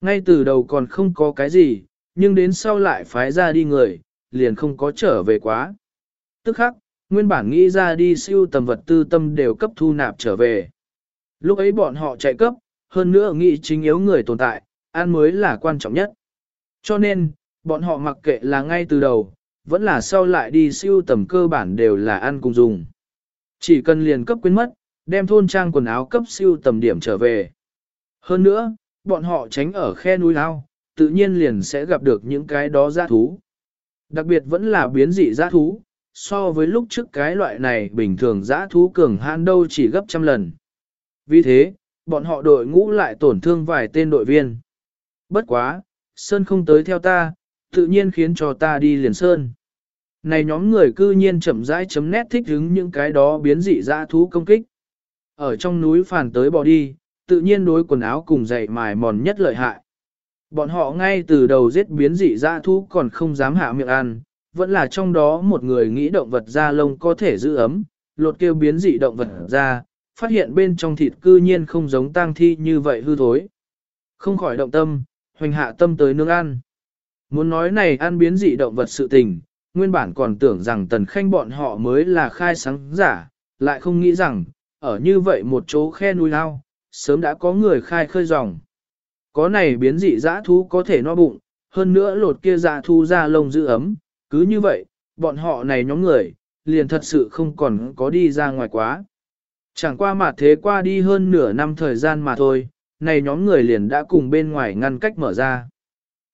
S1: Ngay từ đầu còn không có cái gì, nhưng đến sau lại phái ra đi người, liền không có trở về quá. Tức khắc, nguyên bản nghĩ ra đi siêu tầm vật tư tâm đều cấp thu nạp trở về. Lúc ấy bọn họ chạy cấp, hơn nữa nghĩ chính yếu người tồn tại, ăn mới là quan trọng nhất. Cho nên, bọn họ mặc kệ là ngay từ đầu, vẫn là sau lại đi siêu tầm cơ bản đều là ăn cùng dùng. Chỉ cần liền cấp quên mất, đem thôn trang quần áo cấp siêu tầm điểm trở về. Hơn nữa, bọn họ tránh ở khe núi lao, tự nhiên liền sẽ gặp được những cái đó giã thú. Đặc biệt vẫn là biến dị giã thú, so với lúc trước cái loại này bình thường giã thú cường hãn đâu chỉ gấp trăm lần. Vì thế, bọn họ đội ngũ lại tổn thương vài tên đội viên. Bất quá, Sơn không tới theo ta, tự nhiên khiến cho ta đi liền Sơn. Này nhóm người cư nhiên chậm rãi chấm nét thích hứng những cái đó biến dị dã thú công kích. Ở trong núi phản tới bỏ đi, tự nhiên đối quần áo cùng dày mài mòn nhất lợi hại. Bọn họ ngay từ đầu giết biến dị dã thú còn không dám hạ miệng ăn, vẫn là trong đó một người nghĩ động vật da lông có thể giữ ấm, lột kêu biến dị động vật ra, phát hiện bên trong thịt cư nhiên không giống tang thi như vậy hư thối. Không khỏi động tâm, hoành hạ tâm tới nướng ăn. Muốn nói này ăn biến dị động vật sự tình, nguyên bản còn tưởng rằng tần khanh bọn họ mới là khai sáng giả, lại không nghĩ rằng, ở như vậy một chỗ khe núi lao, sớm đã có người khai khơi dòng. Có này biến dị dã thú có thể no bụng, hơn nữa lột kia dã thú ra lông giữ ấm, cứ như vậy, bọn họ này nhóm người, liền thật sự không còn có đi ra ngoài quá. Chẳng qua mà thế qua đi hơn nửa năm thời gian mà thôi, này nhóm người liền đã cùng bên ngoài ngăn cách mở ra.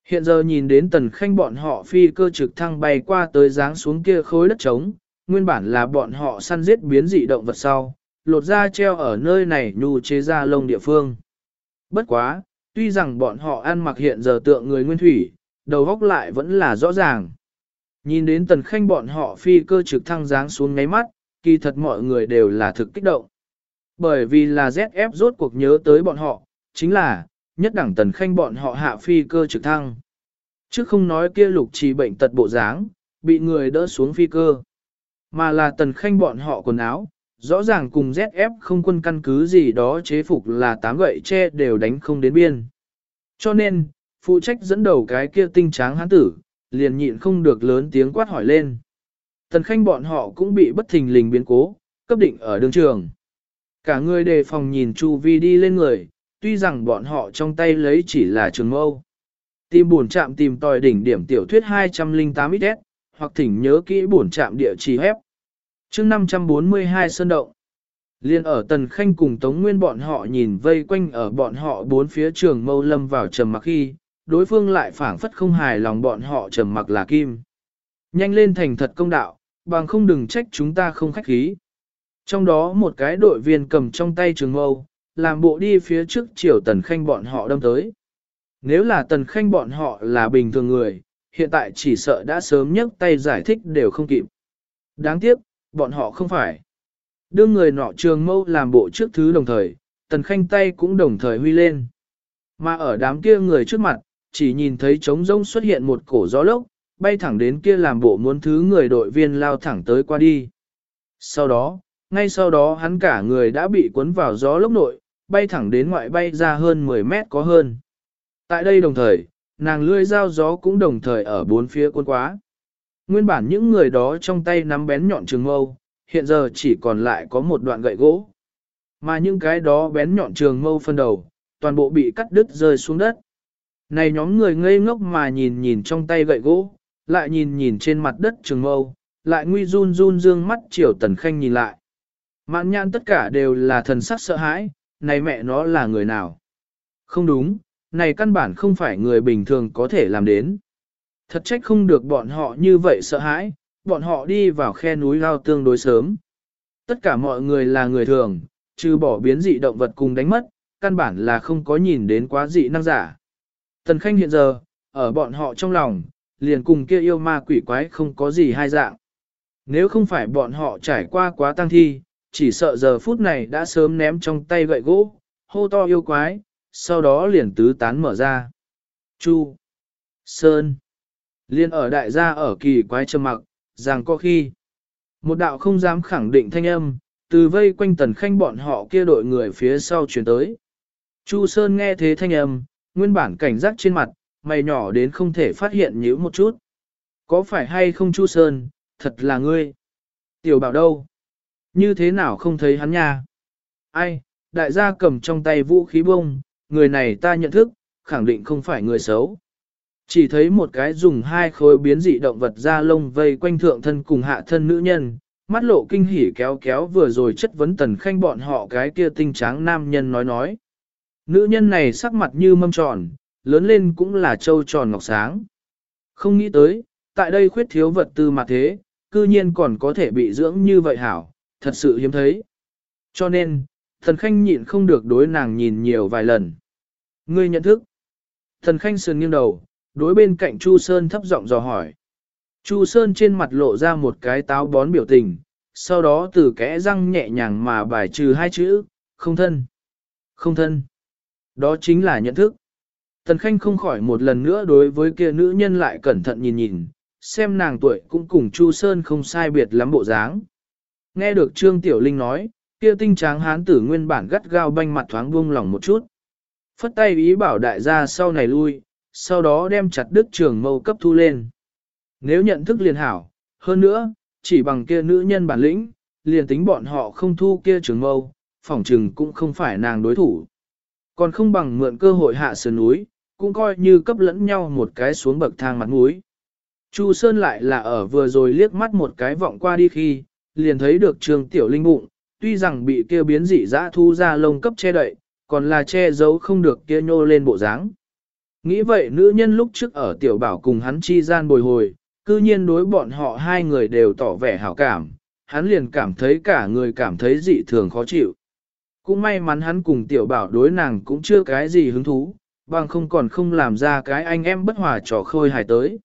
S1: Hiện giờ nhìn đến tần khanh bọn họ phi cơ trực thăng bay qua tới dáng xuống kia khối đất trống, nguyên bản là bọn họ săn giết biến dị động vật sau, lột da treo ở nơi này nhu chế ra lông địa phương. Bất quá, tuy rằng bọn họ ăn mặc hiện giờ tượng người nguyên thủy, đầu góc lại vẫn là rõ ràng. Nhìn đến tần khanh bọn họ phi cơ trực thăng dáng xuống ngáy mắt, kỳ thật mọi người đều là thực kích động. Bởi vì là ZF rốt cuộc nhớ tới bọn họ, chính là, nhất đẳng tần khanh bọn họ hạ phi cơ trực thăng. Chứ không nói kia lục trì bệnh tật bộ dáng, bị người đỡ xuống phi cơ. Mà là tần khanh bọn họ quần áo, rõ ràng cùng ZF không quân căn cứ gì đó chế phục là tám gậy che đều đánh không đến biên. Cho nên, phụ trách dẫn đầu cái kia tinh tráng hán tử, liền nhịn không được lớn tiếng quát hỏi lên. Tần khanh bọn họ cũng bị bất thình lình biến cố, cấp định ở đường trường. Cả người đề phòng nhìn Chu Vi đi lên người, tuy rằng bọn họ trong tay lấy chỉ là trường mâu. Tìm buồn chạm tìm tòi đỉnh điểm tiểu thuyết 208 XS, hoặc thỉnh nhớ kỹ buồn chạm địa chỉ hép chương 542 Sơn Động. Liên ở Tần Khanh cùng Tống Nguyên bọn họ nhìn vây quanh ở bọn họ bốn phía trường mâu lâm vào trầm mặc khi, đối phương lại phảng phất không hài lòng bọn họ trầm mặc là kim. Nhanh lên thành thật công đạo, bằng không đừng trách chúng ta không khách khí. Trong đó một cái đội viên cầm trong tay trường mâu, làm bộ đi phía trước chiều tần khanh bọn họ đâm tới. Nếu là tần khanh bọn họ là bình thường người, hiện tại chỉ sợ đã sớm nhấc tay giải thích đều không kịp. Đáng tiếc, bọn họ không phải. Đưa người nọ trường mâu làm bộ trước thứ đồng thời, tần khanh tay cũng đồng thời huy lên. Mà ở đám kia người trước mặt, chỉ nhìn thấy trống rông xuất hiện một cổ gió lốc, bay thẳng đến kia làm bộ muốn thứ người đội viên lao thẳng tới qua đi. Sau đó, ngay sau đó hắn cả người đã bị cuốn vào gió lốc nội, bay thẳng đến ngoại bay ra hơn 10 mét có hơn. Tại đây đồng thời, nàng lươi dao gió cũng đồng thời ở bốn phía cuốn quá. Nguyên bản những người đó trong tay nắm bén nhọn trường mâu, hiện giờ chỉ còn lại có một đoạn gậy gỗ. Mà những cái đó bén nhọn trường mâu phân đầu, toàn bộ bị cắt đứt rơi xuống đất. Này nhóm người ngây ngốc mà nhìn nhìn trong tay gậy gỗ, lại nhìn nhìn trên mặt đất trường mâu, lại nguy run run dương mắt chiều tần khanh nhìn lại. Mạn nhãn tất cả đều là thần sắc sợ hãi, này mẹ nó là người nào? Không đúng, này căn bản không phải người bình thường có thể làm đến. Thật trách không được bọn họ như vậy sợ hãi, bọn họ đi vào khe núi lao tương đối sớm. Tất cả mọi người là người thường, trừ bỏ biến dị động vật cùng đánh mất, căn bản là không có nhìn đến quá dị năng giả. Tần Khanh hiện giờ, ở bọn họ trong lòng, liền cùng kia yêu ma quỷ quái không có gì hai dạng. Nếu không phải bọn họ trải qua quá tăng thi, chỉ sợ giờ phút này đã sớm ném trong tay gậy gỗ, hô to yêu quái, sau đó liền tứ tán mở ra. Chu, Sơn, liên ở đại gia ở kỳ quái trầm mặc, rằng có khi. Một đạo không dám khẳng định thanh âm, từ vây quanh tần khanh bọn họ kia đội người phía sau chuyển tới. Chu Sơn nghe thế thanh âm, nguyên bản cảnh giác trên mặt, mày nhỏ đến không thể phát hiện nhíu một chút. Có phải hay không Chu Sơn, thật là ngươi. Tiểu bảo đâu? Như thế nào không thấy hắn nha? Ai, đại gia cầm trong tay vũ khí bông, người này ta nhận thức, khẳng định không phải người xấu. Chỉ thấy một cái dùng hai khối biến dị động vật da lông vây quanh thượng thân cùng hạ thân nữ nhân, mắt lộ kinh hỉ kéo kéo vừa rồi chất vấn tần khanh bọn họ cái kia tinh tráng nam nhân nói nói. Nữ nhân này sắc mặt như mâm tròn, lớn lên cũng là trâu tròn ngọc sáng. Không nghĩ tới, tại đây khuyết thiếu vật tư mà thế, cư nhiên còn có thể bị dưỡng như vậy hảo, thật sự hiếm thấy. Cho nên, thần khanh nhịn không được đối nàng nhìn nhiều vài lần. Ngươi nhận thức. Thần khanh sườn nghiêng đầu, đối bên cạnh Chu Sơn thấp giọng dò hỏi. Chu Sơn trên mặt lộ ra một cái táo bón biểu tình, sau đó từ kẽ răng nhẹ nhàng mà bài trừ hai chữ, không thân. Không thân. Đó chính là nhận thức. Tần Khanh không khỏi một lần nữa đối với kia nữ nhân lại cẩn thận nhìn nhìn, xem nàng tuổi cũng cùng Chu Sơn không sai biệt lắm bộ dáng. Nghe được Trương Tiểu Linh nói, kia tinh tráng hán tử nguyên bản gắt gao banh mặt thoáng buông lỏng một chút. Phất tay ý bảo đại gia sau này lui, sau đó đem chặt đứt trường mâu cấp thu lên. Nếu nhận thức liền hảo, hơn nữa, chỉ bằng kia nữ nhân bản lĩnh, liền tính bọn họ không thu kia trường mâu, phỏng trừng cũng không phải nàng đối thủ. Còn không bằng mượn cơ hội hạ sườn núi, cũng coi như cấp lẫn nhau một cái xuống bậc thang mặt núi. Chu Sơn lại là ở vừa rồi liếc mắt một cái vọng qua đi khi, liền thấy được trường tiểu linh bụng, tuy rằng bị kia biến dị dã thu ra lông cấp che đậy, còn là che giấu không được kia nhô lên bộ dáng. Nghĩ vậy nữ nhân lúc trước ở tiểu bảo cùng hắn chi gian bồi hồi, cư nhiên đối bọn họ hai người đều tỏ vẻ hảo cảm, hắn liền cảm thấy cả người cảm thấy dị thường khó chịu. Cũng may mắn hắn cùng tiểu bảo đối nàng cũng chưa cái gì hứng thú, bằng không còn không làm ra cái anh em bất hòa trò khôi hài tới.